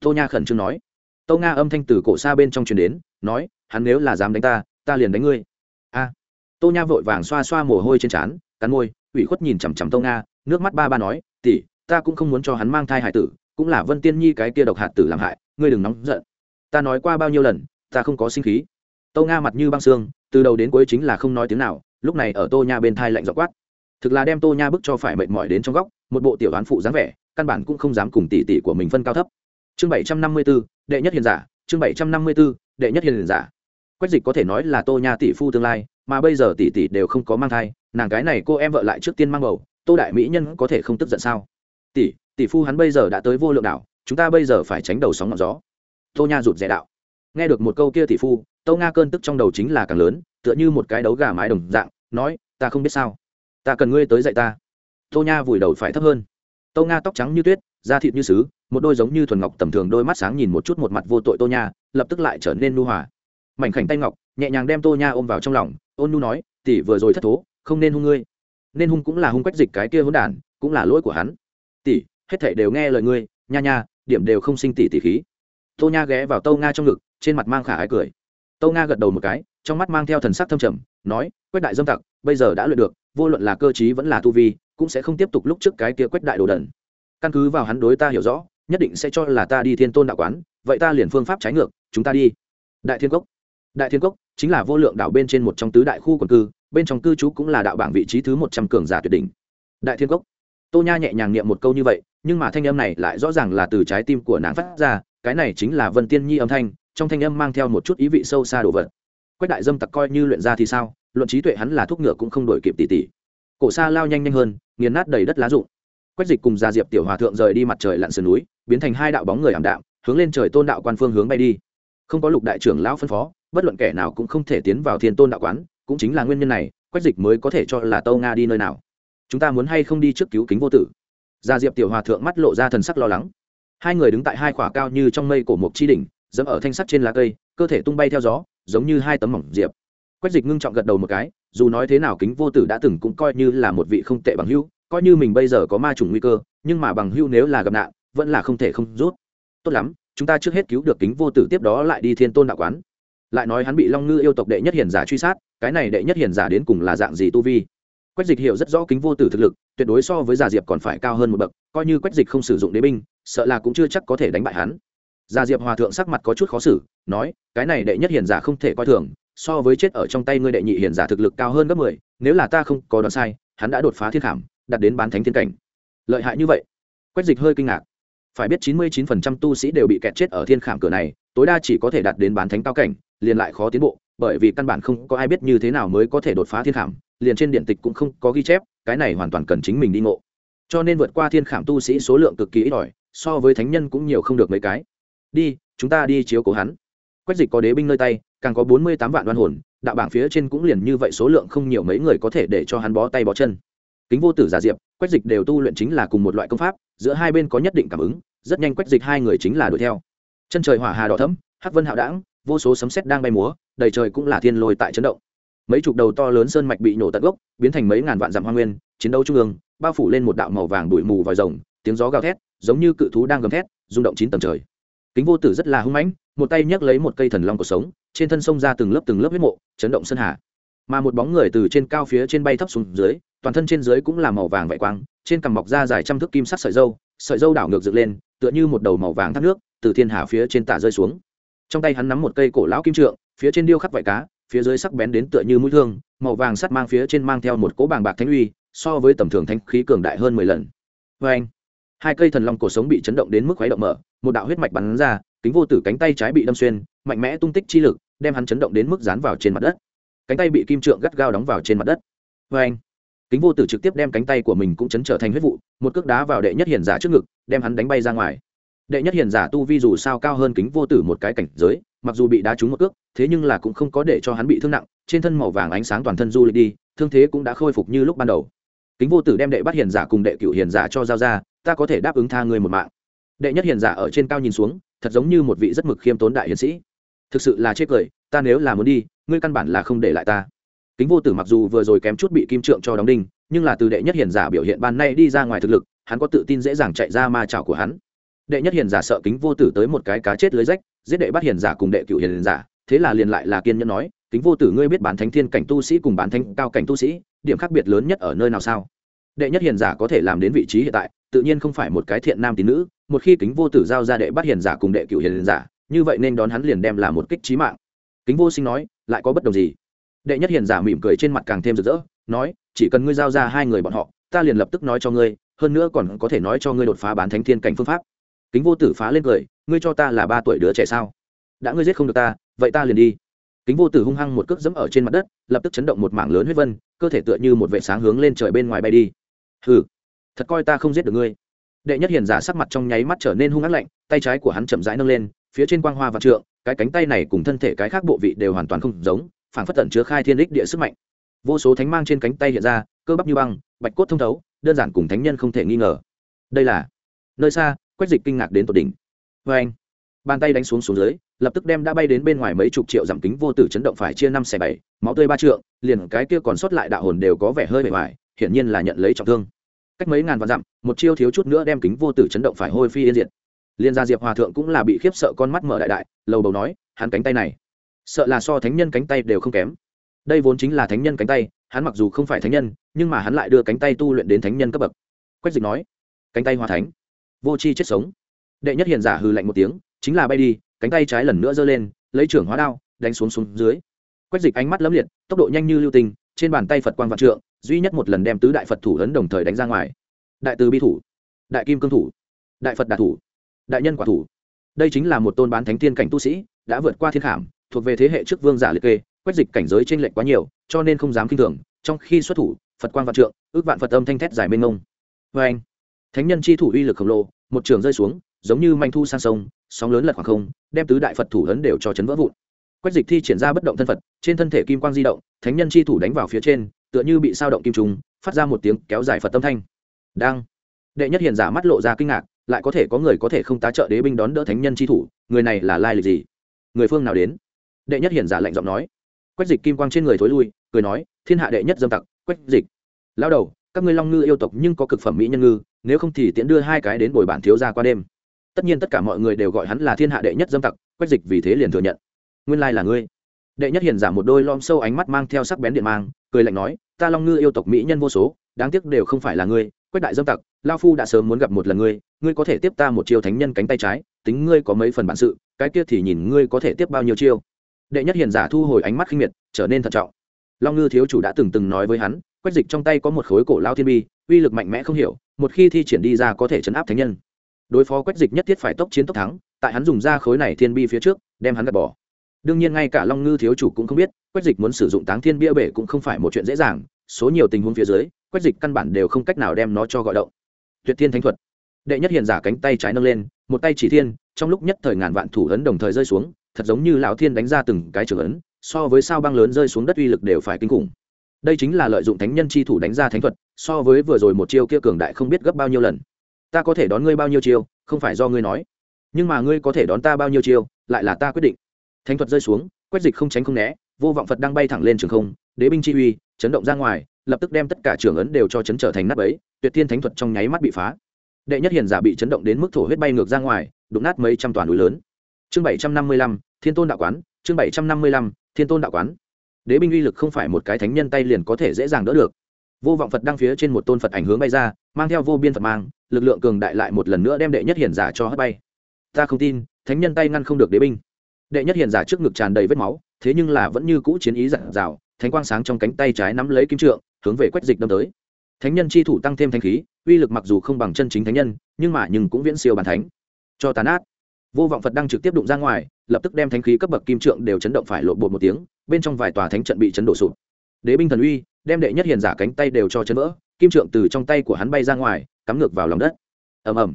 Tô nha khẩn trương nói. Tô nga âm thanh từ cổ xa bên trong truyền đến, nói, hắn nếu là dám đánh ta ta liền đánh ngươi. A. Tô nha vội vàng xoa xoa mồ hôi trên trán, cắn môi, ủy khuất nhìn chằm chằm tô nga, nước mắt ba ba nói, tỷ, ta cũng không muốn cho hắn mang thai hải tử cũng là vân tiên nhi cái kia độc hạt tử làm hại, ngươi đừng nóng giận. Ta nói qua bao nhiêu lần, ta không có sinh khí. Tô nga mặt như băng xương, từ đầu đến cuối chính là không nói tiếng nào, lúc này ở tô nha bên thai lạnh dọ quát. Thực là đem tô nha bức cho phải mệt mỏi đến trong góc, một bộ tiểu đoán phụ dáng vẻ, căn bản cũng không dám cùng tỷ tỷ của mình phân cao thấp. Chương bảy trăm năm mươi b ố đệ nhất hiền giả, chương bảy trăm năm mươi b ố đệ nhất hiền giả. Quách dịch có thể nói là tô nha tỷ phu tương lai, mà bây giờ tỷ tỷ đều không có mang thai, nàng cái này cô em vợ lại trước tiên mang bầu, tô đại mỹ nhân có thể không tức giận sao? Tỷ tỷ phu hắn bây giờ đã tới vô lượng đảo, chúng ta bây giờ phải tránh đầu sóng ngọn gió. Tô nha rụt rè đạo. Nghe được một câu kia tỷ phu, tô nga cơn tức trong đầu chính là càng lớn, tựa như một cái đấu gà mái đồng dạng, nói, ta không biết sao. Ta cần ngươi tới dạy ta. Tô nha vùi đầu phải thấp hơn. Tô nga tóc trắng như tuyết, da thịt như sứ, một đôi giống như thuần ngọc tầm thường đôi mắt sáng nhìn một chút một mặt vô tội tô nha, lập tức lại trở nên nu hòa. Mảnh khảnh tay ngọc, nhẹ nhàng đem tô nha ôm vào trong lòng, ôn nu nói, tỷ vừa rồi thất thố, không nên hung ngươi. Nên hung cũng là hung quách dịch cái kia hỗn đản, cũng là lỗi của hắn. Tỷ hết thảy đều nghe lời ngươi, nha nha, điểm đều không sinh tỷ tỷ khí. Tô nha ghé vào tô nga trong ngực, trên mặt mang khả ái cười. Tô nga gật đầu một cái, trong mắt mang theo thần sắc thâm trầm, nói, quách đại dâm tặc, bây giờ đã luyện được, vô luận là cơ chí vẫn là tu vi, cũng sẽ không tiếp tục lúc trước cái kia quách đại đồ đần. Căn cứ vào hắn đối ta hiểu rõ, nhất định sẽ cho là ta đi thiên tôn đạo quán, vậy ta liền phương pháp trái ngược, chúng ta đi. Đại thiên cốc. Đại thiên cốc chính là vô lượng đảo bên trên một trong tứ đại khu quần cư, bên trong cư trú cũng là đạo bảng vị trí thứ một trăm cường giả tuyệt đỉnh. Đại thiên cốc. Tô nha nhẹ nhàng niệm một câu như vậy nhưng mà thanh âm này lại rõ ràng là từ trái tim của nàng phát ra, cái này chính là vân tiên nhi âm thanh, trong thanh âm mang theo một chút ý vị sâu xa đồ vật. Quách đại dâm tặc coi như luyện ra thì sao, luận trí tuệ hắn là thuốc ngựa cũng không đổi kịp tỷ tỷ cổ xa lao nhanh nhanh hơn, nghiền nát đầy đất lá rụng. Quách dịch cùng gia diệp tiểu hòa thượng rời đi mặt trời lặn sườn núi, biến thành hai đạo bóng người ảm đạm, hướng lên trời tôn đạo quan phương hướng bay đi. Không có lục đại trưởng lão phân phó, bất luận kẻ nào cũng không thể tiến vào thiên tôn đạo quán, cũng chính là nguyên nhân này, quách dịch mới có thể cho là tâu nga đi nơi nào. Chúng ta muốn hay không đi trước cứu kính vô tử? Gia diệp tiểu hòa thượng mắt lộ ra thần sắc lo lắng. Hai người đứng tại hai khỏa cao như trong mây cổ mộc chi đỉnh, dẫm ở thanh sắt trên lá cây, cơ thể tung bay theo gió, giống như hai tấm mỏng diệp. Quách dịch ngưng trọng gật đầu một cái, dù nói thế nào kính vô tử đã từng cũng coi như là một vị không tệ bằng hưu coi như mình bây giờ có ma trùng nguy cơ, nhưng mà bằng hưu nếu là gặp nạn, vẫn là không thể không rút. Tốt lắm, chúng ta trước hết cứu được kính vô tử tiếp đó lại đi thiên tôn đạo quán. Lại nói hắn bị long ngư yêu tộc đệ nhất hiền giả truy sát, cái này đệ nhất hiền giả đến cùng là dạng gì tu vi? Quách dịch hiểu rất rõ kính vô tử thực lực tuyệt đối so với Già diệp còn phải cao hơn một bậc, coi như quách dịch không sử dụng đế binh, sợ là cũng chưa chắc có thể đánh bại hắn. Già diệp hòa thượng sắc mặt có chút khó xử, nói, cái này đệ nhất hiền giả không thể coi thường, so với chết ở trong tay ngươi đệ nhị hiền giả thực lực cao hơn gấp mười, nếu là ta không có đoán sai, hắn đã đột phá thiên khảm, đạt đến bán thánh thiên cảnh. Lợi hại như vậy? Quách dịch hơi kinh ngạc. Phải biết chín mươi chín phần trăm tu sĩ đều bị kẹt chết ở thiên khảm cửa này, tối đa chỉ có thể đạt đến bán thánh cao cảnh, liền lại khó tiến bộ, bởi vì căn bản không có ai biết như thế nào mới có thể đột phá thiên khảm, liền trên điện tịch cũng không có ghi chép cái này hoàn toàn cần chính mình đi ngộ. Cho nên vượt qua thiên khảm tu sĩ số lượng cực kỳ ít ỏi, so với thánh nhân cũng nhiều không được mấy cái. Đi, chúng ta đi chiếu cố hắn. Quách dịch có đế binh nơi tay, càng có bốn mươi tám vạn đoan hồn, đạo bảng phía trên cũng liền như vậy số lượng không nhiều mấy người có thể để cho hắn bó tay bó chân. Kính vô tử giả diệp, quách dịch đều tu luyện chính là cùng một loại công pháp, giữa hai bên có nhất định cảm ứng, rất nhanh quách dịch hai người chính là đuổi theo. Chân trời hỏa hà đỏ thấm hắc vân hạo đảng vô số sấm sét đang bay múa, đầy trời cũng là thiên lôi tại chấn động mấy chục đầu to lớn sơn mạch bị nổ tận gốc, biến thành mấy ngàn vạn dặm hoa nguyên, chiến đấu trung ương, bao phủ lên một đạo màu vàng đuổi mù vòi rồng, tiếng gió gào thét, giống như cự thú đang gầm thét, rung động chín tầng trời. Kính vô tử rất là hung mãnh, một tay nhấc lấy một cây thần long cuộc sống, trên thân sông ra từng lớp từng lớp huyết mộ, chấn động sơn hà. Mà một bóng người từ trên cao phía trên bay thấp xuống dưới, toàn thân trên dưới cũng là màu vàng vải quang, trên cằm mọc ra dài trăm thước kim sắc sợi dâu sợi dâu đảo ngược dựng lên, tựa như một đầu màu vàng thác nước, từ thiên hà phía trên tả rơi xuống. Trong tay hắn nắm một cây cổ lão kim trượng, phía trên điêu khắc vải cá phía dưới sắc bén đến tựa như mũi thương, màu vàng sắt mang phía trên mang theo một cỗ bàng bạc thánh uy, so với tầm thường thanh khí cường đại hơn mười lần. Vê anh, hai cây thần long cổ sống bị chấn động đến mức khuấy động mở, một đạo huyết mạch bắn ra, kính vô tử cánh tay trái bị đâm xuyên, mạnh mẽ tung tích chi lực, đem hắn chấn động đến mức dán vào trên mặt đất. Cánh tay bị kim trượng gắt gao đóng vào trên mặt đất. Vê anh, kính vô tử trực tiếp đem cánh tay của mình cũng chấn trở thành huyết vụ, một cước đá vào đệ nhất hiền giả trước ngực, đem hắn đánh bay ra ngoài. Đệ nhất hiền giả tu vi dù sao cao hơn kính vô tử một cái cảnh giới mặc dù bị đá trúng một cước, thế nhưng là cũng không có để cho hắn bị thương nặng, trên thân màu vàng ánh sáng toàn thân du lịch đi, thương thế cũng đã khôi phục như lúc ban đầu. Kính vô tử đem đệ bắt hiền giả cùng đệ cựu hiền giả cho giao ra, ta có thể đáp ứng tha người một mạng. Đệ nhất hiền giả ở trên cao nhìn xuống, thật giống như một vị rất mực khiêm tốn đại hiền sĩ. Thực sự là chết cười, ta nếu là muốn đi, ngươi căn bản là không để lại ta. Kính vô tử mặc dù vừa rồi kém chút bị kim trượng cho đóng đinh, nhưng là từ đệ nhất hiền giả biểu hiện ban nay đi ra ngoài thực lực, hắn có tự tin dễ dàng chạy ra ma trào của hắn. Đệ nhất hiền giả sợ kính vô tử tới một cái cá chết lưới rách giết đệ bắt hiền giả cùng đệ cựu hiền giả, thế là liền lại là kiên nhẫn nói, kính vô tử ngươi biết bán thánh thiên cảnh tu sĩ cùng bán thánh cao cảnh tu sĩ, điểm khác biệt lớn nhất ở nơi nào sao? Đệ nhất hiền giả có thể làm đến vị trí hiện tại, tự nhiên không phải một cái thiện nam tín nữ, một khi kính vô tử giao ra đệ bắt hiền giả cùng đệ cựu hiền giả, như vậy nên đón hắn liền đem là một kích trí mạng. Kính vô sinh nói, lại có bất đồng gì? Đệ nhất hiền giả mỉm cười trên mặt càng thêm rực rỡ, nói, chỉ cần ngươi giao ra hai người bọn họ, ta liền lập tức nói cho ngươi, hơn nữa còn có thể nói cho ngươi đột phá bán thánh thiên cảnh phương pháp kính vô tử phá lên cười, ngươi cho ta là ba tuổi đứa trẻ sao? Đã ngươi giết không được ta, vậy ta liền đi. Kính vô tử hung hăng một cước dẫm ở trên mặt đất, lập tức chấn động một mảng lớn huyết vân, cơ thể tựa như một vệ sáng hướng lên trời bên ngoài bay đi. Hừ, thật coi ta không giết được ngươi. Đệ nhất hiền giả sắc mặt trong nháy mắt trở nên hung ác lạnh, tay trái của hắn chậm rãi nâng lên, phía trên quang hoa và trượng, cái cánh tay này cùng thân thể cái khác bộ vị đều hoàn toàn không giống, phảng phất tận chứa khai thiên đích địa sức mạnh. Vô số thánh mang trên cánh tay hiện ra, cơ bắp như băng, bạch cốt thông thấu, đơn giản cùng thánh nhân không thể nghi ngờ. Đây là nơi xa quách dịch kinh ngạc đến tột đỉnh. Vê anh, bàn tay đánh xuống xuống dưới, lập tức đem đã bay đến bên ngoài mấy chục triệu giảm kính vô tử chấn động phải chia năm xẻ bảy, máu tươi ba trượng, liền cái kia còn sót lại đạo hồn đều có vẻ hơi bề ngoài, hiển nhiên là nhận lấy trọng thương. Cách mấy ngàn vạn dặm, một chiêu thiếu chút nữa đem kính vô tử chấn động phải hôi phi yên diệt. Liên gia diệp hòa thượng cũng là bị khiếp sợ con mắt mở đại đại, lầu đầu nói, hắn cánh tay này, sợ là so thánh nhân cánh tay đều không kém. Đây vốn chính là thánh nhân cánh tay, hắn mặc dù không phải thánh nhân, nhưng mà hắn lại đưa cánh tay tu luyện đến thánh nhân cấp bậc. Quách dịch nói, cánh tay hòa thánh vô c h i chết sống. Đệ nhất hiền giả hư lạnh một tiếng, chính là bay đi, cánh tay trái lần nữa giơ lên, lấy trưởng hóa đao, đánh xuống xuống dưới. Quách dịch ánh mắt lấm liệt, tốc độ nhanh như lưu tinh trên bàn tay phật quang vạn trượng, duy nhất một lần đem tứ đại phật thủ ấn đồng thời đánh ra ngoài. Đại từ bi thủ, đại kim cương thủ, đại phật đà thủ, đại nhân quả thủ. Đây chính là một tôn bán thánh thiên cảnh tu sĩ, đã vượt qua thiên khảm, thuộc về thế hệ trước vương giả liệt kê, quách dịch cảnh giới t r ê n lệch quá nhiều, cho nên không dám k i n h thường, trong khi xuất thủ, phật quang vạn trượng, ước vạn phật âm thanh thét dài mênh ngông vê vâng. anh thánh nhân chi thủ uy lực khổng lồ, một trường rơi xuống, giống như manh thu sang sông, sóng lớn lật khoảng không, đem tứ đại phật thủ lớn đều cho chấn vỡ vụn. Quách dịch thi triển ra bất động thân phật, trên thân thể kim quang di động, thánh nhân chi thủ đánh vào phía trên, tựa như bị sao động kim trùng phát ra một tiếng kéo dài phật tâm thanh. Đang. Đệ nhất hiền giả mắt lộ ra kinh ngạc, lại có thể có người có thể không tá trợ đế binh đón đỡ thánh nhân chi thủ, người này là lai lịch gì? Người phương nào đến? Đệ nhất hiển giả lạnh giọng nói. Quách dịch kim quang trên người thối lui, cười nói, thiên hạ đệ nhất dâm tặc, quách dịch. Lao đầu các ngươi long ngư yêu tộc nhưng có cực phẩm mỹ nhân ngư, nếu không thì tiễn đưa hai cái đến bồi bản thiếu gia qua đêm. Tất nhiên tất cả mọi người đều gọi hắn là thiên hạ đệ nhất dâm tặc, quách dịch vì thế liền thừa nhận. Nguyên lai là ngươi. Đệ nhất hiền giả một đôi lom sâu ánh mắt mang theo sắc bén điện mang, cười lạnh nói, ta long ngư yêu tộc mỹ nhân vô số, đáng tiếc đều không phải là ngươi, quách đại dâm tặc lao phu đã sớm muốn gặp một lần ngươi ngươi có thể tiếp ta một chiêu thánh nhân cánh tay trái, tính ngươi có mấy phần bản sự, cái kia thì nhìn ngươi có thể tiếp bao nhiêu chiêu. Đệ nhất hiền giả thu hồi ánh mắt khinh miệt, trở nên thận trọng. Long ngư thiếu chủ đã từng từng nói với hắn quách dịch trong tay có một khối cổ lao thiên bi, uy lực mạnh mẽ không hiểu, một khi thi triển đi ra có thể chấn áp thánh nhân. Đối phó quách dịch nhất thiết phải tốc chiến tốc thắng, tại hắn dùng ra khối này thiên bi phía trước, đem hắn gạt bỏ. Đương nhiên ngay cả long ngư thiếu chủ cũng không biết, quách dịch muốn sử dụng táng thiên bia bể cũng không phải một chuyện dễ dàng, số nhiều tình huống phía dưới, quách dịch căn bản đều không cách nào đem nó cho gọi động. Tuyệt thiên thánh thuật. Đệ nhất hiền giả cánh tay trái nâng lên, một tay chỉ thiên, trong lúc nhất thời ngàn vạn thủ ấn đồng thời rơi xuống, thật giống như lão thiên đánh ra từng cái trưởng ấn, so với sao băng lớn rơi xuống đất uy lực đều phải kinh khủng đây chính là lợi dụng thánh nhân chi thủ đánh ra thánh thuật, so với vừa rồi một chiêu kia cường đại không biết gấp bao nhiêu lần. Ta có thể đón ngươi bao nhiêu chiêu, không phải do ngươi nói. Nhưng mà ngươi có thể đón ta bao nhiêu chiêu, lại là ta quyết định. Thánh thuật rơi xuống, quét dịch không tránh không né, vô vọng phật đang bay thẳng lên trường không, đế binh chi uy, chấn động ra ngoài, lập tức đem tất cả trường ấn đều cho chấn trở thành nắp ấy tuyệt thiên thánh thuật trong nháy mắt bị phá. Đệ nhất hiền giả bị chấn động đến mức thổ huyết bay ngược ra ngoài, đụng nát mấy trăm toàn núi lớn. Chương bảy trăm năm mươi lăm, thiên tôn đạo quán, chương bảy trăm năm mươi lăm, thiên tôn đạo quán đế binh uy lực không phải một cái thánh nhân tay liền có thể dễ dàng đỡ được. Vô vọng phật đang phía trên một tôn phật ảnh hướng bay ra, mang theo vô biên phật mang, lực lượng cường đại lại một lần nữa đem đệ nhất hiền giả cho hất bay. Ta không tin, thánh nhân tay ngăn không được đế binh. Đệ nhất hiền giả trước ngực tràn đầy vết máu, thế nhưng là vẫn như cũ chiến ý dặn dào, thánh quang sáng trong cánh tay trái nắm lấy kim trượng, hướng về quách dịch đâm tới. Thánh nhân chi thủ tăng thêm thanh khí, uy lực mặc dù không bằng chân chính thánh nhân, nhưng mà nhưng cũng viễn siêu bàn thánh. Cho tàn át vô vọng phật đang trực tiếp đụng ra ngoài, lập tức đem thanh khí cấp bậc kim trượng đều chấn động phải lộ bột một tiếng bên trong vài tòa thánh trận bị chấn đổ sụp. Đế binh thần uy đem đệ nhất hiền giả cánh tay đều cho chấn vỡ, kim trượng từ trong tay của hắn bay ra ngoài, cắm ngược vào lòng đất. Ầm ầm.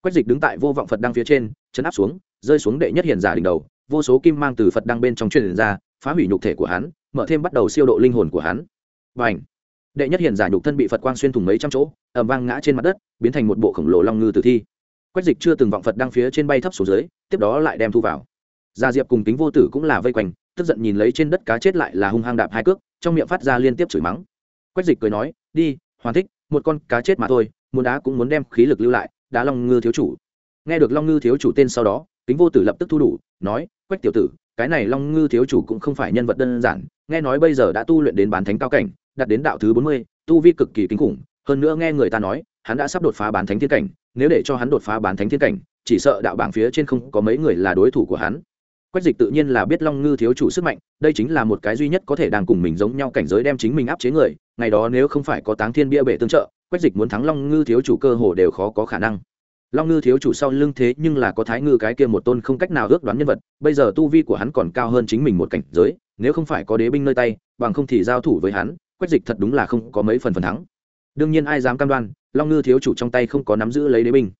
Quách dịch đứng tại vô vọng phật đang phía trên, chấn áp xuống, rơi xuống đệ nhất hiền giả đỉnh đầu, vô số kim mang từ phật đang bên trong truyền ra, phá hủy nhục thể của hắn, mở thêm bắt đầu siêu độ linh hồn của hắn. Và ảnh đệ nhất hiền giả nhục thân bị phật quang xuyên thủng mấy trăm chỗ ẩm vang ngã trên mặt đất, biến thành một bộ khổng lồ long ngư tử thi. Quách dịch chưa từng vọng phật đang phía trên bay thấp xuống dưới, tiếp đó lại đem thu vào. Gia diệp cùng tính vô tử cũng là vây quanh tức giận nhìn lấy trên đất cá chết lại là hung hăng đạp hai cước, trong miệng phát ra liên tiếp chửi mắng. Quách dịch cười nói, đi hoàn thích, một con cá chết mà thôi, muốn đá cũng muốn đem khí lực lưu lại, đá long ngư thiếu chủ. Nghe được long ngư thiếu chủ tên sau đó tính vô tử lập tức thu đủ, nói, quách tiểu tử, cái này long ngư thiếu chủ cũng không phải nhân vật đơn giản, nghe nói bây giờ đã tu luyện đến bán thánh cao cảnh, đạt đến đạo thứ bốn mươi, tu vi cực kỳ kinh khủng, hơn nữa nghe người ta nói, hắn đã sắp đột phá bán thánh thiên cảnh, nếu để cho hắn đột phá bán thánh thiên cảnh, chỉ sợ đạo bảng phía trên không có mấy người là đối thủ của hắn quách dịch tự nhiên là biết long ngư thiếu chủ sức mạnh, đây chính là một cái duy nhất có thể đang cùng mình giống nhau cảnh giới đem chính mình áp chế người, ngày đó nếu không phải có táng thiên bia bể tương trợ, quách dịch muốn thắng long ngư thiếu chủ cơ hồ đều khó có khả năng. Long ngư thiếu chủ sau lưng thế nhưng là có thái ngư cái kia một tôn không cách nào ước đoán nhân vật, bây giờ tu vi của hắn còn cao hơn chính mình một cảnh giới, nếu không phải có đế binh nơi tay, bằng không thì giao thủ với hắn, quách dịch thật đúng là không có mấy phần phần thắng. Đương nhiên ai dám cam đoan, long ngư thiếu chủ trong tay không có nắm giữ lấy đế binh.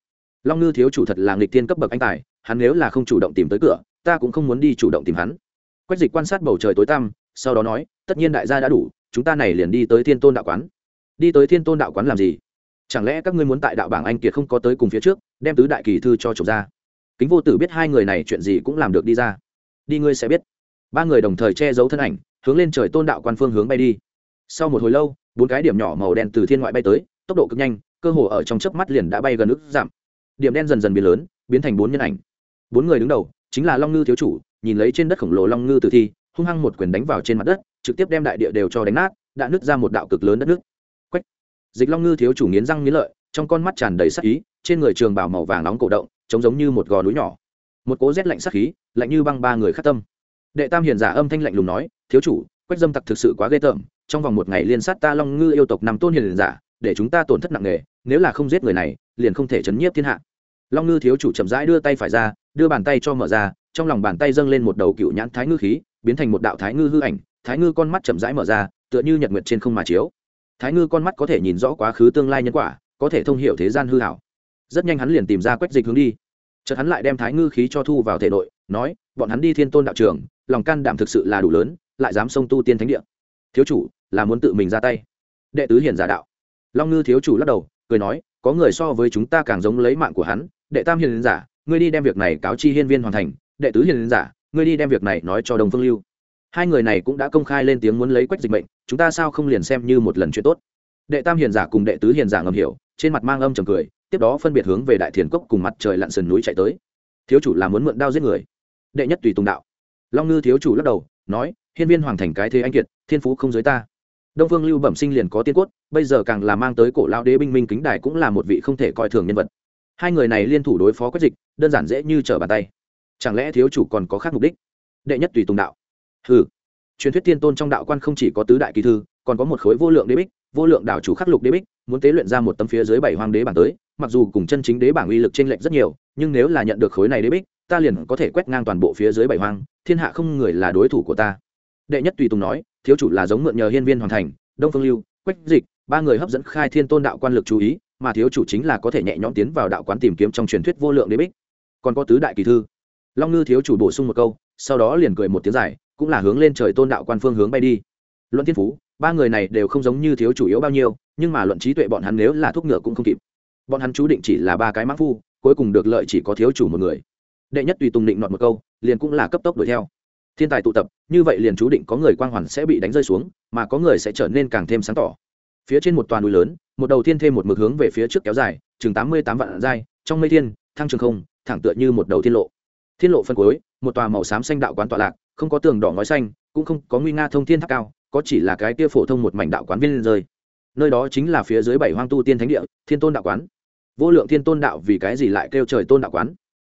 Long ngư thiếu chủ thật là nghịch tiên cấp bậc anh tài, hắn nếu là không chủ động tìm tới cửa ta cũng không muốn đi chủ động tìm hắn. Quách dịch quan sát bầu trời tối tăm, sau đó nói, tất nhiên đại gia đã đủ, chúng ta này liền đi tới thiên tôn đạo quán. Đi tới thiên tôn đạo quán làm gì? Chẳng lẽ các ngươi muốn tại đạo bảng anh kiệt không có tới cùng phía trước, đem tứ đại kỳ thư cho trục ra kính vô tử biết hai người này chuyện gì cũng làm được đi ra. Đi ngươi sẽ biết. Ba người đồng thời che giấu thân ảnh, hướng lên trời tôn đạo quan phương hướng bay đi. Sau một hồi lâu, bốn cái điểm nhỏ màu đen từ thiên ngoại bay tới, tốc độ cực nhanh, cơ hồ ở trong chớp mắt liền đã bay gần ức giảm. Điểm đen dần dần biến lớn, biến thành bốn nhân ảnh. Bốn người đứng đầu chính là long ngư thiếu chủ, nhìn lấy trên đất khổng lồ long ngư tử thi, hung hăng một quyền đánh vào trên mặt đất, trực tiếp đem đại địa đều cho đánh nát, đã nứt ra một đạo cực lớn đất nước. Quách! Dịch long ngư thiếu chủ nghiến răng nghiến lợi, trong con mắt tràn đầy sắc ý, trên người trường bảo màu vàng nóng cổ động, trông giống như một gò núi nhỏ. Một cố rét lạnh sắc khí, lạnh như băng ba người khắc tâm. Đệ tam hiền giả âm thanh lạnh lùng nói, thiếu chủ, quách dâm tặc thực sự quá ghê tởm, trong vòng một ngày liên sát ta long ngư yêu tộc nằm tôn hiền giả, để chúng ta tổn thất nặng nề, nếu là không giết người này, liền không thể chấn nhiếp thiên hạ. Long ngư thiếu chủ chậm rãi đưa tay phải ra đưa bàn tay cho mở ra, trong lòng bàn tay dâng lên một đầu cựu nhãn thái ngư khí, biến thành một đạo thái ngư hư ảnh, thái ngư con mắt chậm rãi mở ra, tựa như nhật nguyệt trên không mà chiếu. Thái ngư con mắt có thể nhìn rõ quá khứ tương lai nhân quả, có thể thông hiểu thế gian hư hảo rất nhanh hắn liền tìm ra quách dịch hướng đi. Chợt hắn lại đem thái ngư khí cho thu vào thể nội, nói, bọn hắn đi thiên tôn đạo trường, lòng can đảm thực sự là đủ lớn, lại dám xông tu tiên thánh địa. Thiếu chủ, là muốn tự mình ra tay. Đệ tứ hiền giả đạo. Long ngư thiếu chủ lắc đầu, cười nói, có người so với chúng ta càng giống lấy mạng của hắn, đệ tam hiền giả ngươi đi đem việc này cáo chi hiên viên hoàn thành, đệ tứ hiền giả, ngươi đi đem việc này nói cho đồng phương lưu. Hai người này cũng đã công khai lên tiếng muốn lấy quách dịch mệnh, chúng ta sao không liền xem như một lần chuyện tốt. Đệ tam hiền giả cùng đệ tứ hiền giả ngầm hiểu, trên mặt mang âm trầm cười, tiếp đó phân biệt hướng về đại thiền cốc cùng mặt trời lặn sườn núi chạy tới. Thiếu chủ là muốn mượn đao giết người. Đệ nhất tùy tùng đạo. Long ngư thiếu chủ lắc đầu, nói, hiên viên hoàng thành cái thế anh kiệt, thiên phú không giới ta. Đông phương lưu bẩm sinh liền có tiên cốt, bây giờ càng là mang tới cổ lao đế binh minh kính đài cũng là một vị không thể coi thường nhân vật hai người này liên thủ đối phó quách dịch, đơn giản dễ như trở bàn tay. Chẳng lẽ thiếu chủ còn có khác mục đích? Đệ nhất tùy tùng đạo. Ừ truyền thuyết tiên tôn trong đạo quan không chỉ có tứ đại kỳ thư, còn có một khối vô lượng đế bích, vô lượng đảo chủ khắc lục đế bích, muốn tế luyện ra một tấm phía dưới bảy hoàng đế bảng tới, mặc dù cùng chân chính đế bảng uy lực t r ê n lệch rất nhiều, nhưng nếu là nhận được khối này đế bích, ta liền có thể quét ngang toàn bộ phía dưới bảy hoàng. thiên hạ không người là đối thủ của ta. Đệ nhất tùy tùng nói, thiếu chủ là giống mượn nhờ hiên viên hoàn thành, đông phương lưu quách dịch, ba người hấp dẫn khai thiên tôn đạo quan lực chú ý mà thiếu chủ chính là có thể nhẹ nhõm tiến vào đạo quán tìm kiếm trong truyền thuyết vô lượng đế bích. Còn có tứ đại kỳ thư. Long ngư thiếu chủ bổ sung một câu, sau đó liền cười một tiếng dài, cũng là hướng lên trời tôn đạo quan phương hướng bay đi. Luận thiên phú, ba người này đều không giống như thiếu chủ yếu bao nhiêu, nhưng mà luận trí tuệ bọn hắn nếu là thuốc ngựa cũng không kịp. Bọn hắn chú định chỉ là ba cái mắc phu, cuối cùng được lợi chỉ có thiếu chủ một người. Đệ nhất tùy tùng định nọt một câu, liền cũng là cấp tốc đuổi theo. Thiên tài tụ tập, như vậy liền chú định có người quang hoàn sẽ bị đánh rơi xuống, mà có người sẽ trở nên càng thêm sáng tỏ. Phía trên một toàn núi lớn một đầu thiên thêm một mực hướng về phía trước kéo dài, chừng tám mươi tám vạn giai, trong mây thiên, thăng trường không, thẳng tựa như một đầu thiên lộ. Thiên lộ phân cuối, một tòa màu xám xanh đạo quán tọa lạc, không có tường đỏ ngói xanh, cũng không có nguy nga thông thiên tháp cao, có chỉ là cái kia phổ thông một mảnh đạo quán viên rơi. Nơi đó chính là phía dưới bảy hoang tu tiên thánh địa, thiên tôn đạo quán. Vô lượng thiên tôn đạo vì cái gì lại kêu trời tôn đạo quán?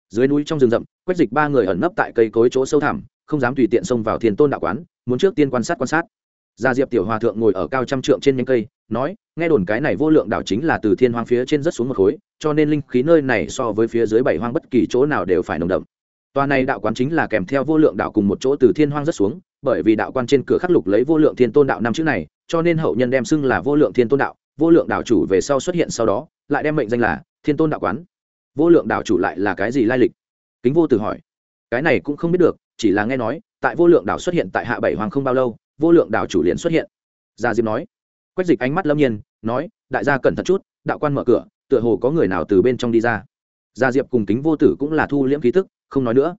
Dưới núi trong rừng rậm, quách dịch ba người ẩn nấp tại cây cối chỗ sâu thẳm, không dám tùy tiện xông vào thiên tôn đạo quán, muốn trước tiên quan sát quan sát gia diệp tiểu hòa thượng ngồi ở cao trăm trượng trên nhánh cây, nói, nghe đồn cái này vô lượng đảo chính là từ thiên hoang phía trên rất xuống một khối, cho nên linh khí nơi này so với phía dưới bảy hoang bất kỳ chỗ nào đều phải nồng đậm. Tòa này đạo quán chính là kèm theo vô lượng đạo cùng một chỗ từ thiên hoang rất xuống, bởi vì đạo quan trên cửa khắc lục lấy vô lượng thiên tôn đạo năm chữ này, cho nên hậu nhân đem xưng là vô lượng thiên tôn đạo, vô lượng đạo chủ về sau xuất hiện sau đó, lại đem mệnh danh là thiên tôn đạo quán. Vô lượng đạo chủ lại là cái gì lai lịch? Kính vô tử hỏi. Cái này cũng không biết được, chỉ là nghe nói, tại vô lượng đạo xuất hiện tại hạ bảy hoàng không bao lâu vô lượng đạo chủ liền xuất hiện. Gia diệp nói. Quách dịch ánh mắt lâm nhiên, nói, đại gia cẩn thận chút, đạo quan mở cửa, tựa hồ có người nào từ bên trong đi ra. Gia diệp cùng kính vô tử cũng là thu liễm khí tức, không nói nữa.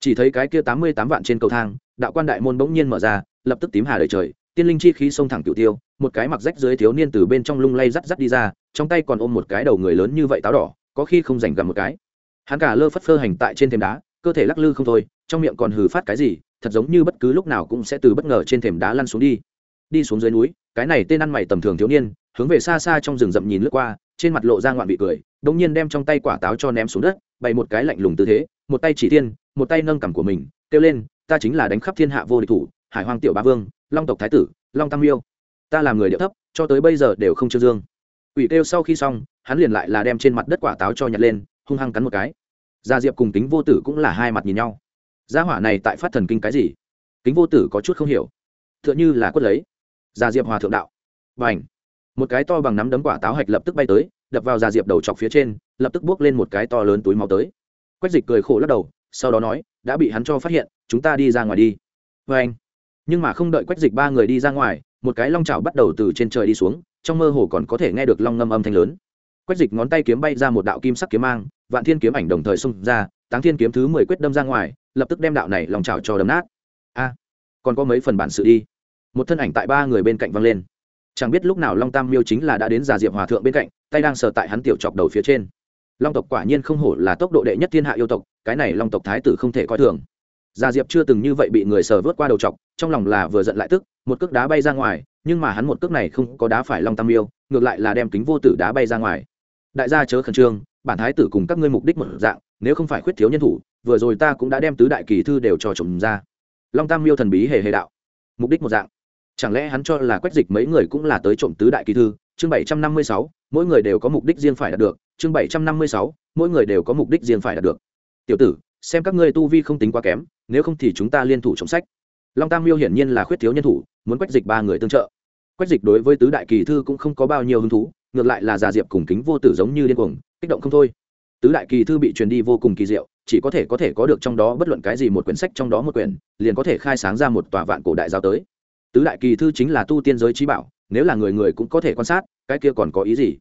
Chỉ thấy cái kia tám mươi tám vạn trên cầu thang, đạo quan đại môn bỗng nhiên mở ra, lập tức tím hà đời trời, tiên linh chi khí xông thẳng cửu tiêu, một cái mặc rách dưới thiếu niên từ bên trong lung lay rắt rắt đi ra, trong tay còn ôm một cái đầu người lớn như vậy táo đỏ, có khi không rảnh gần một cái. Hắn cả lơ phất phơ hành tại trên thềm đá, cơ thể lắc lư không thôi, trong miệng còn hừ phát cái gì thật giống như bất cứ lúc nào cũng sẽ từ bất ngờ trên thềm đá lăn xuống đi. Đi xuống dưới núi, cái này tên ăn mày tầm thường thiếu niên, hướng về xa xa trong rừng rậm nhìn lướt qua, trên mặt lộ ra ngoạn vị cười đông nhiên đem trong tay quả táo cho ném xuống đất, bày một cái lạnh lùng tư thế, một tay chỉ tiên một tay nâng cằm của mình, kêu lên, ta chính là đánh khắp thiên hạ vô địch thủ, hải hoàng tiểu ba vương, long tộc thái tử, long tam yêu ta làm người điệu thấp, cho tới bây giờ đều không trương dương. Ủy kêu sau khi xong, hắn liền lại là đem trên mặt đất quả táo cho nhặt lên, hung hăng cắn một cái. Gia diệp cùng tính vô tử cũng là hai mặt nhìn nhau gia hỏa này tại phát thần kinh cái gì? Kính vô tử có chút không hiểu. T h ư ợ n h ư là quất lấy. Gia diệp hòa thượng đạo. Và ảnh một cái to bằng nắm đấm quả táo hạch lập tức bay tới, đập vào gia diệp đầu chọc phía trên, lập tức buốc lên một cái to lớn túi máu tới. Quách dịch cười khổ lắc đầu, sau đó nói, đã bị hắn cho phát hiện, chúng ta đi ra ngoài đi. Vê anh nhưng mà không đợi quách dịch ba người đi ra ngoài, một cái long chảo bắt đầu từ trên trời đi xuống, trong mơ hồ còn có thể nghe được long ngâm âm thanh lớn. Quách dịch ngón tay kiếm bay ra một đạo kim sắc kiếm mang, vạn thiên kiếm ảnh đồng thời xung ra, táng thiên kiếm thứ mười quyết đâm ra ngoài lập tức đem đạo này lòng trào cho đấm nát. A, còn có mấy phần bản sự đi. Một thân ảnh tại ba người bên cạnh văng lên. Chẳng biết lúc nào long tam miêu chính là đã đến già diệp hòa thượng bên cạnh, tay đang sờ tại hắn tiểu chọc đầu phía trên. Long tộc quả nhiên không hổ là tốc độ đệ nhất thiên hạ yêu tộc, cái này long tộc thái tử không thể coi thường. Già diệp chưa từng như vậy bị người sờ vớt qua đầu chọc, trong lòng là vừa giận lại tức, một cước đá bay ra ngoài, nhưng mà hắn một cước này không có đá phải long tam miêu, ngược lại là đem kính vô tử đá bay ra ngoài. Đại gia chớ khẩn trương, bản thái tử cùng các ngươi mục đích một dạng nếu không phải khuyết thiếu nhân thủ, vừa rồi ta cũng đã đem tứ đại kỳ thư đều cho trộm ra. Long tam miêu thần bí hề hề đạo. Mục đích một dạng. Chẳng lẽ hắn cho là quách dịch mấy người cũng là tới trộm tứ đại kỳ thư? Chương bảy trăm năm mươi sáu, mỗi người đều có mục đích riêng phải đạt được. Chương bảy trăm năm mươi sáu, mỗi người đều có mục đích riêng phải đạt được. Tiểu tử, xem các ngươi tu vi không tính quá kém, nếu không thì chúng ta liên thủ chống sách. Long tam miêu hiển nhiên là khuyết thiếu nhân thủ, muốn quách dịch ba người tương trợ. Quách dịch đối với tứ đại kỳ thư cũng không có bao nhiêu hứng thú, ngược lại là già diệp cùng kính vô tử giống như điên cuồng, kích động không thôi tứ đại kỳ thư bị truyền đi vô cùng kỳ diệu, chỉ có thể có thể có được trong đó bất luận cái gì một quyển sách trong đó một quyển, liền có thể khai sáng ra một tòa vạn cổ đại giáo tới. Tứ đại kỳ thư chính là tu tiên giới trí bảo, nếu là người người cũng có thể quan sát, cái kia còn có ý gì?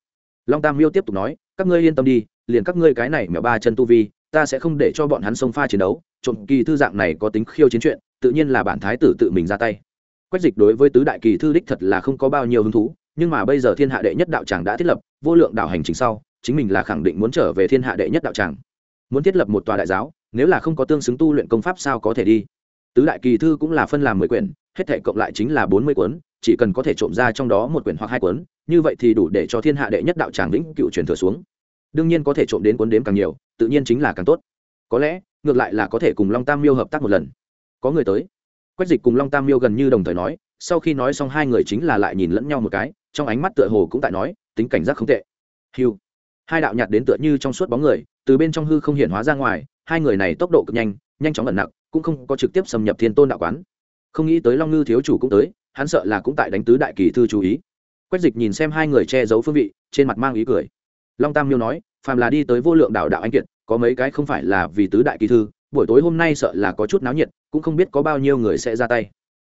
Long tam miêu tiếp tục nói, các ngươi yên tâm đi, liền các ngươi cái này mèo ba chân tu vi, ta sẽ không để cho bọn hắn xông pha chiến đấu, trộm kỳ thư dạng này có tính khiêu chiến chuyện, tự nhiên là bản thái tử tự mình ra tay. Quách dịch đối với tứ đại kỳ thư đích thật là không có bao nhiêu hứng thú nhưng mà bây giờ thiên hạ đệ nhất đạo tràng đã thiết lập, vô lượng đạo hành trình sau, chính mình là khẳng định muốn trở về thiên hạ đệ nhất đạo tràng. Muốn thiết lập một tòa đại giáo, nếu là không có tương xứng tu luyện công pháp sao có thể đi? Tứ đại kỳ thư cũng là phân làm mười quyển, hết thể cộng lại chính là bốn mươi cuốn, chỉ cần có thể trộm ra trong đó một quyển hoặc hai cuốn, như vậy thì đủ để cho thiên hạ đệ nhất đạo tràng vĩnh cựu truyền thừa xuống. Đương nhiên có thể trộm đến cuốn đếm càng nhiều, tự nhiên chính là càng tốt. Có lẽ, ngược lại là có thể cùng long tam miêu hợp tác một lần. Có người tới. Quách dịch cùng long tam miêu gần như đồng thời nói, sau khi nói xong hai người chính là lại nhìn lẫn nhau một cái trong ánh mắt tựa hồ cũng tại nói, tính cảnh giác không tệ. Hiu hai đạo nhạt đến tựa như trong suốt bóng người, từ bên trong hư không hiển hóa ra ngoài, hai người này tốc độ cực nhanh nhanh chóng ẩn nặc, cũng không có trực tiếp xâm nhập thiên tôn đạo quán. Không nghĩ tới long ngư thiếu chủ cũng tới, hắn sợ là cũng tại đánh tứ đại kỳ thư chú ý. Quách dịch nhìn xem hai người che giấu phương vị, trên mặt mang ý cười. Long tam miêu nói, phàm là đi tới vô lượng đạo đạo anh kiệt, có mấy cái không phải là vì tứ đại kỳ thư, buổi tối hôm nay sợ là có chút náo nhiệt, cũng không biết có bao nhiêu người sẽ ra tay.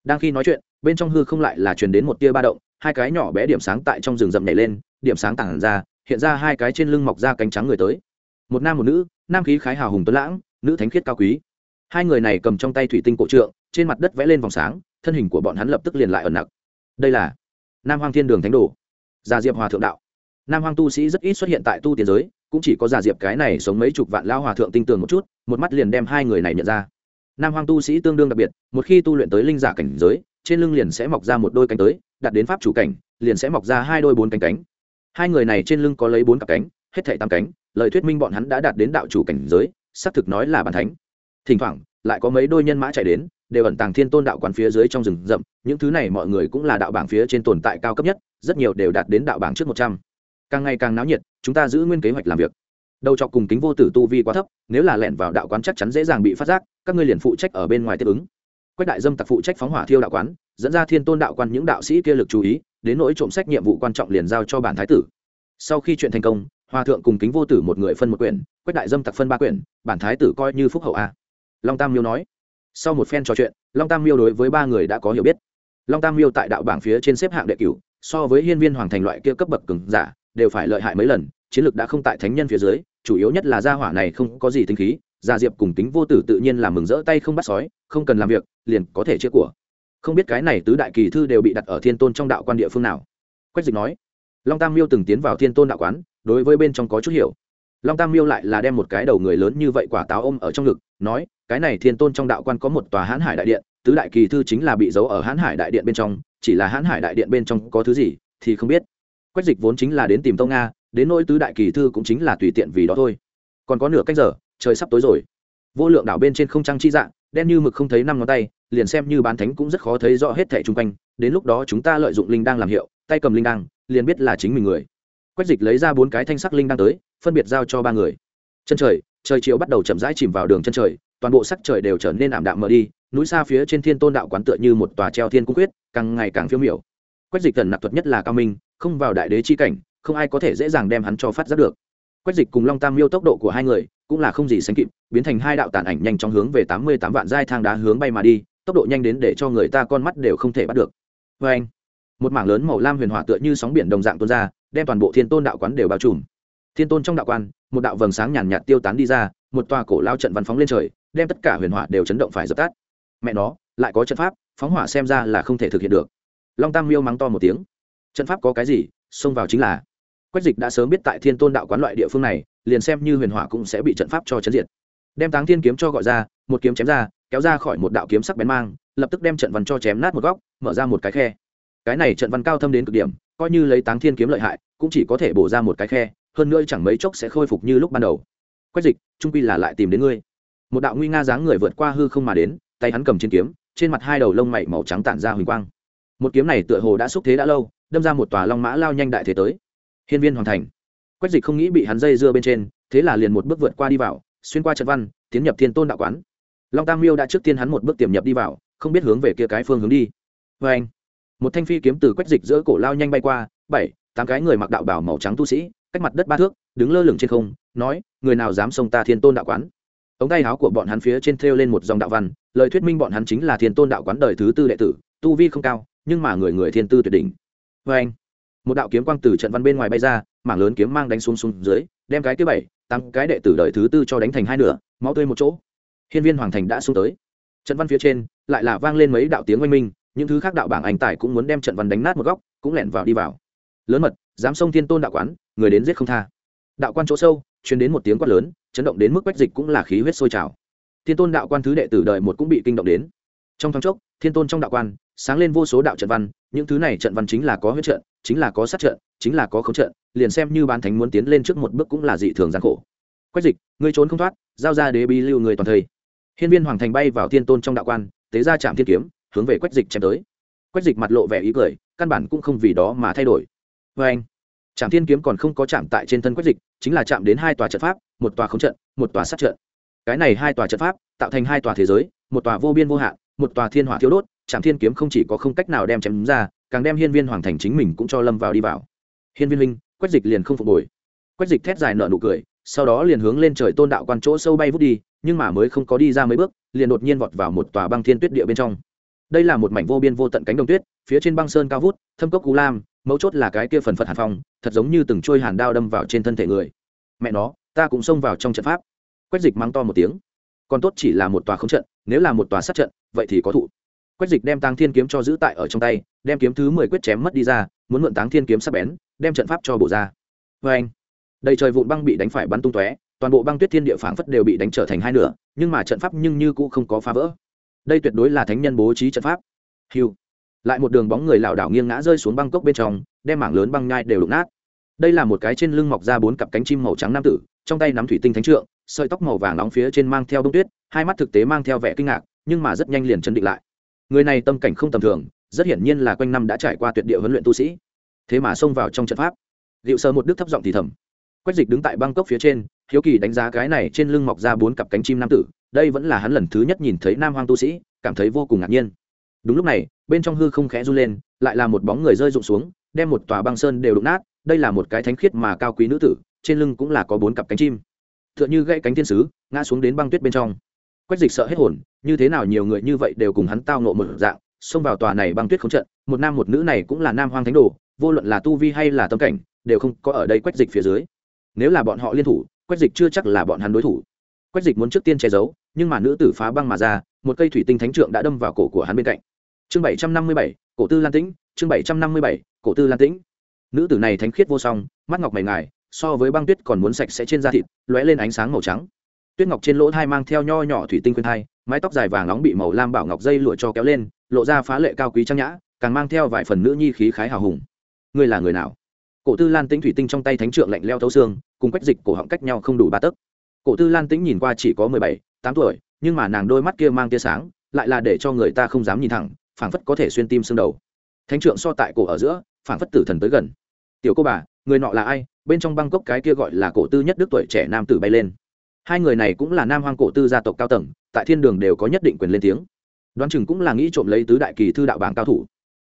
Đang khi nói chuyện, bên trong hư không lại là truyền đến một tia ba động hai cái nhỏ bé điểm sáng tại trong rừng rậm nhảy lên, điểm sáng tản ra, hiện ra hai cái trên lưng mọc ra cánh trắng người tới. Một nam một nữ, nam khí khái hào hùng tuấn lãng, nữ thánh khiết cao quý. Hai người này cầm trong tay thủy tinh cổ trượng, trên mặt đất vẽ lên vòng sáng, thân hình của bọn hắn lập tức liền lại ẩn nặc. Đây là nam hoang thiên đường thánh đồ, già diệp hòa thượng đạo. Nam hoang tu sĩ rất ít xuất hiện tại tu tiên giới, cũng chỉ có già diệp cái này sống mấy chục vạn lao hòa thượng tinh tường một chút, một mắt liền đem hai người này nhận ra. Nam hoang tu sĩ tương đương đặc biệt, một khi tu luyện tới linh giả cảnh giới trên lưng liền sẽ mọc ra một đôi cánh tới, đặt đến pháp chủ cảnh, liền sẽ mọc ra hai đôi bốn cánh cánh. Hai người này trên lưng có lấy bốn cặp cánh, hết thảy tám cánh, lời thuyết minh bọn hắn đã đạt đến đạo chủ cảnh giới, xác thực nói là bàn thánh. Thỉnh thoảng, lại có mấy đôi nhân mã chạy đến, đều ẩn tàng thiên tôn đạo quán phía dưới trong rừng rậm, những thứ này mọi người cũng là đạo bảng phía trên tồn tại cao cấp nhất, rất nhiều đều đạt đến đạo bảng trước một trăm. Càng ngày càng náo nhiệt, chúng ta giữ nguyên kế hoạch làm việc. Đầu chọc cùng kính vô tử tu vi quá thấp, nếu là lẻn vào đạo quán chắc chắn dễ dàng bị phát giác, các ngươi liền phụ trách ở bên ngoài tiếp ứng quách đại dâm tặc phụ trách phóng hỏa thiêu đạo quán, dẫn ra thiên tôn đạo quan những đạo sĩ kia lực chú ý, đến nỗi trộm sách nhiệm vụ quan trọng liền giao cho bản thái tử. Sau khi chuyện thành công, hòa thượng cùng kính vô tử một người phân một quyển, quách đại dâm tặc phân ba quyển, bản thái tử coi như phúc hậu a. Long tam miêu nói. Sau một phen trò chuyện, long tam miêu đối với ba người đã có hiểu biết. Long tam miêu tại đạo bảng phía trên xếp hạng đệ cửu, so với hiên viên hoàng thành loại kia cấp bậc cứng giả, đều phải lợi hại mấy lần, chiến lược đã không tại thánh nhân phía dưới, chủ yếu nhất là gia hỏa này không có gì tinh khí gia diệp cùng tính vô tử tự nhiên là mừng rỡ tay không bắt sói, không cần làm việc, liền có thể chia của. Không biết cái này tứ đại kỳ thư đều bị đặt ở thiên tôn trong đạo quan địa phương nào. Quách dịch nói, long tam miêu từng tiến vào thiên tôn đạo quán, đối với bên trong có chút hiểu. Long tam miêu lại là đem một cái đầu người lớn như vậy quả táo ôm ở trong ngực, nói, cái này thiên tôn trong đạo quan có một tòa hãn hải đại điện, tứ đại kỳ thư chính là bị giấu ở hãn hải đại điện bên trong, chỉ là hãn hải đại điện bên trong có thứ gì thì không biết. Quách dịch vốn chính là đến tìm tông nga, đến nỗi tứ đại kỳ thư cũng chính là tùy tiện vì đó thôi. Còn có nửa cách giờ trời sắp tối rồi. Vô lượng đảo bên trên không trăng chi dạng đen như mực không thấy năm ngón tay, liền xem như bán thánh cũng rất khó thấy rõ hết thẻ chung quanh. Đến lúc đó chúng ta lợi dụng linh đang làm hiệu, tay cầm linh đang liền biết là chính mình người. Quách dịch lấy ra bốn cái thanh sắc linh đang tới, phân biệt giao cho ba người. Chân trời trời chiều bắt đầu chậm rãi chìm vào đường chân trời, toàn bộ sắc trời đều trở nên ảm đạm mờ đi, núi xa phía trên thiên tôn đạo quán tựa như một tòa treo thiên cung quyết, càng ngày càng phiêu miểu. Quách dịch thần nạp thuật nhất là cao minh, không vào đại đế chi cảnh, không ai có thể dễ dàng đem hắn cho phát giác được. Quách dịch cùng long tam miêu tốc độ của hai người cũng là không gì sánh kịp, biến thành hai đạo tàn ảnh nhanh chóng hướng về tám mươi tám vạn giai thang đá hướng bay mà đi, tốc độ nhanh đến để cho người ta con mắt đều không thể bắt được. Vê anh, một mảng lớn màu lam huyền hỏa tựa như sóng biển đồng dạng tuôn ra, đem toàn bộ thiên tôn đạo quán đều bao trùm. Thiên tôn trong đạo quan, một đạo vầng sáng nhàn nhạt tiêu tán đi ra, một tòa cổ lao trận văn phóng lên trời, đem tất cả huyền hỏa đều chấn động phải dập tắt. Mẹ nó, lại có trận pháp, phóng hỏa xem ra là không thể thực hiện được. Long tam miêu mắng to một tiếng. Trận pháp có cái gì? Xông vào chính là quách dịch đã sớm biết tại thiên tôn đạo quán loại địa phương này, liền xem như huyền hỏa cũng sẽ bị trận pháp cho chấn diệt. Đem táng thiên kiếm cho gọi ra, một kiếm chém ra, kéo ra khỏi một đạo kiếm sắc bén mang, lập tức đem trận văn cho chém nát một góc, mở ra một cái khe. Cái này trận văn cao thâm đến cực điểm, coi như lấy táng thiên kiếm lợi hại, cũng chỉ có thể bổ ra một cái khe, hơn nữa chẳng mấy chốc sẽ khôi phục như lúc ban đầu. Quách dịch, trung quy là lại tìm đến ngươi. Một đạo nguy nga dáng người vượt qua hư không mà đến, tay hắn cầm trên kiếm, trên mặt hai đầu lông mày màu trắng tản ra huỳnh quang. Một kiếm này tựa hồ đã xúc thế đã lâu, đâm ra một tòa long mã lao nhanh đại thế tới hiên viên hoàn thành. Quách dịch không nghĩ bị hắn dây dưa bên trên, thế là liền một bước vượt qua đi vào, xuyên qua trận văn, tiến nhập thiên tôn đạo quán. Long tam miêu đã trước tiên hắn một bước tiềm nhập đi vào, không biết hướng về kia cái phương hướng đi. Vê anh, một thanh phi kiếm từ quách dịch giữa cổ lao nhanh bay qua, bảy, tám cái người mặc đạo bảo màu trắng tu sĩ, cách mặt đất ba thước, đứng lơ lửng trên không, nói, người nào dám xông ta thiên tôn đạo quán? Ống tay áo của bọn hắn phía trên thêu lên một dòng đạo văn, lời thuyết minh bọn hắn chính là thiên tôn đạo quán đời thứ tư đệ tử, tu vi không cao, nhưng mà người người thiên tư tuyệt đỉnh. Vê anh một đạo kiếm quang từ trận văn bên ngoài bay ra, mảng lớn kiếm mang đánh xuống xuống dưới, đem cái thứ bảy, tám cái đệ tử đời thứ tư cho đánh thành hai nửa, máu tươi một chỗ. Hiên viên hoàng thành đã xuống tới. Trận văn phía trên, lại là vang lên mấy đạo tiếng oanh minh, những thứ khác đạo bảng anh tài cũng muốn đem trận văn đánh nát một góc, cũng lẻn vào đi vào. Lớn mật dám xông thiên tôn đạo quán, người đến giết không tha. Đạo quan chỗ sâu chuyển đến một tiếng quát lớn, chấn động đến mức quách dịch cũng là khí huyết sôi trào. Thiên tôn đạo quan thứ đệ tử đời một cũng bị kinh động đến. Trong thoáng chốc, thiên tôn trong đạo quan, sáng lên vô số đạo trận văn, những thứ này trận văn chính là có huyết trận chính là có sát trận, chính là có khống trận, liền xem như bán thánh muốn tiến lên trước một bước cũng là dị thường gian khổ. Quách dịch, ngươi trốn không thoát, giao ra đế bi lưu người toàn thây. Hiên viên hoàng thành bay vào thiên tôn trong đạo quan, tế ra trạm thiên kiếm, hướng về quách dịch chém tới. Quách dịch mặt lộ vẻ ý cười, căn bản cũng không vì đó mà thay đổi. Vê anh trạm thiên kiếm còn không có chạm tại trên thân quách dịch, chính là chạm đến hai tòa trận pháp, một tòa khống trận, một tòa sát trận. Cái này hai tòa trận pháp, tạo thành hai tòa thế giới, một tòa vô biên vô hạn, một tòa thiên hỏa thiếu đốt Trảm thiên kiếm không chỉ có không cách nào đem chém ra càng đem hiên viên hoàng thành chính mình cũng cho lâm vào đi vào. Hiên viên huynh, quách dịch liền không phục hồi. Quách dịch thét dài nở nụ cười sau đó liền hướng lên trời tôn đạo quan chỗ sâu bay vút đi nhưng mà mới không có đi ra mấy bước liền đột nhiên vọt vào một tòa băng thiên tuyết địa bên trong. Đây là một mảnh vô biên vô tận cánh đồng tuyết phía trên băng sơn cao vút thâm cốc cú lam mấu chốt là cái kia phần phật hàn phong thật giống như từng trôi hàn đao đâm vào trên thân thể người. Mẹ nó ta cũng xông vào trong trận pháp. Quách dịch mắng to một tiếng. Còn tốt chỉ là một tòa không trận nếu là một tòa sát trận vậy thì có thụ quách dịch đem táng thiên kiếm cho giữ tại ở trong tay, đem kiếm thứ mười quyết chém mất đi ra, muốn mượn táng thiên kiếm sắp bén, đem trận pháp cho bổ ra. Vê anh đầy trời vụn băng bị đánh phải bắn tung tóe, toàn bộ băng tuyết thiên địa phảng phất đều bị đánh trở thành hai nửa, nhưng mà trận pháp nhưng như cũng không có phá vỡ. Đây tuyệt đối là thánh nhân bố trí trận pháp. Hiu! Lại một đường bóng người lảo đảo nghiêng ngã rơi xuống băng cốc bên trong, đem mảng lớn băng nhai đều đụng nát. Đây là một cái trên lưng mọc ra bốn cặp cánh chim màu trắng nam tử, trong tay nắm thủy tinh thánh trượng, sợi tóc màu vàng nóng phía trên mang theo bông tuyết, hai mắt thực tế mang theo vẻ kinh ngạc, nhưng mà rất nhanh liền chấn định lại người này tâm cảnh không tầm thường, rất hiển nhiên là quanh năm đã trải qua tuyệt địa huấn luyện tu sĩ. Thế mà xông vào trong trận pháp. Liệu sơ một đức thấp giọng thì thầm. Quách dịch đứng tại băng cốc phía trên, hiếu kỳ đánh giá cái này trên lưng mọc ra bốn cặp cánh chim nam tử. Đây vẫn là hắn lần thứ nhất nhìn thấy nam hoang tu sĩ, cảm thấy vô cùng ngạc nhiên. Đúng lúc này, bên trong hư không khẽ run lên, lại là một bóng người rơi rụng xuống, đem một tòa băng sơn đều đụng nát. Đây là một cái thánh khiết mà cao quý nữ tử, trên lưng cũng là có bốn cặp cánh chim. T h ư ợ n h ư gãy cánh thiên sứ, ngã xuống đến băng tuyết bên trong quách dịch sợ hết hồn, như thế nào nhiều người như vậy đều cùng hắn tao nộ một dạng, xông vào tòa này băng tuyết không trận, một nam một nữ này cũng là nam hoang thánh đồ, vô luận là tu vi hay là tâm cảnh, đều không có ở đây quách dịch phía dưới. Nếu là bọn họ liên thủ, quách dịch chưa chắc là bọn hắn đối thủ. Quách dịch muốn trước tiên che giấu, nhưng mà nữ tử phá băng mà ra, một cây thủy tinh thánh trượng đã đâm vào cổ của hắn bên cạnh. Chương bảy trăm năm mươi bảy, cổ tư lan tĩnh, chương bảy trăm năm mươi bảy, cổ tư lan tĩnh. Nữ tử này thánh khiết vô song, mắt ngọc mày ngài, so với băng tuyết còn muốn sạch sẽ trên da thịt, lóe lên ánh sáng màu trắng tuyết ngọc trên lỗ thai mang theo nho nhỏ thủy tinh khuyên thai, mái tóc dài vàng nóng bị màu lam bảo ngọc dây lụa cho kéo lên, lộ ra phá lệ cao quý trang nhã, càng mang theo vài phần nữ nhi khí khái hào hùng. Ngươi là người nào? Cổ tư lan tĩnh thủy tinh trong tay thánh trượng lạnh leo thấu xương, cùng quách dịch cổ họng cách nhau không đủ ba tấc. Cổ tư lan tĩnh nhìn qua chỉ có mười bảy, tám tuổi, nhưng mà nàng đôi mắt kia mang tia sáng, lại là để cho người ta không dám nhìn thẳng, phảng phất có thể xuyên tim xương đầu. Thánh trượng so tại cổ ở giữa, phảng phất tử thần tới gần. Tiểu cô bà, người nọ là ai? Bên trong băng cái kia gọi là cổ tư nhất đức tuổi trẻ nam tử bay lên hai người này cũng là nam hoang cổ tư gia tộc cao tầng, tại thiên đường đều có nhất định quyền lên tiếng. Đoán chừng cũng là nghĩ trộm lấy tứ đại kỳ thư đạo bảng cao thủ.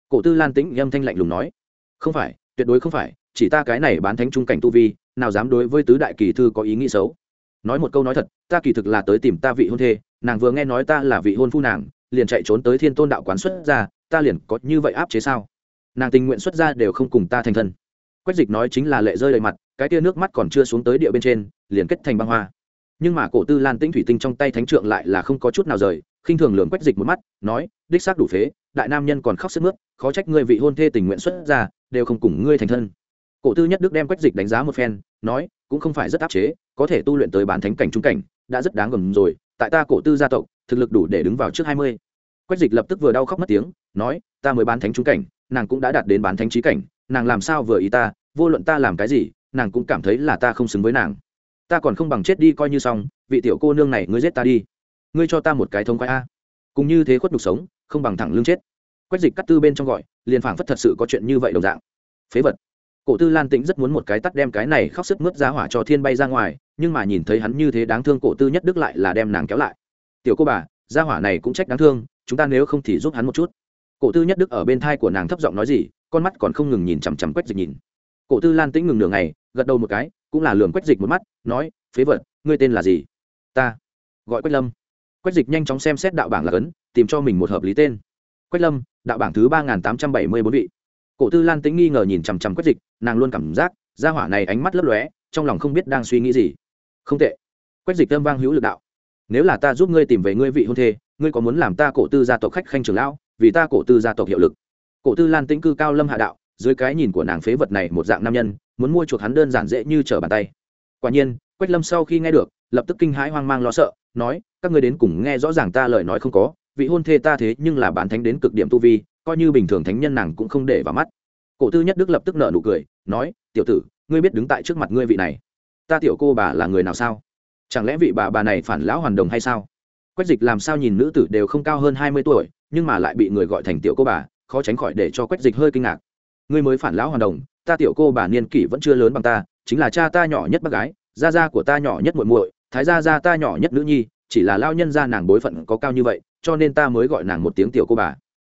Cổ tư lan tĩnh âm thanh lạnh lùng nói, không phải, tuyệt đối không phải, chỉ ta cái này bán thánh trung cảnh tu vi, nào dám đối với tứ đại kỳ thư có ý nghĩ xấu. Nói một câu nói thật, ta kỳ thực là tới tìm ta vị hôn thê, nàng vừa nghe nói ta là vị hôn phu nàng, liền chạy trốn tới thiên tôn đạo quán xuất ra, ta liền có như vậy áp chế sao? Nàng tình nguyện xuất ra đều không cùng ta thành thân. Quách dịch nói chính là lệ rơi đầy mặt, cái tia nước mắt còn chưa xuống tới địa bên trên, liền kết thành băng hoa nhưng mà cổ tư lan tĩnh thủy tinh trong tay thánh trượng lại là không có chút nào rời, khinh thường lường quách dịch một mắt, nói, đích xác đủ phế, đại nam nhân còn khóc sức mướt, khó trách ngươi vị hôn thê tình nguyện xuất ra đều không cùng ngươi thành thân. Cổ tư nhất đức đem quách dịch đánh giá một phen, nói, cũng không phải rất áp chế, có thể tu luyện tới bán thánh cảnh trung cảnh, đã rất đáng gầm rồi, tại ta cổ tư gia tộc, thực lực đủ để đứng vào trước hai mươi. Quách dịch lập tức vừa đau khóc mất tiếng, nói, ta mới bán thánh trung cảnh, nàng cũng đã đạt đến bán thánh trí cảnh, nàng làm sao vừa ý ta, vô luận ta làm cái gì, nàng cũng cảm thấy là ta không xứng với nàng ta còn không bằng chết đi coi như xong, vị tiểu cô nương này ngươi giết ta đi. Ngươi cho ta một cái thông quái a. Cùng như thế khuất đục sống, không bằng thẳng lương chết. Quách dịch cắt tư bên trong gọi, liền phảng phất thật sự có chuyện như vậy đồng dạng. Phế vật. Cổ tư lan tĩnh rất muốn một cái tắt đem cái này khóc sức mướt ra hỏa cho thiên bay ra ngoài, nhưng mà nhìn thấy hắn như thế đáng thương cổ tư nhất đức lại là đem nàng kéo lại. Tiểu cô bà gia hỏa này cũng trách đáng thương, chúng ta nếu không thì giúp hắn một chút. Cổ tư nhất đức ở bên thai của nàng thấp giọng nói gì, con mắt còn không ngừng nhìn chằm chằm quách dịch nhìn. Cổ tư lan tĩnh ngừng nửa ngày, gật đầu một cái cũng là lường quách dịch một mắt, nói, phế vật, ngươi tên là gì? Ta. Gọi quách lâm. Quách dịch nhanh chóng xem xét đạo bảng là cấn, tìm cho mình một hợp lý tên. Quách lâm, đạo bảng thứ ba nghìn tám trăm bảy mươi bốn vị. Cổ tư lan tĩnh nghi ngờ nhìn chằm chằm quách dịch, nàng luôn cảm giác, gia hỏa này ánh mắt lấp lóe, trong lòng không biết đang suy nghĩ gì. Không tệ. Quách dịch âm vang hữu lực đạo. Nếu là ta giúp ngươi tìm về ngươi vị hôn thê, ngươi có muốn làm ta cổ tư gia tộc khách khanh trưởng lão, vì ta cổ tư gia tộc hiệu lực? Cổ tư lan tĩnh cư cao lâm hạ đạo, dưới cái nhìn của nàng phế vật này một dạng nam nhân muốn mua chuộc hắn đơn giản dễ như trở bàn tay. Quả nhiên, quách lâm sau khi nghe được, lập tức kinh hãi hoang mang lo sợ, nói, các ngươi đến cùng nghe rõ ràng ta lời nói không có, vị hôn thê ta thế nhưng là bán thánh đến cực điểm tu vi, coi như bình thường thánh nhân nàng cũng không để vào mắt. Cổ tư nhất đức lập tức nợ nụ cười, nói, tiểu tử, ngươi biết đứng tại trước mặt ngươi vị này, ta tiểu cô bà là người nào sao? Chẳng lẽ vị bà bà này phản lão hoàn đồng hay sao? Quách dịch làm sao nhìn nữ tử đều không cao hơn hai mươi tuổi, nhưng mà lại bị người gọi thành tiểu cô bà, khó tránh khỏi để cho quách dịch hơi kinh ngạc ngươi mới phản lão hoàn đồng, ta tiểu cô bà niên kỷ vẫn chưa lớn bằng ta, chính là cha ta nhỏ nhất bác gái, gia gia của ta nhỏ nhất muội muội, thái gia gia ta nhỏ nhất nữ nhi, chỉ là lao nhân gia nàng bối phận có cao như vậy, cho nên ta mới gọi nàng một tiếng tiểu cô bà.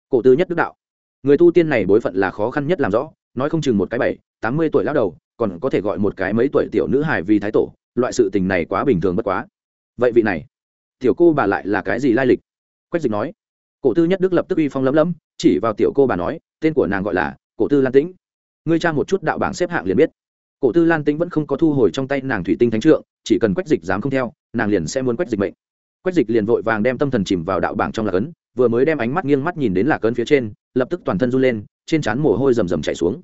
Cổ tư nhất đức đạo. Người tu tiên này bối phận là khó khăn nhất làm rõ, nói không chừng một cái bảy, tám mươi tuổi lao đầu, còn có thể gọi một cái mấy tuổi tiểu nữ hài vì thái tổ, loại sự tình này quá bình thường bất quá. Vậy vị này, tiểu cô bà lại là cái gì lai lịch? Quách dịch nói. Cổ tư nhất đức lập tức uy phong lấm lấm chỉ vào tiểu cô bà nói, tên của nàng gọi là cổ tư lan tĩnh. Ngươi tra một chút đạo bảng xếp hạng liền biết. Cổ tư lan tĩnh vẫn không có thu hồi trong tay nàng thủy tinh thánh trượng, chỉ cần quách dịch dám không theo, nàng liền sẽ muốn quách dịch mệnh. Quách dịch liền vội vàng đem tâm thần chìm vào đạo bảng trong lạc ấn vừa mới đem ánh mắt nghiêng mắt nhìn đến lạc ấn phía trên, lập tức toàn thân run lên, trên trán mồ hôi rầm rầm chảy xuống.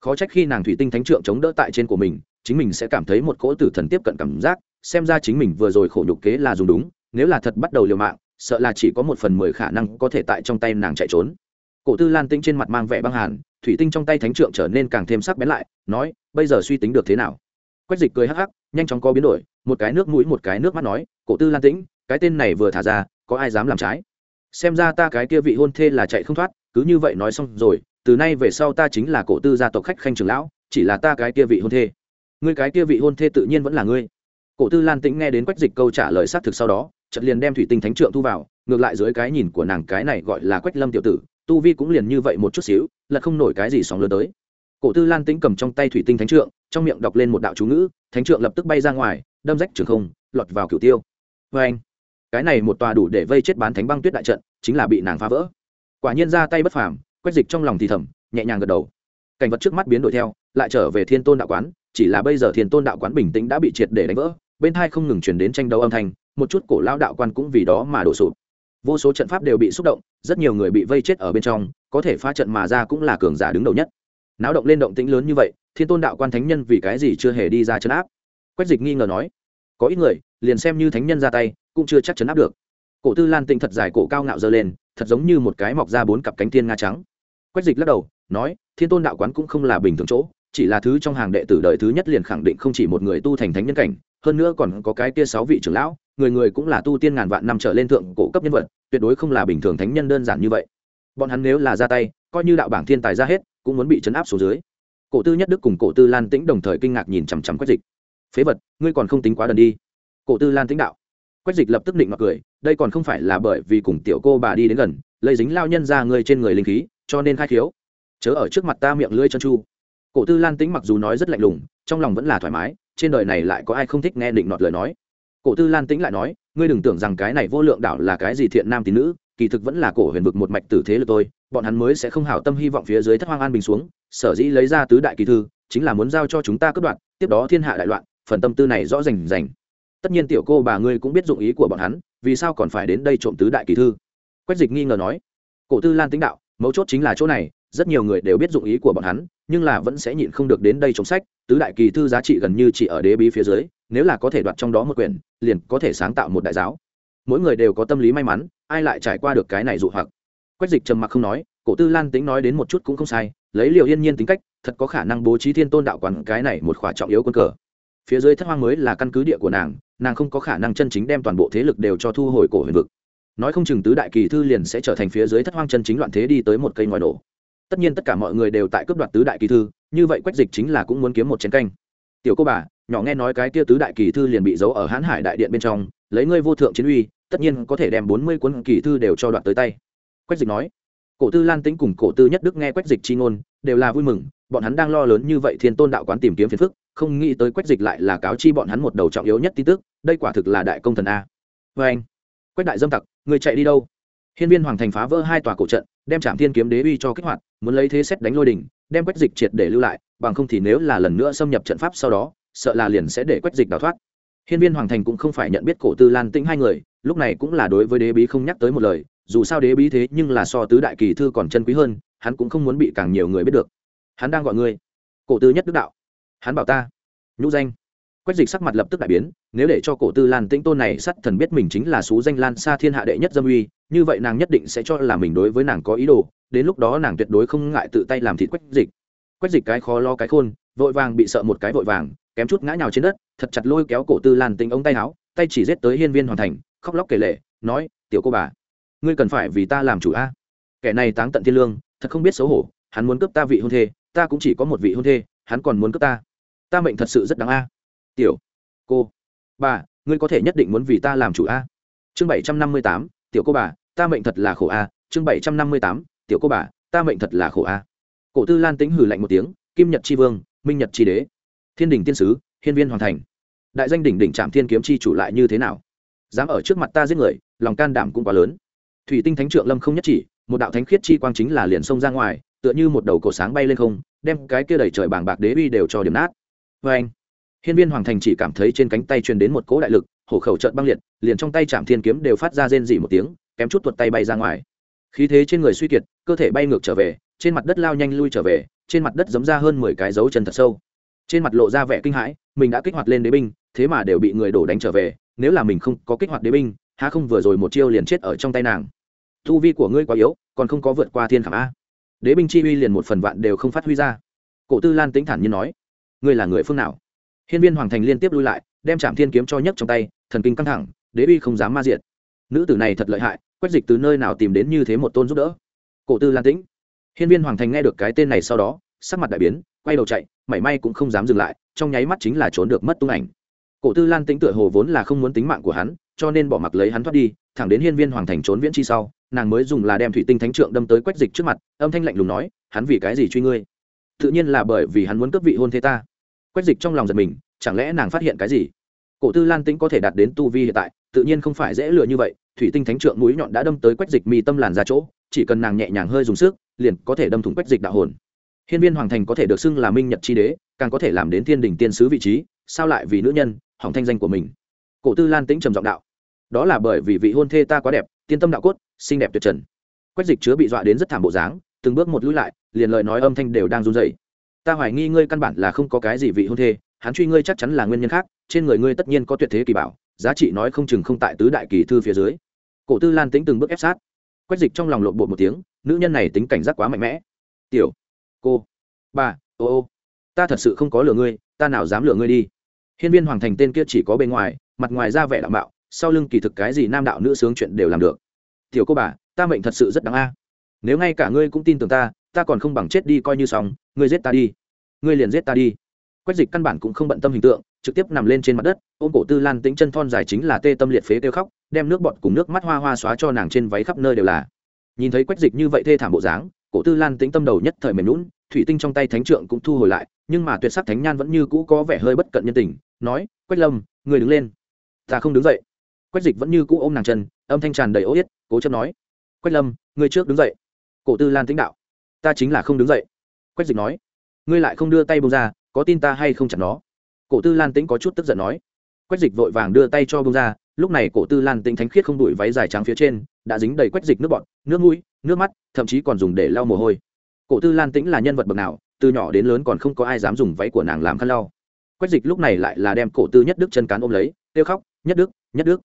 Khó trách khi nàng thủy tinh thánh trượng chống đỡ tại trên của mình, chính mình sẽ cảm thấy một cỗ tử thần tiếp cận cảm giác, xem ra chính mình vừa rồi khổ nhục kế là dùng đúng, nếu là thật bắt đầu liều mạng, sợ là chỉ có một phần mười khả năng có thể tại trong tay nàng chạy trốn. Cổ tư lan tĩnh trên mặt mang vẻ băng hàn thủy tinh trong tay thánh trượng trở nên càng thêm sắc bén lại, nói, bây giờ suy tính được thế nào? Quách dịch cười hắc hắc, nhanh chóng có biến đổi, một cái nước mũi, một cái nước mắt nói, cổ tư lan tĩnh, cái tên này vừa thả ra, có ai dám làm trái? Xem ra ta cái kia vị hôn thê là chạy không thoát, cứ như vậy nói xong rồi, từ nay về sau ta chính là cổ tư gia tộc khách khanh trường lão, chỉ là ta cái kia vị hôn thê. Ngươi cái kia vị hôn thê tự nhiên vẫn là ngươi. Cổ tư lan tĩnh nghe đến quách dịch câu trả lời xác thực sau đó, chợt liền đem thủy tinh thánh trượng thu vào, ngược lại dưới cái nhìn của nàng cái này gọi là quách lâm tiểu tử tu vi cũng liền như vậy một chút xíu, là không nổi cái gì sóng lớn tới. Cổ tư lan tĩnh cầm trong tay thủy tinh thánh trượng, trong miệng đọc lên một đạo chú ngữ, thánh trượng lập tức bay ra ngoài, đâm rách trường không, lọt vào cửu tiêu. Vê anh, cái này một tòa đủ để vây chết bán thánh băng tuyết đại trận, chính là bị nàng phá vỡ. Quả nhiên ra tay bất phàm, quét dịch trong lòng thì thầm, nhẹ nhàng gật đầu. Cảnh vật trước mắt biến đổi theo, lại trở về thiên tôn đạo quán, chỉ là bây giờ thiên tôn đạo quán bình tĩnh đã bị triệt để đánh vỡ, bên hai không ngừng chuyển đến tranh đấu âm thanh, một chút cổ lao đạo quan cũng vì đó mà đổ sụp vô số trận pháp đều bị xúc động, rất nhiều người bị vây chết ở bên trong, có thể phá trận mà ra cũng là cường giả đứng đầu nhất. Náo động lên động tĩnh lớn như vậy, thiên tôn đạo quan thánh nhân vì cái gì chưa hề đi ra chấn áp? Quách dịch nghi ngờ nói, có ít người liền xem như thánh nhân ra tay, cũng chưa chắc chấn áp được. Cổ tư lan tinh thật dài cổ cao ngạo dơ lên, thật giống như một cái mọc ra bốn cặp cánh tiên nga trắng. Quách dịch lắc đầu, nói, thiên tôn đạo quán cũng không là bình thường chỗ, chỉ là thứ trong hàng đệ tử đời thứ nhất liền khẳng định không chỉ một người tu thành thánh nhân cảnh hơn nữa còn có cái kia sáu vị trưởng lão, người người cũng là tu tiên ngàn vạn năm trở lên thượng cổ cấp nhân vật, tuyệt đối không là bình thường thánh nhân đơn giản như vậy. Bọn hắn nếu là ra tay, coi như đạo bảng thiên tài ra hết, cũng muốn bị chấn áp xuống dưới. Cổ tư nhất đức cùng cổ tư lan tĩnh đồng thời kinh ngạc nhìn chằm chằm quách dịch. Phế vật, ngươi còn không tính quá đần đi. Cổ tư lan tĩnh đạo. Quách dịch lập tức định mặc cười, đây còn không phải là bởi vì cùng tiểu cô bà đi đến gần, lấy dính lao nhân ra ngươi trên người linh khí, cho nên khai khiếu. Chớ ở trước mặt ta miệng lưỡi chân chu. Cổ tư lan tĩnh mặc dù nói rất lạnh lùng, trong lòng vẫn là thoải mái trên đời này lại có ai không thích nghe định nọt lời nói? Cổ tư lan tĩnh lại nói, ngươi đừng tưởng rằng cái này vô lượng đảo là cái gì thiện nam tín nữ, kỳ thực vẫn là cổ huyền vực một mạch tử thế lực tôi bọn hắn mới sẽ không hảo tâm hy vọng phía dưới thất hoang an bình xuống, sở dĩ lấy ra tứ đại kỳ thư, chính là muốn giao cho chúng ta cướp đoạt, tiếp đó thiên hạ đại loạn, phần tâm tư này rõ rành rành. Tất nhiên tiểu cô bà ngươi cũng biết dụng ý của bọn hắn, vì sao còn phải đến đây trộm tứ đại kỳ thư? Quách dịch nghi ngờ nói. Cổ tư lan tính đạo, mấu chốt chính là chỗ này, rất nhiều người đều biết dụng ý của bọn hắn, nhưng là vẫn sẽ nhịn không được đến đây chống sách tứ đại kỳ thư giá trị gần như chỉ ở đế bí phía dưới, nếu là có thể đoạt trong đó một quyển, liền có thể sáng tạo một đại giáo. Mỗi người đều có tâm lý may mắn, ai lại trải qua được cái này dụ hoặc? Quách dịch trầm mặc không nói, cổ tư lan tính nói đến một chút cũng không sai, lấy liệu yên nhiên tính cách, thật có khả năng bố trí thiên tôn đạo quản cái này một khỏa trọng yếu quân cờ. Phía dưới thất hoang mới là căn cứ địa của nàng nàng không có khả năng chân chính đem toàn bộ thế lực đều cho thu hồi cổ huyền vực. Nói không chừng tứ đại kỳ thư liền sẽ trở thành phía dưới thất hoang chân chính loạn thế đi tới một cây ngoài nổ tất nhiên tất cả mọi người đều tại cướp đoạt tứ đại kỳ thư, như vậy quách dịch chính là cũng muốn kiếm một chiến canh. Tiểu cô bà, nhỏ nghe nói cái kia tứ đại kỳ thư liền bị giấu ở hãn hải đại điện bên trong, lấy ngươi vô thượng chiến uy, tất nhiên có thể đem bốn mươi cuốn kỳ thư đều cho đoạt tới tay. Quách dịch nói, cổ tư lan tĩnh cùng cổ tư nhất đức nghe quách dịch chi ngôn, đều là vui mừng, bọn hắn đang lo lớn như vậy thiên tôn đạo quán tìm kiếm phiền phức, không nghĩ tới quách dịch lại là cáo chi bọn hắn một đầu trọng yếu nhất tin tức, đây quả thực là đại công thần a. Vê anh, quách đại dâm tặc, người chạy đi đâu? Hiên viên hoàng thành phá vỡ hai tòa cổ trận, đem trạm thiên kiếm đế uy cho kích hoạt muốn lấy thế xét đánh lôi đỉnh, đem quách dịch triệt để lưu lại, bằng không thì nếu là lần nữa xâm nhập trận pháp sau đó, sợ là liền sẽ để quách dịch đào thoát. Hiên viên hoàng thành cũng không phải nhận biết cổ tư lan tĩnh hai người, lúc này cũng là đối với đế bí không nhắc tới một lời, dù sao đế bí thế nhưng là so tứ đại kỳ thư còn chân quý hơn, hắn cũng không muốn bị càng nhiều người biết được. Hắn đang gọi ngươi. Cổ tư nhất đức đạo. Hắn bảo ta. Nhũ danh. Quách dịch sắc mặt lập tức đại biến, nếu để cho cổ tư lan tĩnh tôn này sắt thần biết mình chính là xú danh lan xa thiên hạ đệ nhất dâm uy, như vậy nàng nhất định sẽ cho là mình đối với nàng có ý đồ đến lúc đó nàng tuyệt đối không ngại tự tay làm thịt quách dịch. Quách dịch cái khó lo cái khôn, vội vàng bị sợ một cái vội vàng, kém chút ngã nhào trên đất, thật chặt lôi kéo cổ tư lan tình ống tay áo, tay chỉ giết tới hiên viên hoàn thành, khóc lóc kể lệ nói, tiểu cô bà, ngươi cần phải vì ta làm chủ a. Kẻ này táng tận thiên lương, thật không biết xấu hổ, hắn muốn cướp ta vị hôn thê, ta cũng chỉ có một vị hôn thê, hắn còn muốn cướp ta. Ta mệnh thật sự rất đáng a. Tiểu cô bà, ngươi có thể nhất định muốn vì ta làm chủ a. Chương bảy trăm năm mươi tám, tiểu cô bà, ta mệnh thật là khổ a. Chương bảy trăm năm mươi tám tiểu cô bà, ta mệnh thật là khổ a. Cổ tư lan tính hử lạnh một tiếng, kim nhật tri vương, minh nhật tri đế, thiên đình tiên sứ, hiên viên hoàn thành. Đại danh đỉnh đỉnh trạm thiên kiếm chi chủ lại như thế nào? Dám ở trước mặt ta giết người, lòng can đảm cũng quá lớn. Thủy tinh thánh trượng lâm không nhất chỉ, một đạo thánh khiết chi quang chính là liền sông ra ngoài, tựa như một đầu cổ sáng bay lên không, đem cái kia đầy trời bảng bạc đế uy đều cho điểm nát. Vê anh, hiên viên hoàng thành chỉ cảm thấy trên cánh tay truyền đến một cỗ đại lực, hổ khẩu trợn băng liệt, liền trong tay chạm thiên kiếm đều phát ra rên dỉ một tiếng, kém chút tuột tay bay ra ngoài khí thế trên người suy kiệt, cơ thể bay ngược trở về, trên mặt đất lao nhanh lui trở về, trên mặt đất giấm ra hơn mười cái dấu chân thật sâu. Trên mặt lộ ra vẻ kinh hãi, mình đã kích hoạt lên đế binh, thế mà đều bị người đổ đánh trở về, nếu là mình không có kích hoạt đế binh, há không vừa rồi một chiêu liền chết ở trong tay nàng. Thu vi của ngươi quá yếu, còn không có vượt qua thiên khảm a. Đế binh chi uy liền một phần vạn đều không phát huy ra. Cổ tư lan tính thản nhiên nói, ngươi là người phương nào? Hiên viên hoàng thành liên tiếp lui lại, đem trạm thiên kiếm cho nhấc trong tay, thần kinh căng thẳng, đế uy không dám ma diệt. Nữ tử này thật lợi hại quách dịch từ nơi nào tìm đến như thế một tôn giúp đỡ? Cổ tư lan tĩnh. Hiên viên hoàng thành nghe được cái tên này sau đó, sắc mặt đại biến, quay đầu chạy, mảy may cũng không dám dừng lại, trong nháy mắt chính là trốn được mất tung ảnh. Cổ tư lan tĩnh tựa hồ vốn là không muốn tính mạng của hắn, cho nên bỏ mặc lấy hắn thoát đi, thẳng đến hiên viên hoàng thành trốn viễn chi sau, nàng mới dùng là đem thủy tinh thánh trượng đâm tới quách dịch trước mặt, âm thanh lạnh lùng nói, hắn vì cái gì truy ngươi? Tự nhiên là bởi vì hắn muốn cướp vị hôn thế ta. Quách dịch trong lòng giật mình, chẳng lẽ nàng phát hiện cái gì? Cổ tư lan tĩnh có thể đạt đến tu vi hiện tại, tự nhiên không phải dễ lừa như vậy thủy tinh thánh trượng mũi nhọn đã đâm tới quách dịch mi tâm làn ra chỗ, chỉ cần nàng nhẹ nhàng hơi dùng sức, liền có thể đâm thủng quách dịch đạo hồn. Hiên viên hoàng thành có thể được xưng là minh nhật chi đế, càng có thể làm đến thiên đình tiên sứ vị trí, sao lại vì nữ nhân, hỏng thanh danh của mình. Cổ tư lan tĩnh trầm giọng đạo. Đó là bởi vì vị hôn thê ta quá đẹp, tiên tâm đạo cốt, xinh đẹp tuyệt trần. Quách dịch chứa bị dọa đến rất thảm bộ dáng, từng bước một lũi lại, liền lời nói âm thanh đều đang run dậy ta hoài nghi ngươi căn bản là không có cái gì vị hôn thê, hắn truy ngươi chắc chắn là nguyên nhân khác, trên người ngươi tất nhiên có tuyệt thế kỳ bảo, giá trị nói không chừng không tại tứ đại kỳ thư phía dưới cổ tư lan tính từng bước ép sát. Quách dịch trong lòng lộn bột một tiếng, nữ nhân này tính cảnh giác quá mạnh mẽ. Tiểu, cô, bà, ô ô, ta thật sự không có lừa ngươi, ta nào dám lừa ngươi đi. Hiên viên hoàng thành tên kia chỉ có bên ngoài, mặt ngoài ra vẻ đạo mạo, sau lưng kỳ thực cái gì nam đạo nữ sướng chuyện đều làm được. Tiểu cô bà, ta mệnh thật sự rất đáng a. Nếu ngay cả ngươi cũng tin tưởng ta ta còn không bằng chết đi coi như xong, ngươi giết ta đi. Ngươi liền giết ta đi. Quách dịch căn bản cũng không bận tâm hình tượng, trực tiếp nằm lên trên mặt đất, ôm cổ tư lan tính chân thon dài chính là tê tâm liệt phế kêu khóc đem nước bọt cùng nước mắt hoa hoa xóa cho nàng trên váy khắp nơi đều là. Nhìn thấy quách dịch như vậy thê thảm bộ dáng, cổ tư lan tính tâm đầu nhất thời mềm lún thủy tinh trong tay thánh trượng cũng thu hồi lại, nhưng mà tuyệt sắc thánh nhan vẫn như cũ có vẻ hơi bất cận nhân tình, nói, quách lâm, người đứng lên. Ta không đứng dậy. Quách dịch vẫn như cũ ôm nàng chân, âm thanh tràn đầy ô yết, cố chấp nói, quách lâm, người trước đứng dậy. Cổ tư lan tính đạo, ta chính là không đứng dậy. Quách dịch nói, ngươi lại không đưa tay bông ra, có tin ta hay không chặt nó? Cổ tư lan tĩnh có chút tức giận nói, quách dịch vội vàng đưa tay cho bông ra lúc này cổ tư lan tĩnh thánh khiết không đuổi váy dài trắng phía trên, đã dính đầy quách dịch nước bọt, nước mũi, nước mắt, thậm chí còn dùng để lau mồ hôi. Cổ tư lan tĩnh là nhân vật bậc nào, từ nhỏ đến lớn còn không có ai dám dùng váy của nàng làm khăn lau. Quách dịch lúc này lại là đem cổ tư nhất đức chân cán ôm lấy kêu khóc, nhất đức nhất đức,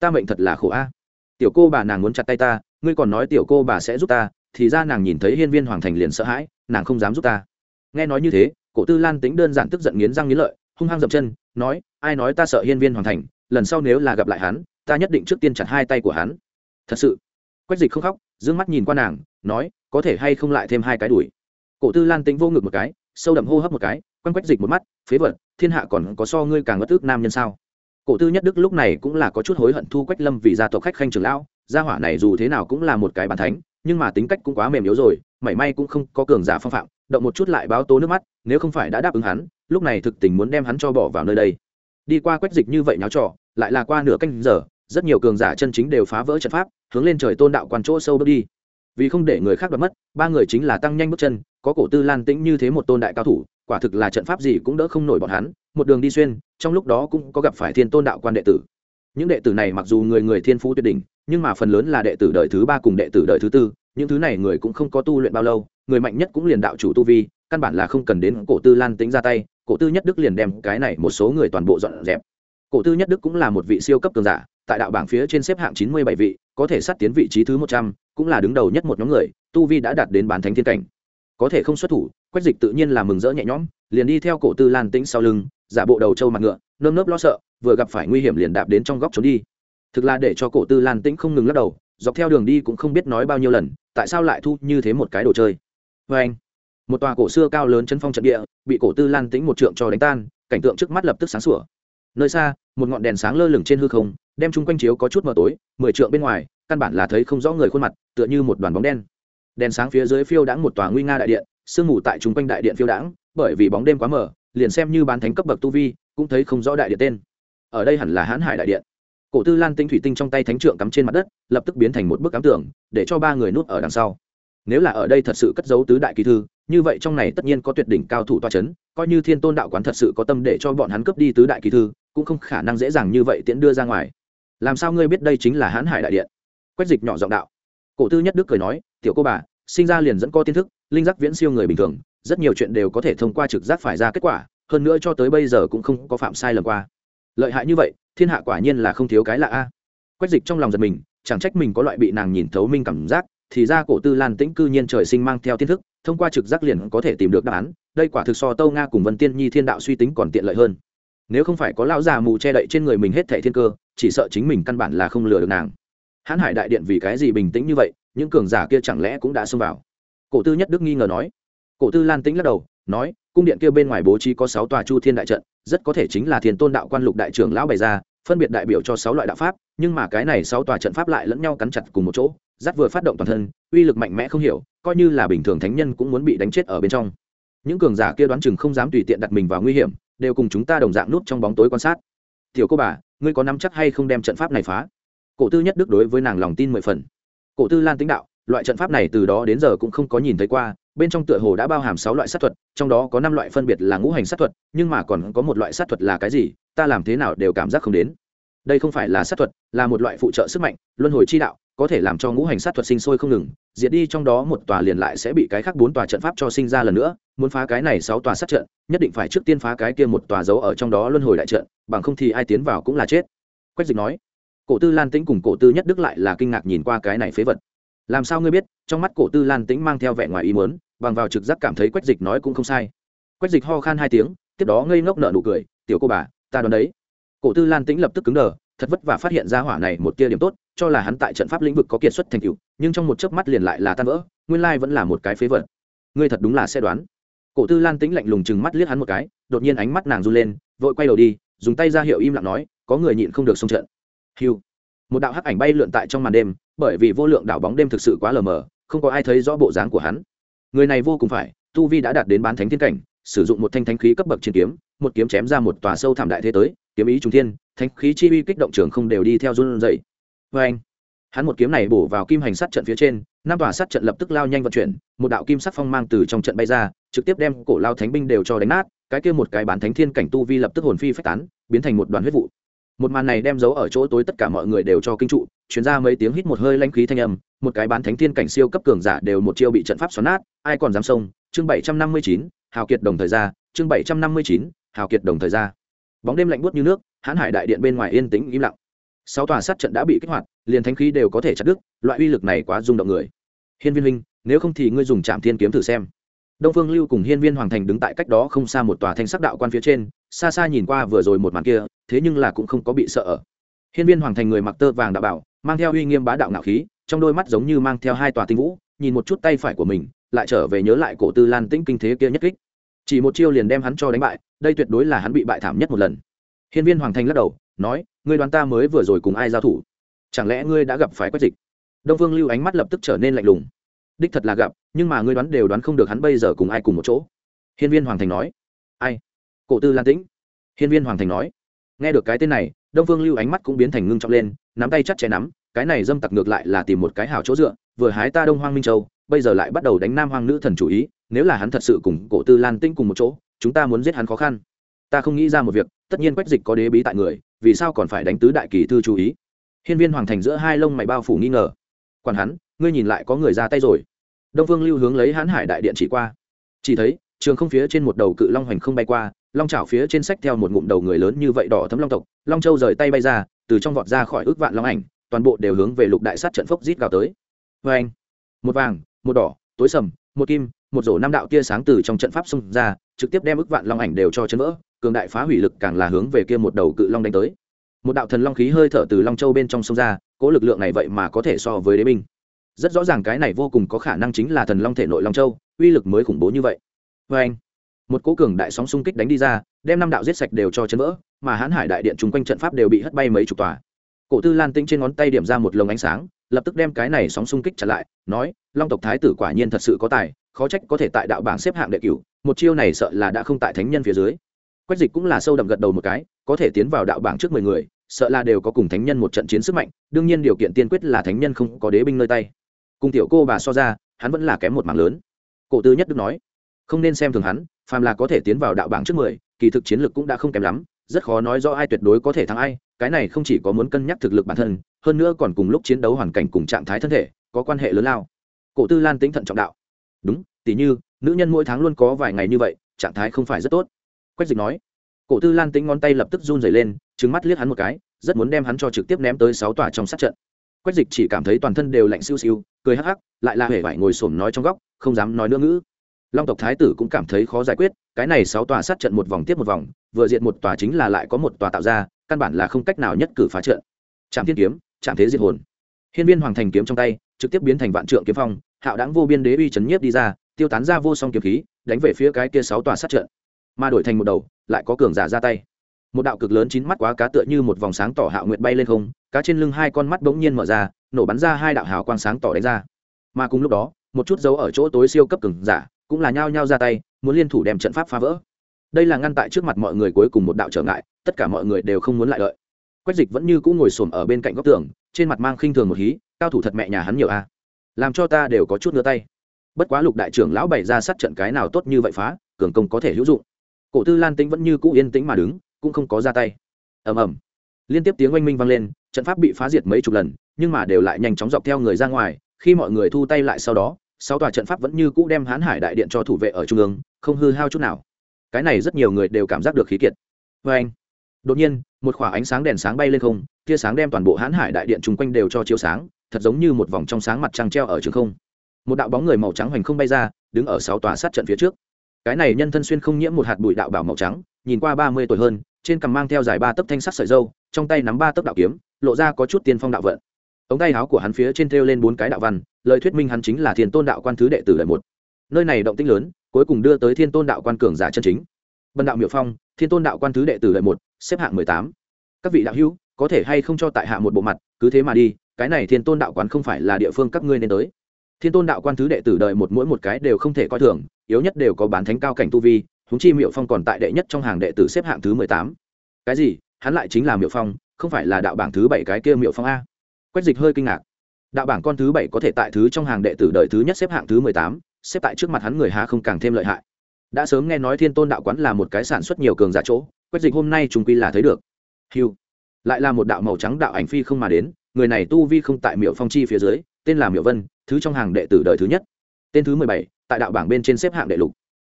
ta mệnh thật là khổ a. Tiểu cô bà nàng muốn chặt tay ta, ngươi còn nói tiểu cô bà sẽ giúp ta, thì ra nàng nhìn thấy hiên viên hoàng thành liền sợ hãi, nàng không dám giúp ta. Nghe nói như thế, cổ tư lan tính đơn giản tức giận nghiến răng nghiến lợi, hung hăng dậm chân, nói, ai nói ta sợ hiên viên hoàng thành lần sau nếu là gặp lại hắn, ta nhất định trước tiên chặt hai tay của hắn. Thật sự. Quách dịch không khóc d ư ơ n g mắt nhìn qua nàng, nói, có thể hay không lại thêm hai cái đuổi. Cổ tư lan tính vô ngực một cái, sâu đậm hô hấp một cái quanh quách dịch một mắt, phế vật, thiên hạ còn có so ngươi càng ngất ước nam nhân sao? Cổ tư nhất đức lúc này cũng là có chút hối hận thu quách lâm vì gia tộc khách khanh trường lão, gia hỏa này dù thế nào cũng là một cái bàn thánh, nhưng mà tính cách cũng quá mềm yếu rồi, mảy may cũng không có cường giả phong phạm, động một chút lại báo tố nước mắt, nếu không phải đã đáp ứng hắn, lúc này thực tình muốn đem hắn cho bỏ vào nơi đây đi qua quách dịch như vậy nháo trò, lại là qua nửa canh giờ, rất nhiều cường giả chân chính đều phá vỡ trận pháp, hướng lên trời tôn đạo quan chỗ sâu bước đi. Vì không để người khác đoạt mất, ba người chính là tăng nhanh bước chân, có cổ tư lan tĩnh như thế một tôn đại cao thủ, quả thực là trận pháp gì cũng đỡ không nổi bọn hắn, một đường đi xuyên, trong lúc đó cũng có gặp phải thiên tôn đạo quan đệ tử. Những đệ tử này mặc dù người người thiên phú tuyệt đỉnh, nhưng mà phần lớn là đệ tử đời thứ ba cùng đệ tử đời thứ tư, những thứ này người cũng không có tu luyện bao lâu, người mạnh nhất cũng liền đạo chủ tu vi, căn bản là không cần đến cổ tư lan tính ra tay cổ tư nhất đức liền đem cái này một số người toàn bộ dọn dẹp. Cổ tư nhất đức cũng là một vị siêu cấp cường giả, tại đạo bảng phía trên xếp hạng chín mươi bảy vị, có thể sát tiến vị trí thứ một trăm, cũng là đứng đầu nhất một nhóm người, tu vi đã đạt đến bán thánh thiên cảnh. Có thể không xuất thủ, quách dịch tự nhiên là mừng rỡ nhẹ nhõm, liền đi theo cổ tư lan tĩnh sau lưng, giả bộ đầu trâu mặt ngựa, nơm nớp lo sợ, vừa gặp phải nguy hiểm liền đạp đến trong góc trốn đi. Thực là để cho cổ tư lan tĩnh không ngừng lắc đầu, dọc theo đường đi cũng không biết nói bao nhiêu lần, tại sao lại thu như thế một cái đồ chơi. Vê anh một tòa cổ xưa cao lớn chân phong trận địa, bị cổ tư lan tĩnh một trượng cho đánh tan, cảnh tượng trước mắt lập tức sáng sủa. Nơi xa, một ngọn đèn sáng lơ lửng trên hư không, đem chung quanh chiếu có chút mờ tối, mười trượng bên ngoài, căn bản là thấy không rõ người khuôn mặt, tựa như một đoàn bóng đen. Đèn sáng phía dưới phiêu đãng một tòa nguy nga đại điện, sương mù tại chung quanh đại điện phiêu đãng, bởi vì bóng đêm quá mờ, liền xem như bán thánh cấp bậc tu vi, cũng thấy không rõ đại điện tên. Ở đây hẳn là hãn hải đại điện. Cổ tư lan tinh thủy tinh trong tay thánh trượng cắm trên mặt đất, lập tức biến thành một bức cắm tưởng để cho ba người núp ở đằng sau nếu là ở đây thật sự cất giấu tứ đại kỳ thư, như vậy trong này tất nhiên có tuyệt đỉnh cao thủ toa c h ấ n coi như thiên tôn đạo quán thật sự có tâm để cho bọn hắn cướp đi tứ đại kỳ thư, cũng không khả năng dễ dàng như vậy tiễn đưa ra ngoài. Làm sao ngươi biết đây chính là hãn hải đại điện? Quách dịch nhỏ giọng đạo. Cổ tư nhất đức cười nói, tiểu cô bà, sinh ra liền dẫn co tiên thức, linh giác viễn siêu người bình thường, rất nhiều chuyện đều có thể thông qua trực giác phải ra kết quả, hơn nữa cho tới bây giờ cũng không có phạm sai lầm qua. Lợi hại như vậy, thiên hạ quả nhiên là không thiếu cái lạ a. Quách dịch trong lòng giật mình, chẳng trách mình có loại bị nàng nhìn thấu minh cảm giác thì ra cổ tư lan tĩnh cư nhiên trời sinh mang theo tiên thức, thông qua trực giác liền có thể tìm được đáp án, đây quả thực so tâu nga cùng vân tiên nhi thiên đạo suy tính còn tiện lợi hơn. Nếu không phải có lão già mù che đậy trên người mình hết thẻ thiên cơ, chỉ sợ chính mình căn bản là không lừa được nàng. Hãn hải đại điện vì cái gì bình tĩnh như vậy, những cường giả kia chẳng lẽ cũng đã xông vào? Cổ tư nhất đức nghi ngờ nói. Cổ tư lan tĩnh lắc đầu, nói, cung điện kia bên ngoài bố trí có sáu tòa chu thiên đại trận, rất có thể chính là thiền tôn đạo quan lục đại trưởng lão bày ra, phân biệt đại biểu cho sáu loại đạo pháp, nhưng mà cái này sáu tòa trận pháp lại lẫn nhau cắn chặt cùng một chỗ dắt vừa phát động toàn thân, uy lực mạnh mẽ không hiểu, coi như là bình thường thánh nhân cũng muốn bị đánh chết ở bên trong. Những cường giả kia đoán chừng không dám tùy tiện đặt mình vào nguy hiểm, đều cùng chúng ta đồng dạng nút trong bóng tối quan sát. Tiểu cô bà, ngươi có nắm chắc hay không đem trận pháp này phá? Cổ tư nhất đức đối với nàng lòng tin mười phần. Cổ tư lan tính đạo, loại trận pháp này từ đó đến giờ cũng không có nhìn thấy qua, bên trong tựa hồ đã bao hàm sáu loại sát thuật, trong đó có năm loại phân biệt là ngũ hành sát thuật, nhưng mà còn có một loại sát thuật là cái gì, ta làm thế nào đều cảm giác không đến. Đây không phải là sát thuật, là một loại phụ trợ sức mạnh, luân hồi chi đạo có thể làm cho ngũ hành sát thuật sinh sôi không ngừng, diệt đi trong đó một tòa liền lại sẽ bị cái khác bốn tòa trận pháp cho sinh ra lần nữa, muốn phá cái này sáu tòa sát trận, nhất định phải trước tiên phá cái kia một tòa dấu ở trong đó luân hồi đại trận, bằng không thì ai tiến vào cũng là chết. Quách dịch nói. Cổ tư lan tĩnh cùng cổ tư nhất đức lại là kinh ngạc nhìn qua cái này phế vật. Làm sao ngươi biết? Trong mắt cổ tư lan tĩnh mang theo vẻ ngoài ý muốn, bằng vào trực giác cảm thấy quách dịch nói cũng không sai. Quách dịch ho khan hai tiếng, tiếp đó ngây ngốc nợ nụ cười, tiểu cô bà, ta đoán đấy. Cổ tư lan tĩnh lập tức cứng đờ thật vất vả phát hiện ra hỏa này một tia điểm tốt, cho là hắn tại trận pháp lĩnh vực có kiệt xuất thành tựu, nhưng trong một chớp mắt liền lại là tan vỡ, nguyên lai vẫn là một cái phế vật. Ngươi thật đúng là sẽ đoán. Cổ tư lan tĩnh lạnh lùng chừng mắt liếc hắn một cái, đột nhiên ánh mắt nàng run lên, vội quay đầu đi, dùng tay ra hiệu im lặng nói, có người nhịn không được xông trận. Hiu một đạo hắc ảnh bay lượn tại trong màn đêm, bởi vì vô lượng đảo bóng đêm thực sự quá lờ mờ, không có ai thấy rõ bộ dáng của hắn. Người này vô cùng phải, tu vi đã đạt đến bán thánh thiên cảnh, sử dụng một thanh thánh khí cấp bậc chiến kiếm, một kiếm chém ra một tòa sâu thảm đại thế tới, kiếm ý trung thiên thánh khí chi uy kích động trường không đều đi theo run dậy vê anh, hắn một kiếm này bổ vào kim hành sát trận phía trên, năm tòa sát trận lập tức lao nhanh vận chuyển, một đạo kim sắc phong mang từ trong trận bay ra, trực tiếp đem cổ lao thánh binh đều cho đánh nát, cái kia một cái bán thánh thiên cảnh tu vi lập tức hồn phi phách tán, biến thành một đoàn huyết vụ. Một màn này đem giấu ở chỗ tối tất cả mọi người đều cho kinh trụ chuyển ra mấy tiếng hít một hơi lanh khí thanh âm, một cái bán thánh thiên cảnh siêu cấp cường giả đều một chiêu bị trận pháp xoắn nát, ai còn dám xông? Chương bảy trăm năm mươi chín, hào kiệt đồng thời ra chương bảy trăm năm mươi chín, hào kiệt đồng thời ra bóng đêm lạnh buốt như nước hãn hải đại điện bên ngoài yên tĩnh im lặng. Sáu tòa sát trận đã bị kích hoạt liền thanh khí đều có thể chặt đứt loại uy lực này quá rung động người. Hiên viên Linh, nếu không thì ngươi dùng trạm thiên kiếm thử xem. Đông phương lưu cùng hiên viên hoàng thành đứng tại cách đó không xa một tòa thanh sắc đạo quan phía trên xa xa nhìn qua vừa rồi một màn kia thế nhưng là cũng không có bị sợ ở. Hiên viên hoàng thành người mặc tơ vàng đạo bảo mang theo uy nghiêm bá đạo ngạo khí trong đôi mắt giống như mang theo hai tòa tinh vũ nhìn một chút tay phải của mình lại trở về nhớ lại cổ tư lan tĩnh kinh thế kia nhất kích chỉ một chiêu liền đem hắn cho đánh bại, đây tuyệt đối là hắn bị bại thảm nhất một lần. Hiên viên hoàng thành lắc đầu, nói, ngươi đoán ta mới vừa rồi cùng ai giao thủ? Chẳng lẽ ngươi đã gặp phải quách dịch? Đông vương lưu ánh mắt lập tức trở nên lạnh lùng. Đích thật là gặp, nhưng mà ngươi đoán đều đoán không được hắn bây giờ cùng ai cùng một chỗ. Hiên viên hoàng thành nói. Ai? Cổ tư lan tĩnh. Hiên viên hoàng thành nói. Nghe được cái tên này, đông vương lưu ánh mắt cũng biến thành ngưng trọng lên, nắm tay chắc chẽ nắm, cái này dâm tặc ngược lại là tìm một cái hảo chỗ dựa, vừa hái ta đông hoang minh châu, bây giờ lại bắt đầu đánh nam hoang nữ thần chủ ý nếu là hắn thật sự cùng cổ tư lan tinh cùng một chỗ, chúng ta muốn giết hắn khó khăn. Ta không nghĩ ra một việc, tất nhiên quách dịch có đế bí tại người, vì sao còn phải đánh tứ đại kỳ thư chú ý? Hiên viên hoàng thành giữa hai lông mày bao phủ nghi ngờ. Còn hắn, ngươi nhìn lại có người ra tay rồi. Đông vương lưu hướng lấy hãn hải đại điện chỉ qua. Chỉ thấy, trường không phía trên một đầu cự long hoành không bay qua, long chảo phía trên sách theo một ngụm đầu người lớn như vậy đỏ thấm long tộc, long châu rời tay bay ra, từ trong vọt ra khỏi ước vạn long ảnh, toàn bộ đều hướng về lục đại sát trận phốc rít gào tới. Vê anh một vàng, một đỏ, tối sầm, một kim một rổ năm đạo tia sáng từ trong trận pháp xông ra, trực tiếp đem ức vạn long ảnh đều cho chấn vỡ, cường đại phá hủy lực càng là hướng về kia một đầu cự long đánh tới. Một đạo thần long khí hơi thở từ long châu bên trong sông ra cỗ lực lượng này vậy mà có thể so với đế binh. Rất rõ ràng cái này vô cùng có khả năng chính là thần long thể nội long châu, uy lực mới khủng bố như vậy. Vê anh một cỗ cường đại sóng xung kích đánh đi ra, đem năm đạo giết sạch đều cho chấn vỡ, mà hãn hải đại điện chung quanh trận pháp đều bị hất bay mấy chục tòa. Cổ tư lan tĩnh trên ngón tay điểm ra một lồng ánh sáng, lập tức đem cái này sóng xung kích trả lại, nói, long tộc thái tử quả nhiên thật sự có tài khó trách có thể tại đạo bảng xếp hạng đệ cửu, một chiêu này sợ là đã không tại thánh nhân phía dưới. Quách dịch cũng là sâu đậm gật đầu một cái, có thể tiến vào đạo bảng trước mười người, sợ là đều có cùng thánh nhân một trận chiến sức mạnh, đương nhiên điều kiện tiên quyết là thánh nhân không có đế binh nơi tay. Cùng tiểu cô bà so ra, hắn vẫn là kém một mảng lớn. Cổ tư nhất đức nói, không nên xem thường hắn, phàm là có thể tiến vào đạo bảng trước mười, kỳ thực chiến lược cũng đã không kém lắm, rất khó nói do ai tuyệt đối có thể thắng ai, cái này không chỉ có muốn cân nhắc thực lực bản thân, hơn nữa còn cùng lúc chiến đấu hoàn cảnh cùng trạng thái thân thể, có quan hệ lớn lao. Cổ tư lan tính thận trọng đạo đúng, tỉ như, nữ nhân mỗi tháng luôn có vài ngày như vậy, trạng thái không phải rất tốt. Quách dịch nói. Cổ tư lan tính ngón tay lập tức run dày lên trứng mắt liếc hắn một cái, rất muốn đem hắn cho trực tiếp ném tới sáu tòa trong sát trận. Quách dịch chỉ cảm thấy toàn thân đều lạnh siêu siêu, cười hắc hắc, lại là hễ vải ngồi xổm nói trong góc, không dám nói nữa ngữ. Long tộc thái tử cũng cảm thấy khó giải quyết, cái này sáu tòa sát trận một vòng tiếp một vòng, vừa diện một tòa chính là lại có một tòa tạo ra, căn bản là không cách nào nhất cử phá trận. Trạm thiên kiếm, trạm thế diệt hồn. Hiên viên hoàng thành kiếm trong tay, trực tiếp biến thành vạn trượng kiếm phong hạo đáng vô biên đế uy chấn nhiếp đi ra, tiêu tán ra vô song kiếm khí, đánh về phía cái kia sáu tòa sát trận. Mà đổi thành một đầu, lại có cường giả ra tay. Một đạo cực lớn chín mắt quá cá tựa như một vòng sáng tỏ hạo nguyệt bay lên không, cá trên lưng hai con mắt bỗng nhiên mở ra, nổ bắn ra hai đạo hào quang sáng tỏ đánh ra. Mà cùng lúc đó, một chút dấu ở chỗ tối siêu cấp cường giả cũng là nhao nhao ra tay, muốn liên thủ đem trận pháp phá vỡ. Đây là ngăn tại trước mặt mọi người cuối cùng một đạo trở ngại, tất cả mọi người đều không muốn lại lợi quách dịch vẫn như cũng ngồi xổm ở bên cạnh góc tường, trên mặt mang khinh thường một hí, cao thủ thật mẹ nhà hắn nhiều a làm cho ta đều có chút ngứa tay. Bất quá lục đại trưởng lão bày ra sát trận cái nào tốt như vậy phá, cường công có thể hữu dụng. Cổ tư lan tính vẫn như cũ yên tĩnh mà đứng, cũng không có ra tay. Ầm ầm. Liên tiếp tiếng oanh minh vang lên, trận pháp bị phá diệt mấy chục lần, nhưng mà đều lại nhanh chóng dọc theo người ra ngoài, khi mọi người thu tay lại sau đó, sáu tòa trận pháp vẫn như cũ đem hán hải đại điện cho thủ vệ ở trung ương, không hư hao chút nào. Cái này rất nhiều người đều cảm giác được khí kiệt. Vê anh, đột nhiên, một khoảng ánh sáng đèn sáng bay lên không, tia sáng đem toàn bộ hán hải đại điện chung quanh đều cho chiếu sáng thật giống như một vòng trong sáng mặt trăng treo ở trường không. Một đạo bóng người màu trắng hoành không bay ra, đứng ở sáu tòa sát trận phía trước. Cái này nhân thân xuyên không nhiễm một hạt bụi đạo bảo màu trắng, nhìn qua ba mươi tuổi hơn, trên cằm mang theo dài ba tấc thanh sắc sợi dâu trong tay nắm ba tấc đạo kiếm, lộ ra có chút tiên phong đạo vận. Ống tay áo của hắn phía trên thêu lên bốn cái đạo văn, lời thuyết minh hắn chính là thiên tôn đạo quan thứ đệ tử lợi một. Nơi này động tinh lớn, cuối cùng đưa tới thiên tôn đạo quan cường giả chân chính. Bần đạo miệu phong, thiên tôn đạo quan thứ đệ tử lợi một, xếp hạng mười tám. Các vị đạo hữu, có thể hay không cho tại hạ một bộ mặt, cứ thế mà đi cái này thiên tôn đạo quán không phải là địa phương các ngươi nên tới. Thiên tôn đạo quan thứ đệ tử đợi một mỗi một cái đều không thể coi thường, yếu nhất đều có bán thánh cao cảnh tu vi húng chi miệu phong còn tại đệ nhất trong hàng đệ tử xếp hạng thứ mười tám. Cái gì? Hắn lại chính là miệu phong, không phải là đạo bảng thứ bảy cái kia miệu phong a? Quách dịch hơi kinh ngạc. Đạo bảng con thứ bảy có thể tại thứ trong hàng đệ tử đợi thứ nhất xếp hạng thứ mười tám, xếp tại trước mặt hắn người hà không càng thêm lợi hại. Đã sớm nghe nói thiên tôn đạo quán là một cái sản xuất nhiều cường giả chỗ, quách dịch hôm nay chúng quy là thấy được. Hiu lại là một đạo màu trắng đạo ảnh phi không mà đến người này tu vi không tại miệu phong chi phía dưới, tên là miệu vân, thứ trong hàng đệ tử đời thứ nhất. Tên thứ mười bảy, tại đạo bảng bên trên xếp hạng đệ lục.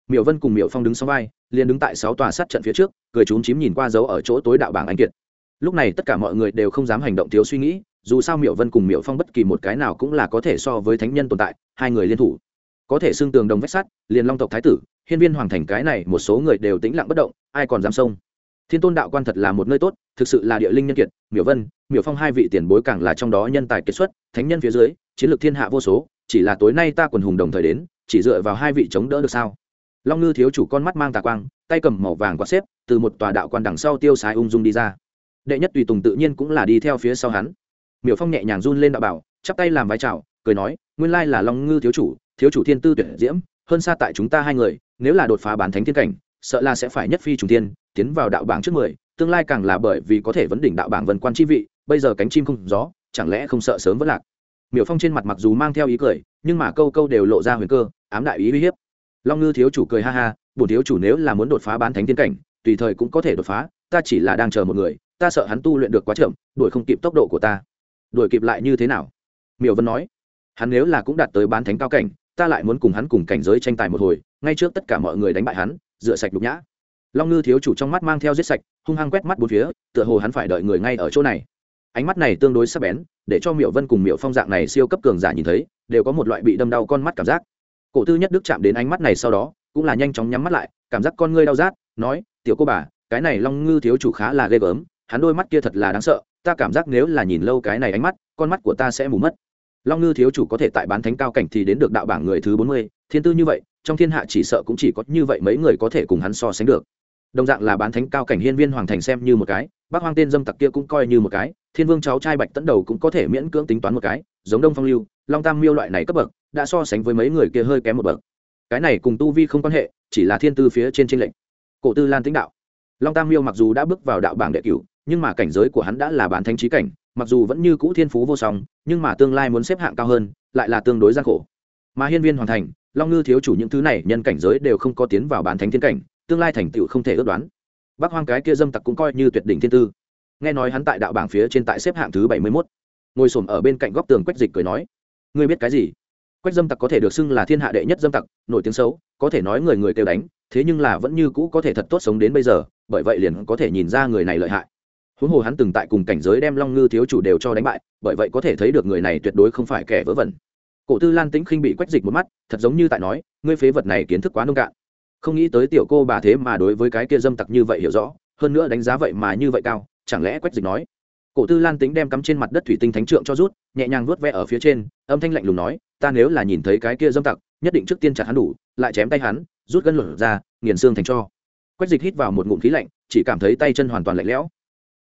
Miệu vân cùng miệu phong đứng sau vai, liền đứng tại sáu tòa sát trận phía trước, cười trúng chím nhìn qua dấu ở chỗ tối đạo bảng anh kiệt. Lúc này tất cả mọi người đều không dám hành động thiếu suy nghĩ, dù sao miệu vân cùng miệu phong bất kỳ một cái nào cũng là có thể so với thánh nhân tồn tại, hai người liên thủ. Có thể xưng tường đồng vách sắt, liền long tộc thái tử, hiên viên hoàng thành cái này một số người đều tĩnh lặng bất động, ai còn dám xông? Thiên tôn đạo quan thật là một nơi tốt thực sự là địa linh nhân kiệt, miểu vân, miểu phong hai vị tiền bối càng là trong đó nhân tài kết xuất, thánh nhân phía dưới, chiến lược thiên hạ vô số, chỉ là tối nay ta quần hùng đồng thời đến, chỉ dựa vào hai vị chống đỡ được sao? Long ngư thiếu chủ con mắt mang tà quang, tay cầm màu vàng quạt xếp, từ một tòa đạo quan đằng sau tiêu sái ung dung đi ra. Đệ nhất tùy tùng tự nhiên cũng là đi theo phía sau hắn. Miểu phong nhẹ nhàng run lên đạo bảo, chắp tay làm vai trào cười nói, nguyên lai là long ngư thiếu chủ thiếu chủ thiên tư tuyển diễm, hơn xa tại chúng ta hai người, nếu là đột phá bán thánh thiên cảnh, sợ là sẽ phải nhất phi trùng tiên tiến vào đạo bảng trước mười tương lai càng là bởi vì có thể vấn đỉnh đạo bảng vân quan chi vị, bây giờ cánh chim không gió, chẳng lẽ không sợ sớm vẫn lạc? Miểu phong trên mặt mặc dù mang theo ý cười, nhưng mà câu câu đều lộ ra huyền cơ, ám đại ý uy hiếp. Long ngư thiếu chủ cười ha ha, bổn thiếu chủ nếu là muốn đột phá bán thánh tiên cảnh, tùy thời cũng có thể đột phá, ta chỉ là đang chờ một người, ta sợ hắn tu luyện được quá chậm, đuổi không kịp tốc độ của ta. Đuổi kịp lại như thế nào? Miểu vân nói. Hắn nếu là cũng đạt tới bán thánh cao cảnh, ta lại muốn cùng hắn cùng cảnh giới tranh tài một hồi, ngay trước tất cả mọi người đánh bại hắn dựa sạch đục nhã long ngư thiếu chủ trong mắt mang theo giết sạch, hung hăng quét mắt bốn phía, tựa hồ hắn phải đợi người ngay ở chỗ này. Ánh mắt này tương đối sắc bén, để cho miệu vân cùng miệu phong dạng này siêu cấp cường giả nhìn thấy, đều có một loại bị đâm đau con mắt cảm giác. Cổ tư nhất đức chạm đến ánh mắt này sau đó, cũng là nhanh chóng nhắm mắt lại, cảm giác con ngươi đau rát, nói, tiểu cô bà, cái này long ngư thiếu chủ khá là ghê gớm, hắn đôi mắt kia thật là đáng sợ, ta cảm giác nếu là nhìn lâu cái này ánh mắt, con mắt của ta sẽ mù mất. Long ngư thiếu chủ có thể tại bán thánh cao cảnh thì đến được đạo bảng người thứ bốn mươi, thiên tư như vậy, trong thiên hạ chỉ sợ cũng chỉ có như vậy mấy người có thể cùng hắn so sánh được đồng dạng là bán thánh cao cảnh hiên viên hoàng thành xem như một cái bác hoang tên dâm tặc kia cũng coi như một cái, thiên vương cháu trai bạch tấn đầu cũng có thể miễn cưỡng tính toán một cái, giống đông phong lưu, long tam miêu loại này cấp bậc, đã so sánh với mấy người kia hơi kém một bậc. Cái này cùng tu vi không quan hệ, chỉ là thiên tư phía trên trên lệnh cổ tư lan tính đạo. Long tam miêu mặc dù đã bước vào đạo bảng đệ cửu, nhưng mà cảnh giới của hắn đã là bán thánh trí cảnh, mặc dù vẫn như cũ thiên phú vô song, nhưng mà tương lai muốn xếp hạng cao hơn, lại là tương đối gian khổ. Mà hiên viên hoàn thành, long ngư thiếu chủ những thứ này nhân cảnh giới đều không có tiến vào bán thánh thiên cảnh tương lai thành tựu không thể ước đoán. Bác hoang cái kia dâm tặc cũng coi như tuyệt đỉnh thiên tư. Nghe nói hắn tại đạo bảng phía trên tại xếp hạng thứ bảy mươi mốt. Ngồi s ở bên cạnh góc tường quách dịch cười nói, ngươi biết cái gì? Quách dâm tặc có thể được xưng là thiên hạ đệ nhất dâm tặc, nổi tiếng xấu, có thể nói người người kêu đánh, thế nhưng là vẫn như cũ có thể thật tốt sống đến bây giờ, bởi vậy liền có thể nhìn ra người này lợi hại. Huống hồ hắn từng tại cùng cảnh giới đem long ngư thiếu chủ đều cho đánh bại, bởi vậy có thể thấy được người này tuyệt đối không phải kẻ vớ vẩn. Cổ tư lan tĩnh khinh bị quách dịch một mắt, thật giống như tại nói, ngươi phế vật này kiến thức quá nông cạn không nghĩ tới tiểu cô bà thế mà đối với cái kia dâm tặc như vậy hiểu rõ, hơn nữa đánh giá vậy mà như vậy cao, chẳng lẽ quách dịch nói? Cổ tư lan tính đem cắm trên mặt đất thủy tinh thánh trượng cho rút, nhẹ nhàng vuốt ve ở phía trên, âm thanh lạnh lùng nói, ta nếu là nhìn thấy cái kia dâm tặc, nhất định trước tiên chặt hắn đủ, lại chém tay hắn, rút gân luận ra, nghiền xương thành cho. Quách dịch hít vào một ngụm khí lạnh, chỉ cảm thấy tay chân hoàn toàn lạnh lẽo.